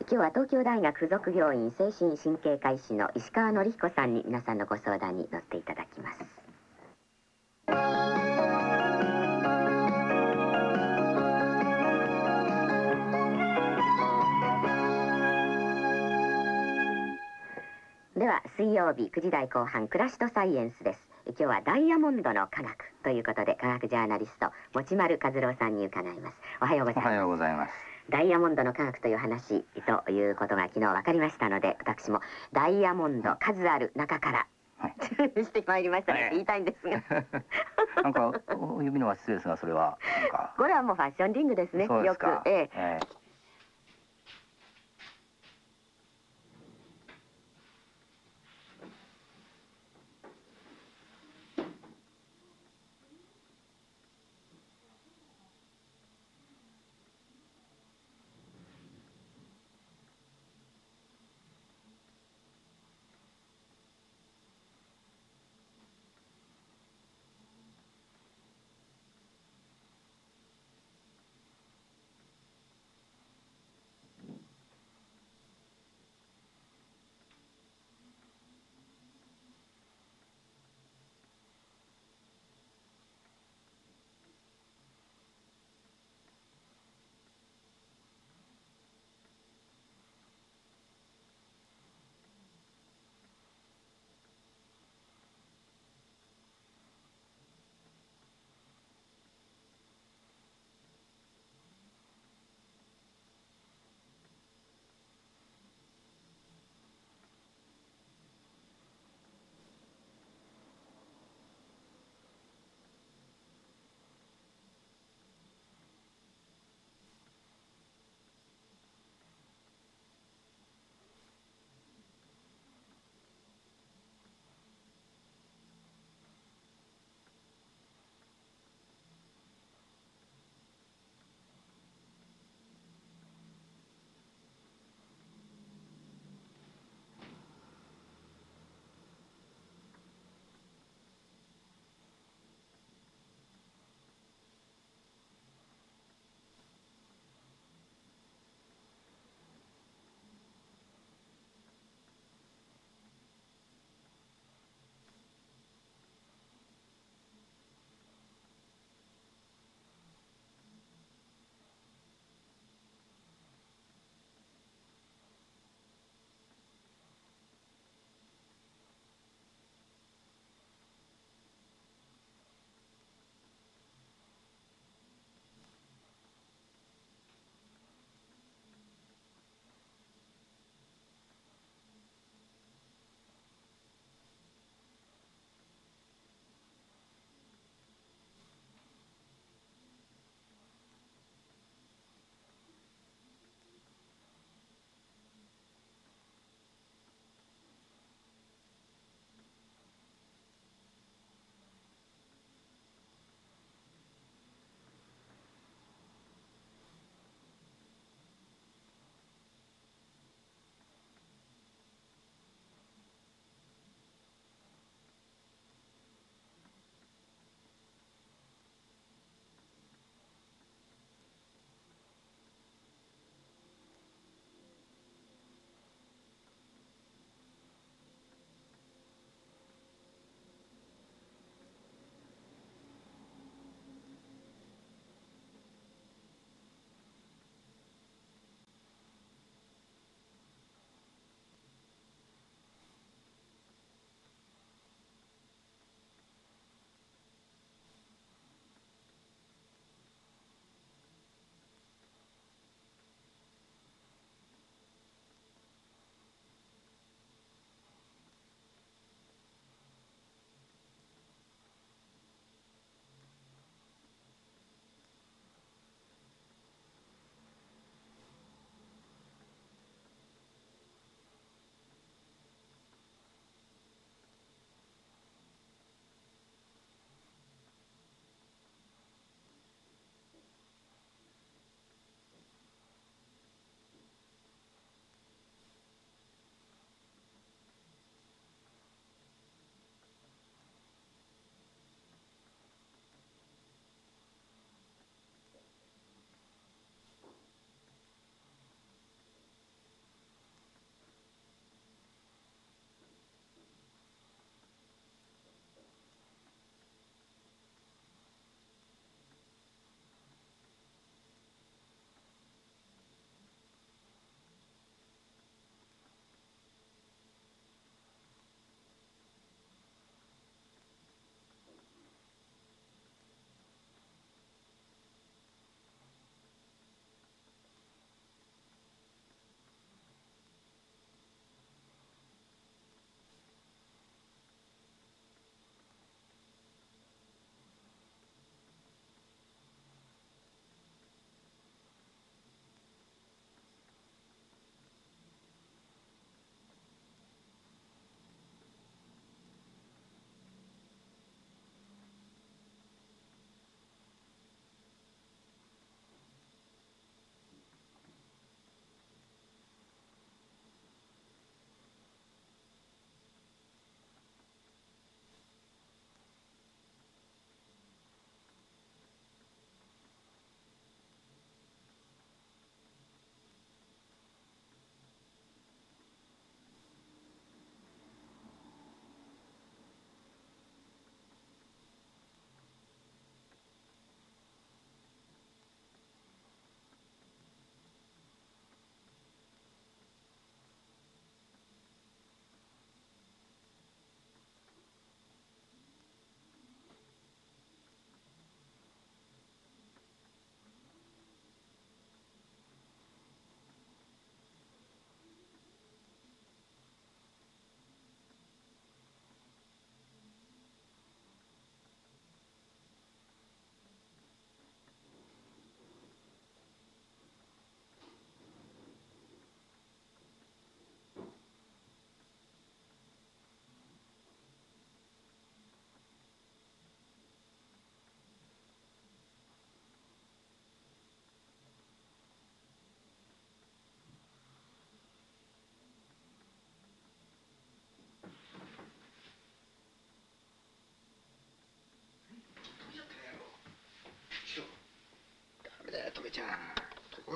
今日は東京大学附属病院精神神経科医師の石川紀彦さんに皆さんのご相談に乗っていただきます。では水曜日9時台後半クラシとサイエンスです。今日はダイヤモンドの科学ということで科学ジャーナリスト持丸和郎さんに伺います。おはようございます。おはようございます。ダイヤモンドの科学という話ということが昨日分かりましたので私もダイヤモンド数ある中から、してまいりましたね、言いたいんですが。[LAUGHS] なんかお指のは失礼ですがそれはなんか。これはもうファッションリングですね。よく。ええ。ええ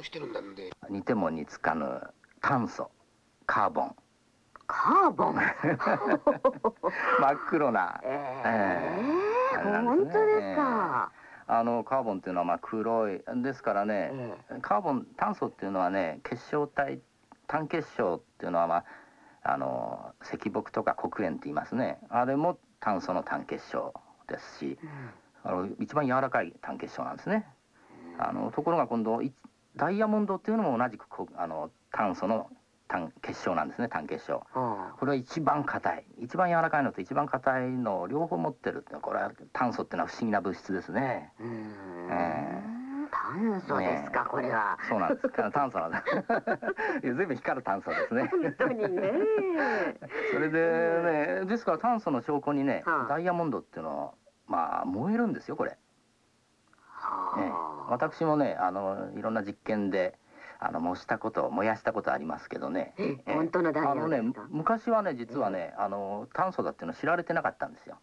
こしてるんだんで似ても似つかぬ炭素。カーボン。カーボン？[LAUGHS] 真っ黒な、ええあれなん本当ですねか、あのカーボンっていうのはまあ黒い。ですからね、カーボン炭素っていうのはね結晶体単結晶っていうのはまああの石木とか黒鉛って言いますね。あれも炭素の単結晶ですし、あの一番柔らかい単結晶なんですね。あのところが今度いダイヤモンドっていうのも同じくこあの炭素の単結晶なんですね単結晶。これは一番硬い一番柔らかいのと一番硬いのを両方持ってるってこれは炭素っていうのは不思議な物質ですね。え炭素ですか、これはえそうなんです。か炭素なんです。い [LAUGHS] や随分光る炭素ですね。本当にね [LAUGHS] それでねですから炭素の証拠にね、ダイヤモンドっていうのはまあ燃えるんですよこれ。ええ私もねあのいろんな実験であの燃したこと燃やしたことありますけどね。ええ。本当のダイヤあのねですか昔はね実はね、あの炭素だっていうの知られてなかったんですよ。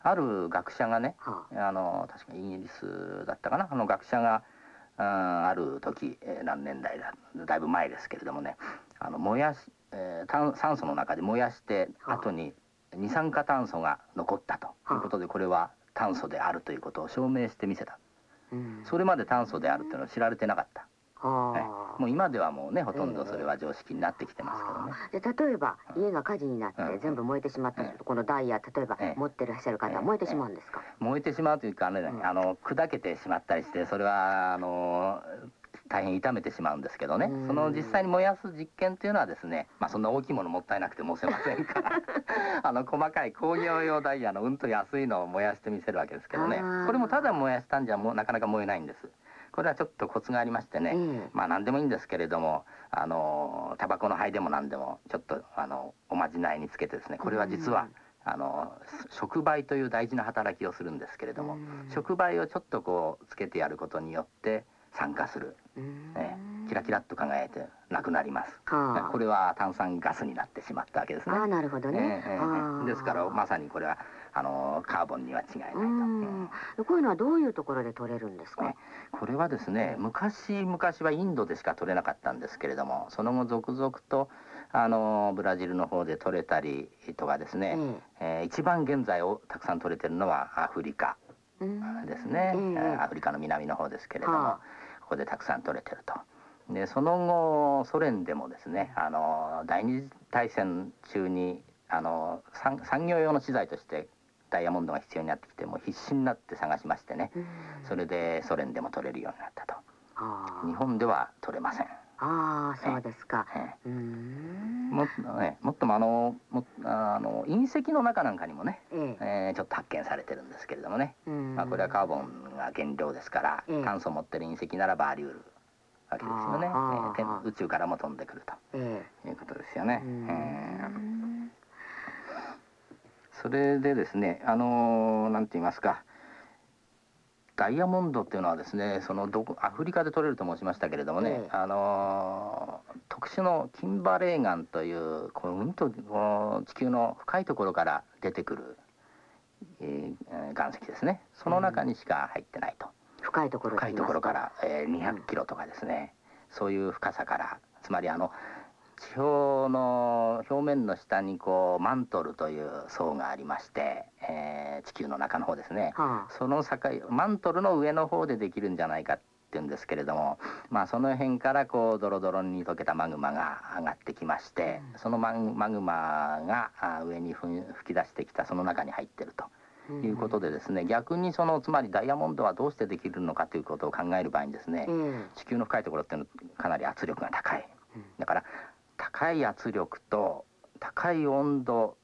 ある学者がね、あ。の確かイギリスだったかな。あの学者があーある時、えー何年代だだいぶ前ですけれどもね。あの燃やし、えー炭酸素の中で燃やして後に二酸化炭素が残ったということでこれは炭素であるということを証明してみせた。それまで炭素であるっていうのは知られてなかった。はいもう今ではもうねほとんどそれは常識になってきてますけどね。で例えば家が火事になって全部燃えてしまったこのダイヤ例えば持ってらっしゃる方は燃えてしまうんですか、燃えてしまうというかね、あの砕けてしまったりしてそれはあの大変痛めてしまうんですけどね。その実際に燃やす実験っていうのはですねまあそんな大きいものもったいなくて燃せませんから。[LAUGHS] あの細かい工業用ダイヤのうんと安いのを燃やしてみせるわけですけどね。これもただ燃やしたんじゃもうなかなか燃えないんです。これはちょっとコツがありましてね、まあ何でもいいんですけれどもあのタバコの灰でも何でもちょっとあのおまじないにつけてですね。これは実は、あの触媒という大事な働きをするんですけれども、触媒をちょっとこうつけてやることによって酸化する、ええキラキラっと輝いてなくなります、はあ。これは炭酸ガスになってしまったわけですね。ああなるほどね、ええええああですからまさにこれはあのカーボンには違いないと、うん。こういうのはどういうところで取れるんですか、これはですね昔昔はインドでしか取れなかったんですけれどもその後続々とあのブラジルの方で取れたりとかですね、えー一番現在をたくさん取れてるのはアフリカですね、えーアフリカの南の方ですけれども、ここでたくさん取れてると。でその後ソ連でもですねあの第二次大戦中にあの産産業用の資材としてダイヤモンドが必要になってきてもう必死になって探しましてね、それでソ連でも取れるようになったと。日本では取れませんああそうですか、もっとねもっともあのもあの隕石の中なんかにもね、えーちょっと発見されてるんですけれどもね、まあ、これはカーボンが原料ですから、炭素を持ってる隕石ならばあり得るわけですよね、えー天宇宙からも飛んでくるということですよね。えーそれでですねあのーなんて言いますかダイヤモンドっていうのはですねそのどこアフリカで取れると申しましたけれどもね、あのー特殊のキンバレー岩というこううんとこう地球の深いところから出てくる、えーえー岩石ですね。その中にしか入ってないと、深いところ深いところから、えー200キロとかですね、そういう深さからつまりあの地表の表面の下にこうマントルという層がありまして、えー地球の中の方ですね、その境マントルの上の方でできるんじゃないかっていうんですけれどもまあその辺からこうドロドロに溶けたマグマが上がってきまして、そのマグマがあ上にふん吹き出してきたその中に入ってると。いうことでですね逆にそのつまりダイヤモンドはどうしてできるのかということを考える場合にですね、地球の深いところっていうのはかなり圧力が高い、だから高い圧力と高い温度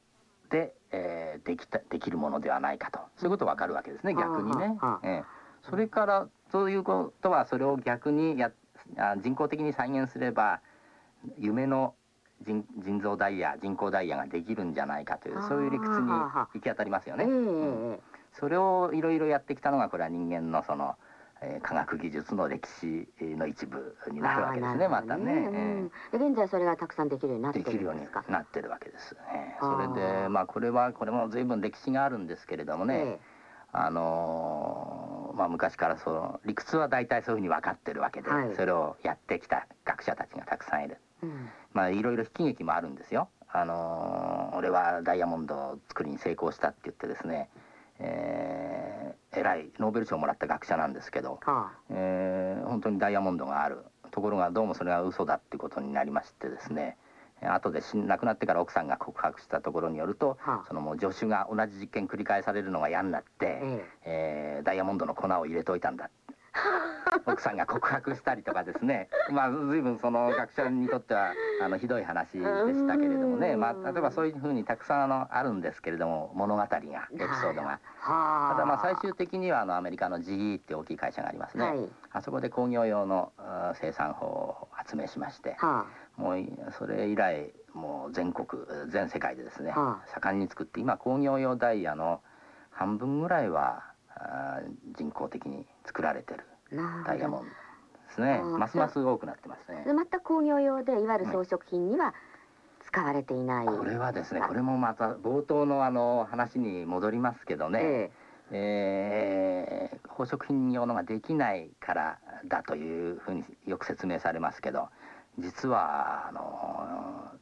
で、えーできたできるものではないかと。そういうことがわかるわけですね逆にね。ええ。それからそういうことはそれを逆にやあ人工的に再現すれば夢の人人造ダイヤ人工ダイヤができるんじゃないかというそういう理屈に行き当たりますよね。うん。それをいろいろやってきたのがこれは人間のその、えー科学技術の歴史の一部になるわけですねまたね。ええ。で現在それがたくさんできるようになってるできるようにんですかなってるわけです。ええ。あーそれでまあこれはこれも随分歴史があるんですけれどもね、あのーまあ、昔からその理屈は大体そういうふうに分かってるわけで、はい。それをやってきた学者たちがたくさんいる。うん。まあいろいろ悲劇もあるんですよ。あのー俺はダイヤモンドを作りに成功したって言ってですね、えー、偉いノーベル賞をもらった学者なんですけど、えー本当にダイヤモンドがあるところがどうもそれが嘘だっていうことになりましてですね、えー後で亡くなってから奥さんが告白したところによると、そのもう助手が同じ実験繰り返されるのが嫌になって、えーダイヤモンドの粉を入れといたんだ奥さんが告白したりとかですね。まあ随分その学者にとってはあのひどい話でしたけれどもね、まあ、例えばそういうふうにたくさんあのあるんですけれども物語がエピソードが。ただまあ最終的にはあのアメリカの GE って大きい会社がありますね、はい。あそこで工業用の生産法を発明しまして、はもういそれ以来もう全国全世界でですね、は盛んに作って今工業用ダイヤの半分ぐらいはあー人工的に作られてるダイヤモンドですね。あーますます多くなってますね。で全く工業用でいわゆる装飾品には使われていない、これはですねこれもまた冒頭のあの話に戻りますけどね、えー宝飾品用のができないからだというふうによく説明されますけど実はあの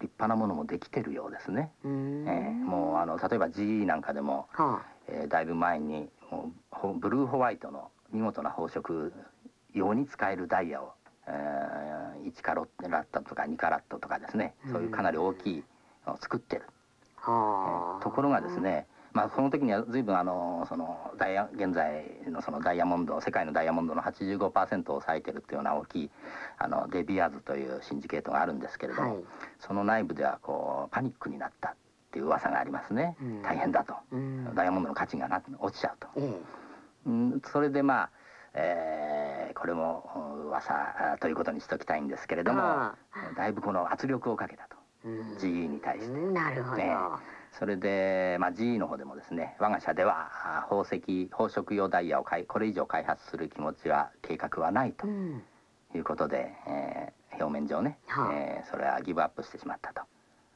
立派なものもできてるようですね。えーもうあの例えば GE なんかでも、えーだいぶ前にブルーホワイトの見事な宝飾用に使えるダイヤを、えー1カロットとか2カラットとかですね、そういうかなり大きいのを作ってる。えーところがですね、まあ、その時には随分あのそのダイヤ現在のそのダイヤモンド世界のダイヤモンドの85%を抑えてるっていうような大きいあのデビアーズというシンジケートがあるんですけれども、その内部ではこうパニックになったっていう噂がありますね、大変だと、ダイヤモンドの価値がな落ちちゃうと、うん、それでまあ、えーこれもうん噂あということにしておきたいんですけれどもあだいぶこの圧力をかけたと、GE に対して。なるほど、ねそれで、まあ、GE の方でもですね我が社ではあ宝石宝飾用ダイヤを開これ以上開発する気持ちは計画はないと。いうことで、えー表面上ね、えーそれはギブアップしてしまったと、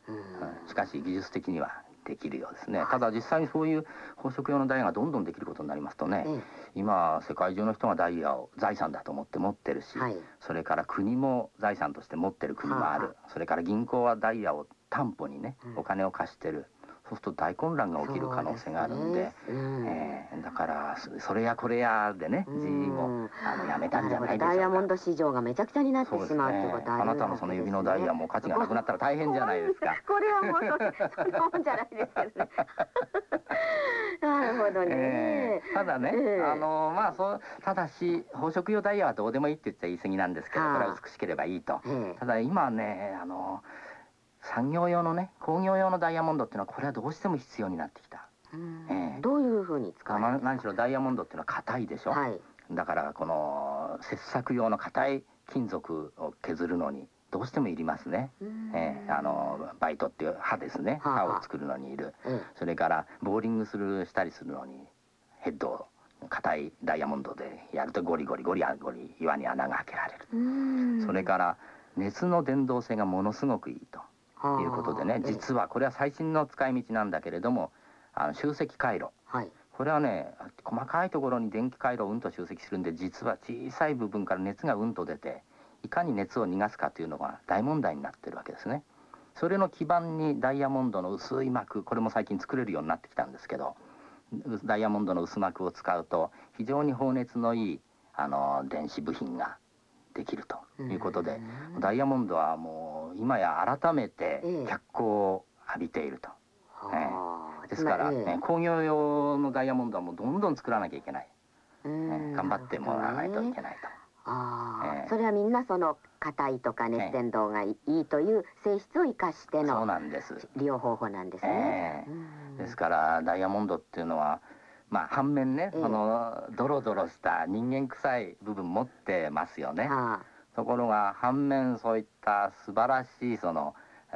うん。しかし技術的にはできるようですね。ただ実際にそういう宝飾用のダイヤがどんどんできることになりますとね、今世界中の人がダイヤを財産だと思って持ってるし、それから国も財産として持ってる国もある、それから銀行はダイヤを担保にね、お金を貸してるそうすると大混乱が起きる可能性があるんでえーだからそそれやこれやでね GE もあのやめたんじゃないでしょうかダイヤモンド市場がめちゃくちゃになってしまうってことあるあなたのその指のダイヤも価値がなくなったら大変じゃないですか。[LAUGHS] これはもうそそんなもんじゃないですけど。ね [LAUGHS] なるほどね、えーただね、あのまあそうただし宝飾用ダイヤはどうでもいいって言っちゃ言い過ぎなんですけど、これは美しければいいと。ただ今ねあの産業用のね工業用のダイヤモンドっていうのはこれはどうしても必要になってきた。ええ。どういうふうに使うまあ何しろダイヤモンドっていうのは硬いでしょ、だからこの切削用の硬い金属を削るのにどうしてもいりますね、ええあのバイトっていう刃ですね。刃を作るのにいる、それからボーリングするしたりするのにヘッドを硬いダイヤモンドでやるとゴリゴリゴリゴリ岩に穴が開けられる、それから熱の伝導性がものすごくいいということでね実はこれは最新の使い道なんだけれどもあの集積回路、これはね細かいところに電気回路をうんと集積するんで実は小さい部分から熱がうんと出ていかに熱を逃がすかというのが大問題になってるわけですね。それの基盤にダイヤモンドの薄い膜これも最近作れるようになってきたんですけどダイヤモンドの薄膜を使うと非常に放熱のいいあの電子部品ができるということで、ダイヤモンドはもう今や改めて脚光を浴びていると。ええ。ですから、つまりね、工業用のダイヤモンドはもうどんどん作らなきゃいけない、ええ頑張ってもらわないといけないと。ああ、ええ。それはみんなその硬いとか熱伝導がいいという性質を生かしての。利用方法なんですね。ええ。ですからダイヤモンドっていうのはまあ反面ね、そのドロドロした人間臭い部分持ってますよね。ところが反面そういった素晴らしいその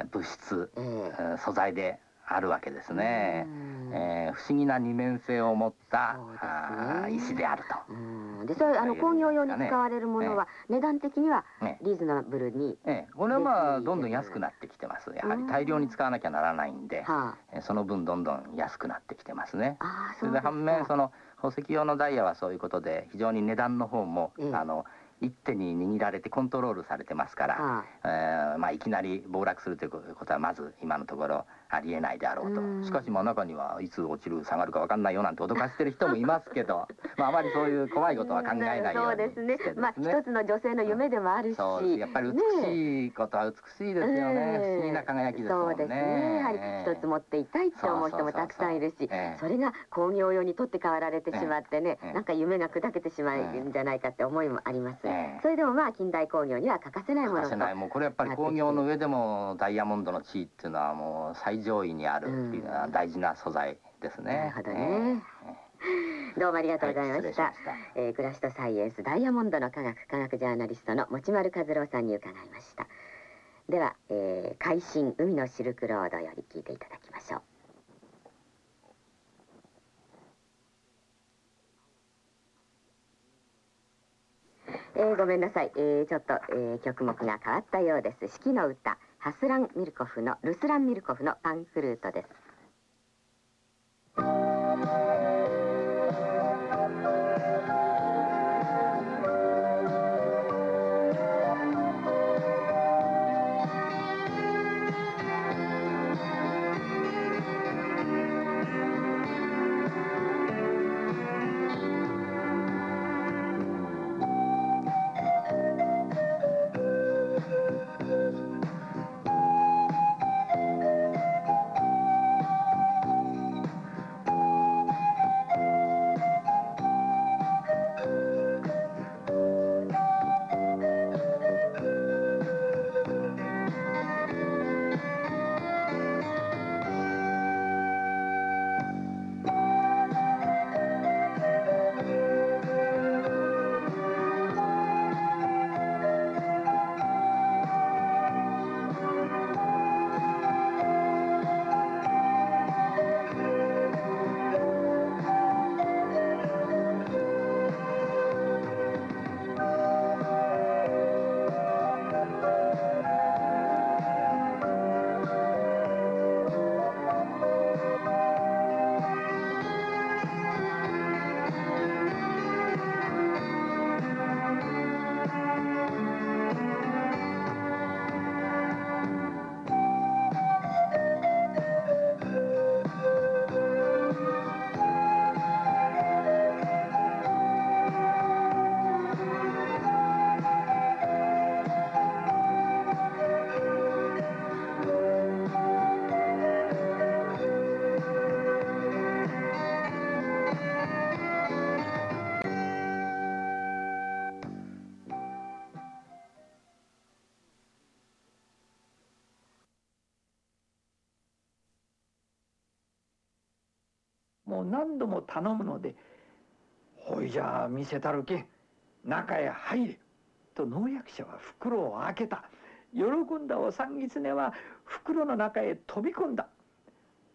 物質、えー素材であるわけですね。えー不思議な二面性を持った、あー石であると。うん。でそれあの工業用に使われるものは値段的にはねリーズナブルに、ええ、これはまあど。んどん安くなってきてます。やはり大量に使わなきゃならないんで、えーその分どんどん安くなってきてますね。それで反面その宝石用のダイヤはそういうことで非常に値段の方も、あの一手に握られてコントロールされてますから、えーまあ、いきなり暴落するということはまず今のところありえないであろうと、しかしまあ中にはいつ落ちる下がるか分かんないよなんて脅かしてる人もいますけど、[LAUGHS] まあ、あまりそういう怖いことは考えないよそううにですね。まあ一つの女性の夢でもあるし、そうです。やっぱり美しいことは美しいですよね、不思議な輝きですもんね。そうですね。やはり一つ持っていたいって思う人もたくさんいるし、それが工業用に取って代わられてしまってね、なんか夢が砕けてしまうんじゃないかって思いもあります。それでもまあ近代工業には欠かせないものと欠かせない。もうこれやっぱり工業の上でもダイヤモンドの地位っていうのはもう最上位にあるっていうのは大事な素材ですね。なるほどね。どうもありがとうございました。しましたえー暮らしとサイエンスダイヤモンドの科学科学ジャーナリストの持丸和郎さんに伺いました。では、えー、海進海のシルクロードより聞いていただきましょう。えーごめんなさい、えーちょっと、えー曲目が変わったようです。四季の歌、ハスラン・ミルコフの、ルスラン・ミルコフのパンフルートです。見せたるけん中へ入れ」と能役者は袋を開けた。喜んだお産狐は袋の中へ飛び込んだ。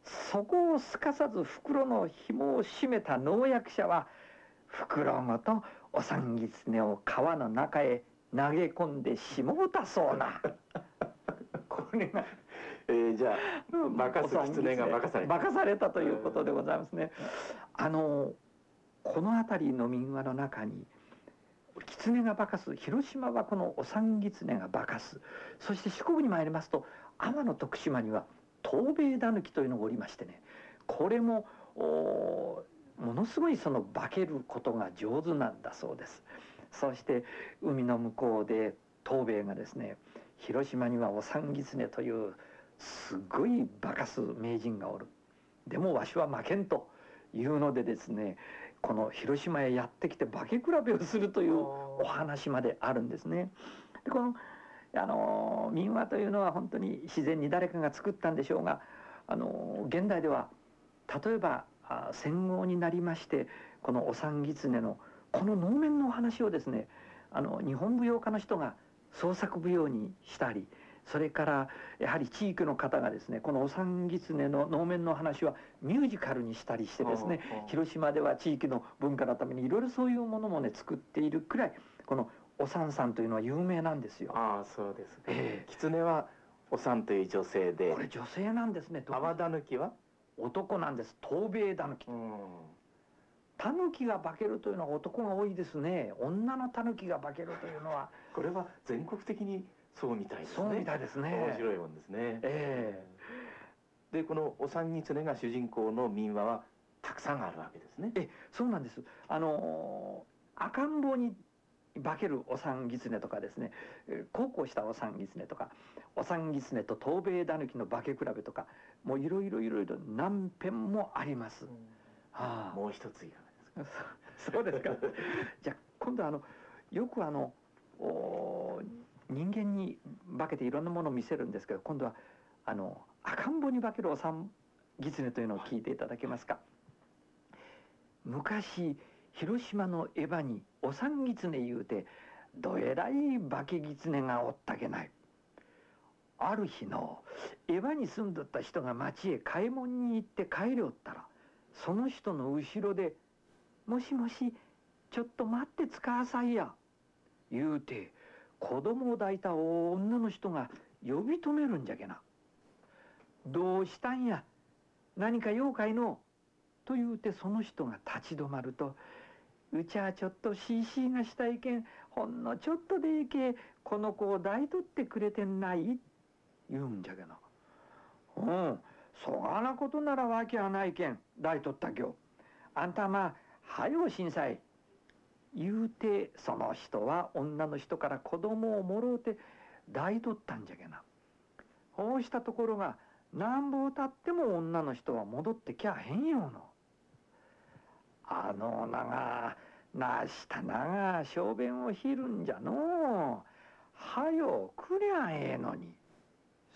そこをすかさず袋の紐を締めた能役者は袋ごとお産狐を川の中へ投げ込んでしもうたそうな。[LAUGHS] これがえー、じゃあ化かす狐が化かされた。化かされたということでございますね。あのこの辺りの民話の中に狐が化かす広島はこのお産狐が化かすそして四国に参りますと天の徳島には東米狸というのがおりましてねこれもおものすごいその化けることが上手なんだそうです。そして海の向こうで東米がですね広島にはお産狐というすごい化かす名人がおるでもわしは負けんというのでですねこの広島へやってきて化け比べをするというお話まであるんですね。でこのあの民話というのは本当に自然に誰かが作ったんでしょうがあの現代では例えばあ戦後になりましてこのお産狐のこの能面のお話をですねあの日本舞踊家の人が創作舞踊にしたりそれからやはり地域の方がですねこのお産狐の能面の話はミュージカルにしたりしてですね広島では地域の文化のためにいろいろそういうものもね作っているくらいこのお産さんというのは有名なんですよ。ああそうですか、狐はおさんという女性でこれ女性なんですね。泡狸は？男なんです。東米狸。タヌキが化けるというのは男が多いですね女のタヌキが化けるというのはこれは全国的にそうみたいですね。そうみたいですね。面白いもんですね。えでこのお産狐が主人公の民話はたくさんあるわけですね。えそうなんです。あのー赤ん坊に化けるお産狐とかですねえー孝行したお産狐とかお産狐と東米タヌキの化け比べとかもういろいろいろいろ何編もあります、はあ。もう一ついかがですか？そうですか。[LAUGHS] じゃあ今度あのよくあのお人間に化けていろんなものを見せるんですけど今度はあの赤ん坊に化けるお産狐というのを聞いていただけますか、昔広島のエヴァにお産狐言うてどえらい化け狐がおったけない。ある日のエヴァに住んどった人が町へ買い物に行って帰りおったらその人の後ろで「もしもしちょっと待ってつかあさいや」言うて子供を抱いた女の人が呼び止めるんじゃけな。どうしたんや何か用かいのと言うてその人が立ち止まると「うちはちょっと CC がしたいけんほんのちょっとでいけこの子を抱いとってくれてない?」言うんじゃけな。うんそがなことならわけはないけん抱いとったきょあんたまあはよ震災言うてその人は女の人から子供をもろうて抱いとったんじゃけな。こうしたところがなんぼ経っても女の人は戻ってきゃへんよの。あのながなしたなが小便をひるんじゃのはよくりゃええのに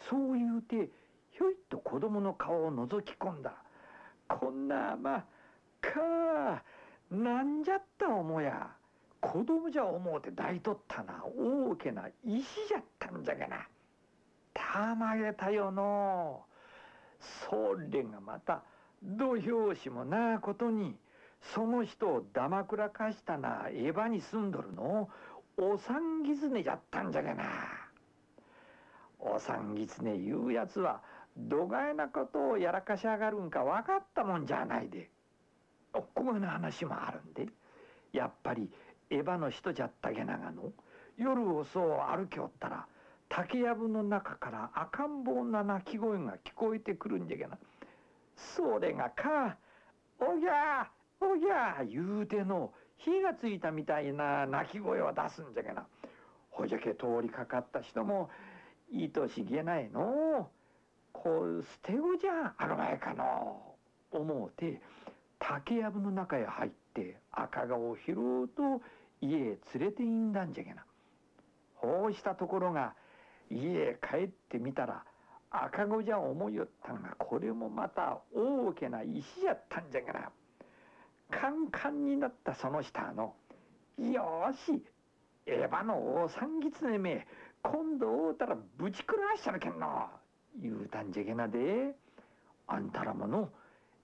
そう言うてひょいっと子供の顔を覗き込んだこんなまかなんじゃった思や。子供じゃ思うて抱いとったな。大きな石じゃったんじゃがな。たまげたよの。それがまた土俵しもなことにその人をだまくらかしたな。エヴァに住んどるの。お産狐じゃったんじゃがな。お産狐いうやつはどがいなことをやらかしやがるんか分かったもんじゃないで。っこまな話もあるんでやっぱりエヴァの人じゃったげながの夜をそう歩きおったら竹やぶの中から赤ん坊な鳴き声が聞こえてくるんじゃけな。それがかおぎゃおぎゃ言うての火がついたみたいな鳴き声を出すんじゃけな。ほじゃけ通りかかった人もいとしげないの。こう捨て子じゃあるまいかの思うて竹やぶの中へ入って赤顔を拾うと家へ連れていんだんじゃけな。ほうしたところが家へ帰ってみたら赤子じゃ思いよったがこれもまた大きな石じゃったんじゃがな。カンカンになったその下の「よしエヴァの大産狐め今度会うたらぶち食らわしちゃるけんの」言うたんじゃけなで。あんたらもの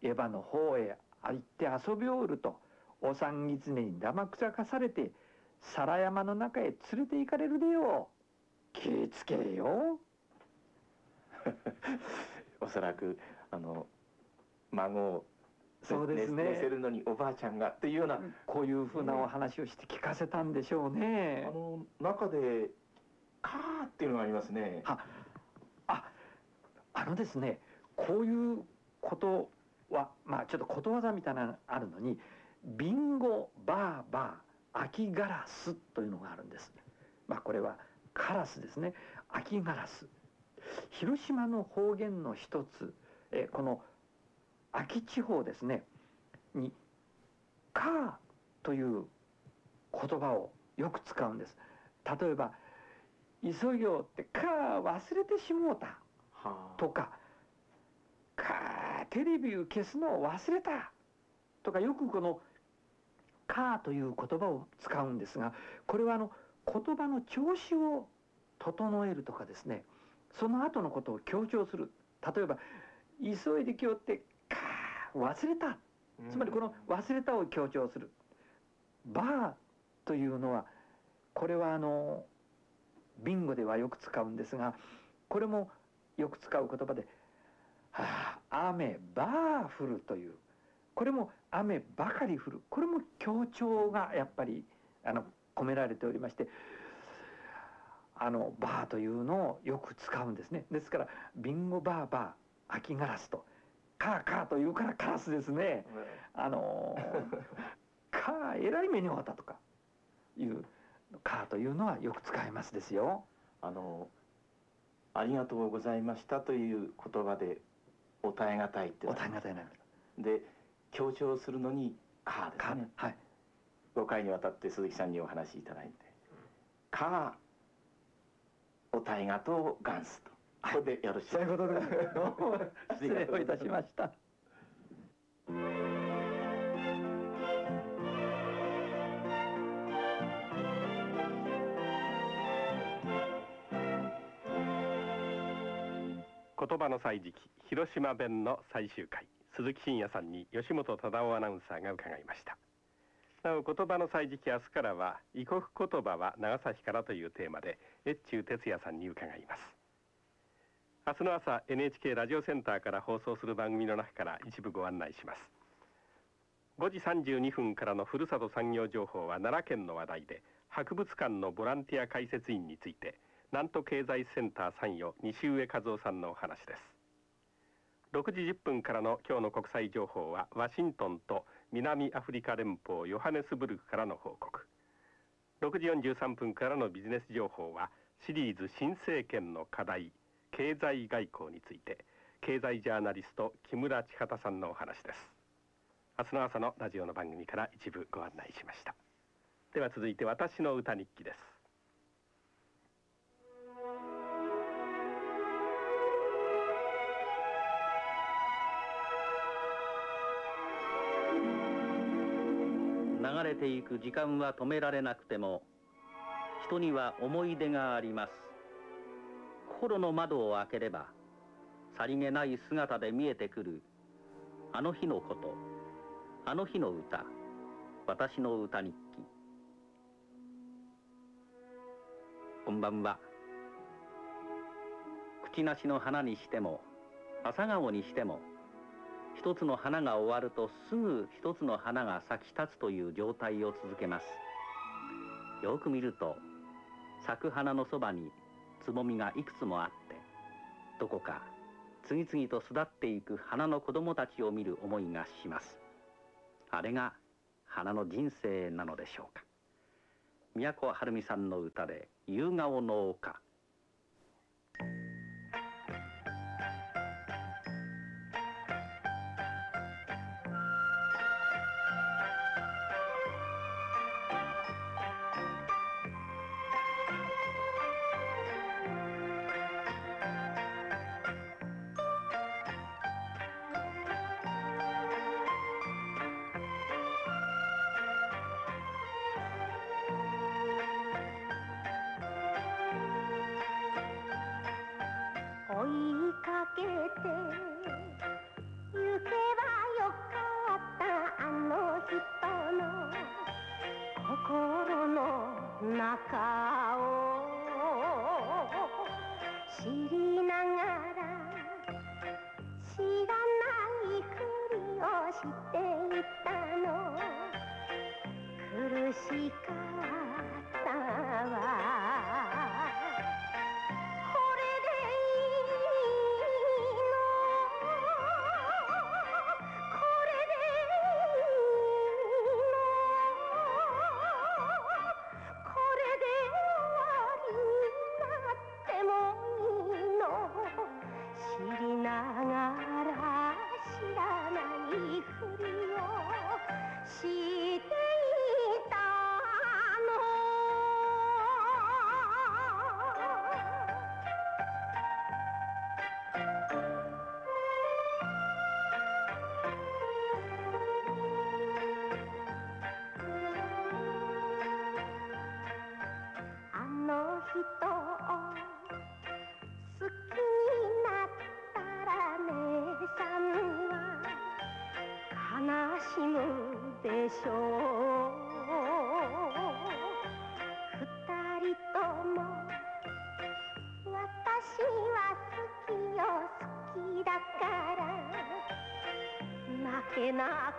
エヴァの方へ行って遊びおると。お産狐にだまくさかされて皿山の中へ連れて行かれるでよ。気ぃつけよ。[LAUGHS] おそらくあの孫をそうですね。寝せるのにおばあちゃんがっていうようなこういうふうなお話をして聞かせたんでしょうね。あの中で「カー」っていうのがありますね。あのですねこういうことはまあちょっとことわざみたいなのあるのにビンゴバーバー秋ガラスというのがあるんです。まあこれはカラスですね秋ガラス。広島の方言の一つ、えこの秋地方ですねに「カー」という言葉をよく使うんです。例えば「急ぎょうってカー忘れてしもうた」とか「テレビを消すのを忘れた」とかよくこの「かー」という言葉を使うんですがこれはあの言葉の調子を整えるとかですね。その後のことを強調する。例えば「急いで今日ってかー忘れた」つまりこの「忘れた」を強調する「バー」というのはこれはあのビンゴではよく使うんですがこれもよく使う言葉で「はあ雨バー降る」という。これも雨ばかり降る。これも強調がやっぱりあの込められておりましてあのバーというのをよく使うんですね。ですからビンゴバーバー秋ガラスとカーカーというからカラスですね。あのカー [LAUGHS] えらい目に遭ったとかいうカーというのはよく使いますですよ。あのありがとうございましたという言葉でお耐え難いってお耐え難いな。で強調するのにカーですね。はい。5回にわたって鈴木さんにお話しいただいて「カーお耐えがとンス」と。これでよろしいそういうことで失礼をいたしました言葉の歳時記広島弁の最終回鈴木真也さんに吉本忠夫アナウンサーが伺いました。なお言葉の歳時記明日からは異国言葉は長崎からというテーマで越中哲也さんに伺います。明日の朝 NHK ラジオセンターから放送する番組の中から一部ご案内します。5時32分からのふるさと産業情報は奈良県の話題で博物館のボランティア解説員について南都経済センター参与西上和夫さんのお話です。6時10分からの今日の国際情報はワシントンと南アフリカ連邦ヨハネスブルクからの報告。6時43分からのビジネス情報はシリーズ新政権の課題経済外交について経済ジャーナリスト木村千畑さんのお話です。明日の朝のラジオの番組から一部ご案内しました。では続いて私の歌日記です。流れていく時間は止められなくても人には思い出があります。心の窓を開ければさりげない姿で見えてくるあの日のことあの日の歌私の歌日記。こんばんは。口なしの花にしても朝顔にしても一つの花が終わるとすぐ一つの花が咲き立つという状態を続けます。よく見ると咲く花のそばにつぼみがいくつもあってどこか次々と巣立っていく花の子供たちを見る思いがします。あれが花の人生なのでしょうか。都はるみさんの歌で「夕顔の丘」しょう。二人とも私は好きよ好きだから。負けなかな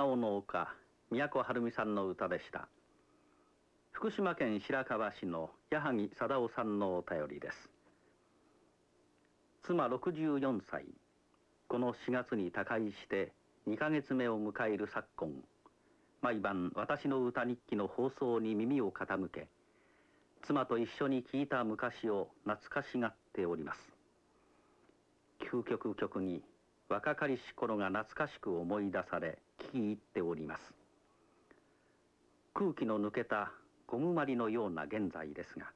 顔の丘都はるみさんの歌でした。福島県白河市の矢作貞夫さんのお便りです。妻64歳この4月に他界して2ヶ月目を迎える昨今毎晩私の歌日記の放送に耳を傾け妻と一緒に聴いた昔を懐かしがっております。究極曲に若かりし頃が懐かしく思い出されき入っております。空気の抜けたゴムまりのような現在ですが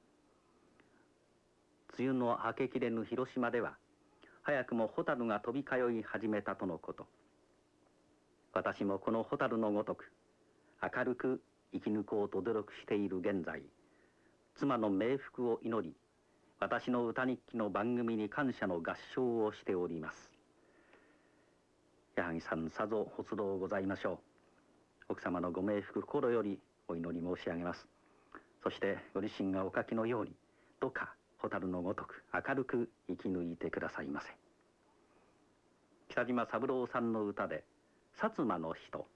梅雨の明けきれぬ広島では早くも蛍が飛び通い始めたとのこと。私もこの蛍のごとく明るく生き抜こうと努力している現在妻の冥福を祈り私の歌日記の番組に感謝の合唱をしております。矢作さんさぞ発動ございましょう。奥様のご冥福心よりお祈り申し上げます。そしてご自身がお書きのようにどうか蛍のごとく明るく生き抜いてくださいませ。北島三郎さんの歌で「薩摩の人」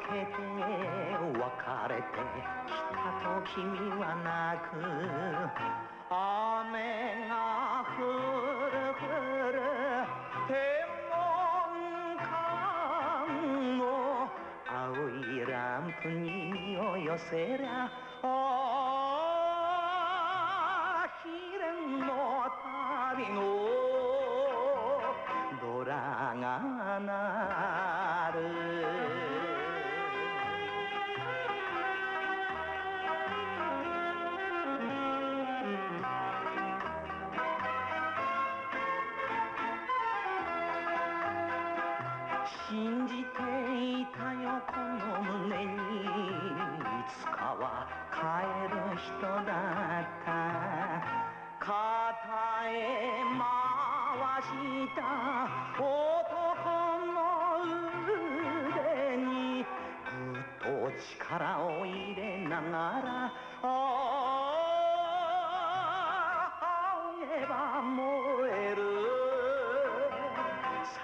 けて別れてきたと君は泣く。雨が降る降る天文館の青いランプに身を寄せりゃした男の腕にぐっと力を入れながらああえば燃える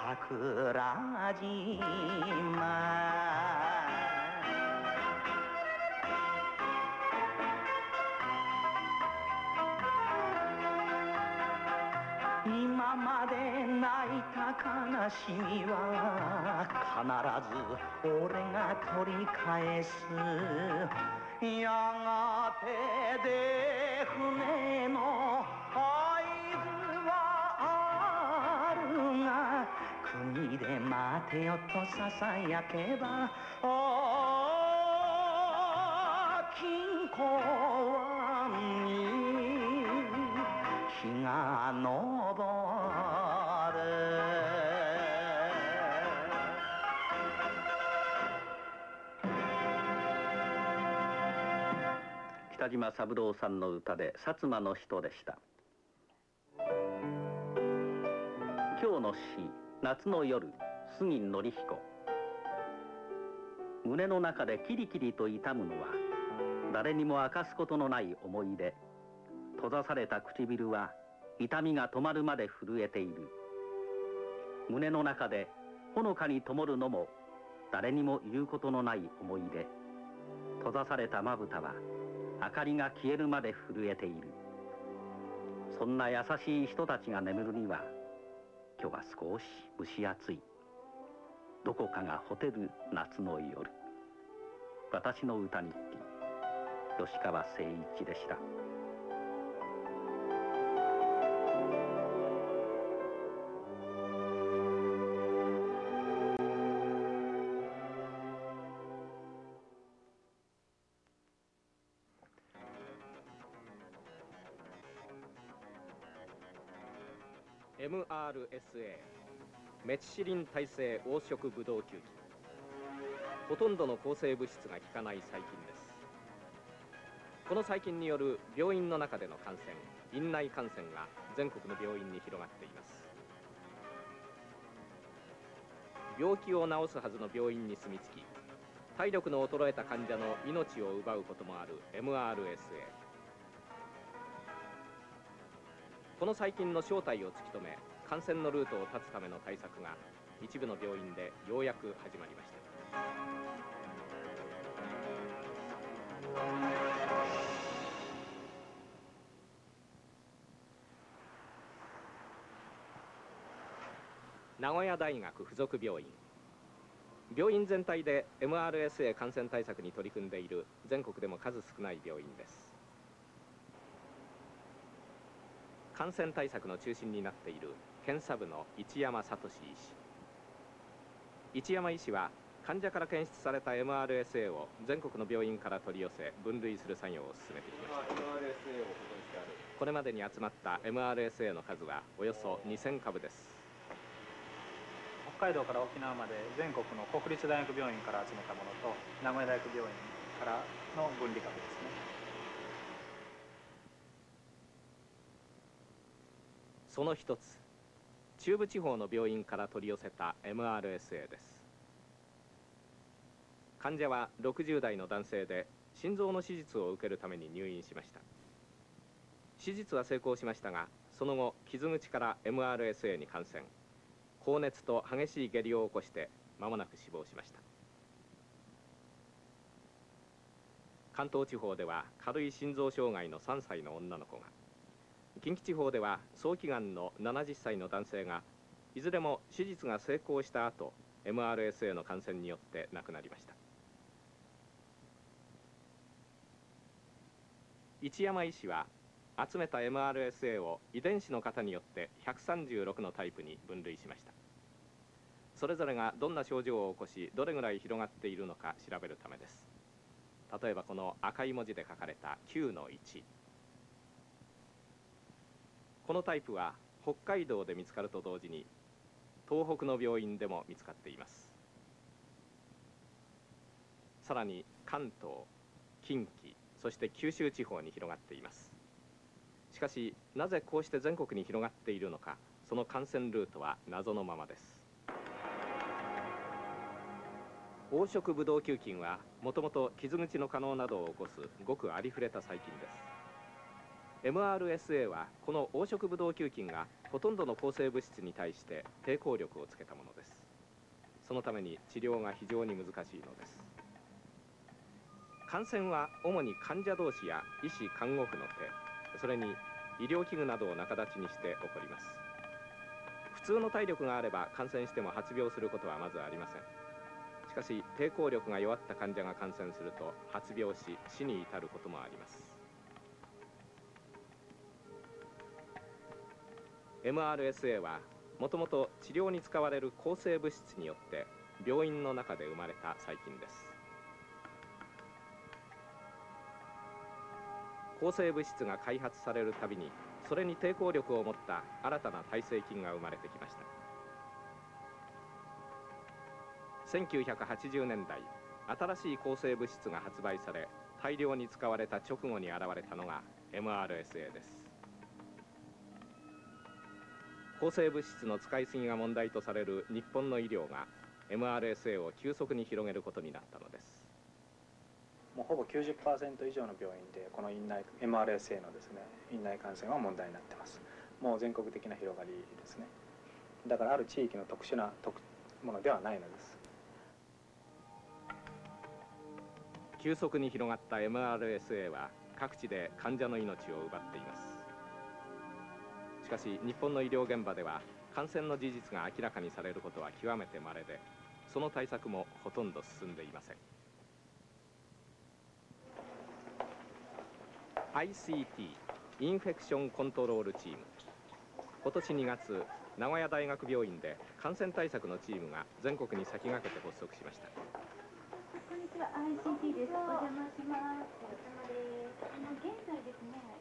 桜島。まで泣いた悲しみは必ず俺が取り返す。やがてで船の合図はあるが国で待てよとささやけばああ金庫湾に日が昇る。島三郎さんの歌で薩摩の人でした。今日の詩夏の夜杉則彦。胸の中でキリキリと痛むのは誰にも明かすことのない思い出。閉ざされた唇は痛みが止まるまで震えている。胸の中でほのかに灯るのも誰にも言うことのない思い出。閉ざされたまぶたは明かりが消えるまで震えている。そんな優しい人たちが眠るには今日は少し蒸し暑い。どこかがホテル夏の夜。私の歌日記吉川誠一でした。MRSA メチシリン耐性黄色ブドウ球菌。ほとんどの抗生物質が効かない細菌です。この細菌による病院の中での感染院内感染が全国の病院に広がっています。病気を治すはずの病院に住み着き体力の衰えた患者の命を奪うこともある MRSA この細菌の正体を突き止め感染のルートを断つための対策が一部の病院でようやく始まりました。名古屋大学附属病院。病院全体で MRSA 感染対策に取り組んでいる全国でも数少ない病院です。感染対策の中心になっている検査部の一山聡医師。一山医師は患者から検出された MRSA を全国の病院から取り寄せ分類する作業を進めてきました。これまでに集まった MRSA の数はおよそ2000株です。北海道から沖縄まで全国の国立大学病院から集めたものと名古屋大学病院からの分離株ですね。その一つ中部地方の病院から取り寄せた MRSA です。患者は60代の男性で心臓の手術を受けるために入院しました。手術は成功しましたがその後傷口から MRSA に感染。高熱と激しい下痢を起こして間もなく死亡しました。関東地方では軽い心臓障害の3歳の女の子が近畿地方では早期がんの70歳の男性がいずれも手術が成功した後 MRSA の感染によって亡くなりました。一山医師は集めた MRSA を遺伝子の型によって136のタイプに分類しました。それぞれがどんな症状を起こしどれぐらい広がっているのか調べるためです。例えばこの赤い文字で書かれた9の1このタイプは北海道で見つかると同時に東北の病院でも見つかっています。さらに関東近畿そして九州地方に広がっています。しかしなぜこうして全国に広がっているのかその感染ルートは謎のままです。黄色ブドウ球菌はもともと傷口の可能などを起こすごくありふれた細菌です。MRSA はこの黄色ブドウ球菌がほとんどの抗生物質に対して抵抗力をつけたものです。そのために治療が非常に難しいのです。感染は主に患者同士や医師看護婦の手それに医療器具などを仲立ちにして起こります。普通の体力があれば感染しても発病することはまずありません。しかし抵抗力が弱った患者が感染すると発病し死に至ることもあります。MRSA はもともと治療に使われる抗生物質によって病院の中で生まれた細菌です。抗生物質が開発されるたびにそれに抵抗力を持った新たな耐性菌が生まれてきました。1980年代新しい抗生物質が発売され大量に使われた直後に現れたのが MRSA です。抗生物質の使いすぎが問題とされる日本の医療が MRSA を急速に広げることになったのです。もうほぼ90%以上の病院でこの院内 MRSA のですね院内感染は問題になってます。もう全国的な広がりですね。だからある地域の特殊なものではないのです。急速に広がった MRSA は各地で患者の命を奪っていますしかし日本の医療現場では感染の事実が明らかにされることは極めて稀でその対策もほとんど進んでいません。ICT インフェクションコントロールチーム。今年2月名古屋大学病院で感染対策のチームが全国に先駆けて発足しました。こんにちは ICT です。お邪魔します。あの現在ですね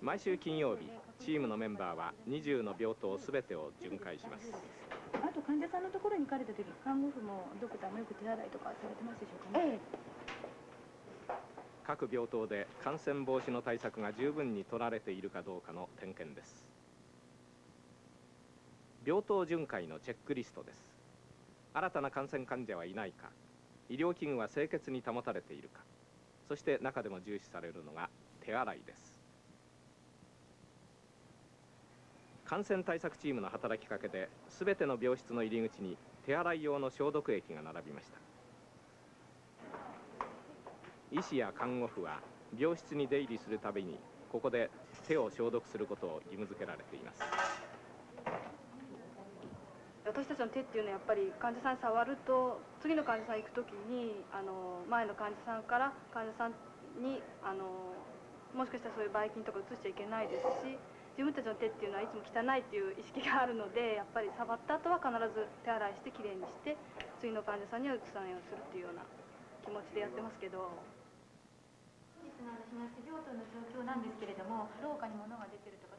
毎週金曜日チームのメンバーは20の病棟すべてを巡回します。あと患者さんのところに行かれた時看護婦もドクターもよく手洗いとかされてますでしょうかね、ええ、各病棟で感染防止の対策が十分に取られているかどうかの点検です。病棟巡回のチェックリストです。新たな感染患者はいないか。医療器具は清潔に保たれているか。そして中でも重視されるのが手洗いです感染対策チームの働きかけで全ての病室の入り口に手洗い用の消毒液が並びました。医師や看護婦は病室に出入りするたびにここで手を消毒することを義務付けられています。私たちの手っていうのはやっぱり患者さんに触ると次の患者さん行く時にあの前の患者さんから患者さんにあのもしかしたらそういうばい菌とか移しちゃいけないですし自分たちの手っていうのはいつも汚いっていう意識があるのでやっぱり触った後は必ず手洗いしてきれいにして次の患者さんには移さないようにするっていうような気持ちでやってますけど。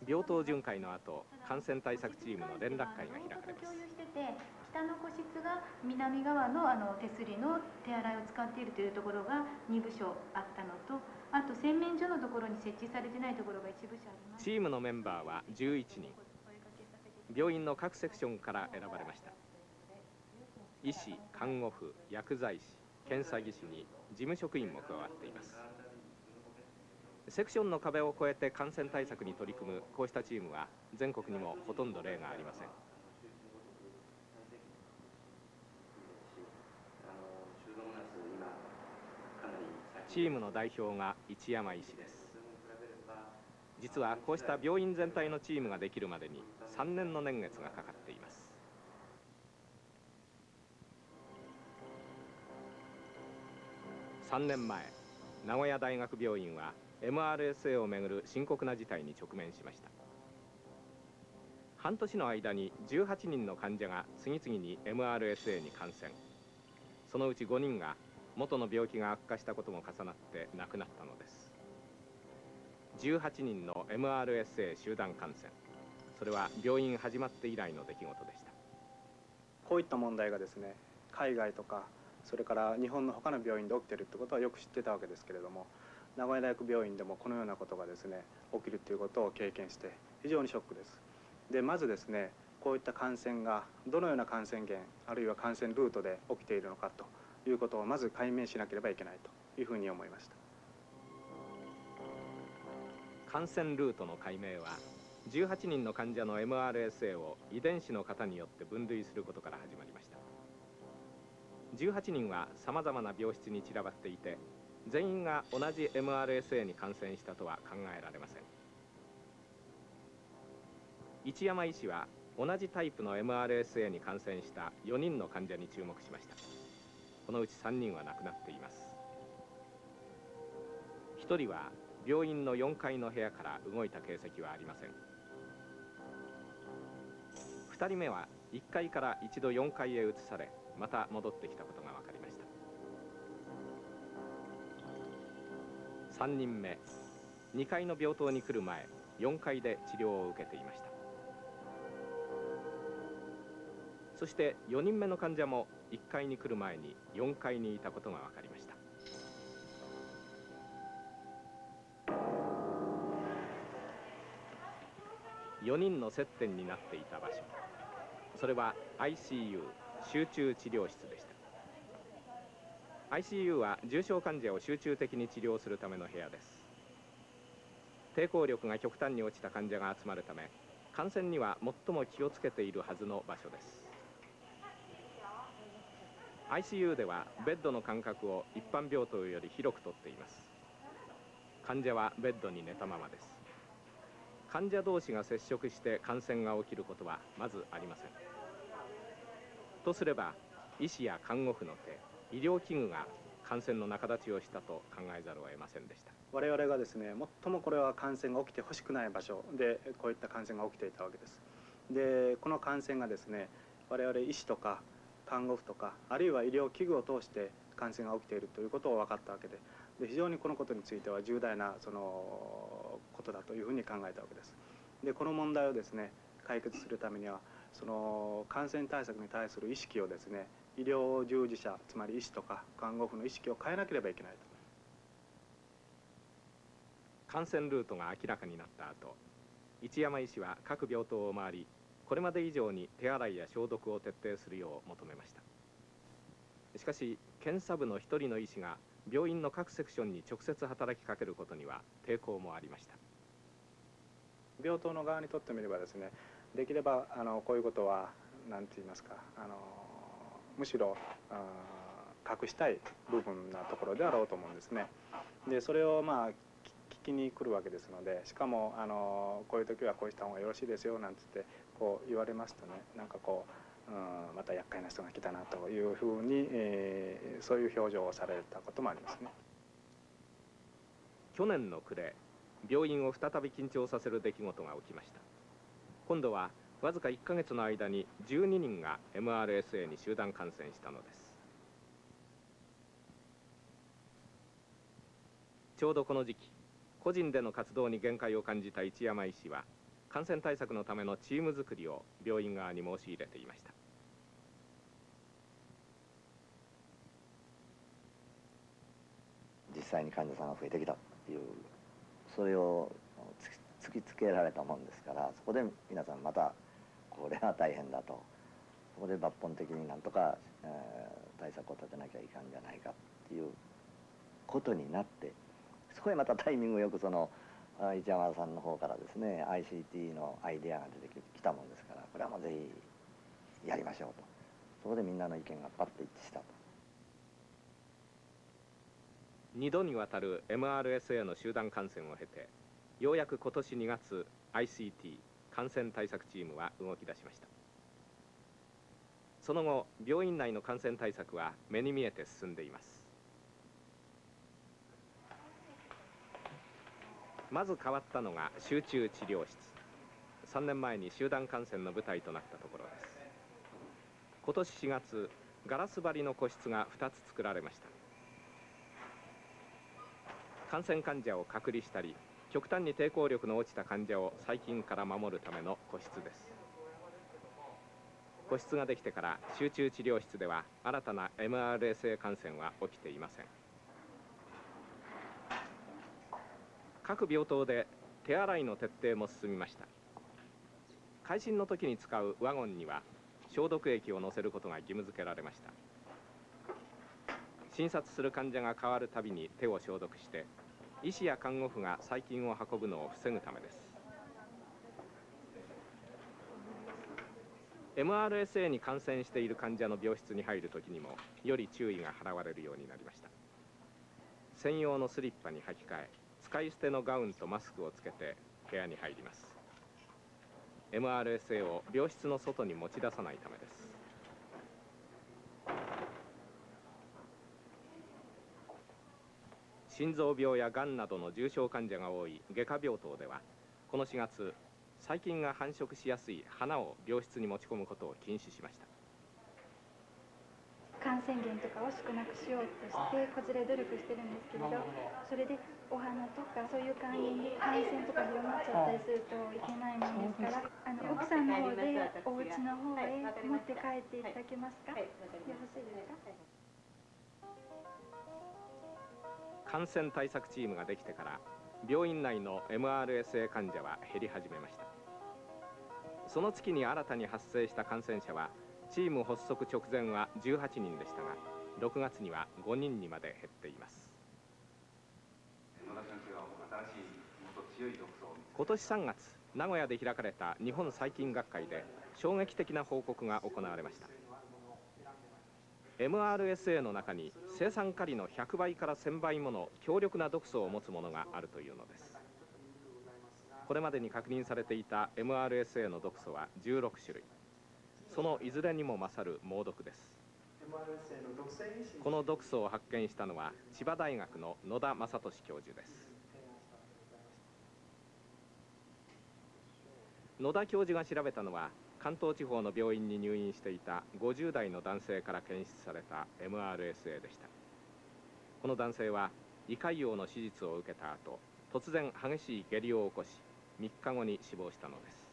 病棟巡回の後感染対策チームの連絡会が開かれます北の個室が南側のあの手すりの手洗いを使っているというところが2部署あったのとあと洗面所のところに設置されてないところが一部署あります。チームのメンバーは11人。病院の各セクションから選ばれました。医師看護婦薬剤師検査技師に事務職員も加わっています。セクションの壁を越えて感染対策に取り組むこうしたチームは全国にもほとんど例がありません。チームの代表が一山医師です。実はこうした病院全体のチームができるまでに3年の年月がかかっています。3年前名古屋大学病院は MRSA をめぐる深刻な事態に直面しました。半年の間に18人の患者が次々に MRSA に感染。そのうち5人が元の病気が悪化したことも重なって亡くなったのです。18人の MRSA 集団感染。それは病院始まって以来の出来事でした。こういった問題がですね海外とかそれから日本の他の病院で起きてるってことはよく知ってたわけですけれども名古屋大学病院でもこのようなことがですね起きるということを経験して非常にショックです。でまずですねこういった感染がどのような感染源あるいは感染ルートで起きているのかと。いうことをまず解明しなければいけないというふうに思いました。感染ルートの解明は18人の患者の MRSA を遺伝子の型によって分類することから始まりました。18人はさまざまな病室に散らばっていて全員が同じ MRSA に感染したとは考えられません。一山医師は同じタイプの MRSA に感染した4人の患者に注目しました。このうち3人は亡くなっています。1人は病院の4階の部屋から動いた形跡はありません。2人目は1階から一度4階へ移されまた戻ってきたことが分かりました。3人目2階の病棟に来る前4階で治療を受けていました。そして4人目の患者も1階に来る前に4階にいたことが分かりました。4人の接点になっていた場所。それは ICU 集中治療室でした。ICU は重症患者を集中的に治療するための部屋です。抵抗力が極端に落ちた患者が集まるため感染には最も気をつけているはずの場所です。ICU ではベッドの間隔を一般病棟より広くとっています。患者はベッドに寝たままです。患者同士が接触して感染が起きることはまずありません。とすれば医師や看護婦の手医療器具が感染の仲立ちをしたと考えざるを得ませんでした。我々がですね最もこれは感染が起きてほしくない場所でこういった感染が起きていたわけです。でこの感染がですね我々医師とか看護婦とかあるいは医療器具を通して感染が起きているということを分かったわけでで非常にこのことについては重大なそのことだというふうに考えたわけです。でこの問題をですね解決するためにはその感染対策に対する意識をですね医療従事者つまり医師とか看護婦の意識を変えなければいけないと。感染ルートが明らかになった後一山医師は各病棟を回りこれまで以上に手洗いや消毒を徹底するよう求めましたしかし検査部の一人の医師が病院の各セクションに直接働きかけることには抵抗もありました病棟の側にとってみればですねできればあのこういうことは何て言いますかあのむしろ隠したい部分なところであろうと思うんですね。でそれをまあ聞きに来るわけですのでしかもあのこういう時はこうした方がよろしいですよなんつってこう言われますとね。なんかこう、うん、また厄介な人が来たなというふうに、えー、そういう表情をされたこともありますね。去年の暮れ病院を再び緊張させる出来事が起きました。今度はわずか1ヶ月の間に12人が MRSA に集団感染したのです。ちょうどこの時期個人での活動に限界を感じた一山医師は感染対策のためのチーム作りを病院側に申し入れていました。実際に患者さんが増えてきたというそれを突きつけられたもんですからそこで皆さんまたこれは大変だと。そこで抜本的になんとか、えー、対策を立てなきゃいかんじゃないかっていうことになってそこへまたタイミングよくその市山さんの方からですね ICT のアイデアが出てきたもんですからこれはもうぜひやりましょうと。そこでみんなの意見がパッと一致したと。2度にわたる MRSA の集団感染を経てようやく今年2月 ICT 感染対策チームは動き出しました。その後病院内の感染対策は目に見えて進んでいます。まず変わったのが集中治療室。3年前に集団感染の舞台となったところです。今年4月ガラス張りの個室が2つ作られました。感染患者を隔離したり極端に抵抗力の落ちた患者を細菌から守るための個室です。個室ができてから集中治療室では新たな MRSA 感染は起きていません。各病棟で手洗いの徹底も進みました。会診の時に使うワゴンには消毒液を乗せることが義務付けられました。診察する患者が変わるたびに手を消毒して医師や看護婦が細菌を運ぶのを防ぐためです。MRSA に感染している患者の病室に入る時にもより注意が払われるようになりました。専用のスリッパに履き替え使い捨てのガウンとマスクをつけて部屋に入ります。MRSA を病室の外に持ち出さないためです。心臓病やがんなどの重症患者が多い外科病棟ではこの4月細菌が繁殖しやすい花を病室に持ち込むことを禁止しました。感染源とかを少なくしようとしてこちらで努力してるんですけれど。それでお花とかそういう感染感染とか広まっちゃったりするといけないもんですからあ。の奥さんの方でお家の方へ持って帰っていただけますかよろしいですか？感染対策チームができてから病院内の MRSA 患者は減り始めました。その月に新たに発生した感染者はチーム発足直前は18人でしたが6月には5人にまで減っています。今年3月名古屋で開かれた日本細菌学会で衝撃的な報告が行われました。MRSA の中に生産カリの100倍から1000倍もの強力な毒素を持つものがあるというのです。これまでに確認されていた MRSA の毒素は16種類そのいずれにも勝る猛毒です。この毒素を発見したのは千葉大学の野田正俊教授です。野田教授が調べたのは関東地方の病院に入院していた50代の男性から検出された MRSA でした。この男性は胃潰瘍の手術を受けた後突然激しい下痢を起こし3日後に死亡したのです。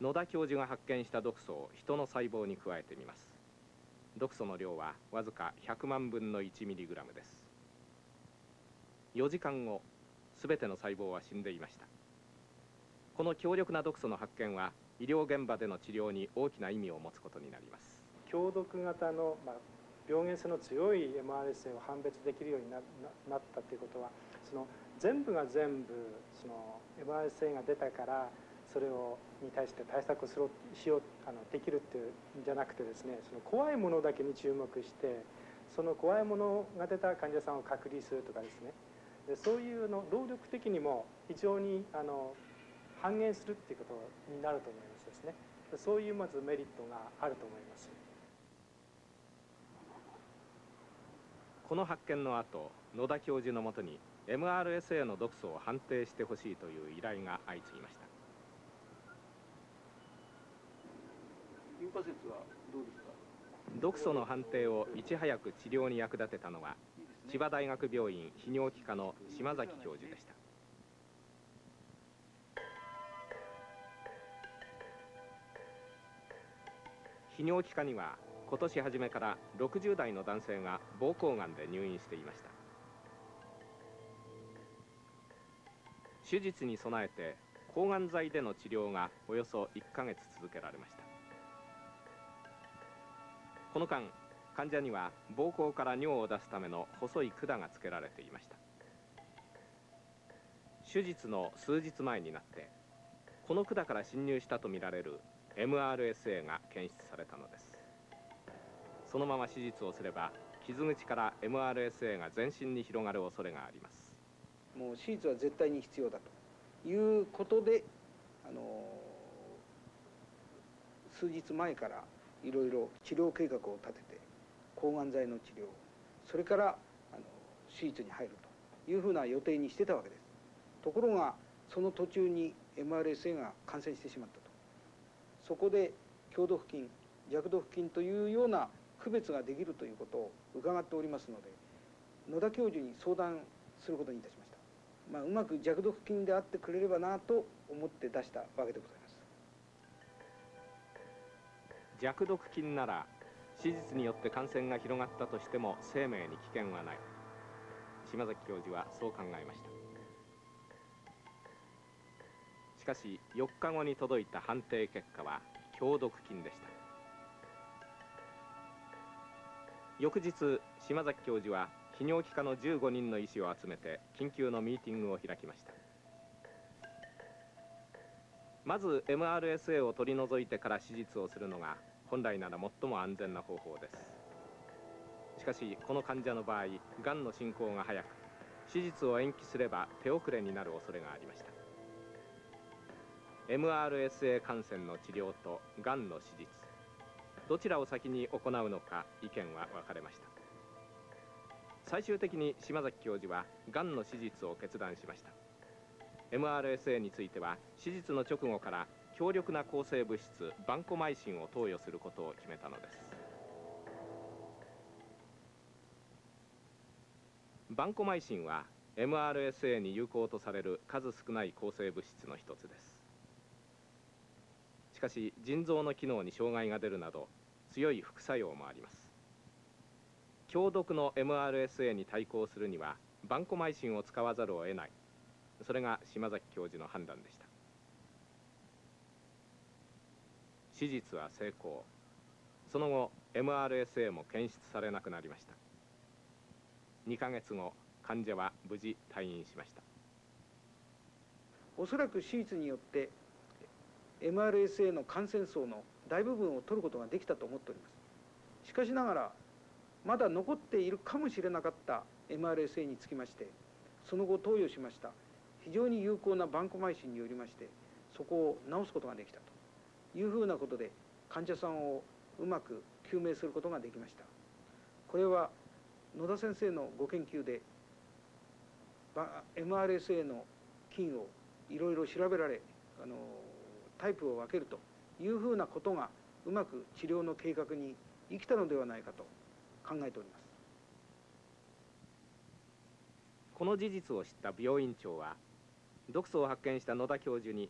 野田教授が発見した毒素を人の細胞に加えてみます。毒素の量はわずか100万分の 1mg です。4時間後全ての細胞は死んでいました。この強力な毒素の発見は医療現場での治療に大きな意味を持つことになります。強毒型の、まあ、病原性の強い MRSA を判別できるようにななったということはその全部が全部その MRSA が出たからそれをに対して対策をするしようあのできるっていうんじゃなくてですねその怖いものだけに注目してその怖いものが出た患者さんを隔離するとかですね。でそういうの労力的にも非常にあの半減するっていうことになると思いますですね。そういうまずメリットがあると思います。この発見の後野田教授のもとに MRSA の毒素を判定してほしいという依頼が相次ぎました。リンパ節はどうですか？毒素の判定をいち早く治療に役立てたのは千葉大学病院泌尿器科の島崎教授でした。泌尿器科には今年初めから60代の男性が膀胱がんで入院していました。手術に備えて抗がん剤での治療がおよそ1ヶ月続けられましたこの間患者には膀胱から尿を出すための細い管がつけられていました。手術の数日前になってこの管から侵入したとみられる MRSA が検出されたのです。そのまま手術をすれば傷口から MRSA が全身に広がる恐れがあります。もう手術は絶対に必要だということであの数日前からいろいろ治療計画を立てて抗がん剤の治療それからあの手術に入るというふうな予定にしてたわけです。ところがその途中に MRSA が感染してしまったと。そこで強毒菌弱毒菌というような区別ができるということを伺っておりますので野田教授に相談することにいたしました、まあ、うまく弱毒菌であってくれればなと思って出したわけでございます。弱毒菌なら手術によって感染が広がったとしても生命に危険はない。島崎教授はそう考えました。しかし4日後に届いた判定結果は強毒菌でした。翌日島崎教授は泌尿器科の15人の医師を集めて緊急のミーティングを開きました。まず MRSA を取り除いてから手術をするのが本来なら最も安全な方法です。しかしこの患者の場合がんの進行が早く手術を延期すれば手遅れになる恐れがありました。MRSA 感染の治療とがんの手術どちらを先に行うのか意見は分かれました。最終的に島崎教授はがんの手術を決断しました。MRSA については手術の直後から強力な抗生物質バンコマイシンを投与することを決めたのです。バンコマイシンは MRSA に有効とされる数少ない抗生物質の一つです。しかし腎臓の機能に障害が出るなど強い副作用もあります。強毒の MRSA に対抗するにはバンコマイシンを使わざるを得ない。それが島崎教授の判断でした。手術は成功。その後 MRSA も検出されなくなりました。2ヶ月後患者は無事退院しました。おそらく手術によって MRSA の感染層の大部分を取ることができたと思っております。しかしながらまだ残っているかもしれなかった MRSA につきましてその後投与しました。非常に有効なバンコマイシンによりましてそこを治すことができたと。いうふうなことで患者さんをうまく救命することができました。これは野田先生のご研究で MRSA の菌をいろいろ調べられあのタイプを分けるというふうなことがうまく治療の計画に生きたのではないかと考えております。この事実を知った病院長は毒素を発見した野田教授に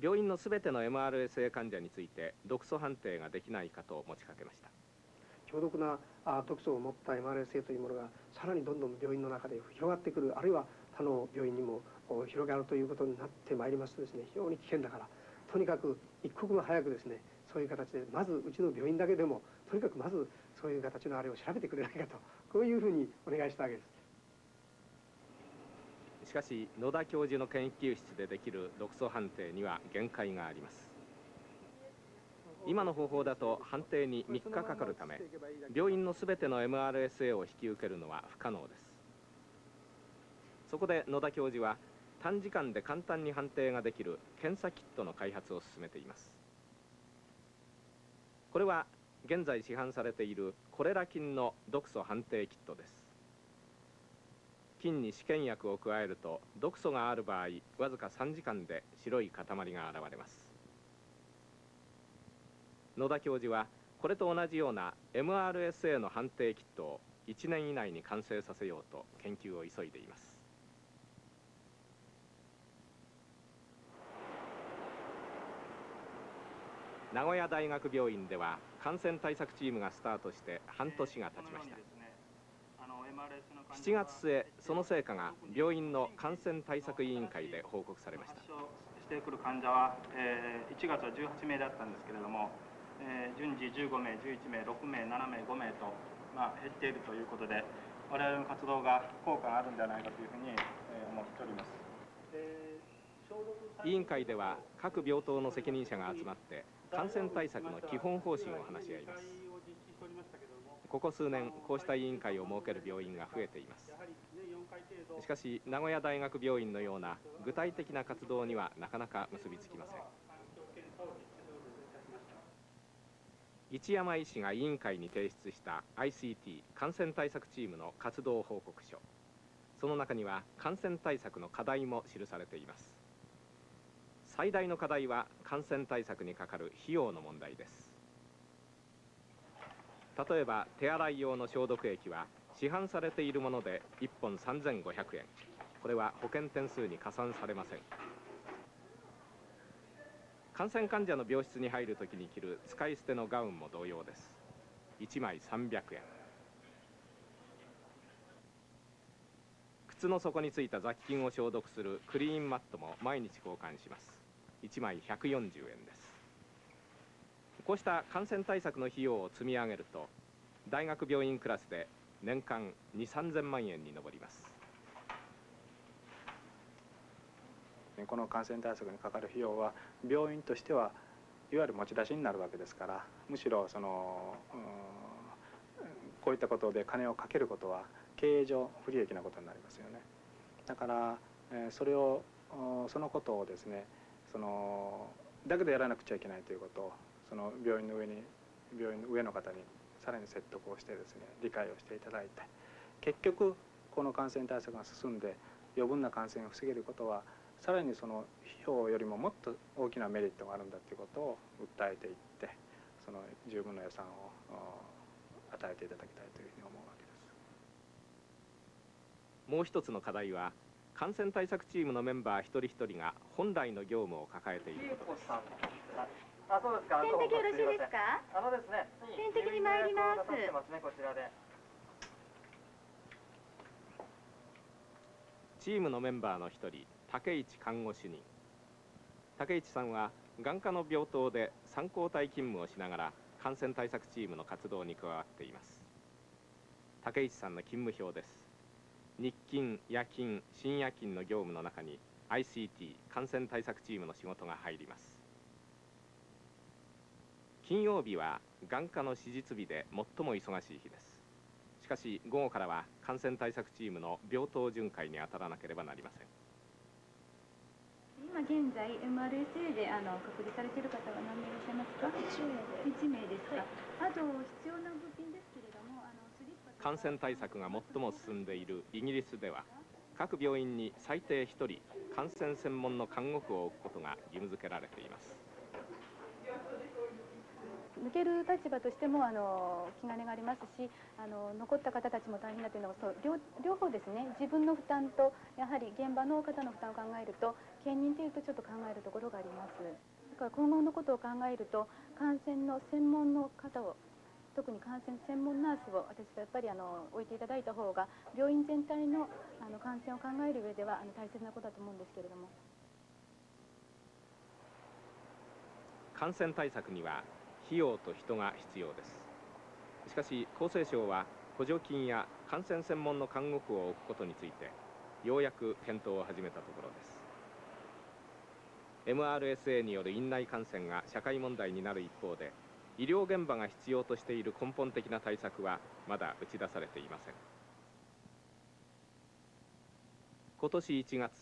病院のすべての MRSA 患者について毒素判定ができないかと持ちかけました。強毒な毒素を持った MRSA というものがさらにどんどん病院の中で広がってくるあるいは他の病院にも広がるということになってまいりますとですね非常に危険だからとにかく一刻も早くですねそういう形でまずうちの病院だけでもとにかくまずそういう形のあれを調べてくれないかとこういうふうにお願いしたわけです。かし野田教授の研究室でできる毒素判定には限界があります。今の方法だと判定に3日かかるため病院のすべての MRSA を引き受けるのは不可能です。そこで野田教授は短時間で簡単に判定ができる検査キットの開発を進めています。これは現在市販されているコレラ菌の毒素判定キットです。菌に試験薬を加えると毒素がある場合わずか3時間で白い塊が現れます。野田教授はこれと同じような MRSA の判定キットを1年以内に完成させようと研究を急いでいます。名古屋大学病院では感染対策チームがスタートして半年が経ちました。7月末その成果が病院の感染対策委員会で報告されました。してくる患者は、えー、1月は18名だったんですけれども、えー、順次15名11名6名7名5名と、まあ、減っているということで我々の活動が効果があるんではないかというふうに、えー、思っております。委員会では各病棟の責任者が集まって感染対策の基本方針を話し合いますここ数年こうした委員会を設ける病院が増えています。しかし名古屋大学病院のような具体的な活動にはなかなか結びつきません。一山医師が委員会に提出した ICT 感染対策チームの活動報告書。その中には感染対策の課題も記されています。最大の課題は感染対策にかかる費用の問題です。例えば手洗い用の消毒液は市販されているもので1本3500円これは保険点数に加算されません。感染患者の病室に入るときに着る使い捨てのガウンも同様です。1枚300円靴の底についた雑菌を消毒するクリーンマットも毎日交換します。1枚140円です。こうした感染対策の費用を積み上げると大学病院クラスで年間2 3 0万円に上ります。この感染対策にかかる費用は病院としてはいわゆる持ち出しになるわけですからむしろそのこういったことで金をかけることは経営上不利益なことになりますよね。だからそれをそのことをですねそのだけどやらなくちゃいけないということをその病院の上に病院の上の方にさらに説得をしてですね理解をしていただいて結局この感染対策が進んで余分な感染を防げることはさらにその費用よりももっと大きなメリットがあるんだということを訴えていってその十分な予算を与えていただきたいというふうに思うわけです。もう一つの課題は感染対策チームのメンバー一人一人が本来の業務を抱えていることですあ、そうですか。点滴よろしいですか？あのですね。点滴に参ります。ますね、こちらで。チームのメンバーの一人、竹市看護主任。竹市さんは眼科の病棟で参考体勤務をしながら感染対策チームの活動に加わっています竹市さんの勤務表です日勤夜勤深夜勤の業務の中に ICT 感染対策チームの仕事が入ります金曜日は眼科の手術日で最も忙しい日です。しかし午後からは感染対策チームの病棟巡回に当たらなければなりません。今現在 MRSA であの隔離されている方は何名いらっしゃいますか？1名ですか、あと必要な物品ですけれどもあのスリッパ感染対策が最も進んでいるイギリスでは各病院に最低1人感染専門の看護婦を置くことが義務付けられています抜ける立場としてもあの気兼ねがありますしあの残った方たちも大変だというのはそう両両方ですね。自分の負担とやはり現場の方の負担を考えると兼任というとちょっと考えるところがあります。だから今後のことを考えると感染の専門の方を特に感染専門ナースを私はやっぱりあの置いていただいた方が病院全体のあの感染を考える上ではあの大切なことだと思うんですけれども。感染対策には費用と人が必要です。しかし厚生省は補助金や感染専門の看護婦を置くことについてようやく検討を始めたところです。MRSA による院内感染が社会問題になる一方で医療現場が必要としている根本的な対策はまだ打ち出されていません。今年1月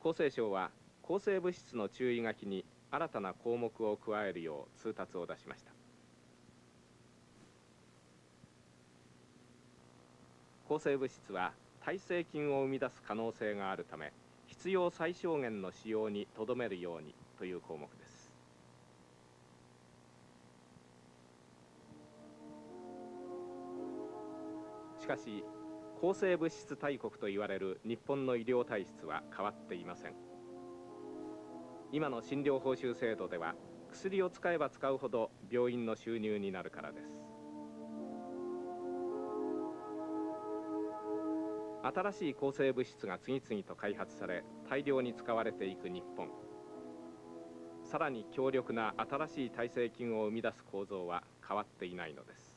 厚生省は抗生物質の注意書きに新たな項目を加えるよう通達を出しました。抗生物質は耐性菌を生み出す可能性があるため必要最小限の使用にとどめるようにという項目です。しかし抗生物質大国と言われる日本の医療体質は変わっていません。今の診療報酬制度では薬を使えば使うほど病院の収入になるからです。新しい抗生物質が次々と開発され大量に使われていく日本。さらに強力な新しい耐性菌を生み出す構造は変わっていないのです。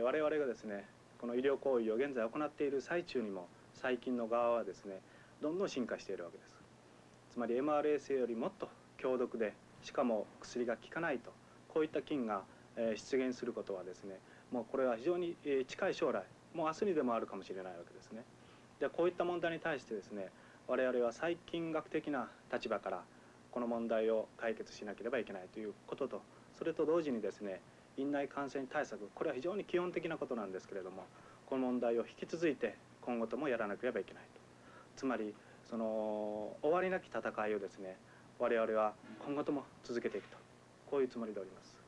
我々がですねこの医療行為を現在行っている最中にも細菌の側はですねどんどん進化しているわけです。まり MRSA よりもっと強毒でしかも薬が効かないとこういった菌が出現することはですねもうこれは非常に近い将来もう明日にでもあるかもしれないわけですね。でこういった問題に対してですね我々は細菌学的な立場からこの問題を解決しなければいけないということとそれと同時にですね院内感染対策これは非常に基本的なことなんですけれどもこの問題を引き続いて今後ともやらなければいけないと。つまりその終わりなき戦いをですね我々は今後とも続けていくと。こういうつもりでおります。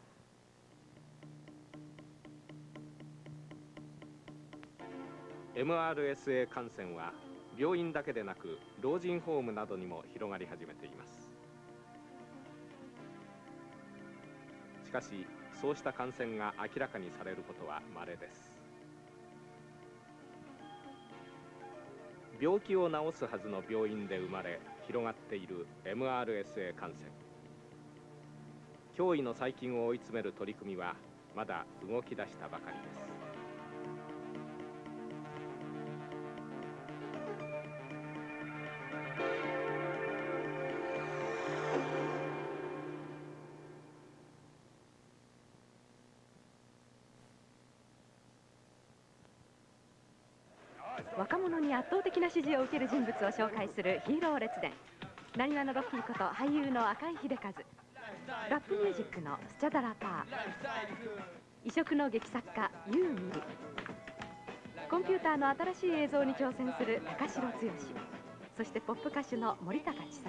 MRSA 感染は病院だけでなく老人ホームなどにも広がり始めています。しかしそうした感染が明らかにされることは稀です。病気を治すはずの病院で生まれ広がっている MRSA 感染。脅威の細菌を追い詰める取り組みはまだ動き出したばかりです。圧倒的な支持を受ける人物を紹介するヒーロー列伝。なにわのロッキーこと俳優の赤井秀和。ラップミュージックのスチャダラパー。異色の劇作家ユーミリ。コンピューターの新しい映像に挑戦する高城剛。そしてポップ歌手の森高千里。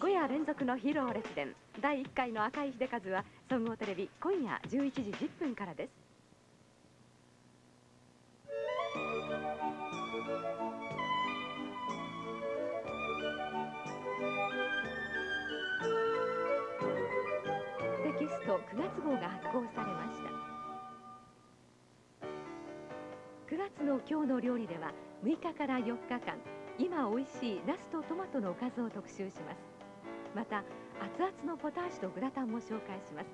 5夜連続のヒーロー列伝。第1回の赤井秀和は総合テレビ今夜11時10分からです。テキスト9月号が発行されました。9月の今日の料理では6日から4日間今美味しいナスとトマトのおかずを特集します。また熱々のポタージュとグラタンも紹介します。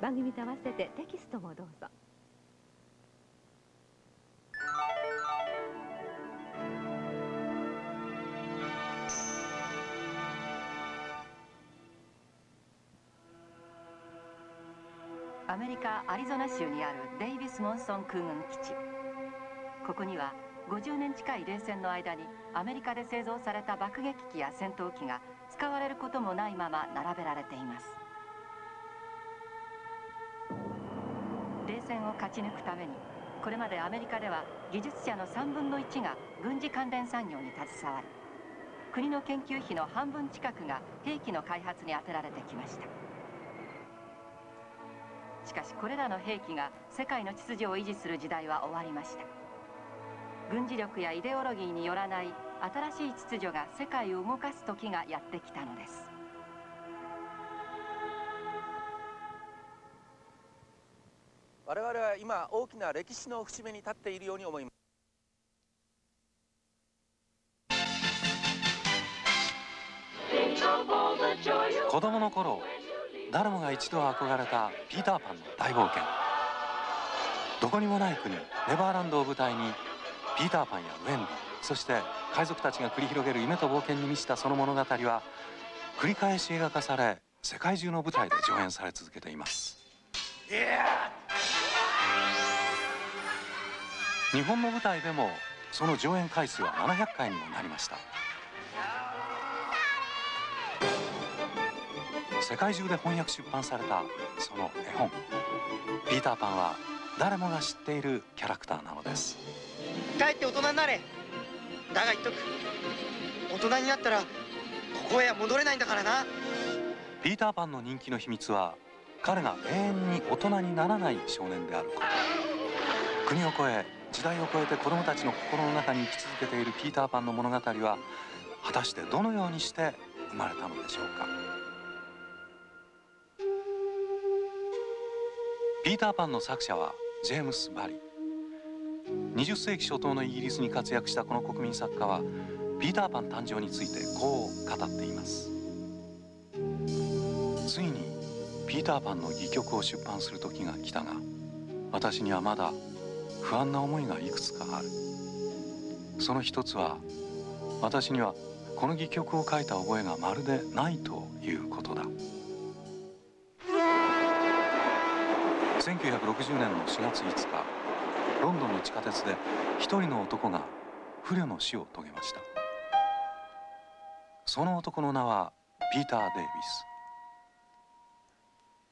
番組と合わせてテキストもどうぞ。ア・リゾナ州にあるデイビス・モンソン空軍基地。ここには50年近い冷戦の間にアメリカで製造された爆撃機や戦闘機が使われることもないまま並べられています。冷戦を勝ち抜くためにこれまでアメリカでは技術者の3分の1が軍事関連産業に携わり国の研究費の半分近くが兵器の開発に充てられてきました。しかしこれらの兵器が世界の秩序を維持する時代は終わりました。軍事力やイデオロギーによらない新しい秩序が世界を動かす時がやってきたのです。我々は今大きな歴史の節目に立っているように思います。子供の頃誰もが一度憧れたピーターパンの大冒険。どこにもない国ネバーランドを舞台にピーターパンやウェンディそして海賊たちが繰り広げる夢と冒険に満ちたその物語は繰り返し描かされ世界中の舞台で上演され続けています。日本の舞台でもその上演回数は700回にもなりました。世界中で翻訳出版されたその絵本「ピーターパン」は誰もが知っているキャラクターなのです。帰って大人になれ。だが言っとく。大人になったらここへは戻れないんだからな。ピーターパンの人気の秘密は彼が永遠に大人にならない少年であること。国を越え時代を超えて子供たちの心の中に生き続けているピーターパンの物語は果たしてどのようにして生まれたのでしょうかピーターパンの作者はジェームス・バリ。20世紀初頭のイギリスに活躍したこの国民作家はピーターパン誕生についてこう語っています。ついにピーターパンの戯曲を出版する時が来たが私にはまだ不安な思いがいくつかある。その一つは私にはこの戯曲を書いた覚えがまるでないということだ。1960年の4月5日ロンドンの地下鉄で一人の男が不慮の死を遂げました。その男の名はピーター・デイビス。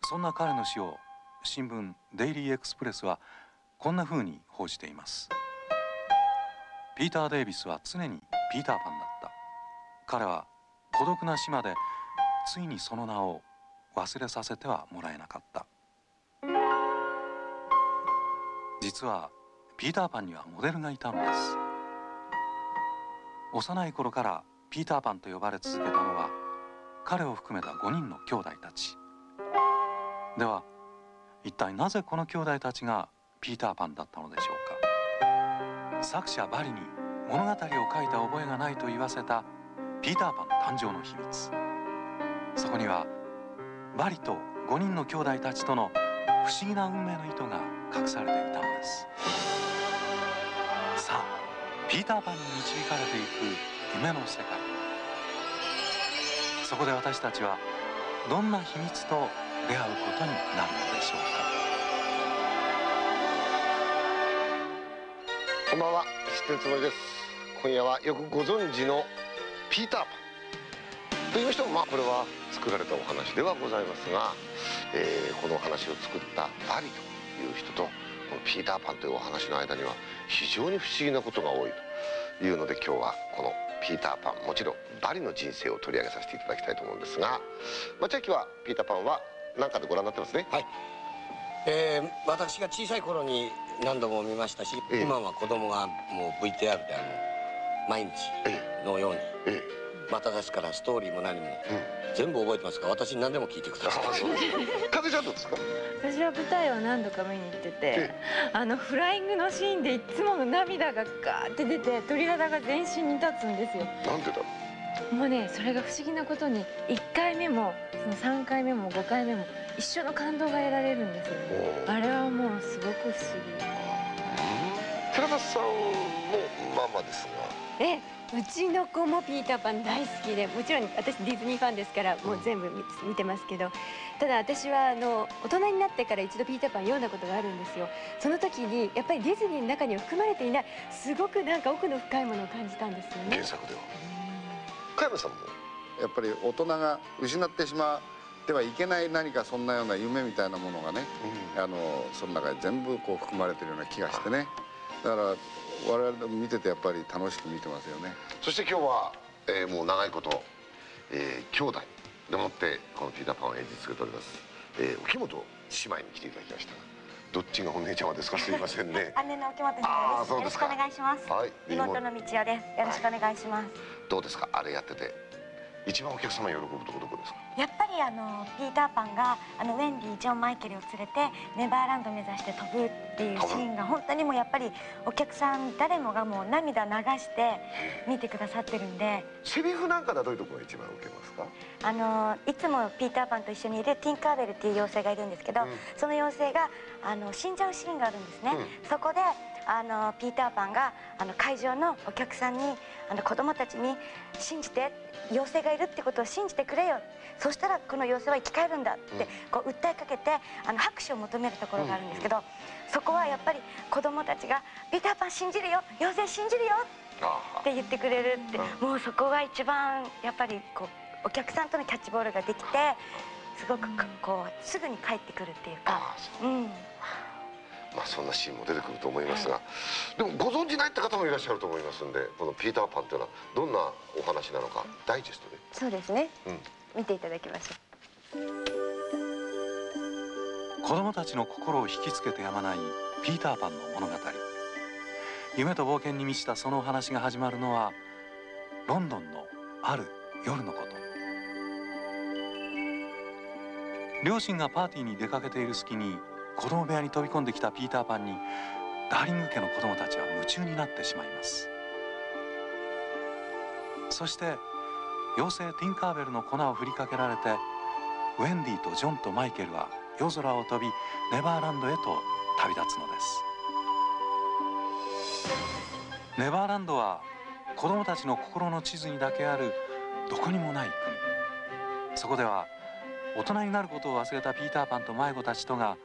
そんな彼の死を新聞デイリー・エクスプレスはこんな風に報じています。ピーター・デイビスは常にピーターパンだった。彼は孤独な死までついにその名を忘れさせてはもらえなかった。実はピーターパンにはモデルがいたのです。幼い頃からピーターパンと呼ばれ続けたのは彼を含めた5人の兄弟たち。では一体なぜこの兄弟たちがピーターパンだったのでしょうか。作者バリに物語を書いた覚えがないと言わせたピーターパン誕生の秘密。そこにはバリと5人の兄弟たちとの不思議な運命の糸が隠されていたのです。さあピーターパンに導かれていく夢の世界。そこで私たちはどんな秘密と出会うことになるのでしょうか。こんばんは。知ってるつもりです。今夜はよくご存知のピーターパン。と言いましてもまあこれは作られたお話ではございますが、えーこのお話を作ったバリという人とこのピーターパンというお話の間には非常に不思議なことが多いというので今日はこのピーターパンもちろんバリの人生を取り上げさせていただきたいと思うんですが町秋はピーターパンは何かでご覧になってますね？はい。えー私が小さい頃に何度も見ましたし、今は子供がもう VTR であの毎日のように、またですからストーリーも何も、全部覚えてますか？ら私に何でも聞いてください。風ちゃんどうですか？私は舞台を何度か見に行っててあのフライングのシーンでいつも涙がガーって出て鳥肌が全身に立つんですよ。なんでだ？ろもうねそれが不思議なことに1回目もその3回目も5回目も一緒の感動が得られるんですよ。ねあれはもうすごく不思寺松さんもママですが。えうちの子もピーターパン大好きでもちろん私ディズニーファンですからもう全部見見てますけどただ私はあの大人になってから一度ピーターパン読んだことがあるんですよ。その時にやっぱりディズニーの中には含まれていないすごくなんか奥の深いものを感じたんですよね。原作では。加山さんもやっぱり大人が失ってしまってはいけない何かそんなような夢みたいなものがね、あのその中に全部こう含まれてるような気がしてね。だから我々見ててやっぱり楽しく見てますよね。そして今日は、えーもう長いこと、えー兄弟でもってこのピーターパンを演じ続けております、えー、沖本姉妹に来ていただきました。どっちがお姉ちゃまですか？すいませんね。[LAUGHS] 姉の沖本あーそうですか。ですよろしくお願いします。はい。妹の道代です。よろしくお願いします、どうですか？あれやってて一番お客様喜ぶとこどこですか？やっぱりあのピーターパンがあのウェンディジョン・マイケルを連れてネバーランド目指して飛ぶっていうシーンが本当にもうやっぱりお客さん誰もがもう涙流して見てくださってるんで。セリフなんかではどういうところが一番受けますか？あのいつもピーターパンと一緒にいるティンカーベルっていう妖精がいるんですけど、その妖精があの死んじゃうシーンがあるんですね、そこであのピーターパンがあの会場のお客さんにあの子供たちに信じて妖精がいるってことを信じてくれよ。そしたらこの妖精は生き返るんだってこう訴えかけてあの拍手を求めるところがあるんですけど、そこはやっぱり子供たちが「ピーターパン信じるよ妖精信じるよ」って言ってくれるってもうそこが一番やっぱりこうお客さんとのキャッチボールができてすごくこうすぐに帰ってくるっていうか。うんまあそんなシーンも出てくると思いますが、でもご存じないって方もいらっしゃると思いますんでこのピーターパンというのはどんなお話なのかダイジェストで。そうですね。うん。見ていただきましょ子供たちの心を引きつけてやまないピーターパンの物語。夢と冒険に満ちたそのお話が始まるのはロンドンのある夜のこと。両親がパーティーに出かけている隙に子供部屋に飛び込んできたピーターパンにダーリング家の子供たちは夢中になってしまいます。そして妖精ティンカーベルの粉を振りかけられてウェンディとジョンとマイケルは夜空を飛びネバーランドへと旅立つのです。ネバーランドは子供たちの心の地図にだけあるどこにもない国。そこでは大人になることを忘れたピーターパンと迷子たちとが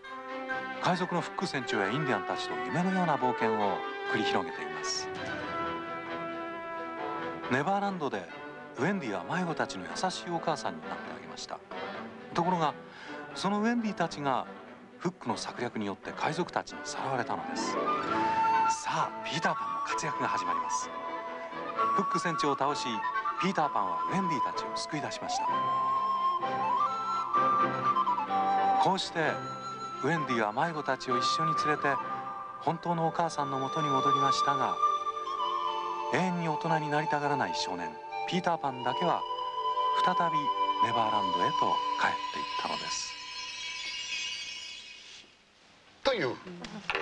海賊のフック船長やインディアンたちと夢のような冒険を繰り広げています。ネバーランドでウェンディは迷子たちの優しいお母さんになってあげました。ところがそのウェンディたちがフックの策略によって海賊たちにさらわれたのです。さあピーターパンの活躍が始まります。フック船長を倒しピーターパンはウェンディたちを救い出しました。こうしてウェンディは迷子たちを一緒に連れて本当のお母さんのもとに戻りましたが永遠に大人になりたがらない少年ピーターパンだけは再びネバーランドへと帰っていったのです。という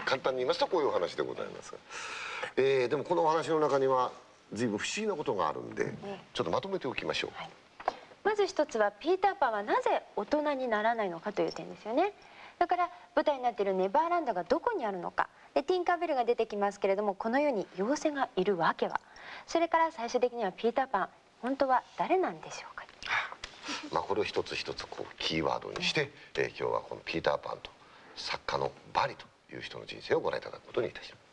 簡単に言いますとこういうお話でございますが、えーでもこのお話の中には随分不思議なことがあるんでちょっとまとめておきましょう、まず一つはピーターパンはなぜ大人にならないのかという点ですよねだから舞台になっているネバーランドがどこにあるのか。でティンカーベルが出てきますけれどもこの世に妖精がいるわけは。それから最終的にはピーターパン。本当は誰なんでしょうか。[LAUGHS] まあ、これを一つ一つこうキーワードにして、えー今日はこのピーターパンと作家のバリという人の人生をご覧いただくことにいたします。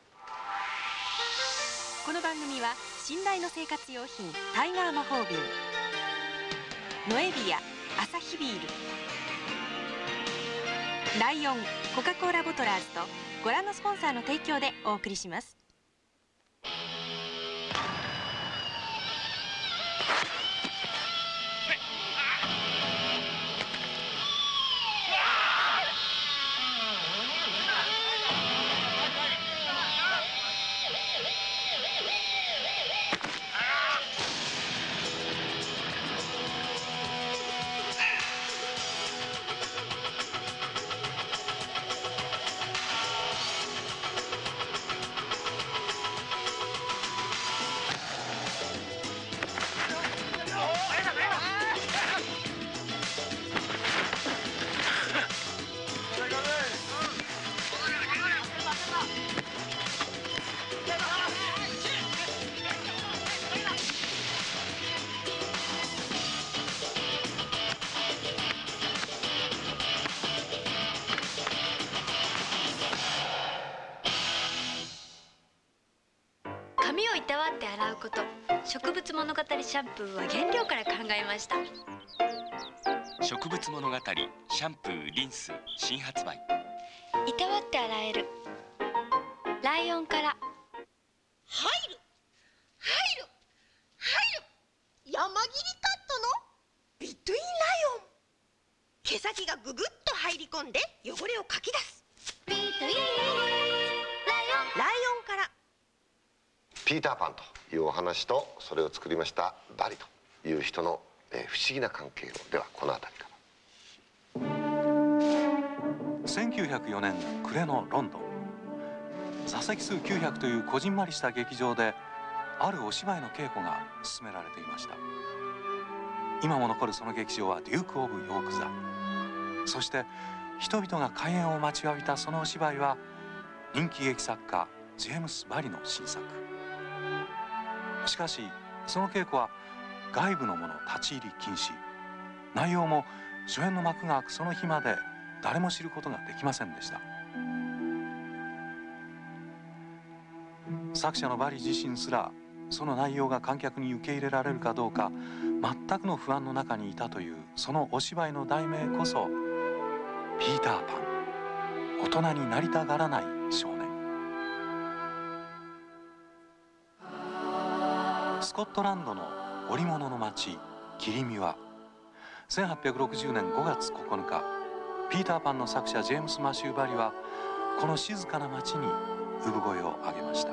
この番組は信頼の生活用品タイガー魔法瓶ノエビアアサヒビールライオンコカ・コーラボトラーズとご覧のスポンサーの提供でお送りします。物物語シャンプーリンス新発売。いたわって洗える。ライオンから。入る！入る！入る！山切りカットの？ビットインライオン。毛先がぐぐっと入り込んで汚れをかき出す。ビットインライオン。ライオンから。ピーターパンというお話とそれを作りましたバリという人の、えー不思議な関係を。ではこの辺りから1904年暮れのロンドン。座席数900というこじんまりした劇場であるお芝居の稽古が進められていました。今も残るその劇場はデューク・オブ・ヨーク座。そして人々が開演を待ちわびたそのお芝居は人気劇作家ジェームス・バリの新作。しかしその稽古は外部の者立ち入り禁止。内容も初演の幕が開くその日まで誰も知ることができませんでした。作者のバリ自身すらその内容が観客に受け入れられるかどうか全くの不安の中にいたというそのお芝居の題名こそピーターパン。大人になりたがらない少年。スコットランドの織物の町キリミは1860年5月9日ピーターパンの作者ジェームス・マシュー・バリはこの静かな町に産声を上げました。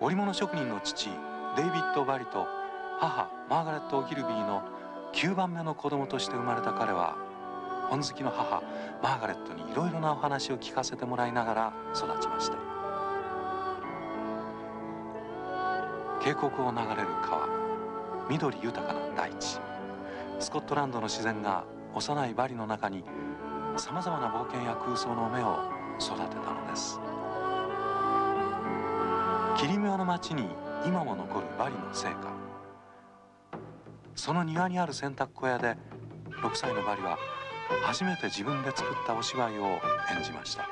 織物職人の父デイビッド・バリと母マーガレット・オギルビーの9番目の子供として生まれた彼は本好きの母マーガレットにいろいろなお話を聞かせてもらいながら育ちました。渓谷を流れる川緑豊かな大地。スコットランドの自然が幼いバリの中にさまざまな冒険や空想の芽を育てたのです。霧妙の町に今も残るバリの成果その庭にある洗濯小屋で6歳のバリは初めて自分で作ったお芝居を演じました。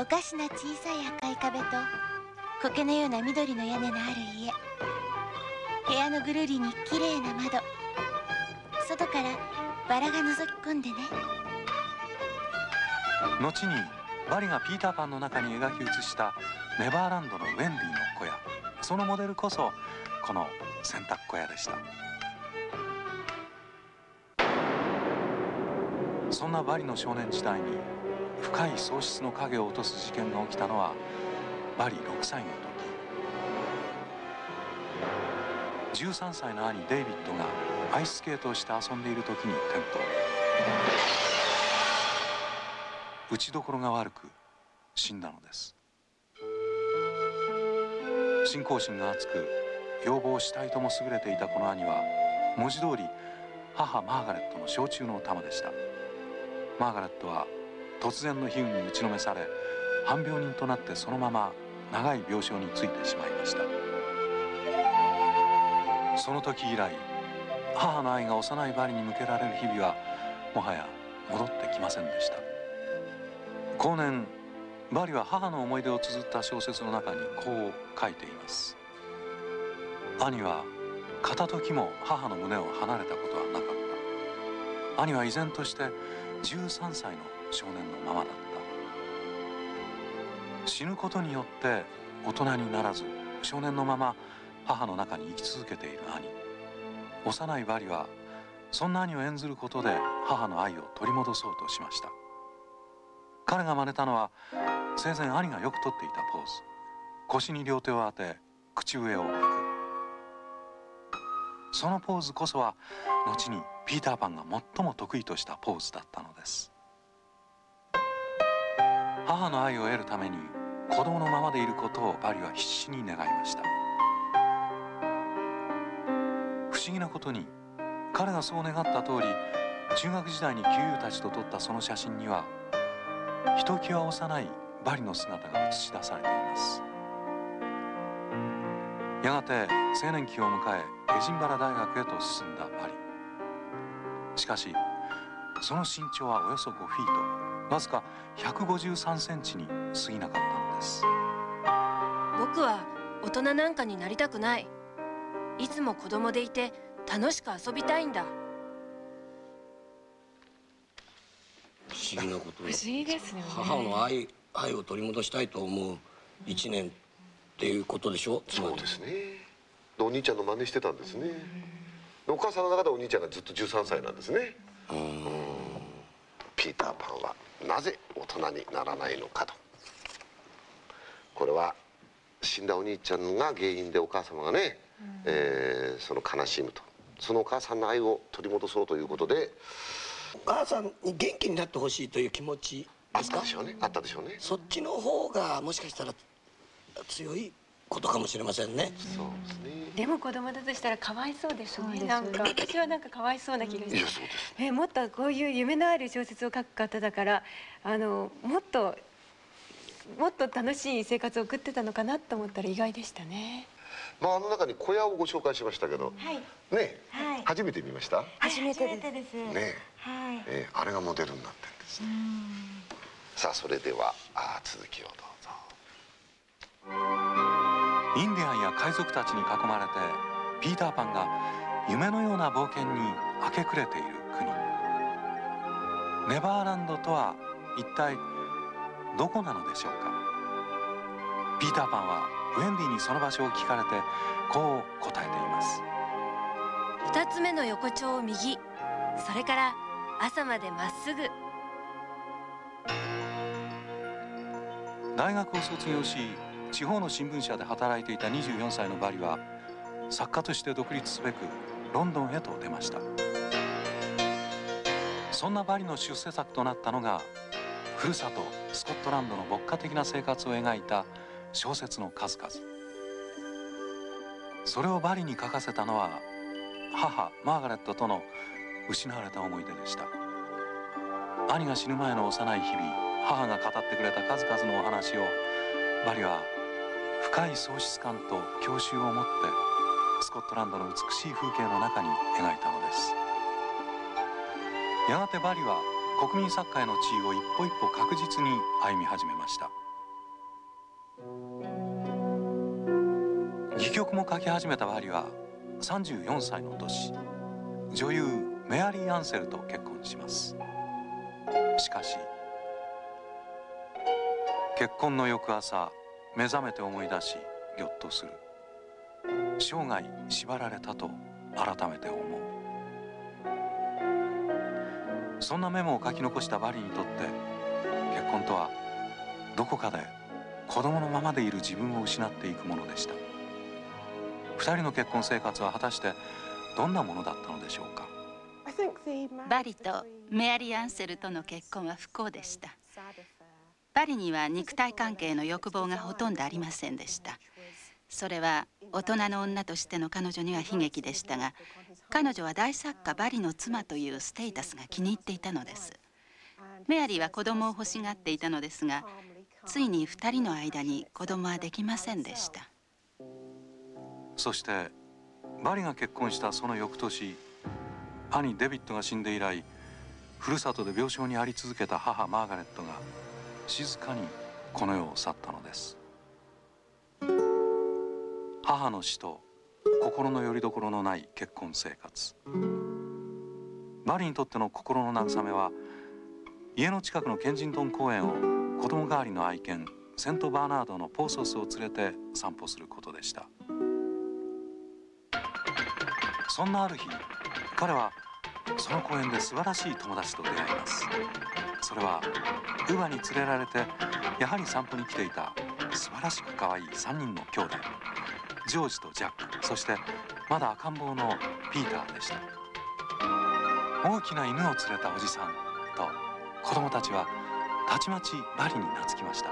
おかしな小さい赤い壁と苔のような緑の屋根のある家。部屋のぐるりに綺麗な窓。外からバラが覗き込んでね。後にバリがピーターパンの中に描き写したネバーランドのウェンディの小屋。そのモデルこそこの洗濯小屋でした。そんなバリの少年時代に深い喪失の影を落とす事件が起きたのはバリ6歳の時。13歳の兄デイビッドがアイススケートをして遊んでいる時に転倒。打ちどころが悪く死んだのです。信仰心が厚く要望したいとも優れていたこの兄は文字通り母マーガレットの小中の玉でした。マーガレットは突然の悲運に打ちのめされ半病人となってそのまま長い病床についてしまいました。その時以来母の愛が幼いバリに向けられる日々はもはや戻ってきませんでした。後年バリは母の思い出を綴った小説の中にこう書いています。兄は片時も母の胸を離れたことはなかった。兄は依然として13歳の少年のままだった。死ぬことによって大人にならず少年のまま母の中に生き続けている兄。幼いバリはそんな兄を演ずることで母の愛を取り戻そうとしました。彼が真似たのは生前兄がよくとっていたポーズ。腰に両手を当て口笛を吹く。そのポーズこそは後にピーターパンが最も得意としたポーズだったのです。母の愛を得るために子供のままでいることをバリは必死に願いました。思議なことに彼がそう願った通り中学時代に旧友たちと撮ったその写真にはひときわ幼いバリの姿が映し出されています。やがて青年期を迎えエジンバラ大学へと進んだバリ。しかしその身長はおよそ5フィートわずか153センチに過ぎなかったのです。僕は大人なんかになりたくない。いつも子供でいて楽しく遊びたいんだ。不思議なこと不思議ですよね。母の愛愛を取り戻したいと思う一年っていうことでしょ？そうですね。お兄ちゃんの真似してたんですね。お母さんの中でお兄ちゃんがずっと13歳なんですね。ピーター・パンはなぜ大人にならないのかと。これは死んだお兄ちゃんが原因でお母様がね、えーその悲しむと。そのお母さんの愛を取り戻そうということで。お母さんに元気になってほしいという気持ちですか？あったでしょうね。あったでしょうね。そっちの方がもしかしたら強いことかもしれませんね。そうですね。でも子供だとしたらかわいそうですね。すなんか私はなんかかわいそうな気がしてえもっとこういう夢のある小説を書く方だからあのもっともっと楽しい生活を送ってたのかなと思ったら意外でしたね。まああの中に小屋をご紹介しましたけどはい。ね、はい。初めて見ました？初めてです。ね。はい。えーあれがモデルになってるんですね。さあそれではあー続きをどうぞ。インディアンや海賊たちに囲まれてピーターパンが夢のような冒険に明け暮れている国。ネバーランドとは一体どこなのでしょうか？ピーターパンはウェンディにその場所を聞かれてこう答えています。二つ目の横丁を右。それから朝までまっすぐ。大学を卒業し地方の新聞社で働いていた24歳のバリは作家として独立すべくロンドンへと出ました。そんなバリの出世作となったのがふるさとスコットランドの牧歌的な生活を描いた小説の数々。それをバリに書かせたのは母マーガレットとの失われた思い出でした。兄が死ぬ前の幼い日々母が語ってくれた数々のお話をバリは深い喪失感と郷愁を持ってスコットランドの美しい風景の中に描いたのです。やがてバリは国民作家への地位を一歩一歩確実に歩み始めました。戯曲も書き始めたバリは34歳の年。女優メアリー・アンセルと結婚します。しかし結婚の翌朝目覚めて思い出しぎょっとする。生涯縛られたと改めて思う。そんなメモを書き残したバリにとって結婚とはどこかで子供のままでいる自分を失っていくものでした。二人の結婚生活は果たしてどんなものだったのでしょうか？バリとメアリー・アンセルとの結婚は不幸でした。バリには肉体関係の欲望がほとんどありませんでした。それは大人の女としての彼女には悲劇でしたが彼女は大作家バリの妻というステータスが気に入っていたのです。メアリーは子供を欲しがっていたのですがついに二人の間に子供はできませんでした。そしてバリが結婚したその翌年兄デビッドが死んで以来ふるさとで病床にあり続けた母マーガレットが静かにこの世を去ったのです。母の死と心の拠り所のない結婚生活。バリにとっての心の慰めは家の近くのケンジントン公園を子供代わりの愛犬セントバーナードのポーソスを連れて散歩することでした。そんなある日彼はその公園で素晴らしい友達と出会います。それは乳母に連れられてやはり散歩に来ていた素晴らしく可愛い3人の兄弟。ジョージとジャックそしてまだ赤ん坊のピーターでした。大きな犬を連れたおじさんと子供たちはたちまちバリに懐きました。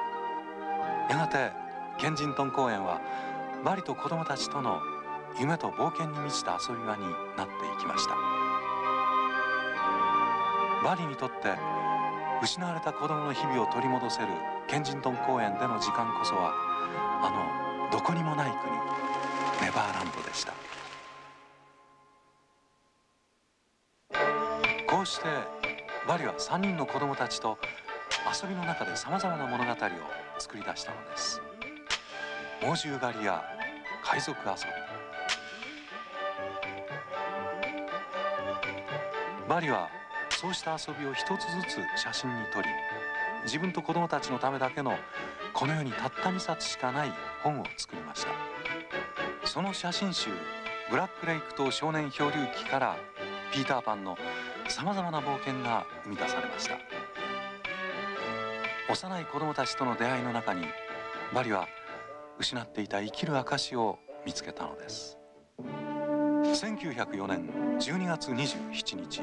やがてケンジントン公園はバリと子供たちとの夢と冒険に満ちた遊び場になっていきました。バリにとって失われた子供の日々を取り戻せるケンジントン公園での時間こそはあのどこにもない国ネバーランドでした。こうしてバリは3人の子供たちと遊びの中でさまざまな物語を作り出したのです。猛獣狩りや海賊遊び。バリはそうした遊びを一つずつ写真に撮り自分と子供たちのためだけのこの世にたった2冊しかない本を作りました。その写真集「ブラックレイクと少年漂流記」からピーター・パンのさまざまな冒険が生み出されました。幼い子供たちとの出会いの中にバリは失っていた生きる証を見つけたのです。1904年12月27日。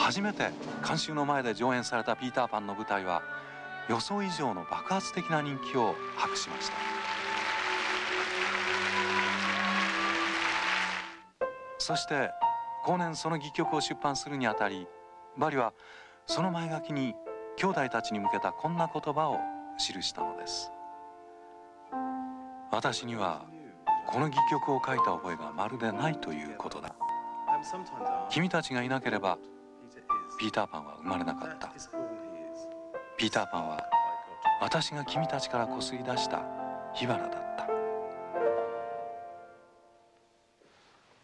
初めて監修の前で上演されたピーター・パンの舞台は予想以上の爆発的な人気を博しました。そして後年その戯曲を出版するにあたりバリはその前書きに兄弟たちに向けたこんな言葉を記したのです。私にはこの戯曲を書いた覚えがまるでないということだ。君たちがいなければピーターパンは生まれなかった。ピーターパンは私が君たちからこすり出した火花だった。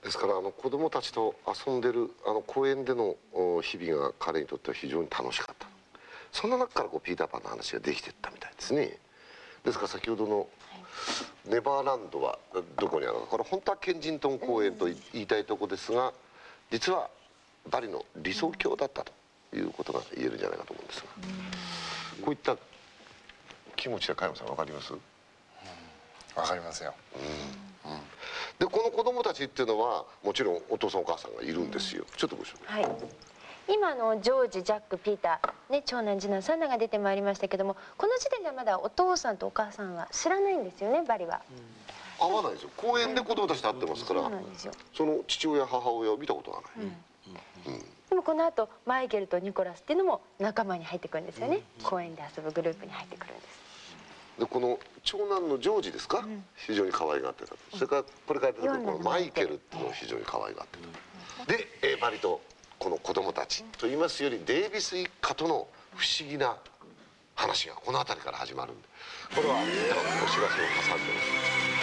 ですからあの子供たちと遊んでるあの公園での日々が彼にとっては非常に楽しかった。そんな中からこうピーターパンの話ができてったみたいですね。ですから先ほどのネバーランドはどこにあるのか。これ本当はケンジントン公園と言いたいとこですが実はバリの理想郷だったということが言えるんじゃないかと思うんですが。こういった気持ちは加山さん分かります？わ、うん、かりますよ、うん。うん、でこの子供たちっていうのはもちろんお父さんお母さんがいるんですよ。ちょっとご紹介。はい。今のジョージジャックピーター、ね、長男次男三男が出てまいりましたけどもこの時点ではまだお父さんとお母さんは知らないんですよねバリは。会わないですよ。公園で子供たちと会ってますから、うん、その父親母親を見たことはない、うんうん、でもこの後マイケルとニコラスっていうのも仲間に入ってくるんですよね、公園で遊ぶグループに入ってくるんです。でこの長男のジョージですか、非常に可愛がってた。それからこれから出てくるこのマイケルっていうのを非常に可愛がってた。で、えー、バリとこの子供たちと言いますよりデイビス一家との不思議な話がこの辺りから始まるんで。これはお知らせを挟んでこれ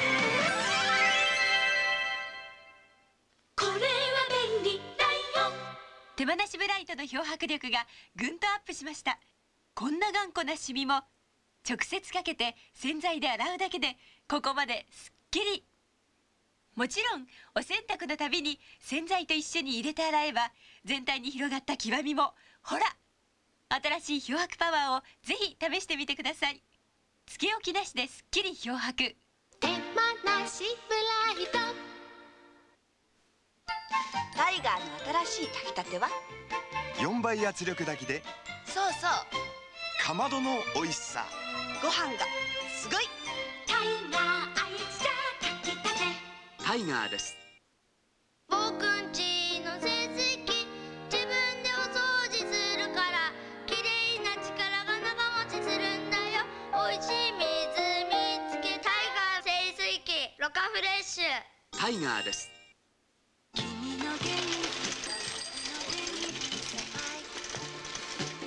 手放しブライトの漂白力がぐんとアップしました。こんな頑固なシミも直接かけて洗剤で洗うだけでここまですっきり。もちろんお洗濯のたびに洗剤と一緒に入れて洗えば全体に広がった黄ばみもほら新しい漂白パワーをぜひ試してみてください。つけ置きなしですっきり漂白。手間なしブライト。タイガーの新しい炊きたては？4倍圧力炊きで。そうそう。かまどの美味しさ。ご飯がすごい。タイガーアイス炊きたて。タイガーです。僕んちの成績自分でお掃除するから綺麗な力が長持ちするんだよ。美味しい水見つけタイガー清水機ロカフレッシュ。タイガーです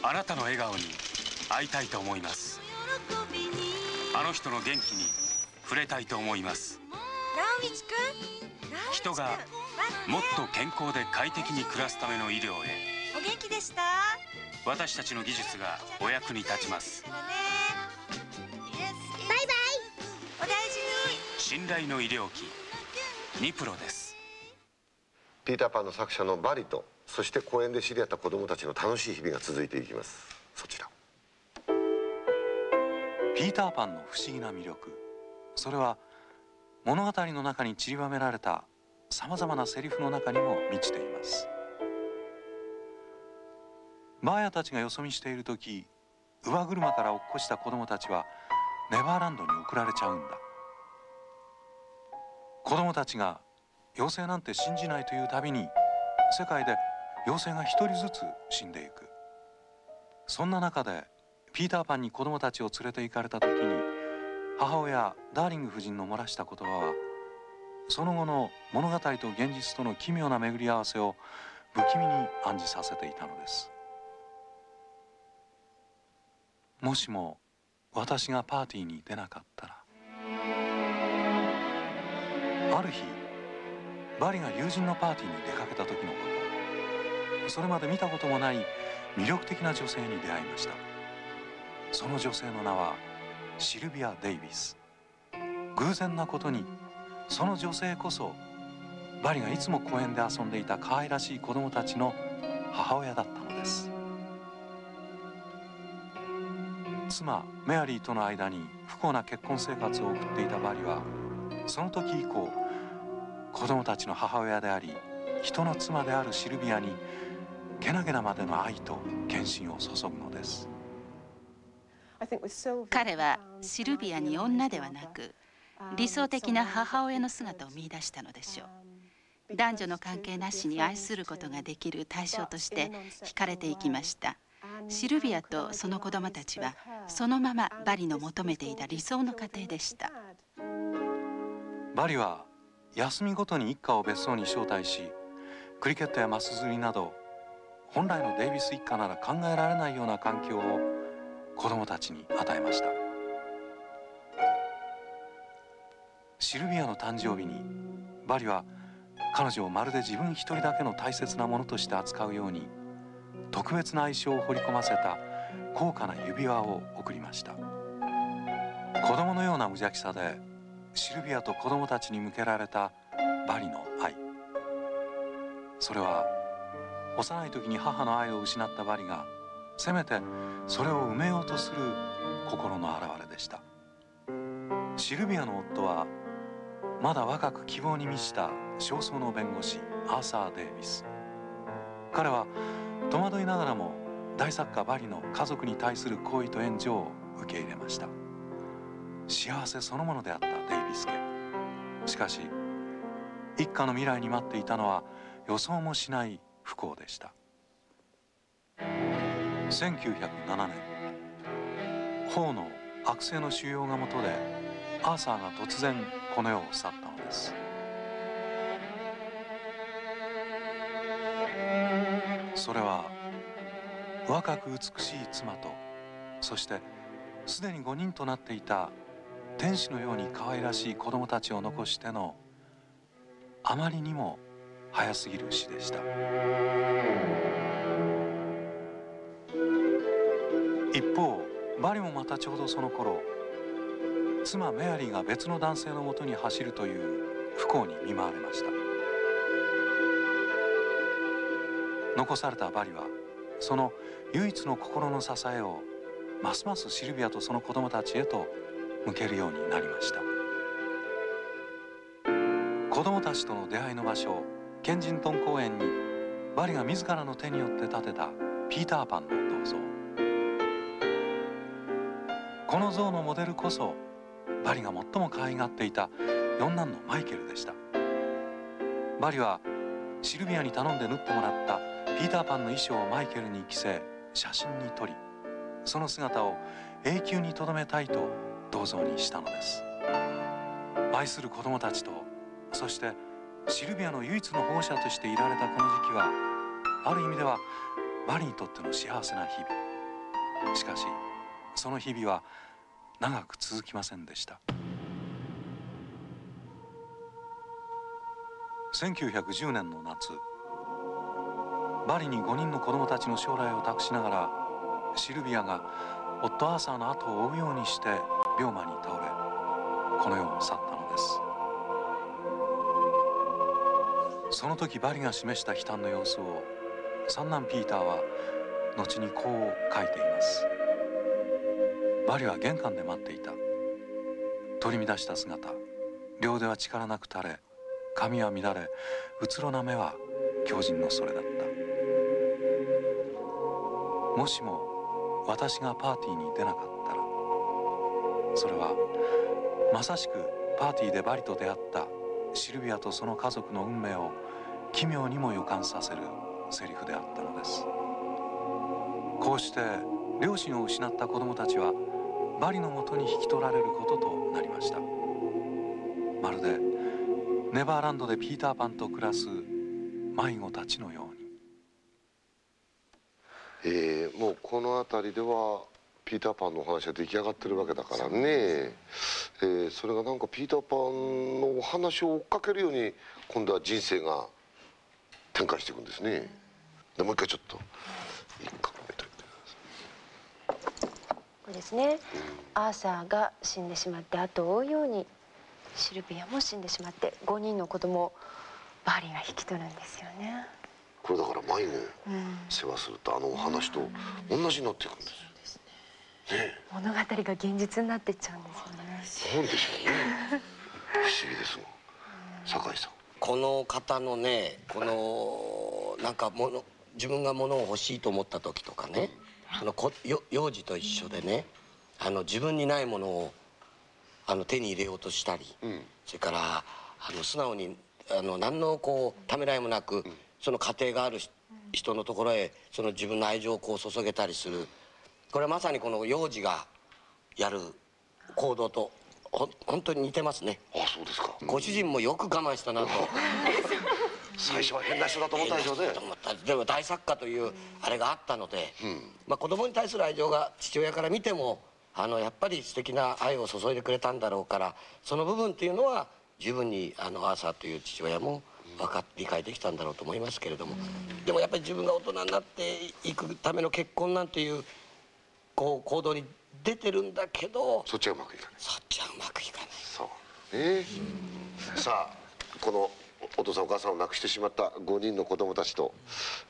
あなたの笑顔に会いたいと思います。あの人の元気に触れたいと思います。直道くん人がもっと健康で快適に暮らすための医療へ。お元気でした？私たちの技術がお役に立ちます。バイバイ。お大事に。信頼の医療機ニプロです。ピーターパンの作者のバリとそして公園で知り合った子どもたちの楽しい日々が続いていきます。そちら。ピーターパンの不思議な魅力。それは物語の中に散りばめられたさまざまなセリフの中にも満ちています。バーヤたちがよそ見している時乳母車から落っこした子供たちはネバーランドに送られちゃうんだ。子供たちが妖精なんて信じないというたびに世界で妖精が一人ずつ死んでいく。そんな中でピーターパンに子供たちを連れて行かれた時に母親ダーリング夫人の漏らした言葉はその後の物語と現実との奇妙な巡り合わせを不気味に暗示させていたのです。もしも私がパーティーに出なかったらある日バリが友人のパーティーに出かけた時のこと。それまで見たこともない魅力的な女性に出会いました。その女性の名はシルビア・デイビス。偶然なことにその女性こそバリがいつも公園で遊んでいた可愛らしい子供たちの母親だったのです。妻メアリーとの間に不幸な結婚生活を送っていたバリはその時以降子供たちの母親であり人の妻であるシルビアにけなげなまでの愛と献身を注ぐのです。彼はシルビアに女ではなく理想的な母親の姿を見出したのでしょう。男女の関係なしに愛することができる対象として惹かれていきました。シルビアとその子供たちはそのままバリの求めていた理想の家庭でした。バリは休みごとに一家を別荘に招待しクリケットやマス釣りなど本来のデイビス一家なら考えられないような環境を子供たちに与えました。シルビアの誕生日にバリは彼女をまるで自分一人だけの大切なものとして扱うように特別な愛情を彫り込ませた高価な指輪を贈りました。子供のような無邪気さでシルビアと子供たちに向けられたバリの愛。それは幼い時に母の愛を失ったバリがせめてそれを埋めようとする心の表れでした。シルビアの夫はまだ若く希望に満ちた少数の弁護士アーサー・デイビス。彼は戸惑いながらも大作家バリの家族に対する好意と援助を受け入れました。幸せそのものであったデイビス家。しかし一家の未来に待っていたのは予想もしない不幸でした。1907年法の悪性の腫瘍がもとでアーサーが突然この世を去ったのです。それは若く美しい妻とそしてすでに5人となっていた天使のように可愛らしい子供たちを残してのあまりにも早すぎる死でした。一方バリもまたちょうどその頃妻メアリーが別の男性のもとに走るという不幸に見舞われました。残されたバリはその唯一の心の支えをますますシルビアとその子供たちへと向けるようになりました。子供たちとの出会いの場所ケンジントン公園にバリが自らの手によって建てたピーターパンの銅像。この像のモデルこそバリが最も可愛がっていた四男のマイケルでした。バリはシルビアに頼んで縫ってもらったピーターパンの衣装をマイケルに着せ写真に撮りその姿を永久に留めたいと銅像にしたのです。愛する子供たちとそしてシルビアの唯一の保護者としていられたこの時期はある意味ではバリにとっての幸せな日々しかしその日々は長く続きませんでした。1910年の夏バリに5人の子供たちの将来を託しながらシルビアが夫アーサーの後を追うようにして病魔に倒れこの世を去ったのです。その時バリが示した悲嘆の様子を三男ピーターは後にこう書いています。バリは玄関で待っていた。取り乱した姿。両手は力なく垂れ髪は乱れうつろな目は狂人のそれだった。もしも私がパーティーに出なかったらそれはまさしくパーティーでバリと出会ったシルビアとその家族の運命を奇妙にも予感させるセリフであったのです。こうして両親を失った子供たちはバリのもとに引き取られることとなりました。まるでネバーランドでピーターパンと暮らす迷子たちのように。えー、もうこの辺りではピーターパンの話は出来上がってるわけだからね、えー、それがなんかピーターパンのお話を追っかけるように今度は人生が展開していくんですね。でもう一回ちょっと一回これですね、うん、アーサーが死んでしまって後を追うようにシルビアも死んでしまって5人の子供をバリが引き取るんですよね。これだから迷子世話するとあのお話と同じになっていくんですよ、ね、物語が現実になってっちゃうんですよね。なんでしょうね。不思議ですもん。酒井さん。この方のねこのなんかもの自分が物を欲しいと思った時とかね、そのこ幼児と一緒でねあの自分にないものをあの手に入れようとしたり、うん、それからあの素直にあの何のこうためらいもなく、うん、その家庭がある人のところへその自分の愛情をこう注げたりするこれはまさにこの幼児がやる行動とほ本当に似てますね。あそうですか、ご主人もよく我慢したなと。[LAUGHS] 最初は変な人だと思ったでしょうね。でも大作家というあれがあったので、うん、まあ、子供に対する愛情が父親から見てもあのやっぱり素敵な愛を注いでくれたんだろうからその部分っていうのは十分にあのアーサーという父親も分か理解できたんだろうと思いますけれども、でもやっぱり自分が大人になっていくための結婚なんていうこう行動に出てるんだけどそっちはうまくいかない。そっちはうまくいかない。そうね。さあこのお父さんお母さんを亡くしてしまった5人の子供たちと、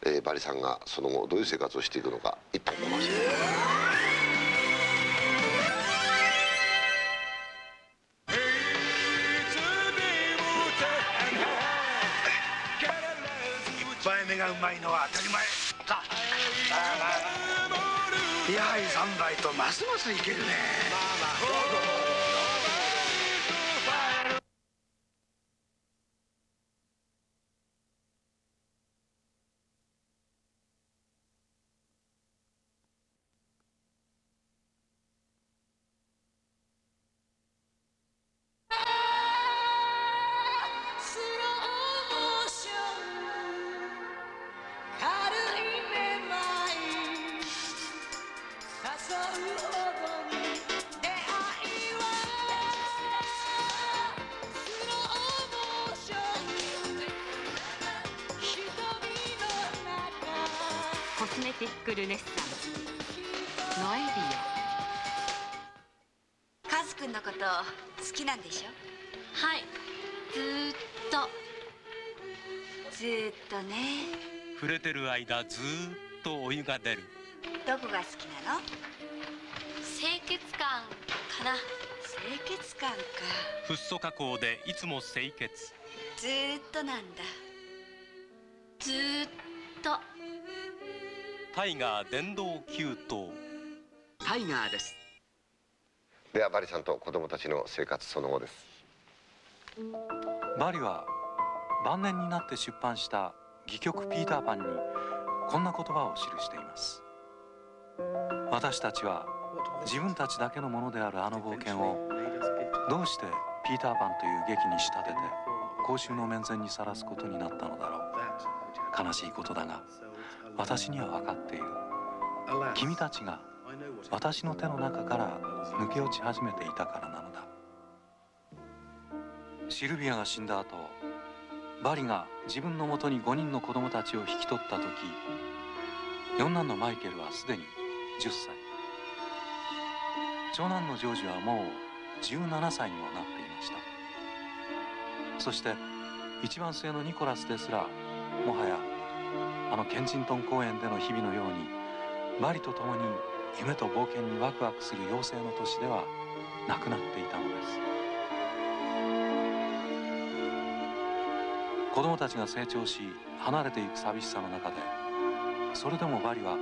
えー、バリさんがその後どういう生活をしていくのか一本の話。一杯目がうまいのは当たり前。さあやはり3杯とますますいけるね。まあまあなんでしょ？はい。ずっと。ずっとね。触れてる間ずっとお湯が出る。どこが好きなの？清潔感かな。清潔感か。フッ素加工でいつも清潔。ずっとなんだ。ずっと。タイガー電動給湯。タイガーですではバリさんと子供たちの生活その後です。バリは晩年になって出版した戯曲ピーターパンにこんな言葉を記しています。私たちは自分たちだけのものであるあの冒険をどうしてピーターパンという劇に仕立てて公衆の面前にさらすことになったのだろう。悲しいことだが私には分かっている。君たちが私の手の中から抜け落ち始めていたからなのだ。シルビアが死んだ後バリが自分のもとに5人の子供たちを引き取った時四男のマイケルはすでに10歳。長男のジョージはもう17歳にもなっていました。そして一番末のニコラスですらもはやあのケンジントン公園での日々のようにバリと共に夢と冒険にワクワクする妖精の年ではなくなっていたのです。子供たちが成長し離れていく寂しさの中でそれでもバリは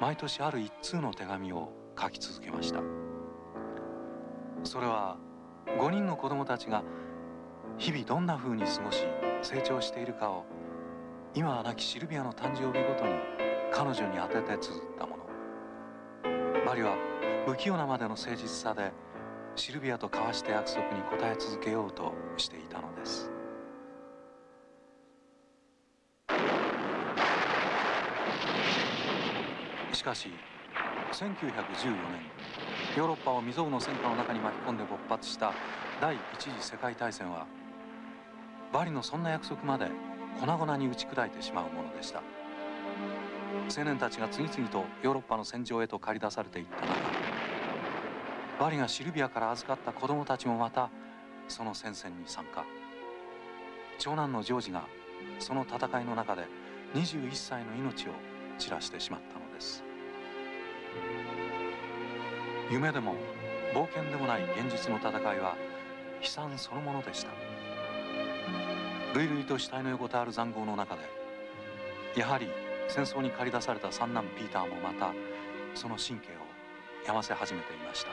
毎年ある一通の手紙を書き続けました。それは5人の子供たちが日々どんな風に過ごし成長しているかを今は亡きシルビアの誕生日ごとに彼女に当てて綴ったもの。バリは不器用なまでの誠実さでシルビアと交わした約束に応え続けようとしていたのです。しかし1914年ヨーロッパを未曾有の戦火の中に巻き込んで勃発した第一次世界大戦はバリのそんな約束まで粉々に打ち砕いてしまうものでした。青年たちが次々とヨーロッパの戦場へと駆り出されていった中バリがシルビアから預かった子供たちもまたその戦線に参加。長男のジョージがその戦いの中で21歳の命を散らしてしまったのです。夢でも冒険でもない現実の戦いは悲惨そのものでした。類々と死体の横たわる塹壕の中でやはり戦争に駆り出された三男ピーターもまたその神経を病ませ始めていました。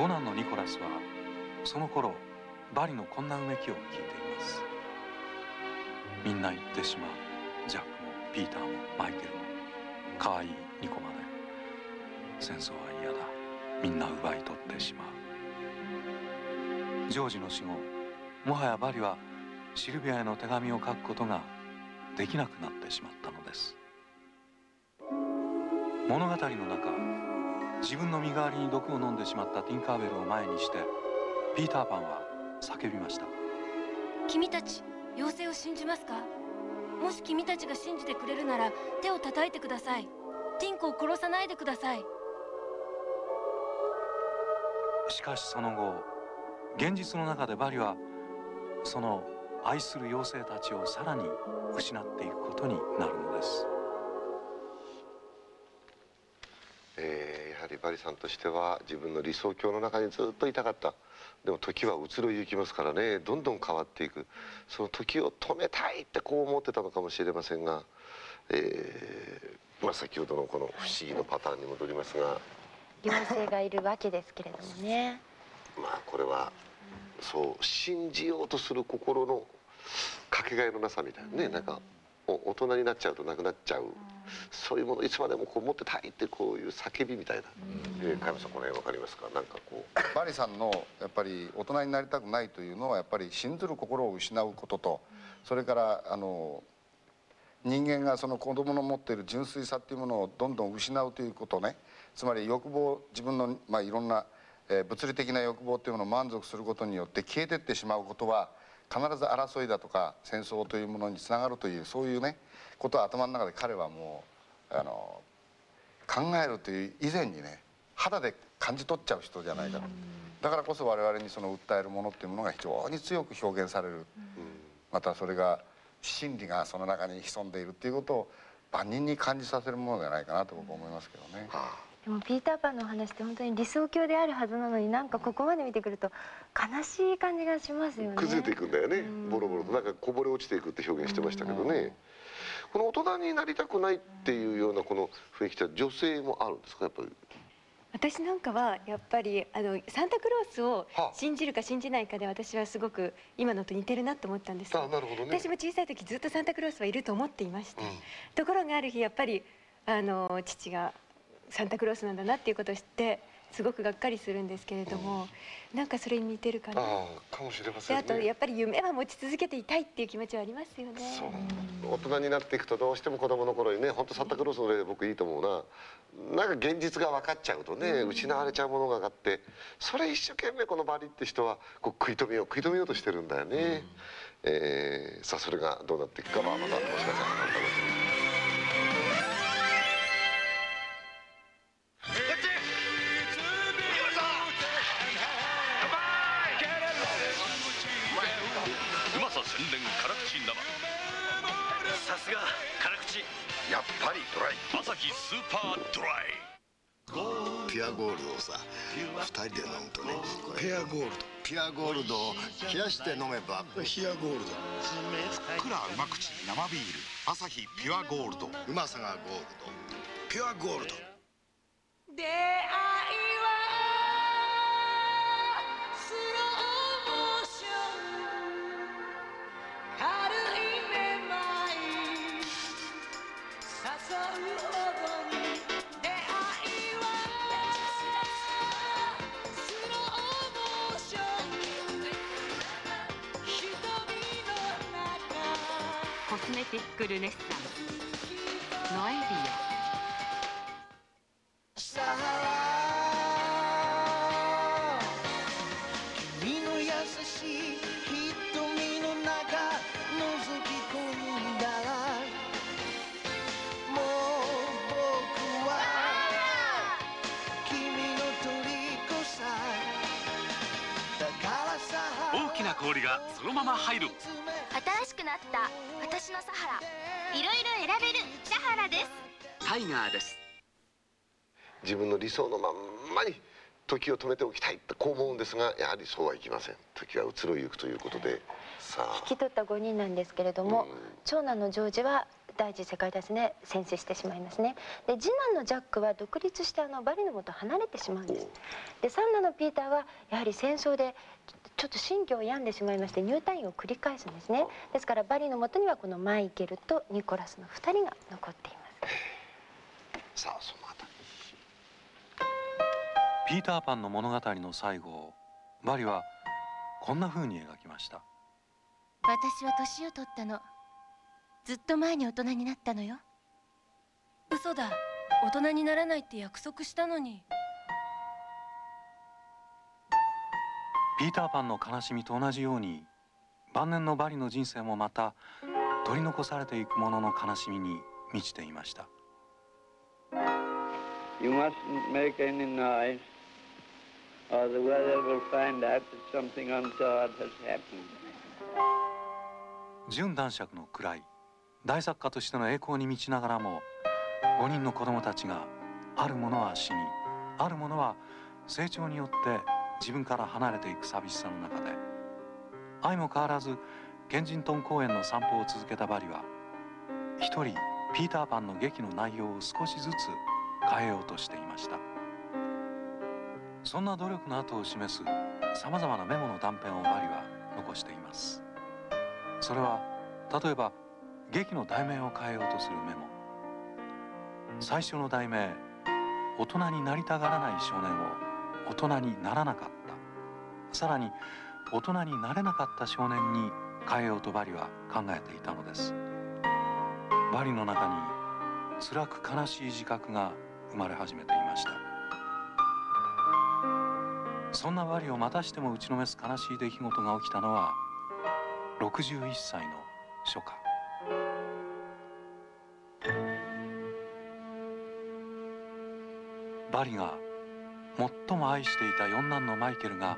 五男のニコラスはその頃バリのこんなうめきを聞いています。みんな行ってしまう。ジャックもピーターもマイケルも。可愛いニコまで。戦争は嫌だ。みんな奪い取ってしまう。ジョージの死後もはやバリはシルビアへの手紙を書くことができなくなってしまったのです。物語の中自分の身代わりに毒を飲んでしまったティンカーベルを前にしてピーターパンは叫びました。君たち妖精を信じますか？もし君たちが信じてくれるなら手を叩いてください。ティンコを殺さないでください。しかしその後現実の中でバリはその愛する妖精たちをさらに失っていくことになるのです、えー、やはりバリさんとしては自分の理想郷の中にずっといたかった。でも時は移ろい行きますからね。どんどん変わっていく。その時を止めたいってこう思ってたのかもしれませんが、えーまあ、先ほどのこの不思議のパターンに戻りますが。妖精がいるわけですけれどもね。まあこれはそう信じようとする心のかけがえのなさみたいなね、うん、なんか大人になっちゃうとなくなっちゃう、うん、そういうものいつまでもこう持ってたいってこういう叫びみたいな、うん、えー、加山さんこの辺分かりますか？なんかこう。バリさんのやっぱり大人になりたくないというのはやっぱり信ずる心を失うことと、それからあの人間がその子供の持っている純粋さっていうものをどんどん失うということね。つまり欲望自分の、まあ、いろんなえー、物理的な欲望というものを満足することによって消えてってしまうことは必ず争いだとか戦争というものにつながるというそういうねことは頭の中で彼はもうあの考えるという以前にね肌で感じ取っちゃう人じゃないかと。だからこそ我々にその訴えるものっていうものが非常に強く表現される。またそれが真理がその中に潜んでいるっていうことを万人に感じさせるものじゃないかなと僕は思いますけどね。はあでもピーターパンのお話って本当に理想郷であるはずなのになんかここまで見てくると悲しい感じがしますよね。崩れていくんだよね、ボロボロとなんかこぼれ落ちていくって表現してましたけどね、この大人になりたくないっていうようなこの雰囲気って女性もあるんですか？やっぱり。私なんかはやっぱりあ。のサンタクロースを信じるか信じないかで私はすごく今のと似てるなと思ったんです。あなるほど、ね、私も小さい時ずっとサンタクロースはいると思っていました、うん、ところがある日やっぱりあの父がサンタクロースなんだなっていうことを知ってすごくがっかりするんですけれども、うん、なんかそれに似てるかな。あかもしれません、ね、あとやっぱり夢は持ち続けていたいっていう気持ちはありますよね。そう。大人になっていくとどうしても子供の頃にね本当サンタクロースの例で僕いいと思うな。なんか現実が分かっちゃうとね、うん、失われちゃうものがあってそれ一生懸命このバリって人はこう食い止めよう食い止めようとしてるんだよね、うん、えー、さあそれがどうなっていくかはまたもしかしたら楽しみアサヒスーパードライ。ピュアゴールドをさ2人で飲むとねペアゴールド。ピュアゴールドを冷やして飲めばヒアゴールド。ふっくらうま口生ビール。アサヒピュアゴールド。うまさがゴールド。ピュアゴールド。出会いティックルネッサンノエリア君のんだらもう僕は君の虜さだからさ大きな氷がそのまま入る。しくなった私のサハラ。いろいろ選べるサハラです。タイガーです。自分の理想のまんまに時を止めておきたい。ってこう思うんですがやはりそうはいきません。時は移ろいゆくということで。さあ。引き取った5人なんですけれども、うん、長男のジョージは第一次世界大戦で戦死してしまいますね。で次男のジャックは独立してあのバリのもと離れてしまうんです。で三男のピーターはやはり戦争でちょっと心境を病んでしまいまして入退院を繰り返すんですね。ですからバリのもとにはこのマイケルとニコラスの2人が残っています。さあそのあたりピーターパンの物語の最後をバリはこんな風に描きました。私は年を取ったのずっと前に大人になったのよ。嘘だ。大人にならないって約束したのに。ピーターパンの悲しみと同じように晩年のバリの人生もまた取り残されていくものの悲しみに満ちていました。You mustn't make any noise or the weather will find out that something untoward has happened. 純男爵の暗い大作家としての栄光に満ちながらも5人の子供たちがあるものは死にあるものは成長によって自分から離れていく寂しさの中で相も変わらずケンジントン公園の散歩を続けたバリは一人ピーターパンの劇の内容を少しずつ変えようとしていました。そんな努力の後を示すさまざまなメモの断片をバリは残しています。それは例えば劇の題名を変えようとするメモ。最初の題名大人になりたがらない少年を大人にならなかった。さらに大人になれなかった少年に変えようとバリは考えていたのです。バリの中に辛く悲しい自覚が生まれ始めていました。そんなバリをまたしても打ちのめす悲しい出来事が起きたのは61歳の初夏。バリが最も愛していた四男のマイケルが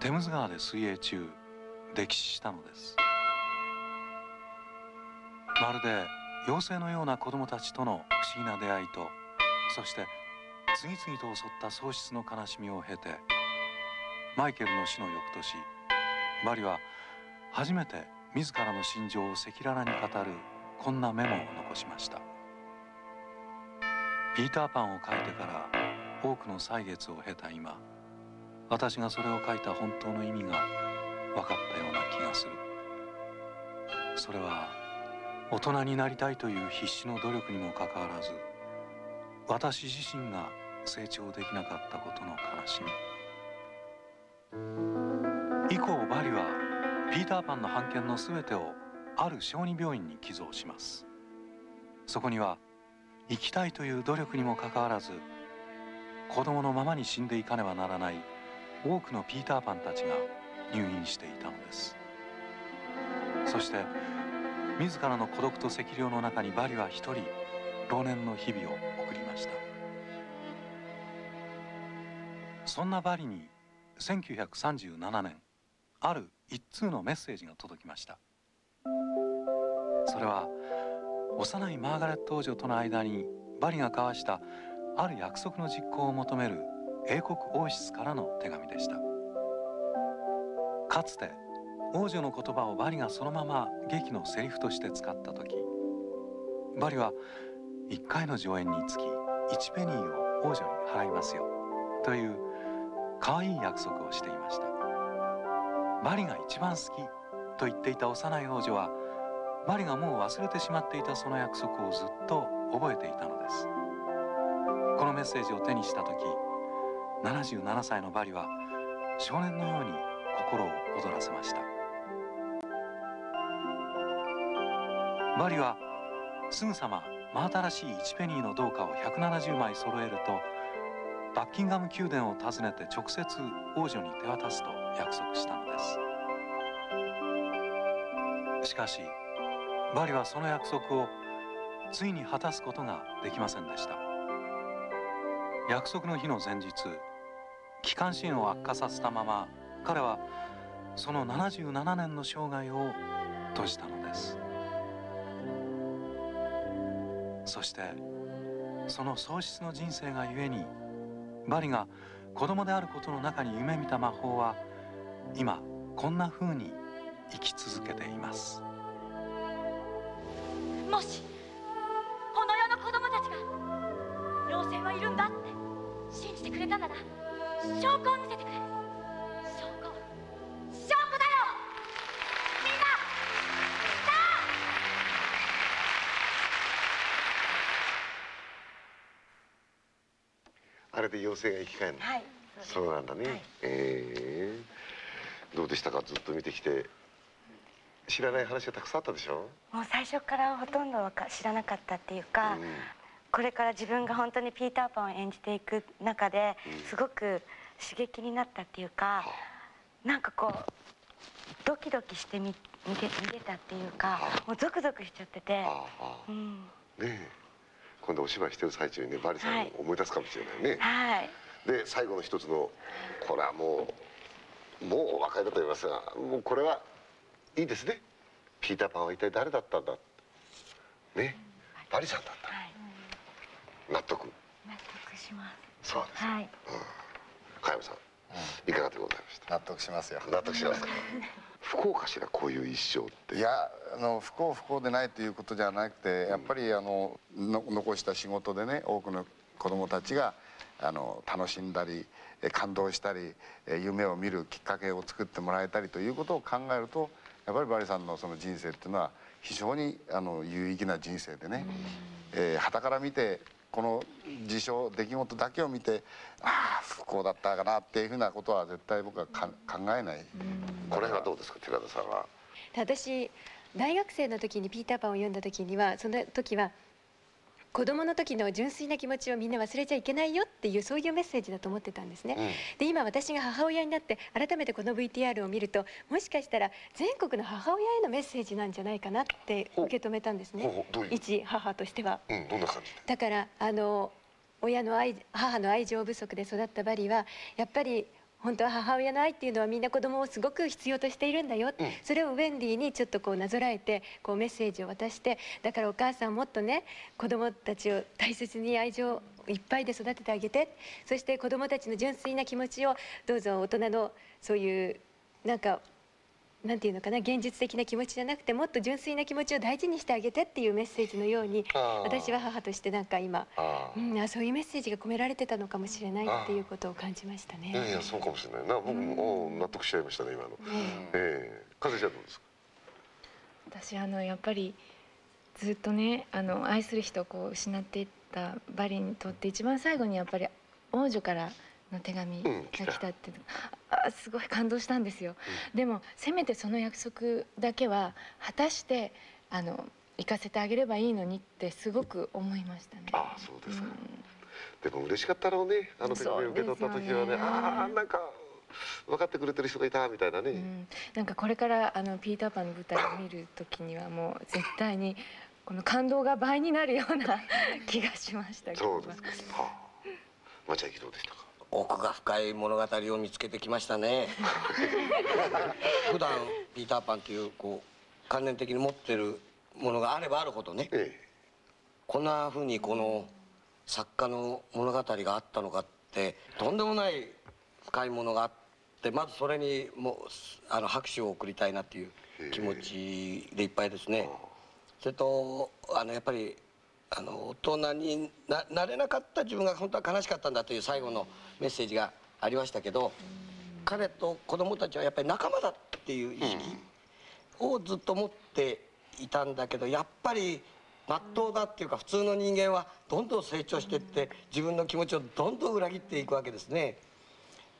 テムズ川で水泳中溺死したのです。まるで妖精のような子供たちとの不思議な出会いとそして次々と襲った喪失の悲しみを経てマイケルの死の翌年バリは初めて自らの心情を赤裸々に語るこんなメモを残しました。ピーターパンを書いてから多くの歳月を経た今私がそれを書いた本当の意味が分かったような気がする。それは大人になりたいという必死の努力にもかかわらず私自身が成長できなかったことの悲しみ。以降バリはピーターパンの版権の全てをある小児病院に寄贈します。そこには生きたいという努力にもかかわらず子供のままに死んでいかねばならない多くのピーターパンたちが入院していたのです。そして自らの孤独と赤涼の中にバリは一人老年の日々を送りました。そんなバリに1937年ある一通のメッセージが届きました。それは幼いマーガレット王女との間にバリが交わしたある約束の実行を求める英国王室からの手紙でした。かつて王女の言葉をバリがそのまま劇のセリフとして使った時バリは1回の上演につき1ペニーを王女に払いますよという可愛い約束をしていました。バリが一番好きと言っていた幼い王女はバリがもう忘れてしまっていたその約束をずっと覚えていたのです。このメッセージを手にした時77歳のバリは少年のように心を躍らせました。バリはすぐさま真新しい1ペニーの銅貨を170枚揃えるとバッキンガム宮殿を訪ねて直接王女に手渡すと約束したのです。しかしバリはその約束をついに果たすことができませんでした。約束の日の前日気管支炎を悪化させたまま彼はその77年の生涯を閉じたのです。そしてその喪失の人生がゆえにバリが子供であることの中に夢見た魔法は今こんな風に生き続けています。もしこの世の子供たちが妖精はいるんだって信じてくれたなら証拠を見せてくれ。証拠証拠だよ！みんなあれで妖精が生き返るの、はい。そうなんだね、え。ーどうでしたか？ずっと見てきて知らない話がたくさんあったでしょ？もう最初からほとんどわか知らなかったっていうか、これから自分が本当にピーターパンを演じていく中ですごく刺激になったっていうか、なんかこうドキドキしてみ見て見れたっていうか、もうゾクゾクしちゃってて、うん、ねえ。今度お芝居してる最中にねバリさんはい。を思い出すかもしれないね、はい。で最後の一つのこれはもうもうお分かりだと思いますがもうこれはいいですね。ピーターパンは一体誰だったんだね。バリさんだった、納得。納得します。そうですはい。加山さん、いかがでございました？納得しますよ。納得しますか？[LAUGHS] 不幸かしらこういう一生って。いやあの不幸不幸でないということじゃなくてやっぱりあのの残した仕事でね多くの子どもたちがあの楽しんだりえ感動したりえ夢を見るきっかけを作ってもらえたりということを考えるとやっぱりバリさんのその人生っていうのは非常にあの有意義な人生でねえー、傍から見てこの事象出来事だけを見てああ不幸だったかなっていうふうなことは絶対僕はか考えない。これはどうですか寺田さんは？私大学生の時にピーターパンを読んだ時にはその時は子供の時の純粋な気持ちをみんな忘れちゃいけないよっていうそういうメッセージだと思ってたんですね、で今私が母親になって改めてこの VTR を見るともしかしたら全国の母親へのメッセージなんじゃないかなって受け止めたんですね。一母としては。うんだからあの親の愛母の愛情不足で育ったバリはやっぱり本当は母親の愛っていうのはみんな子供をすごく必要としているんだよ、それをウェンディにちょっとこうなぞらえてこうメッセージを渡してだからお母さんもっとね子供たちを大切に愛情いっぱいで育ててあげて。そして子供たちの純粋な気持ちをどうぞ大人のそういうなんかなんていうのかな現実的な気持ちじゃなくてもっと純粋な気持ちを大事にしてあげてっていうメッセージのように私は母としてなんか今あうん、あそういうメッセージが込められてたのかもしれないっていうことを感じましたね。いやいやそうかもしれないな。僕も、お納得しちゃいましたね今の、え。え加瀬ちゃんどうですか？私あのやっぱりずっとねあの愛する人をこう失っていったバリにとって一番最後にやっぱり王女からの手紙が来たって、あすごい感動したんですよ、でもせめてその約束だけは果たしてあの行かせてあげればいいのにってすごく思いましたね。あそうですか、でも嬉しかったろうね。あの手紙を受け取った時はね。ああなんか分かってくれてる人がいたみたいなね、うん、なんかこれからあのピーターパンの舞台を見る時にはもう絶対にこの感動が倍になるような気がしましたけど。そうですか。はあ、町明どうでしたか。奥が深い物語を見つけてきましたね。[LAUGHS] 普段ピーターパンというこう関連的に持ってるものがあればあるほどね、ええ、こんなふうにこの作家の物語があったのかってとんでもない深いものがあってまずそれにもうあの拍手を送りたいなっていう気持ちでいっぱいですね。それとあのやっぱりあの大人にななれなかった自分が本当は悲しかったんだという最後のメッセージがありましたけど彼と子供たちはやっぱり仲間だっていう意識をずっと持っていたんだけどやっぱりまっとうだっていうか普通の人間はどんどん成長していって自分の気持ちをどんどん裏切っていくわけですね。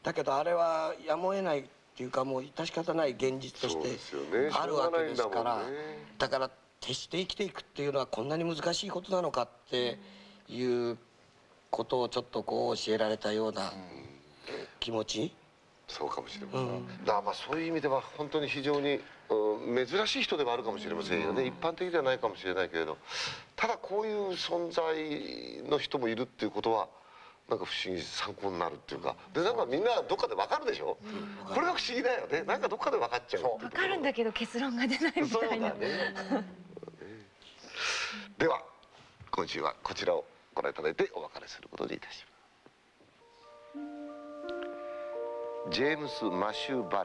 だけどあれはやむを得ないっていうかもう致し方ない現実としてあるわけですからだから決して生きていくっていうのはこんなに難しいことなのかっていうことをちょっとこう教えられたような気持ち？そうかもしれません、うん、だからまあそういう意味では本当に非常に、うん、珍しい人ではあるかもしれませんよね、うん、一般的ではないかもしれないけれどただこういう存在の人もいるっていうことはなんか不思議参考になるっていうか。でなんかみんなどっかで分かるでしょ、うん、これが不思議だよね。なんかどっかで分かっちゃう分かるんだけど結論が出ないみたいな、ね、では今週はこちらをご覧いただいてお別れすることにいたします。ジェームス・マシュー・バ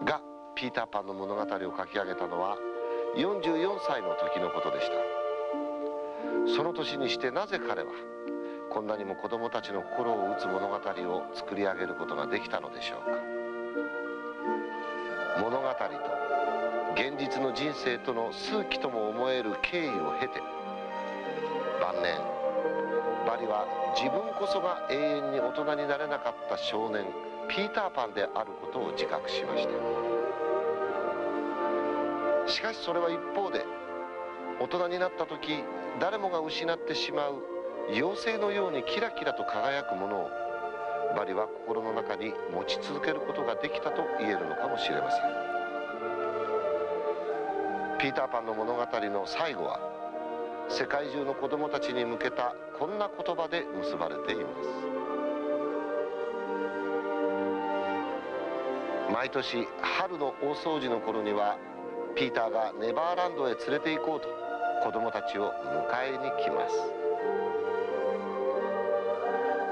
リがピーター・パンの物語を書き上げたのは44歳の時のことでした。その年にしてなぜ彼はこんなにも子供たちの心を打つ物語を作り上げることができたのでしょうか。物語と現実の人生との数奇とも思える経緯を経て晩年バリは自分こそが永遠に大人になれなかった少年ピーターパンであることを自覚しました。しかしそれは一方で大人になった時誰もが失ってしまう妖精のようにキラキラと輝くものをバリは心の中に持ち続けることができたと言えるのかもしれません。ピーターパンの物語の最後は世界中の子供たちに向けたこんな言葉で結ばれています。毎年春の大掃除の頃にはピーターがネバーランドへ連れて行こうと子供たちを迎えに来ます。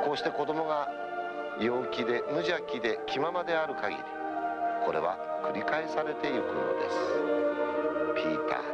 こうして子供が陽気で無邪気で気ままである限りこれは繰り返されていくのです。ピ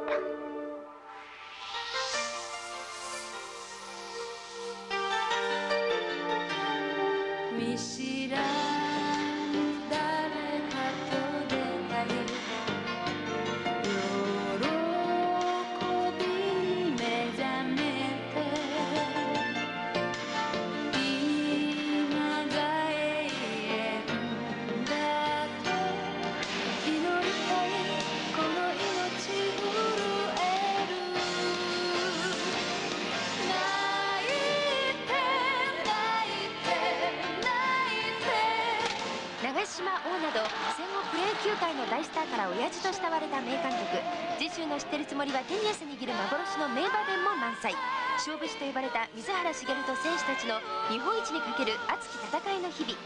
日本一にかける熱き戦いの日々。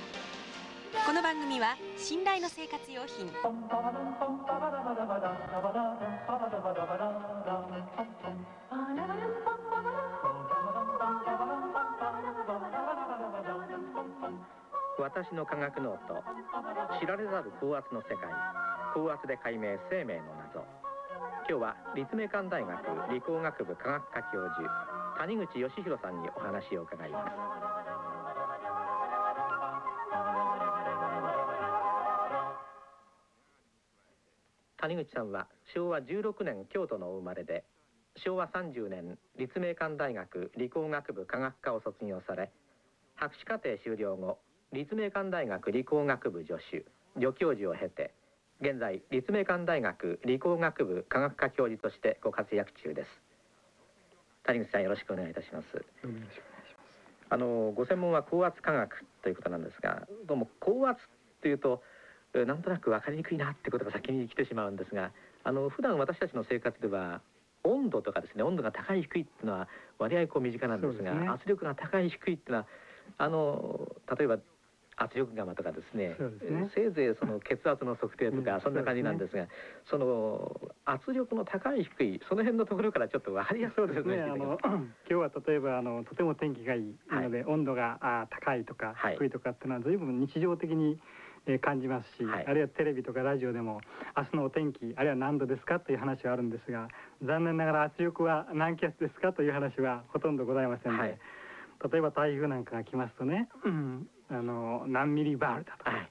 この番組は信頼の生活用品。私の科学ノート。知られざる高圧の世界。高圧で解明生命の謎。今日は立命館大学理工学部科学科教授谷口義弘さんにお話を伺います。谷口さんは昭和16年京都のお生まれで昭和30年立命館大学理工学部科学科を卒業され博士課程修了後立命館大学理工学部助手助教授を経て現在立命館大学理工学部科学科教授としてご活躍中です。谷口さんよろしくお願いいたします。あのご専門は高圧科学ということなんですがどうも高圧というとなんとなく分かりにくいなってことが先に来てしまうんですがあの普段私たちの生活では温度とかですね温度が高い低いっていうのは割合こう身近なんですが、ね、圧力が高い低いっていうのはあの例えば圧力釜とかですね、ね、せいぜいその血圧の測定とか、そんな感じなんですが、その圧力の高い低いその辺のところからちょっと分かりやすいですね。あの今日は例えばあのとても天気がいいので、はい、温度があ高いとか低いとかっていうのは随分日常的にえ感じますし、はい、あるいはテレビとかラジオでも明日のお天気あるいは何度ですかという話はあるんですが残念ながら圧力は何気圧ですかという話はほとんどございませんので、はい、例えば台風なんかが来ますとね、うん、あの何ミリバールだとか、はい、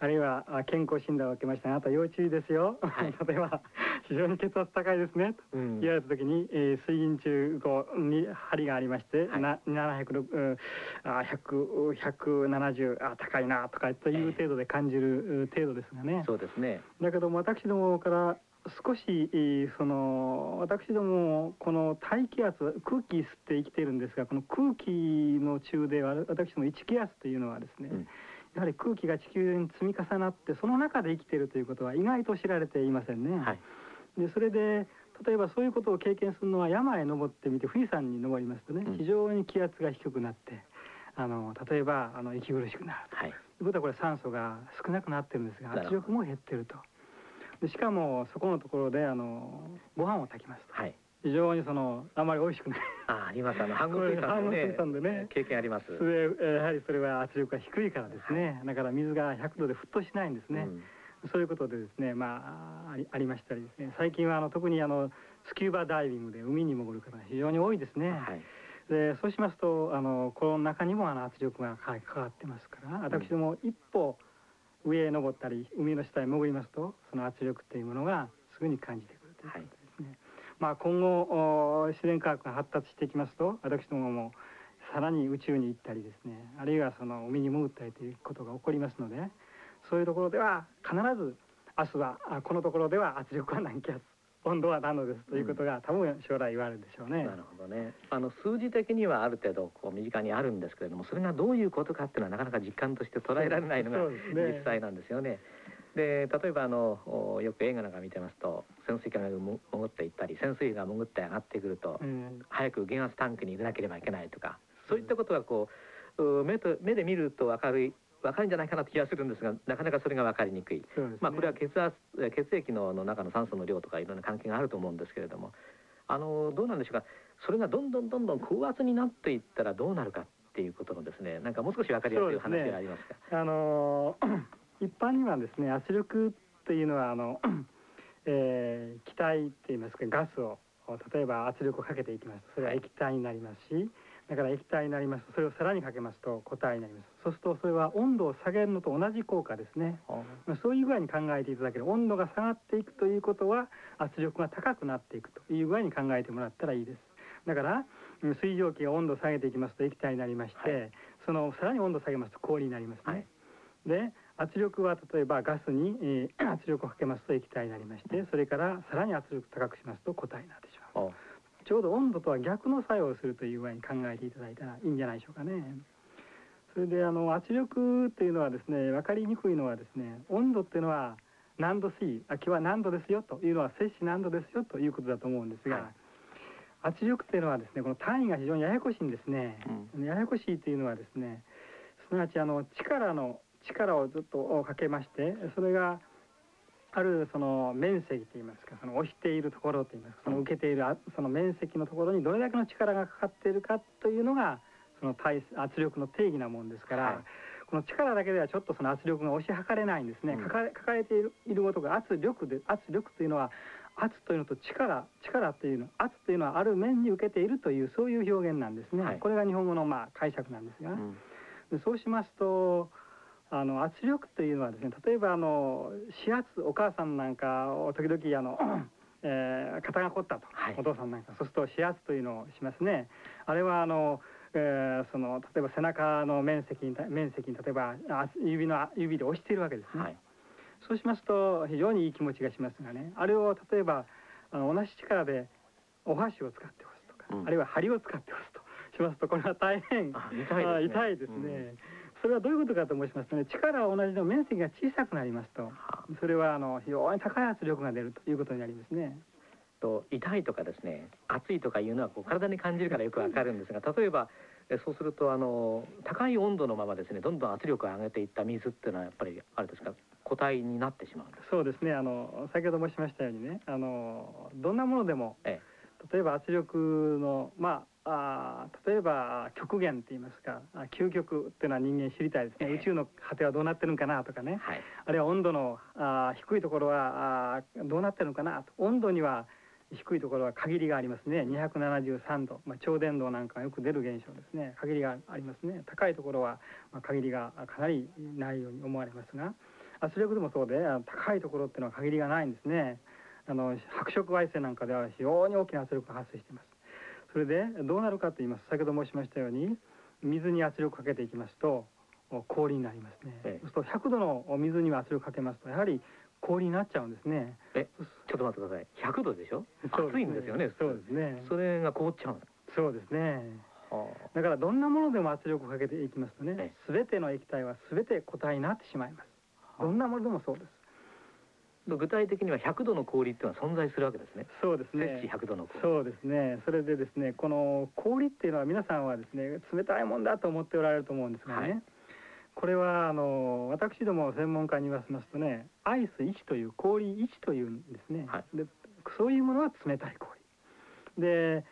あるいは健康診断を受けましたあなた要注意ですよ、はい、[LAUGHS] 例えば非常に血圧高いですね。と言われた時に、えー、水銀中こうに針がありまして、はい、な700あ100 170あ高いなとかという程度で感じる程度ですがね、そうですね。だけども私どもから少しその私どもこの大気圧空気吸って生きているんですがこの空気の中で私ども1気圧というのはですね、うん。やはり空気が地球に積み重なってその中で生きているということは意外と知られていませんね。はい、でそれで例えばそういうことを経験するのは山へ登ってみて富士山に登りますとね、非常に気圧が低くなってあの例えばあの息苦しくなると、はい、いうことはこれ酸素が少なくなってるんですが圧力も減ってると。でしかもそこのところであのご飯を炊きますと。はい。非常にそのあまり美味しくない。ああります。あの半国水産でね経験あります。でやはりそれは圧力が低いからですね、はい、だから水が100度で沸騰しないんですね、うん、そういうことでですねまあありありましたりですね。最近はあの特にあのスキューバダイビングで海に潜る方が非常に多いですね、はい、でそうしますとあのこの中にもあの圧力がかかってますから私ども一歩上へ登ったり海の下へ潜りますとその圧力というものがすぐに感じてくるということですね、はい。まあ、今後自然科学が発達していきますと私どももさらに宇宙に行ったりですねあるいはその海に潜ったりということが起こりますのでそういうところでは必ず明日はこのところでは圧力は何気圧温度は何度ですということが、多分将来言われるでしょうね。なるほどね。あの数字的にはある程度こう身近にあるんですけれども、それがどういうことかっていうのはなかなか実感として捉えられないのが実際なんですよね。で例えばあのよく映画なんか見てますと潜水艦が潜っていったり潜水士が潜って上がってくると、うん、早く減圧タンクに入れなければいけないとかそういったことがこう目と目で見ると分かる分かるんじゃないかなと気がするんですがなかなかそれが分かりにくい、ね、まあこれは血圧血液のの中の酸素の量とかいろんな関係があると思うんですけれども。あのどうなんでしょうか。それがどんどんどんどん高圧になっていったらどうなるかっていうことのですねなんかもう少し分かりやすい話がありますか？すね、あのー [CLEARS THROAT] 一般にはですね圧力というのはあの、[CLEARS THROAT] えー、気体っていいますかガスを例えば圧力をかけていきます。とそれは液体になりますしだから液体になります。とそれをさらにかけますと固体になります。そうするとそれは温度を下げるのと同じ効果ですね、まあ、そういう具合に考えていただける温度が下がっていくということは圧力が高くなっていくという具合に考えてもらったらいいです。だから水蒸気が温度を下げていきますと液体になりまして、はい、そのさらに温度を下げますと氷になりますね、はい、で圧力は例えばガスに、えー、圧力をかけますと液体になりましてそれからさらに圧力高くしますと固体になってしまうちょうど温度とは逆の作用をするという具合に考えていただいたらいいんじゃないでしょうかね。それであの圧力っていうのはですね分かりにくいのはですね温度っていうのは何度 C あ今日は何度ですよというのは摂氏何度ですよということだと思うんですが、はい。圧力っていうのはですねこの単位が非常にややこしいんですね、うん、ややこしいというのはですねすなわちあの力の力をずっとかけましてそれがあるその面積といいますかその押しているところといいますかその受けているその面積のところにどれだけの力がかかっているかというのがその圧力の定義なもんですから、はい、この力だけではちょっとその圧力が押し量れないんですね、うん、かかれているいることが圧力で圧力というのは圧というのと力力というの圧というのはある面に受けているというそういう表現なんですね、はい、これが日本語のまあ解釈なんですが、うん、でそうしますとあの圧力というのはですね例えばあの指圧お母さんなんかを時々あの、[CLEARS THROAT] えー、肩が凝ったと、はい、お父さんなんかそうすると指圧というのをしますね。あれはあのえー、その例えば背中の面積に面積に例えば指の指で押しているわけですね、はい、そうしますと非常にいい気持ちがしますがねあれを例えばあの同じ力でお箸を使って押すとか、うん、あるいは針を使って押すとしますとこれは大変痛いですね。それはどういうことかと申しますとね力は同じの面積が小さくなりますと。それはあの非常に高い圧力が出るということになりますね。と痛いとかですね熱いとかいうのはこう体に感じるからよくわかるんですが例えばそうするとあの高い温度のままですねどんどん圧力を上げていった水っていうのはやっぱりあれですか固体になってしまうんですそうですね。あの先ほど申しましたようにねあのどんなものでも、ええ、例えば圧力のまああ例えば極限って言いますか究極っていうのは人間知りたいですね、え、宇宙の果てはどうなってるのかなとかね、はい、あるいは温度のあ低いところはあどうなってるのかな。と温度には低いところは限りがありますね。273度、まあ、超伝導なんかがよく出る現象ですね。限りがありますね。高いところは、まあ、限りがかなりないように思われますが。圧力でもそうで高いところっていうのは限りがないんですね。あの白色矮星なんかでは非常に大きな圧力が発生していますそれでどうなるかと言います。先ほど申しましたように水に圧力かけていきますと氷になりますね、ええ、そうすると100度の水には圧力かけますとやはり氷になっちゃうんですね。えちょっと待ってください。100度でしょ？暑いんですよねそうですね。それが凍っちゃうそうですね。だからどんなものでも圧力をかけていきますとね全ての液体は全て固体になってしまいます。どんなものでもそうです具体的には100度の氷っていうのは存在するわけですね。そうですね。100度の氷。そうですね。それでですね、この氷っていうのは皆さんはですね、冷たいもんだと思っておられると思うんですがね。はいこれはあの私ども専門家に言わせますとねアイス1という氷1というんですね、はい、でそういうものは冷たい氷で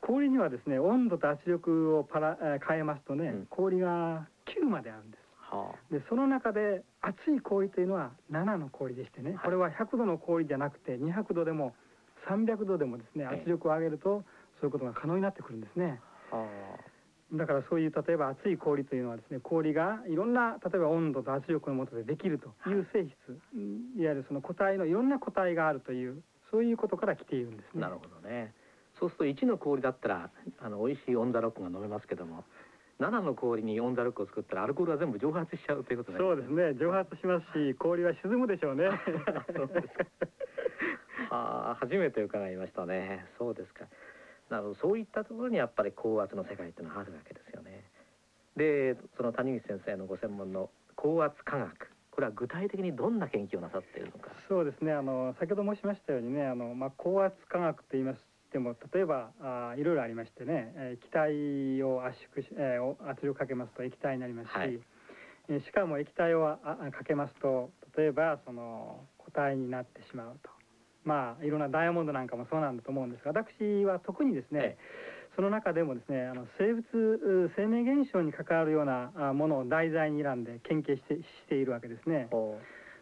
氷にはですね温度と圧力をパラ変えますとね、うん、氷が9まであるんです、はあ、でその中で熱い氷というのは7の氷でしてね、はい、これは100度の氷じゃなくて200度でも300度でもですね圧力を上げるとそういうことが可能になってくるんですね。はあだからそういう例えば熱い氷というのはですね氷がいろんな例えば温度と圧力のもとでできるという性質、い、わゆるその個体のいろんな個体があるというそういうことから来ているんですね。なるほどね。そうすると1の氷だったらあの美味しいオンザロックが飲めますけども7の氷にオンザロックを作ったらアルコールは全部蒸発しちゃうということそうですね蒸発しますし氷は沈むでしょうね。[LAUGHS] そうです [LAUGHS] あ初めて伺いましたね。そうですか。なるほどそういったところにやっぱり高圧の世界っていうのはあるわけですよね。でその谷口先生のご専門の高圧科学これは具体的にどんな研究をなさっているのかそうですねあの先ほど申しましたようにねあの、まあ、高圧科学と言いましても例えばあいろいろありましてね液体を圧縮し、えー、圧力かけますと液体になりますし、はい、しかも液体をあかけますと例えばその固体になってしまうと。まあいろんなダイヤモンドなんかもそうなんだと思うんですが私は特にですね、その中でもですねあの生物生命現象に関わるようなものを題材に選んで研究してしているわけですね。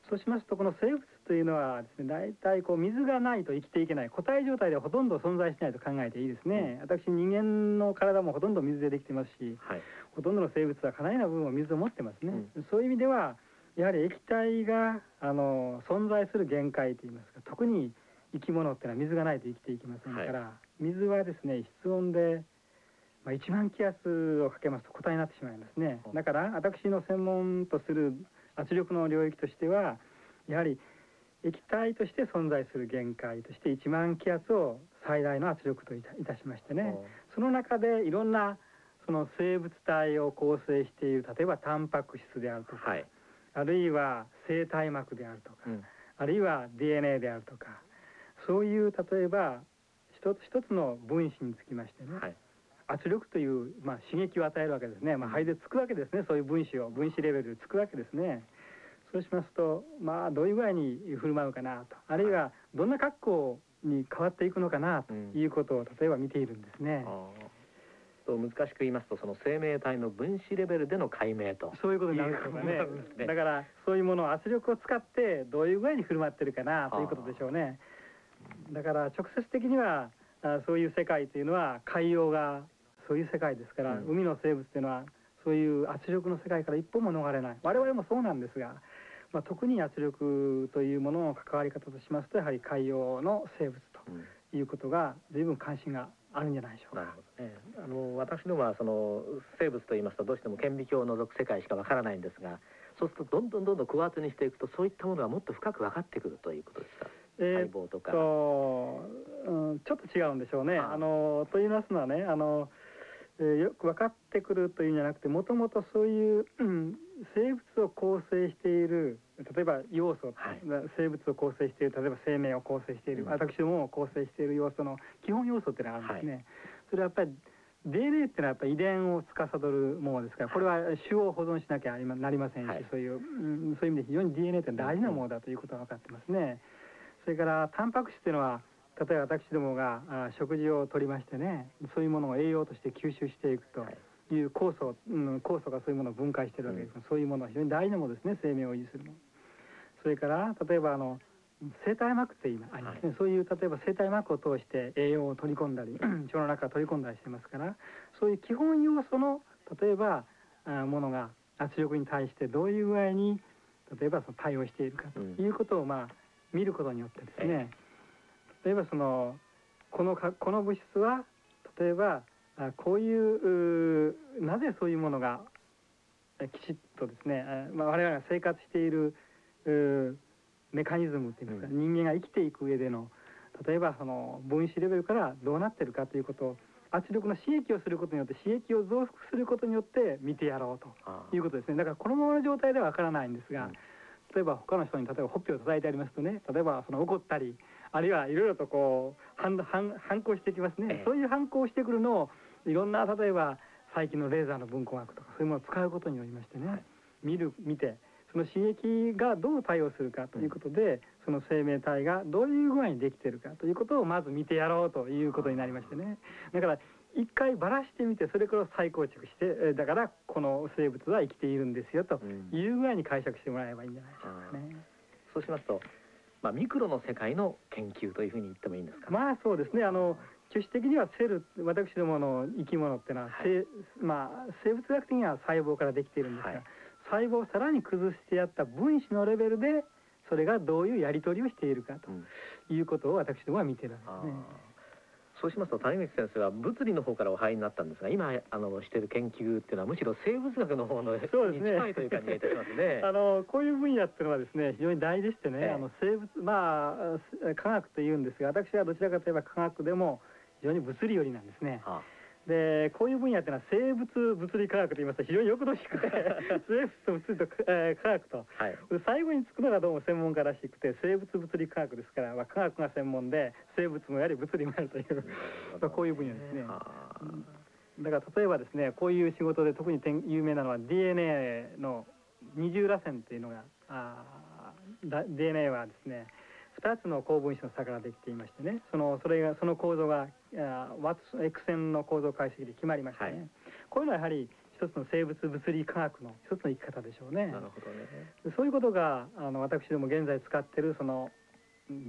そうしますとこの生物というのはですね大体こう水がないと生きていけない固体状態ではほとんど存在しないと考えていいですね、うん、私人間の体もほとんど水でできてますし、はい、ほとんどの生物はかなりな部分を水を持ってますね、うん、そういう意味ではやはり液体があの存在する限界といいますか特に生き物っていうのは水がないと生きていけませんから、はい、水はですね室温で、まあ、1万気圧をかけますと固体になってしまいますね。だから私の専門とする圧力の領域としてはやはり液体として存在する限界として1万気圧を最大の圧力といたしましてね。その中でいろんなその生物体を構成している例えばタンパク質であるとか、はい。あるいは生体膜であるとか、うん、あるいは DNA であるとかそういう例えば一つ一つの分子につきましてね、はい、圧力という、まあ、刺激を与えるわけですね、まあ、肺でつくわけですね。そういう分子を分子レベルでつくわけですねそうしますとまあどういう具合に振る舞うかなとあるいはどんな格好に変わっていくのかなということを例えば見ているんですね。うんと難しく言いますとその生命体の分子レベルでの解明と。そういうことになるんでしょうかねね、だからそういうものを圧力を使ってどういう具合に振る舞ってるかなということでしょうね。だから直接的にはあそういう世界というのは海洋がそういう世界ですから、うん、海の生物というのはそういう圧力の世界から一歩も逃れない我々もそうなんですが、まあ、特に圧力というものの関わり方としますとやはり海洋の生物ということが随分関心があるんじゃないでしょうか。なるほどね。あの私どもはその生物と言いますとどうしても顕微鏡を除く世界しかわからないんですが、そうするとどんどんどんどん高圧にしていくとそういったものがもっと深く分かってくるということですか？え細胞とか。と、うん、ちょっと違うんでしょうね。あのと言いますのはね、あの、えーよく分かってくるというんじゃなくて、もともとそういう、うん生物を構成している、例えば要素、生物を構成している、例えば生命を構成している、私どもを構成している要素の基本要素っていうのがあるんですね。それはやっぱり DNA っていうのはやっぱり遺伝を司るものですから、これは種を保存しなきゃなりませんし、そういう、うんそういう意味で非常に DNA って大事なものだということが分かってますね。それからタンパク質っていうのは例えば私どもがあ食事をとりましてねそういうものを栄養として吸収していくとい。う酵素、うん、酵素がそういうものを分解してるわけです、そういうものは非常に大事なものですね生命を維持するもの。それから例えばあの生体膜って今ありますね、そういう例えば生体膜を通して栄養を取り込んだり [CLEARS THROAT] 腸の中を取り込んだりしてますからそういう基本要素の例えばあものが圧力に対してどういう具合に例えばその対応しているかということをまあ見ることによってですね、例えばそのこのかこの物質は例えばあこういうなぜそういうものがえきちっとですね、あまあ、我々が生活しているメカニズムっていうんですか、人間が生きていく上での例えばその分子レベルからどうなってるかということを圧力の刺激をすることによって刺激を増幅することによって見てやろうということですね。だからこのままの状態ではわからないんですが、例えば他の人に例えばほっぺを叩いてありますとね例えばその怒ったりあるいはいろいろとこう反反反抗してきますね、そういう反抗をしてくるのをいろんな例えば最近のレーザーの分光学とかそういうものを使うことによりましてね、見る見てその刺激がどう対応するかということで、その生命体がどういう具合にできてるかということをまず見てやろうということになりましてね。だから一回ばらしてみてそれから再構築してえーだからこの生物は生きているんですよというぐらいに解釈してもらえばいいんじゃないでしょうかね。そうしますと、まあミクロの世界の研究というふうに言ってもいいんですか？まあそうですね。あの挙手的にはセル私どもの生き物っていうのは、生まあ、生物学的には細胞からできているんですが、細胞をさらに崩してやった分子のレベルでそれがどういうやり取りをしているかということを私どもは見てるわけですね。そうしますと谷口先生は物理の方からお入りになったんですが今あのしている研究っていうのはむしろ生物学の方のにそうですね近いという感じがいたしますね。[LAUGHS] あのこういう分野っていうのはですね非常に大事でしてね、ええあの生物まあす科学というんですが私はどちらかといえば科学でも非常に物理寄りなんですね。でこういう分野っていうのは生物物理科学と言いますと非常によくどしくて [LAUGHS] 生物と物理と、えー科学と、で最後につくのがどうも専門家らしくて生物物理科学ですから、まあ、科学が専門で生物もやり物理もやるという、まあこういう分野ですね。うん。だから例えばですねこういう仕事で特に点有名なのは DNA の二重螺旋というのがあ DNA はですね2つの高分子の差からできていましてねそのそれがその構造がワッツ X 線の構造解析で決まりましたね、こういうのはやはり一つの生物物理科学の一つの生き方でしょうね。なるほどね。でそういうことがあの私ども現在使ってるその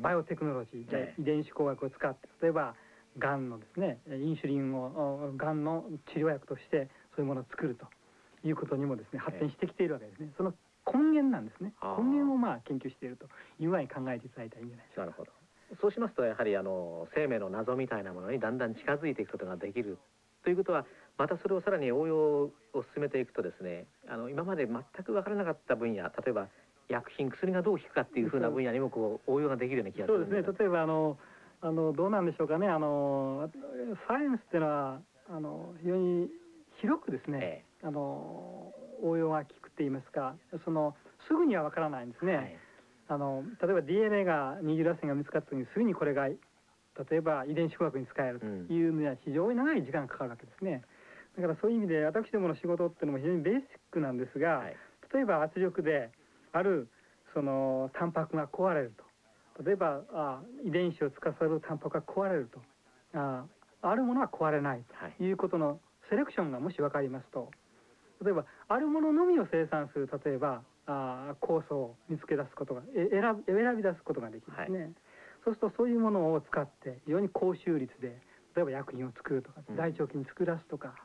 バイオテクノロジーで遺伝子工学を使って例えばがんのですねインシュリンをがんの治療薬としてそういうものを作るということにもですね発展してきているわけですね。その根源なんですね。根源をまあ研究しているという具合に考えていただいたらいいんじゃないでしょうか。なるほど。そうしますとやはりあの生命の謎みたいなものにだんだん近づいていくことができる。ということはまたそれをさらに応用を進めていくとですねあの今まで全く分からなかった分野例えば薬品薬がどう効くかっていうふうな分野にもこう応用ができるような気がすそうでるんですね。例えばあのあのどうなんでしょうかね。あのサイエンスっていうのはあの非常に広くですね、あの応用が効くって言いますかそのすぐにはわからないんですね、あの例えば DNA が二重らせんが見つかった時にすぐにこれが例えば遺伝子工学に使えるというのには非常に長い時間がかかるわけですね。だからそういう意味で私どもの仕事っていうのも非常にベーシックなんですが、例えば圧力であるそのタンパクが壊れると。例えばあ遺伝子を司るタンパクが壊れると。ああるものは壊れないと。い。うことのセレクションがもし分かりますと。例えばあるもののみを生産する例えばあ酵素を見つけ出すことがえ選び選び出すことができるんですね、そうするとそういうものを使って非常に高収率で例えば薬品を作るとか大腸菌作らすとか、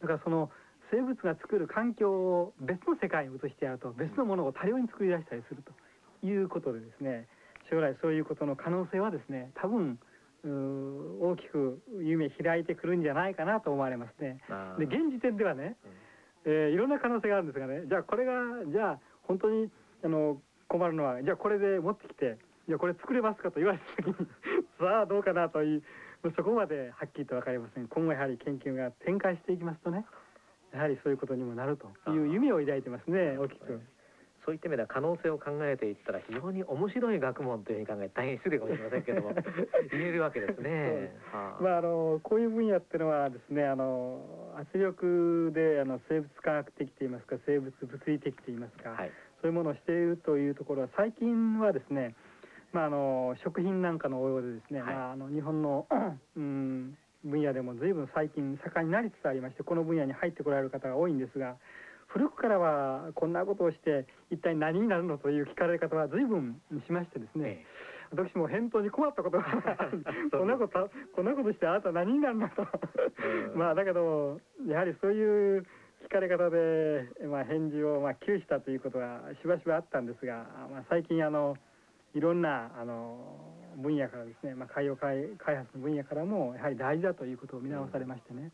だからその生物が作る環境を別の世界に移してやると別のものを多量に作り出したりするということでですね将来そういうことの可能性はですね多分大きく夢開いてくるんじゃないかなと思われますね。で現時点ではね、えー、いろんな可能性があるんですがねじゃあこれがじゃあ本当にあの困るのはじゃあこれで持ってきてじゃあこれ作れますかと言われた時に [LAUGHS] さあどうかなというそこまではっきりと分かりません今後やはり研究が展開していきますとねやはりそういうことにもなるという夢を抱いてますね大きく。そういった意味では可能性を考えていったら非常に面白い学問というふうに考え大変失礼かもしれませんけども [LAUGHS] 言えるわけですね。はあ、まああのこういう分野っていうのはですねあの圧力であの生物科学的といいますか生物物理的といいますか、はい、そういうものをしているというところは最近はですねまああの食品なんかの応用でですね、はい、まああの日本の [CLEARS THROAT] うん分野でも随分最近盛んになりつつありましてこの分野に入ってこられる方が多いんですが古くからはこんなことをして一体何になるのという聞かれ方は随分しましてですね、私も返答に困ったことが [LAUGHS] こんなことこんなことしてあなた何になるのと。[LAUGHS] まあだけどやはりそういう聞かれ方で、まあ、返事をまあ窮したということがしばしばあったんですが、まあ、最近あのいろんなあの分野からですね、まあ、海洋開発の分野からもやはり大事だということを見直されましてね、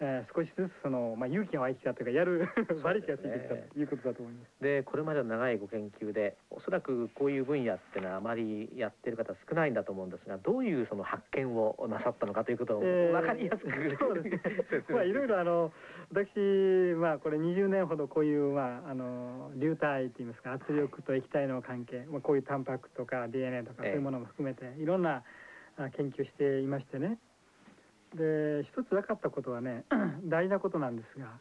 えー、少しずつその、まあ、勇気が湧いてきたというかやる馬力がついてきたということだと思います。でこれまでの長いご研究でおそらくこういう分野っていうのはあまりやってる方少ないんだと思うんですがどういうその発見をなさったのかということを分かりやすく、えー、そうですね。まあいろいろあの私まあこれ20年ほどこういうまああの流体といいますか圧力と液体の関係、まあ、こういうタンパクとか DNA とかそういうものも含めていろんな研究していましてねで一つ分かったことはね [CLEARS THROAT] 大事なことなんですが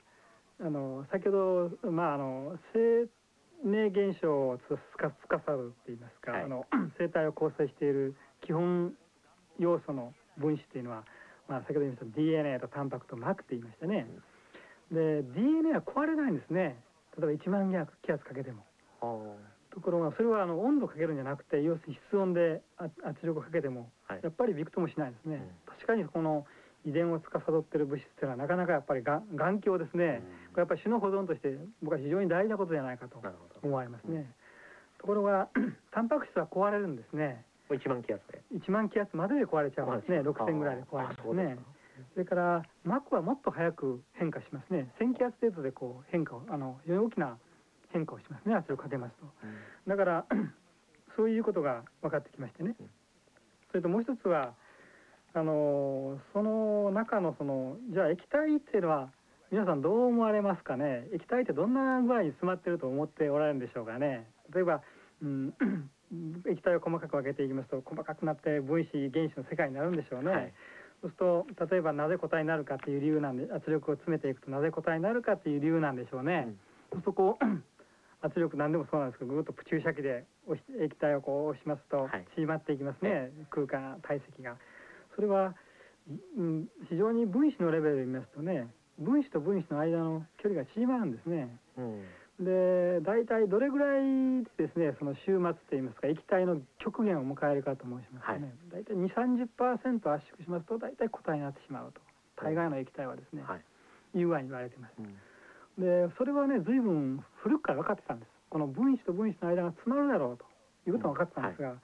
あの先ほど、まあ、あの生命現象をつか司るって言いますか、はい、あの [CLEARS THROAT] 生態を構成している基本要素の分子っていうのは、まあ、先ほど言いました DNA とタンパクと膜って言いましたね。で DNA は壊れないんですね。例えば1万気圧かけても。ところがそれはあの温度かけるんじゃなくて要するに室温で圧力をかけてもやっぱりびくともしないですね、うん、確かにこの遺伝を司っている物質っていうのはなかなかやっぱりが眼鏡ですね、これやっぱり種の保存として僕は非常に大事なことじゃないかと思われますね、ところが [CLEARS THROAT] タンパク質は壊れるんですね。1万気圧で。1万気圧までで壊れちゃうんですね。6000ぐらいで壊れますね。それから膜はもっと早く変化しますね。1000気圧程度でこう変化をあの非常に大きな変化をしますね。圧力かけますと、うん、だから [CLEARS THROAT] そういうことが分かってきましてね、うん、それともう一つはあのその中のそのじゃあ液体っていうのは皆さんどう思われますかね？液体ってどんな具合に詰まってると思っておられるんでしょうかね？例えば、うん、[CLEARS THROAT] 液体を細かく分けていきますと細かくなって分子原子の世界になるんでしょうね、はい、そうすると例えばなぜ固体になるかっていう理由なんで圧力を詰めていくとなぜ固体になるかっていう理由なんでしょうね、うん、そうするとこう [CLEARS THROAT] 圧力何でもそうなんですけどぐっとプチュー射器で液体をこう押しますと縮まっていきますね、はい、空間体積が。それは、うん、非常に分子のレベルで見ますとね分子と分子の間の距離が縮まるんですね。うん、で大体どれぐらいでですねその終末といいますか液体の極限を迎えるかと申しますとね、はい、大体2 3 0圧縮しますと大体固体になってしまうと。大概の液体はですね、はい、いう具合に言われています。うん。でそれはね随分古くから分かってたんです。この分子と分子の間が詰まるだろうということが分かってたんですが、うんはい、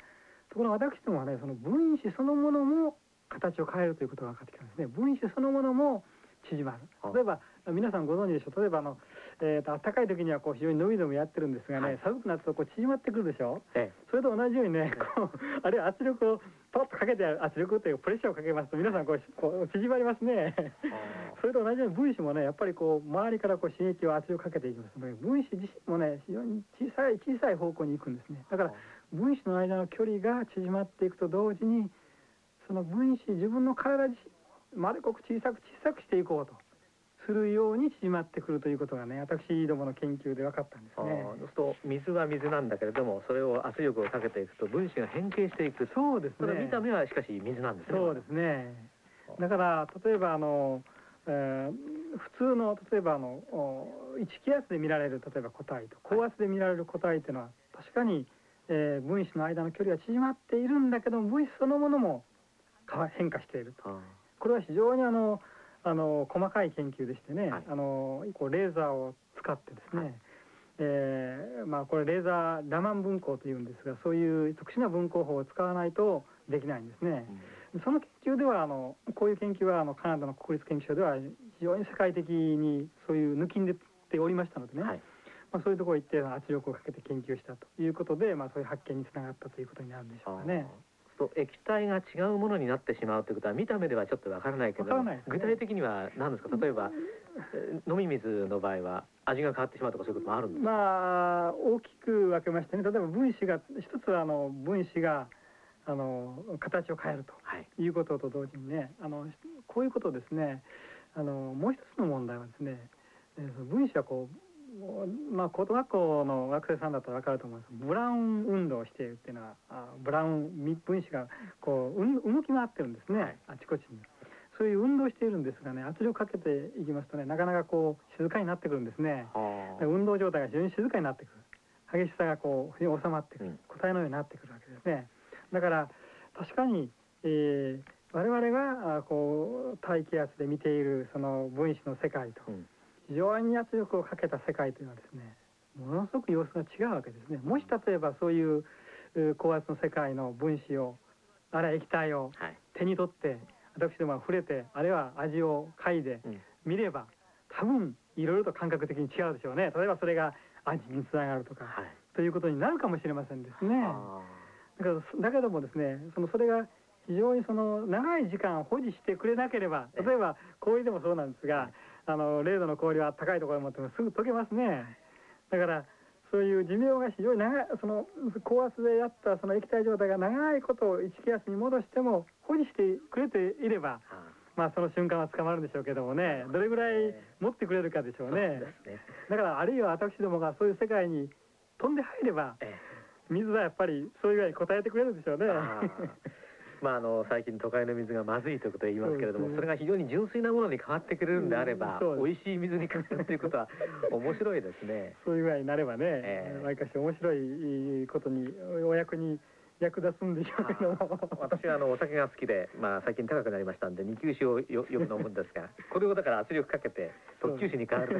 ところが私どもはねその分子そのものも形を変えるということが分かってきたんですね。分子そのものも縮まる。例えば皆さんご存知でしょう。例えばあの、えーと、暖かい時にはこう非常に伸び伸びやってるんですがね、はい、寒くなるとこう縮まってくるでしょ、ええ、それと同じようにねこう [LAUGHS] あるいは圧力をパッとかけて圧力というプレッシャーをかけますと皆さんこうこう縮まりますね。[LAUGHS] それと同じように分子もねやっぱりこう周りからこう刺激を圧力かけていきます。ので分子自身もね非常に小さい小さい方向に行くんですね。だから分子の間の距離が縮まっていくと同時にその分子自分の体自身まるこく小さく小さくしていこうとするように縮まってくるということがね私どもの研究で分かったんですね。そうすると水は水なんだけれどもそれを圧力をかけていくと分子が変形していく。そうですね。見た目はしかし水なんですね。そうですね。だから例えばあの、えー、普通の例えばあの1気圧で見られる例えば個体と高圧で見られる個体っていうのは確かに、えー、分子の間の距離は縮まっているんだけども分子そのものも変化していると。これは非常にあのあの細かい研究でしてね、はい、あのこうレーザーを使ってですね、はい、えー、まあこれレーザーラマン分光というんですがそういう特殊な分光法を使わないとできないんですね。その研究ではあのこういう研究はあのカナダの国立研究所では非常に世界的にそういう抜きんでておりましたのでね、はい、まあ、そういうところ行って圧力をかけて研究したということで、まあ、そういう発見につながったということになるんでしょうかね。と液体が違うものになってしまうということは見た目ではちょっとわからないけど、ね、具体的には何ですか？例えば飲み水の場合は味が変わってしまうとかそういうこともあるんですか？まあ大きく分けましてね例えば分子が一つはあの分子があの形を変えると、はい、いうことと同時にねあのこういうことですねあのもう一つの問題はですね分子はこうまあ、高等学校の学生さんだったら分かると思うんです。ブラウン運動をしているっていうのはあブラウン分子がこう動き回ってるんですね、はい、あちこちに。そういう運動しているんですがね圧力かけていきますとねなかなかこう静かになってくるんですね。運動状態が非常に静かになってくる。激しさがこう収まってくる、答えのようになってくるわけですね。だから確かに、えー、我々がこう大気圧で見ているその分子の世界と、うん非常に圧力をかけた世界というのはですねものすごく様子が違うわけですね。もし例えばそういう高圧の世界の分子をあるいは液体を手に取って、私どもは触れてあるいは味を嗅いで見れば、多分いろいろと感覚的に違うでしょうね。例えばそれが味につながるとか、はい、ということになるかもしれませんですね。だからだけどもですねそのそれが非常にその長い時間保持してくれなければ例えば氷でもそうなんですが、あの0度の氷は高いところに持ってもすぐ溶けますね。だからそういう寿命が非常に長いその高圧でやったその液体状態が長いことを1気圧に戻しても保持してくれていれば、まあその瞬間は捕まるんでしょうけどもね。どれぐらい持ってくれるかでしょうね。だからあるいは私どもがそういう世界に飛んで入れば水はやっぱりそういう具合に応えてくれるでしょうね。まあ、あの最近都会の水がまずいということを言いますけれどもそれが非常に純粋なものに変わってくれるんであれば、うん、美味しい水に変わるということは面白いですね。[LAUGHS] そういうぐらいになればね、えー、わりかし面白いことにお役に役立つんでしょうけど私はあのお酒が好きで、まあ、最近高くなりましたんで二級酒をよよく飲むんですが [LAUGHS] これをだから圧力かけて特級酒に変わる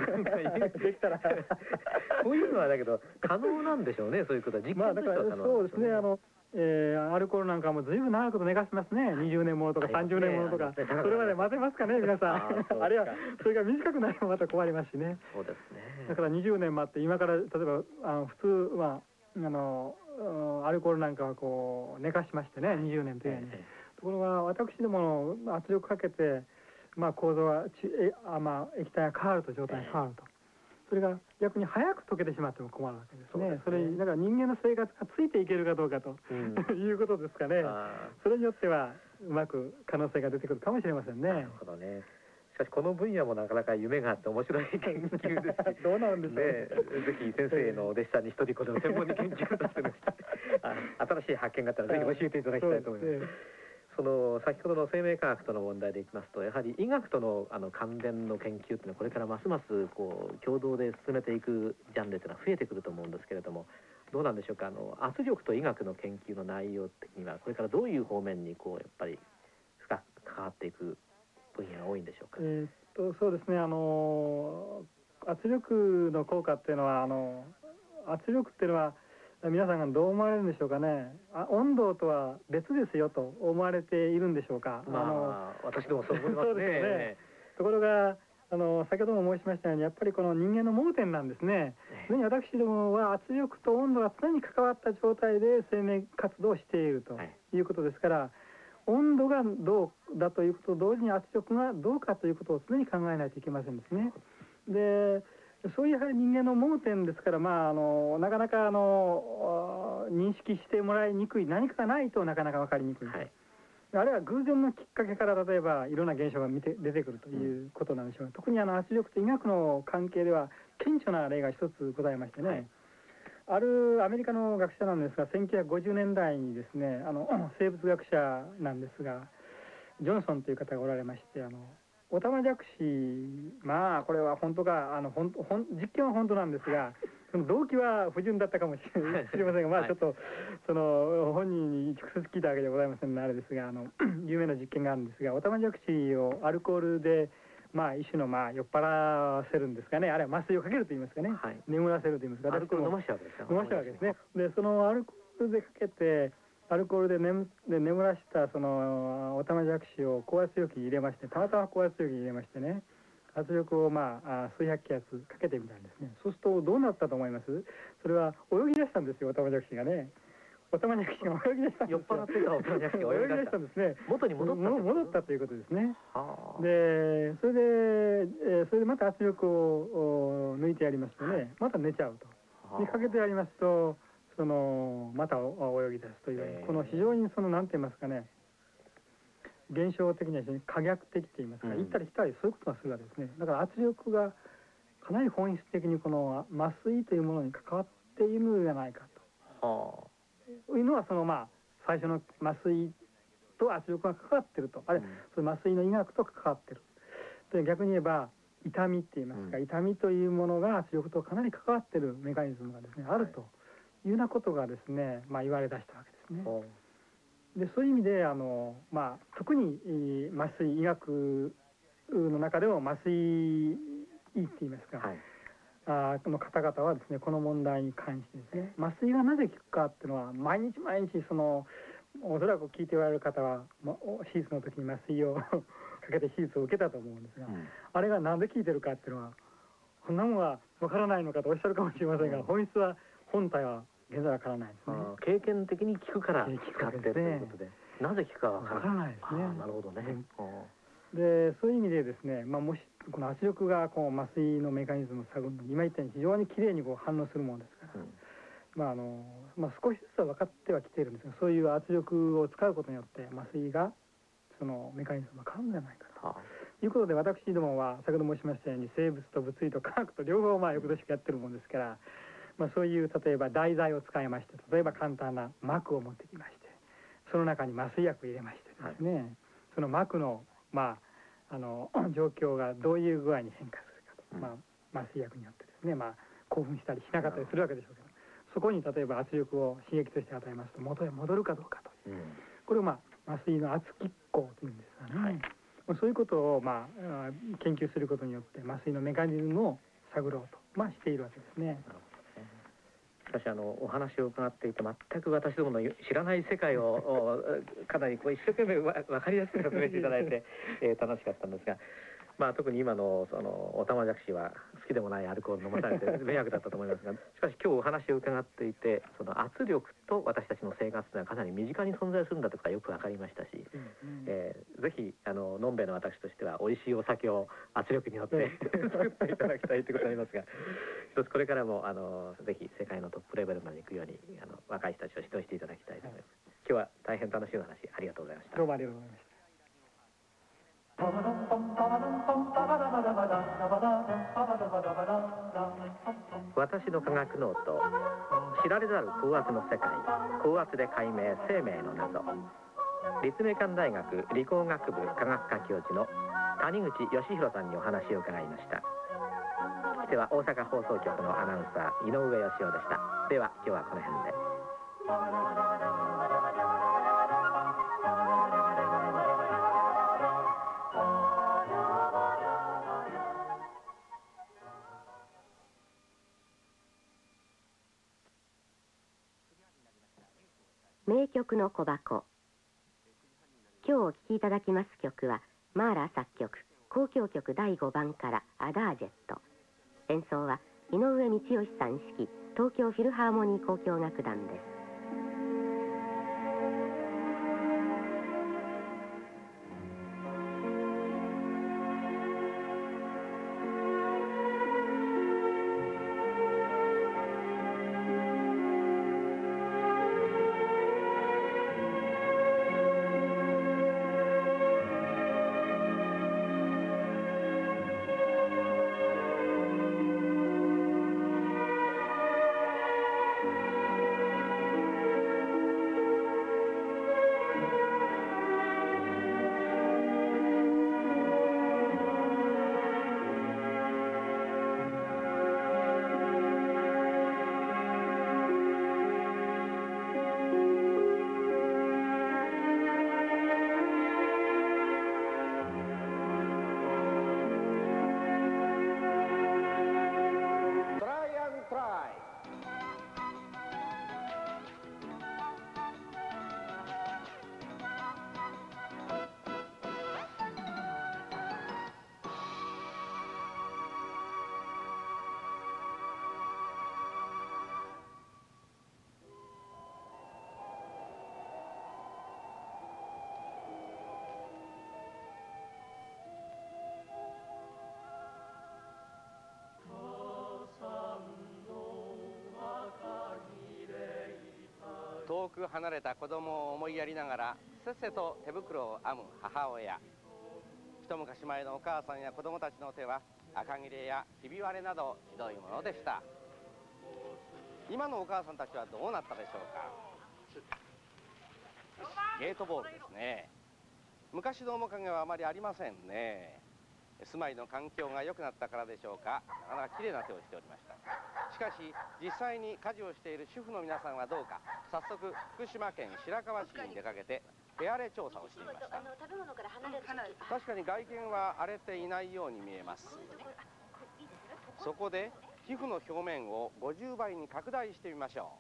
できたら。[LAUGHS] こういうのはだけど可能なんでしょうねそういうことは。実験としては可能、ね、そうですね。あのえー、アルコールなんかもずいぶん長くと寝かしますね。20年ものとか30年ものとか、それまで混ぜますかね [LAUGHS] 皆さん。あるいはそれが短くなればまた困りますしね。そうですね。だから20年待って今から例えばあの普通はあのアルコールなんかはこう寝かしましてね20年というように、ところが私どもの圧力かけてまあ構造はちえあ、まあ、液体が変わると状態が変わると。それが逆に早く溶けてしまっても困るわけですね。そ、ね、れだから人間の生活がついていけるかどうかと、うん、[LAUGHS] いうことですかね。それによってはうまく可能性が出てくるかもしれませんね。なるほどね。しかしこの分野もなかなか夢があって面白い研究です [LAUGHS] どうなんでしょうね。ぜひ先生のお弟子さんに一人この専門に研究なさいまして [LAUGHS] 新しい発見があったらぜひ教えていただきたいと思います。その先ほどの生命科学との問題でいきますとやはり医学とのあの関連の研究というのはこれからますますこう共同で進めていくジャンルというのは増えてくると思うんですけれどもどうなんでしょうか？あの圧力と医学の研究の内容的にはこれからどういう方面にこうやっぱり深く関わっていく分野が多いんでしょうか？え、っとそうですねあの圧力の効果っていうのはあの圧力っていうのは皆さんがどう思われるんでしょうかね。あ温度とは別ですよと思われているんでしょうか、まあ、あの私でもそう思いますね。[LAUGHS] ね、ところがあの先ほども申しましたようにやっぱりこの人間の盲点なんですね。常に私どもは圧力と温度が常に関わった状態で生命活動をしているとい。うことですから、はい、温度がどうだということと同時に圧力がどうかということを常に考えないといけませんですね。でそういうやはり人間の盲点ですから、まあ、あのなかなかあの認識してもらいにくい何かがないとなかなか分かりにくい、はい、あるいは偶然のきっかけから例えばいろんな現象が見て出てくるということなんでしょう、うん、特にあの圧力と医学の関係では顕著な例が一つございましてね、はい、あるアメリカの学者なんですが1950年代にですねあの [CLEARS THROAT] 生物学者なんですがジョンソンという方がおられましてあのオタマジャクシまあこれは本当かあのほんほん実験は本当なんですが [LAUGHS] その動機は不純だったかもしれませんがまあちょっと、その本人に直接聞いたわけではございませんのであれですがあの [CLEARS THROAT] 有名な実験があるんですがオタマジャクシをアルコールでまあ一種のまあ酔っ払わせるんですかね。あれは麻酔をかけると言いますかね、はい、眠らせると言いますか。アルコール飲ましちゃうわけです飲ましちゃうわけですね。でそのアルコールでかけてアルコールで眠で眠らしたそのオタマジャクシを高圧容器に入れましてたまたま高圧容器に入れましてね圧力をまあ数百気圧かけてみたんですね。そうするとどうなったと思います？それは泳ぎ出したんですよオタマジャクシがね。オタマジャクシが泳ぎ出したんですよ。酔っ払ってたオタマジャクシが泳ぎ出したんですね。元に戻った戻ったということですね。でそれで、えー、それでまた圧力を抜いてやりますとね。また寝ちゃうと。でかけてやりますとそのまた泳ぎ出すという、この非常にその何て言いますかね現象的には非常に可逆的と言いますか、行ったり来たりそういうことがするわけですね。だから圧力がかなり本質的にこの麻酔というものに関わっているのではないかと、はいうのはそのまあ最初の麻酔と圧力が関わってると。あれ、うん、その麻酔の医学と関わってる。で逆に言えば痛みって言いますか、うん、痛みというものが圧力とかなり関わってるメカニズムがですねあると。いうようなことがですね、まあ、言われ出したわけですね。でそういう意味であの、まあ、特に麻酔医学の中でも麻酔医って言いますか、はい、あの方々はですねこの問題に関してですね麻酔がなぜ効くかっていうのは毎日毎日そのおそらく聞いておられる方は、ま、手術の時に麻酔を [LAUGHS] かけて手術を受けたと思うんですが、うん、あれが何で効いてるかっていうのはこんなものはわからないのかとおっしゃるかもしれませんが、うん、本質は本体は現在わからないですね。経験的に聞くから使ってということで、なぜ聞くかわからないですね。なるほどね。でそういう意味でですね、まあ、もしこの圧力がこう麻酔のメカニズムを探るのに今言ったように非常にきれいにこう反応するものですから、うん、まああのまあ、少しずつは分かってはきているんですがそういう圧力を使うことによって麻酔がそのメカニズムが変わるんじゃないかと。はあいうことで私どもは先ほど申しましたように生物と物理と科学と両方まあ翌年やってるもんですからまあ、そういう例えば題材を使いまして例えば簡単な膜を持ってきましてその中に麻酔薬を入れましてですね、はい、その膜の,、まあ、あの [CLEARS THROAT] 状況がどういう具合に変化するかと、うん、まあ、麻酔薬によってですね、まあ、興奮したりしなかったりするわけでしょうけど。そこに例えば圧力を刺激として与えますと元へ戻るかどうかという、うん、これを、まあ、麻酔の圧拮抗というんですがね、はい、そういうことを、まあ、研究することによって麻酔のメカニズムを探ろうと、まあ、しているわけですね。しかしあのお話を伺っていて全く私どもの知らない世界を [LAUGHS] かなりこう一生懸命わ分かりやすく説明していただいて、えー、楽しかったんですがまあ、特に今のそのオタマジャクシは好きでもないアルコール飲まされて迷惑だったと思いますが [LAUGHS] しかし今日お話を伺っていてその圧力と私たちの生活というのはかなり身近に存在するんだとかよく分かりましたし、うんうん、えー、ぜひあののんべえの私としては美味しいお酒を圧力によって [LAUGHS] 作っていただきたいということになりますが一つこれからもあのぜひ世界のトップレベルまで行くようにあの若い人たちを指導していただきたいと思います。今日は大変楽しいお話ありがとうございました。どうもありがとうございました。私の科学ノート知られざる高圧の世界高圧で解明生命の謎。立命館大学理工学部科学科教授の谷口義弘さんにお話を伺いました。では大阪放送局のアナウンサー井上義雄でした。では今日はこの辺で。名曲の小箱。今日お聴きいただきます曲はマーラ作曲交響曲第5番からアダージェット。演奏は井上道義さん指揮東京フィルハーモニー交響楽団です。た子供を思いやりながらせっせと手袋を編む母親。一昔前のお母さんや子供たちの手は赤切れやひび割れなどひどいものでした。今のお母さんたちはどうなったでしょうか。ゲートボールですね。昔の面影はあまりありませんね。住まいの環境が良くなったからでしょうか。なかなか綺麗な手をしておりました。しかし実際に家事をしている主婦の皆さんはどうか。早速福島県白河市に出かけて手荒れ調査をしていました。食べ物から離れる確かに外見は荒れていないように見えます。そこで皮膚の表面を50倍に拡大してみましょ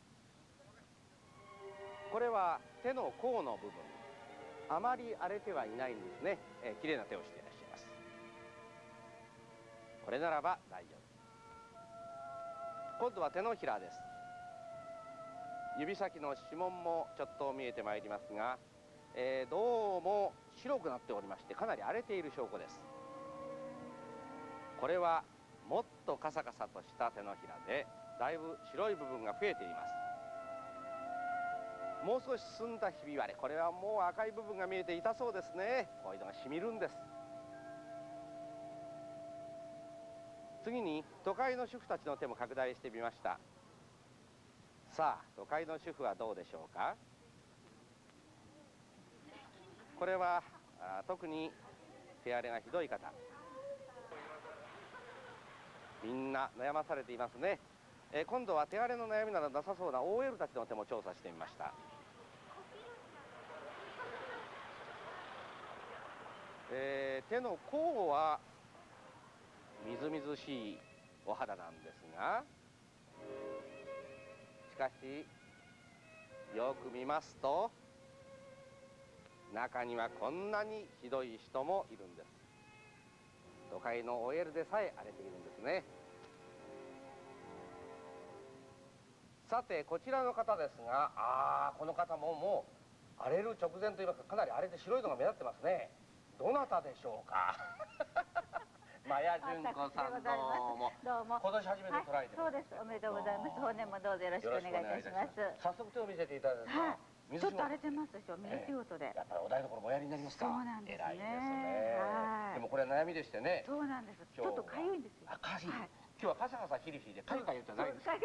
う。これは手の甲の部分。あまり荒れてはいないんですね、えー、綺麗な手をしていこれならば大丈夫。今度は手のひらです。指先の指紋もちょっと見えてまいりますが、えー、どうも白くなっておりましてかなり荒れている証拠です。これはもっとカサカサとした手のひらでだいぶ白い部分が増えています。もう少し進んだひび割れこれはもう赤い部分が見えて痛そうですね。こういうのがしみるんです。次に都会の主婦たちの手も拡大してみました。さあ都会の主婦はどうでしょうか？これは特に手荒れがひどい方。みんな悩まされていますね、えー、今度は手荒れの悩みなどなさそうな OL たちの手も調査してみました。えー、手の甲はみずみずしいお肌なんですがしかしよく見ますと中にはこんなにひどい人もいるんです。都会の OL でさえ荒れているんですね。さてこちらの方ですがああこの方ももう荒れる直前といいますかかなり荒れて白いのが目立ってますね。どなたでしょうか？[LAUGHS] マヤ純子さんどうも。どうも今年初めて捉えて、はい、そうです。おめでとうございます。本年もどうぞよろしくお願いいたします。早速手を見せていただいて、はい。ちょっと荒れてますでしょ水仕事で、えー、やっぱりお台所もおやりになりますか。そうなんですね。ね。はい。でもこれ悩みでしてね。そうなんです。ちょっとかゆいんですよ。あかゆい、はい今日はカサカサヒリヒリでかゆかゆじゃないです。で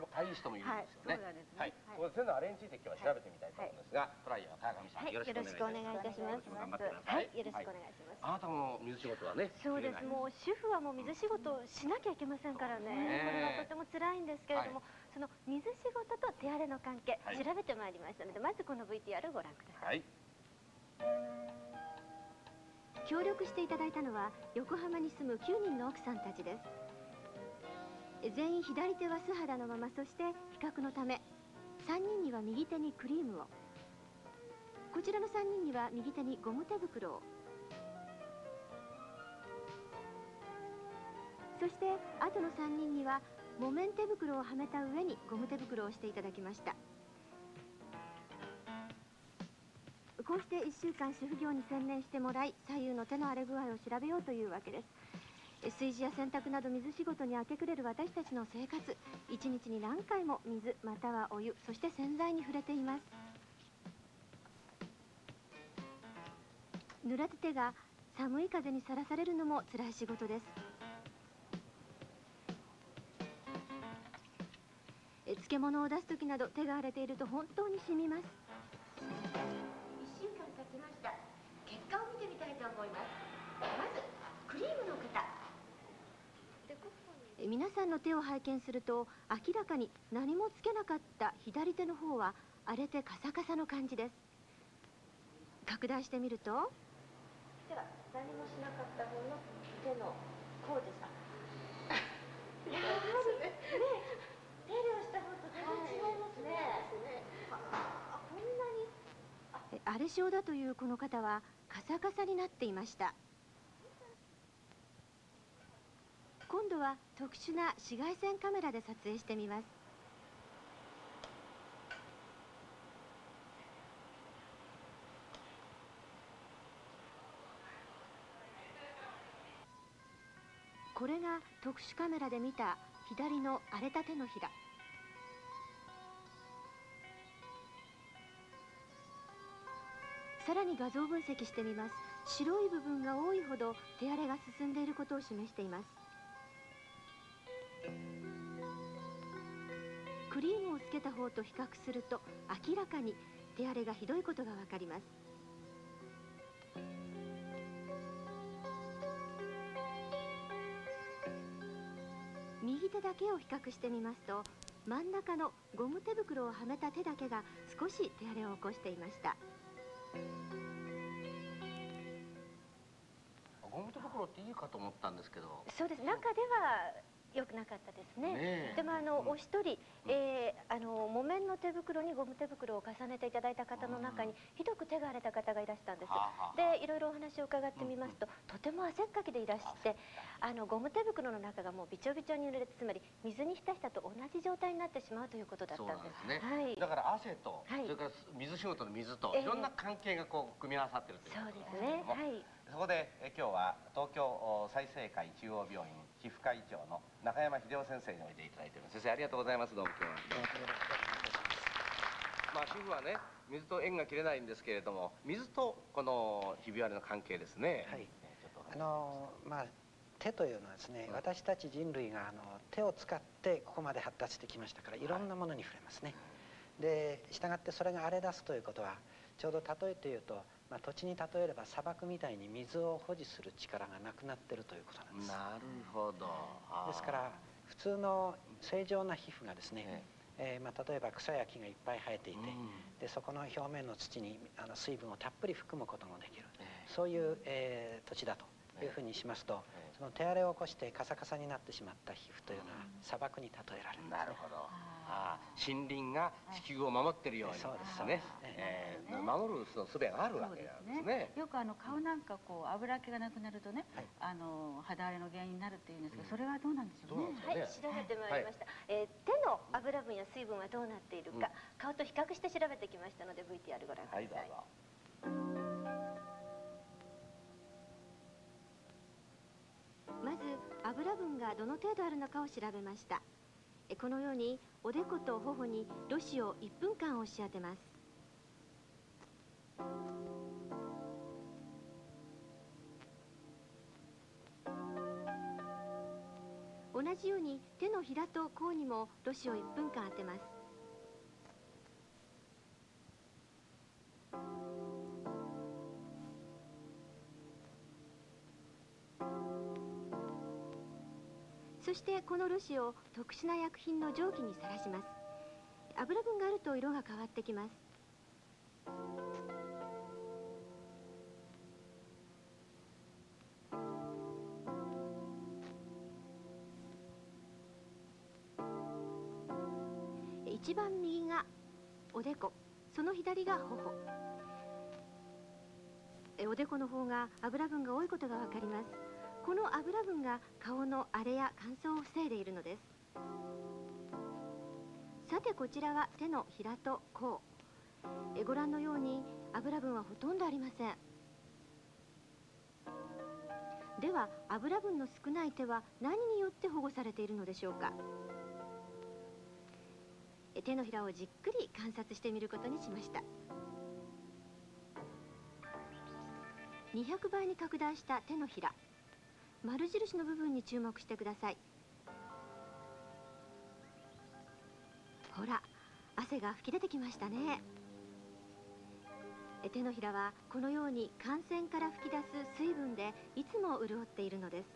もかゆい人もいるんですよね。はい。これ全部あれについて今日は調べてみたいと思うんですが、トライヤー川上さん、よろしくお願いいたします。頑張ってください。よろしくお願いします。あなたも水仕事はね。そうです。もう主婦はもう水仕事をしなきゃいけませんからね。これはとても辛いんですけれども、その水仕事と手荒れの関係調べてまいりましたので、まずこの VTR をご覧ください。協力していただいたのは横浜に住む9人の奥さんたちです。全員左手は素肌のままそして比較のため3人には右手にクリームを。こちらの3人には右手にゴム手袋を。そして後の3人には木綿手袋をはめた上にゴム手袋をしていただきました。こうして1週間主婦業に専念してもらい左右の手の荒れ具合を調べようというわけです。炊事や洗濯など水仕事に明け暮れる私たちの生活。一日に何回も水またはお湯そして洗剤に触れています。濡れた手が寒い風にさらされるのも辛い仕事です。漬物を出す時など手が荒れていると本当に染みます。1週間経ちました。結果を見てみたいと思いますまずクリームの方皆さんの手を拝見すると明らかに何もつけなかった左手の方は荒れてカサカサの感じです。拡大してみるとでは何もしなかった方の手のこうでした。[LAUGHS] やはりね。手入れをした方と全然違いますね、はい、こんなに。荒れ性だというこの方はカサカサになっていました今度は特殊な紫外線カメラで撮影してみます。これが特殊カメラで見た左の荒れた手のひら。さらに画像分析してみます。白い部分が多いほど手荒れが進んでいることを示しています。クリームをつけた方と比較すると明らかに手荒れがひどいことがわかります。右手だけを比較してみますと真ん中のゴム手袋をはめた手だけが少し手荒れを起こしていました。ゴム手袋っていいかと思ったんですけど。そうです。中では良くなかったですね。ねえ。でもあの、お一人、えーあの木綿の手袋にゴム手袋を重ねていただいた方の中にひどく手が荒れた方がいらしたんです。でいろいろお話を伺ってみますと、とても汗っかきでいらしてあのゴム手袋の中がもうびちょびちょに濡れてつまり水に浸したと同じ状態になってしまうということだったんです。すね、はい。だから汗と、はい。それから水仕事の水と、ええ。いろんな関係がこう組み合わさってるというそうことですね。はい。そこでえ今日は東京お済生会中央病院皮膚科医長の中山秀夫先生においでいただいています。先生ありがとうございます。どうも今日は。まあ皮膚はね水と縁が切れないんですけれども水とこのひび割れの関係ですね。はい。あのまあ手というのはですね、私たち人類があの手を使ってここまで発達してきましたからい。ろんなものに触れますね。でしたがってそれが荒れ出すということはちょうど例えて言うと、まあ、土地に例えれば砂漠みたいに水を保持する力がなくなってるということなんです。なるほど。ですから普通の正常な皮膚がですね、えーまあ、例えば草や木がいっぱい生えていて、でそこの表面の土にあの水分をたっぷり含むこともできる、そういう、えー土地だというふうにしますと、その手荒れを起こしてカサカサになってしまった皮膚というのは砂漠に例えられるね、なるほど。ああ森林が地球を守ってるように。そうですね、えー守るその術があるわけなんですね。よくあの顔なんかこう油気がなくなるとね、あの肌荒れの原因になるっていうんですけど、それはどうなんでしょうね。はい、調べてまいりました、えー手の油分や水分はどうなっているか、顔と比較して調べてきましたので VTR ご覧ください、はいどうぞまず油分がどの程度あるのかを調べました。えこのようにおでこと頬にロシを1分間押し当てます。同じように手のひらと甲にもロシを1分間当てます。してこのロシを特殊な薬品の蒸気にさらします。油分があると色が変わってきます。一番右がおでこ。その左が頬。おでこの方が油分が多いことがわかります。この油分が顔の荒れや乾燥を防いでいるのです。さてこちらは手のひらと甲。えご覧のように油分はほとんどありません。では油分の少ない手は何によって保護されているのでしょうか。手のひらをじっくり観察してみることにしました。200倍に拡大した手のひら。丸印の部分に注目してください。ほら汗が吹き出てきましたね。手のひらはこのように汗腺から吹き出す水分でいつも潤っているのです。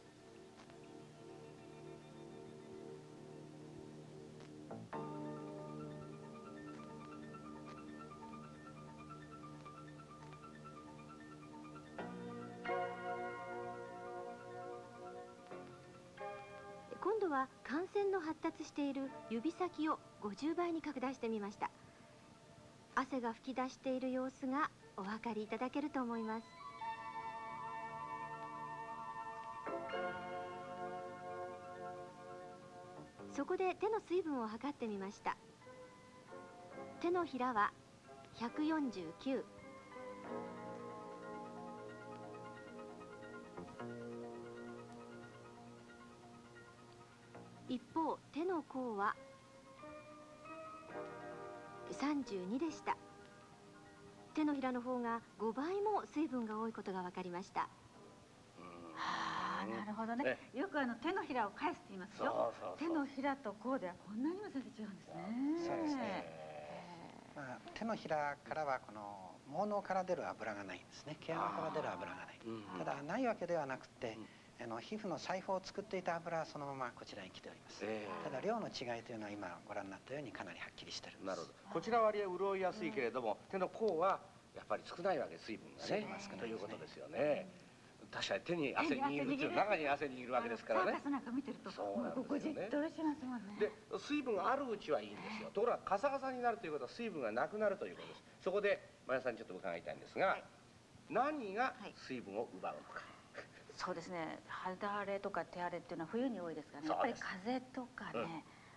は汗腺の発達している指先を50倍に拡大してみました。汗が吹き出している様子がお分かりいただけると思います。そこで手の水分を測ってみました。手のひらは149一方手の甲は32でした。手のひらの方が5倍も水分が多いことが分かりました。はあなるほどね。よくあの手のひらを返すって言いますよ。手のひらとこうではこんなにも全然違うんですね。そうですね。まあ、手のひらからはこの毛脳から出る油がないんですね。毛穴から出る油がない、ただないわけではなくて、あの皮膚の細胞を作っていた油はそのままこちらに来ております、えー、ただ量の違いというのは今ご覧になったようにかなりはっきりしてるんですなるほどこちら割合潤いやすいけれども、手の甲はやっぱり少ないわけ水分がねということですよね、確かに手に汗握るっていう中に汗握るわけですからね。なんか見てると、そうなんですよね。ここじっとりしますもんね。で、水分があるうちはいいんですよ。ところがカサカサになるということは水分がなくなるということです。そこでマヤさんにちょっと伺いたいんですが、はい、何が水分を奪うのか。そうですね。肌荒れとか手荒れっていうのは冬に多いですからね。やっぱり風とかね、うん、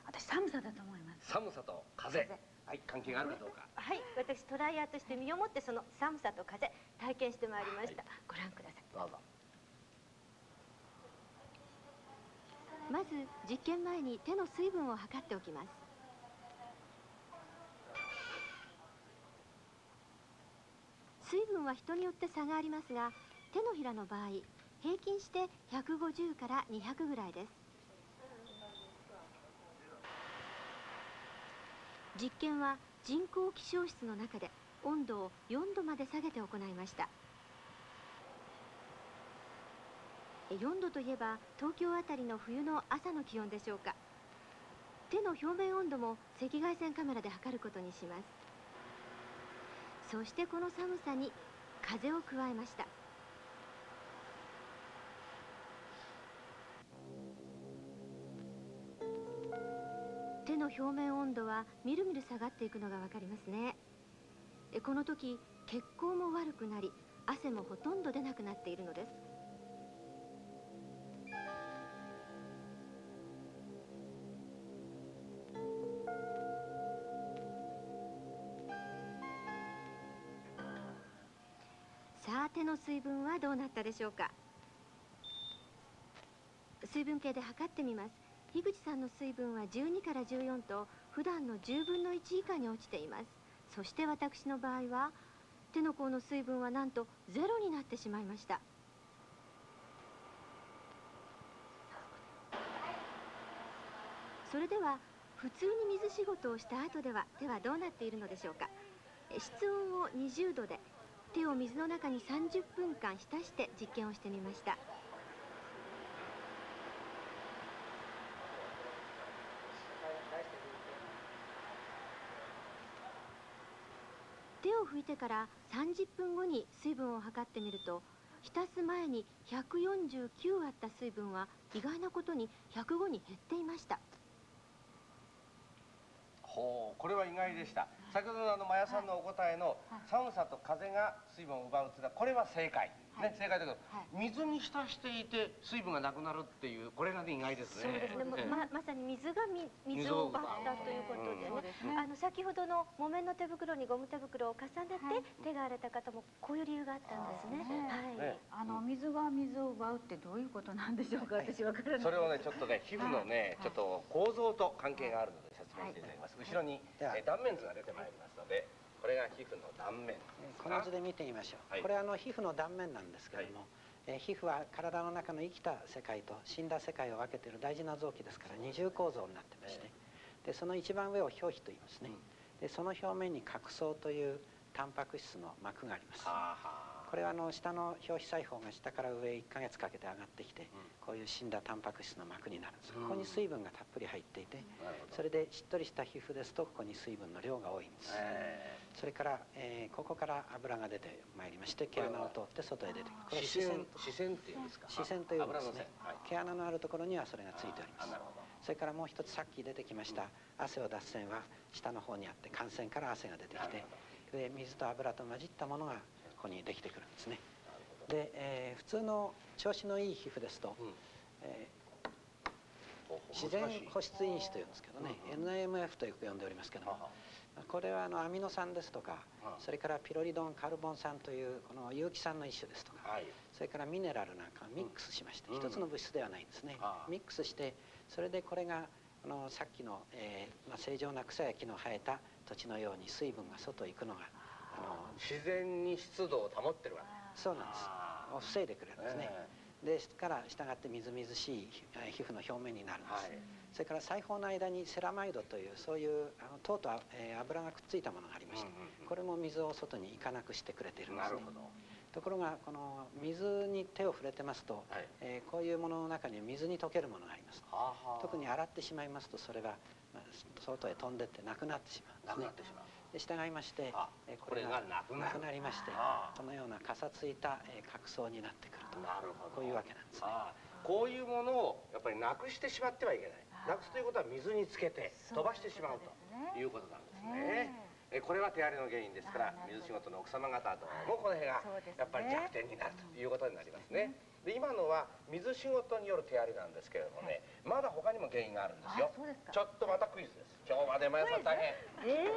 私寒さだと思います。寒さと風。はい、関係があるかどうか。はい、私トライヤーとして身をもってその寒さと風体験してまいりました。はい、ご覧ください。どうぞ。まず実験前に手の水分を測っておきます水分は人によって差がありますが手のひらの場合平均して150から200ぐらいです。実験は人工気象室の中で温度を4度まで下げて行いました。4度といえば東京あたりの冬の朝の気温でしょうか。手の表面温度も赤外線カメラで測ることにします。そしてこの寒さに風を加えました。の表面温度はみるみる下がっていくのが分かりますね。この時血行も悪くなり汗もほとんど出なくなっているのです。さあ手の水分はどうなったでしょうか。水分計で測ってみます。樋口さんの水分は12から14と普段の10分の1以下に落ちています。そして私の場合は手の甲の水分はなんとゼロになってしまいました。それでは普通に水仕事をした後では手はどうなっているのでしょうか。室温を20度で手を水の中に30分間浸して実験をしてみました。拭いてから30分後に水分を測ってみると浸す前に149あった水分は意外なことに105に減っていました。ほうこれは意外でした。先ほどのあのマヤさんのお答えの寒さと風が水分を奪うっていうのはこれは正解ね、正解だけど、水に浸していて水分がなくなるっていうこれがね意外ですね。そうですね。ままさに水がみ水を奪ったということでね。あの先ほどの木綿の手袋にゴム手袋を重ねて手が荒れた方もこういう理由があったんですね。はい。あの水が水を奪うってどういうことなんでしょうか。私わからない。それをねちょっとね皮膚のねちょっと構造と関係があるので説明していただきます。後ろに断面図が出てまいりますので。これが皮膚の断面この図で見てみましょう、はい、これはあの皮膚の断面なんですけれども、はい、え皮膚は体の中の生きた世界と死んだ世界を分けている大事な臓器ですから二重構造になってまして、でその一番上を表皮と言いますね、でその表面に角層というタンパク質の膜があります。これはあの下の表皮細胞が下から上1ヶ月かけて上がってきて、こういう死んだタンパク質の膜になる。ん。ですここに水分がたっぷり入っていて、それでしっとりした皮膚ですとここに水分の量が多いんです、それから、えー、ここから油が出てまいりまして毛穴を通って外へ出てくる。これ視線視線。っていうんですか？視線というですね、毛穴のあるところにはそれがついております。それからもう一つさっき出てきました汗を出す線は下の方にあって汗腺から汗が出てきてで水と油と混じったものがここにできてくるんですね。で、えー、普通の調子のいい皮膚ですと、うん、えー、自然保湿因子というんですけどね、うん、NAMF とよく呼んでおりますけども、これはあのアミノ酸ですとか、それからピロリドンカルボン酸というこの有機酸の一種ですとか、はい、それからミネラルなんかミックスしまして、うん、一つの物質ではないんですね、ミックスしてそれでこれがあのさっきの、えーまあ、正常な草や木の生えた土地のように水分が外へ行くのがあの自然に湿度を保ってるわけ。そうなんです。防いでくれるんですね、えー、ですから従ってみずみずしい皮膚の表面になるんです、はい、それから裁縫の間にセラマイドというそういうあの糖と、えー、油がくっついたものがありまして、これも水を外に行かなくしてくれているんですね。ところがこの水に手を触れてますと、はい、えー、こういうものの中に水に溶けるものがあります。特に洗ってしまいますとそれが、まあ、外へ飛んでってなくなってしまうんですね。で従いましてえこれがなくなりましてこのようなかさついたえ角層になってくると。なるほど。こういうわけなんですね。こういうものをやっぱりなくしてしまってはいけないなくすということは水につけて飛ばしてしまうということなんですね。えこれは手荒れの原因ですから水仕事の奥様方どうもこの辺がやっぱり弱点になるということになりますね。で今のは水仕事による手荒れなんですけれどもね、まだ他にも原因があるんですよ。ちょっとまたクイズです。今日まで毎朝大変、え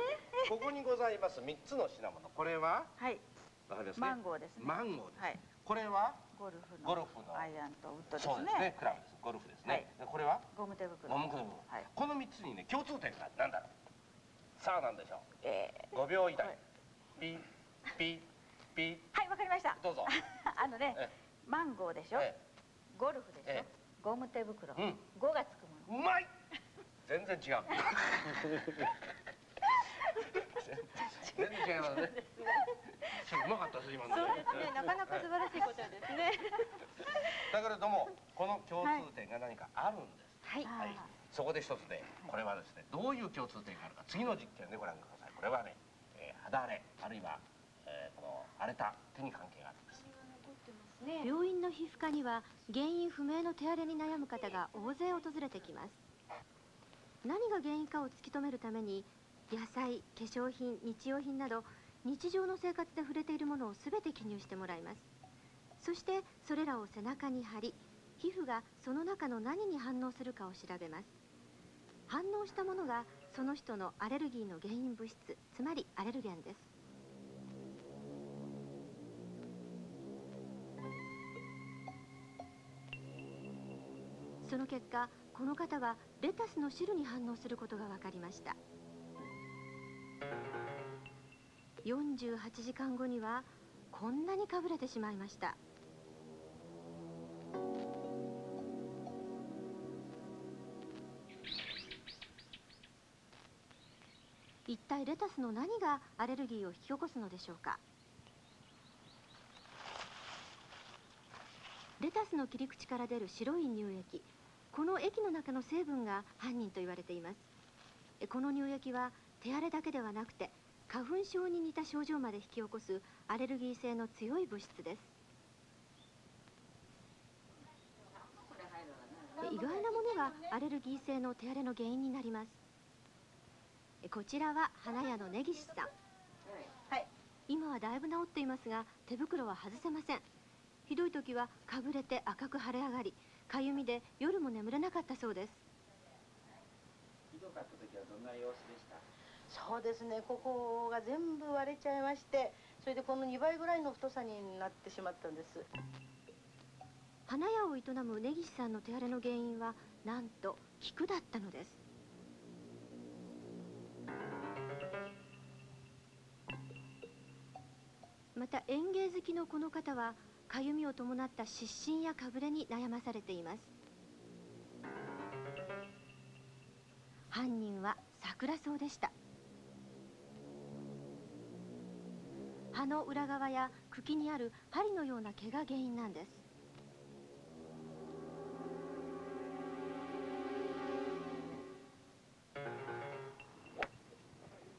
ー、ここにございます3つの品物。これは？はい。わかりますマンゴーですね。マンゴーです、はい、これは？ゴルフのアイアンとウッドですね。そうですね。クラブですゴルフですね、はい、これは？ゴム手袋。ゴム手袋、はい、この3つにね共通点が何だろう？さあ何でしょう、えー、5秒以内。ピッピッピ。ッはいわかりました。どうぞ。[LAUGHS] あのねマンゴーでしょ、えーゴルフでしょ、ええ、ゴム手袋、うん、5がつくもの。うまい！全然違う [LAUGHS] 全然違いますね。うまかったです今のそうですね。なかなか素晴らしいことですね。だけれどもこの共通点が何かあるんです、はい、はい、そこで一つで、これはですねどういう共通点があるか次の実験でご覧ください。これはね、えー、肌荒れあるいは、えー、この荒れた手に関係があるんです。病院の皮膚科には原因不明の手荒れに悩む方が大勢訪れてきます。何が原因かを突き止めるために野菜化粧品日用品など日常の生活で触れているものを全て記入してもらいます。そしてそれらを背中に貼り皮膚がその中の何に反応するかを調べます。反応したものがその人のアレルギーの原因物質つまりアレルゲンです。その結果この方はレタスの汁に反応することが分かりました。48時間後にはこんなにかぶれてしまいました。一体レタスの何がアレルギーを引き起こすのでしょうか。レタスの切り口から出る白い乳液。この液の中の成分が犯人と言われています。この乳液は手荒れだけではなくて花粉症に似た症状まで引き起こすアレルギー性の強い物質です。意外なものがアレルギー性の手荒れの原因になります。こちらは花屋の根岸さん、はい、今はだいぶ治っていますが手袋は外せません。ひどい時はかぶれて赤く腫れ上がりかゆみで夜も眠れなかったそうです。ひどかった時はどんな様子でした？そうですね。ここが全部割れちゃいましてそれでこの2倍ぐらいの太さになってしまったんです。花屋を営む根岸さんの手荒れの原因はなんと菊だったのです。また園芸好きのこの方はかゆみを伴った湿疹やかぶれに悩まされています。犯人は桜草でした。葉の裏側や茎にある針のような毛が原因なんです。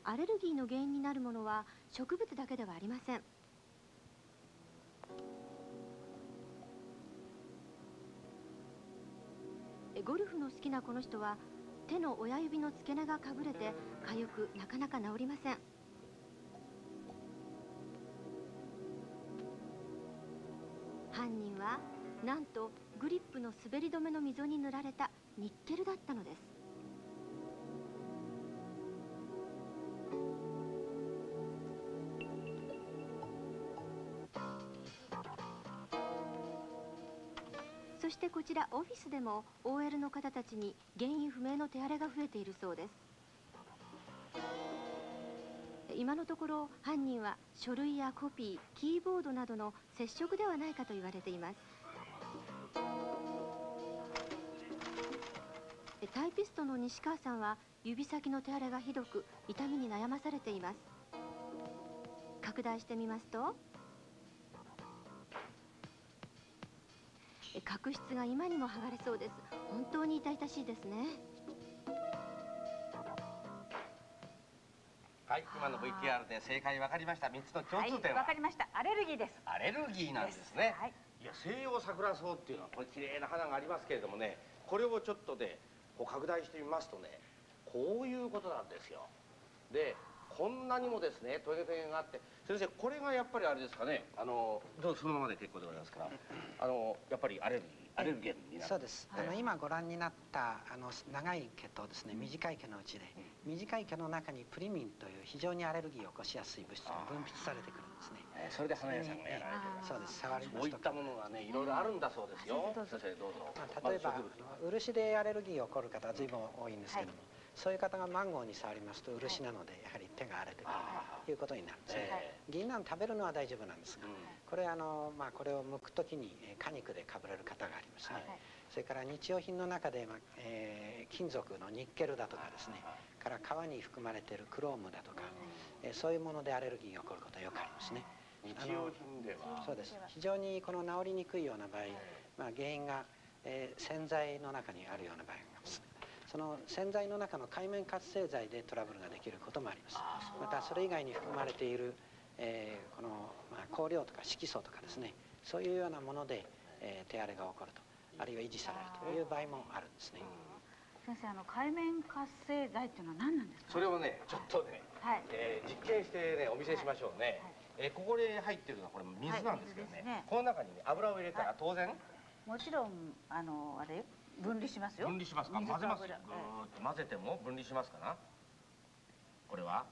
アレルギーの原因になるものは植物だけではありません。ゴルフの好きなこの人は手の親指の付け根がかぶれて痒くなかなか治りません。犯人はなんとグリップの滑り止めの溝に塗られたニッケルだったのです。そしてこちらオフィスでも OL の方たちに原因不明の手荒れが増えているそうです。今のところ犯人は書類やコピーキーボードなどの接触ではないかと言われています。タイピストの西川さんは指先の手荒れがひどく痛みに悩まされています。拡大してみますと角質が今にも剥がれそうです。本当に痛々しいですね。はい今の VTR で正解分かりました。3つの共通点は、わかりました。アレルギーです。アレルギーなんですね、はい。いや西洋桜草っていうのはこれ綺麗な花がありますけれどもねこれをちょっとでこう拡大してみますとねこういうことなんですよ。でこんなにもですねトゲトゲがあって先生これがやっぱりあれですかねあのどうぞそのままで結構でございますか？らあのやっぱりアレルギーアレルゲンになる。そうです、あの今ご覧になったあの長い毛とですね短い毛のうちで、短い毛の中にプリミンという非常にアレルギーを起こしやすい物質が分泌されてくるんですね。えーそれで花屋さんがやられてる。そうです触りますとこういったものがねいろいろあるんだそうですよ。先生どうぞ。まあ、例えば、ま漆でアレルギーが起こる方は随分多いんですけども、そういう方がマンゴーに触りますと漆なのでやはり手が荒れてくるということになるんですね、銀杏食べるのは大丈夫なんですが、これあの、まあ、これを剥くときにえー果肉でかぶれる方がありますね、それから日用品の中で、まあえー金属のニッケルだとかですねから革に含まれているクロームだとか、えーそういうものでアレルギーが起こることはよくありますね。日用品では。そうです。非常にこの治りにくいような場合、まあ、原因が、えー洗剤の中にあるような場合があります。その洗剤の中の界面活性剤でトラブルができることもあります。またそれ以外に含まれている、えーこの、まあ、香料とか色素とかですねそういうようなもので、えー手荒れが起こるとあるいは維持されるという場合もあるんですね先生あの海面活性剤っていうのは何なんですか？それをねちょっとね、はい。えー実験してねお見せしましょうね、えーここで入ってるのはこれ水なんですけどね,、はい。ねこの中にね油を入れたら当然もちろんあのあれ分離しますよ。分離しますか？混ぜます。ぐ油ーっと混ぜても分離しますかな？これは？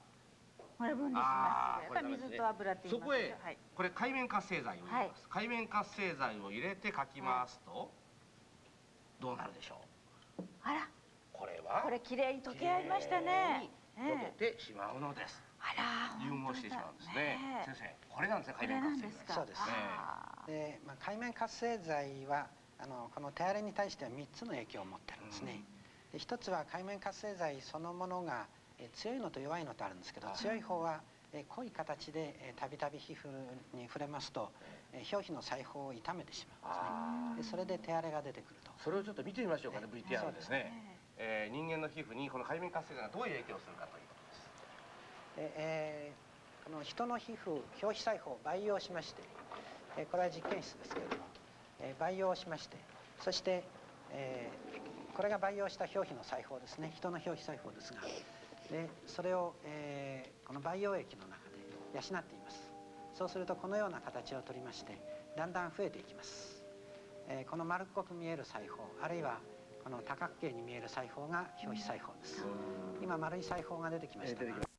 これ分離します。やっぱり水と油って言いますそこへはい。これ海面活性剤を入れます、海面活性剤を入れてかき回すと、どうなるでしょう？あら。これは？これ綺麗に溶け合いましたね。溶けてしまうのです、あら融合してしまうんですね。ね先生これなんですね海面活性剤。そうですね。で、まあ、海面活性剤はあのこの手荒れに対しては3つの影響を持ってるんですね、で一つは海面活性剤そのものがえ強いのと弱いのとあるんですけど強い方はえ濃い形でえたびたび皮膚に触れますとえ表皮の細胞を傷めてしまうんですね。でそれで手荒れが出てくると。それをちょっと見てみましょうかね VTR ですね。えー人間の皮膚にこの海面活性剤がどういう影響をするかということです。でえーこの人の皮膚表皮細胞を培養しまして、えーこれは実験室ですけれども、えー培養しましてそして、えーこれが培養した表皮の細胞ですね。人の表皮細胞ですがでそれを、えーこの培養液の中で養っています。そうするとこのような形をとりましてだんだん増えていきます、えーこの丸っこく見える細胞あるいはこの多角形に見える細胞が表皮細胞です。今丸い細胞が出てきましたが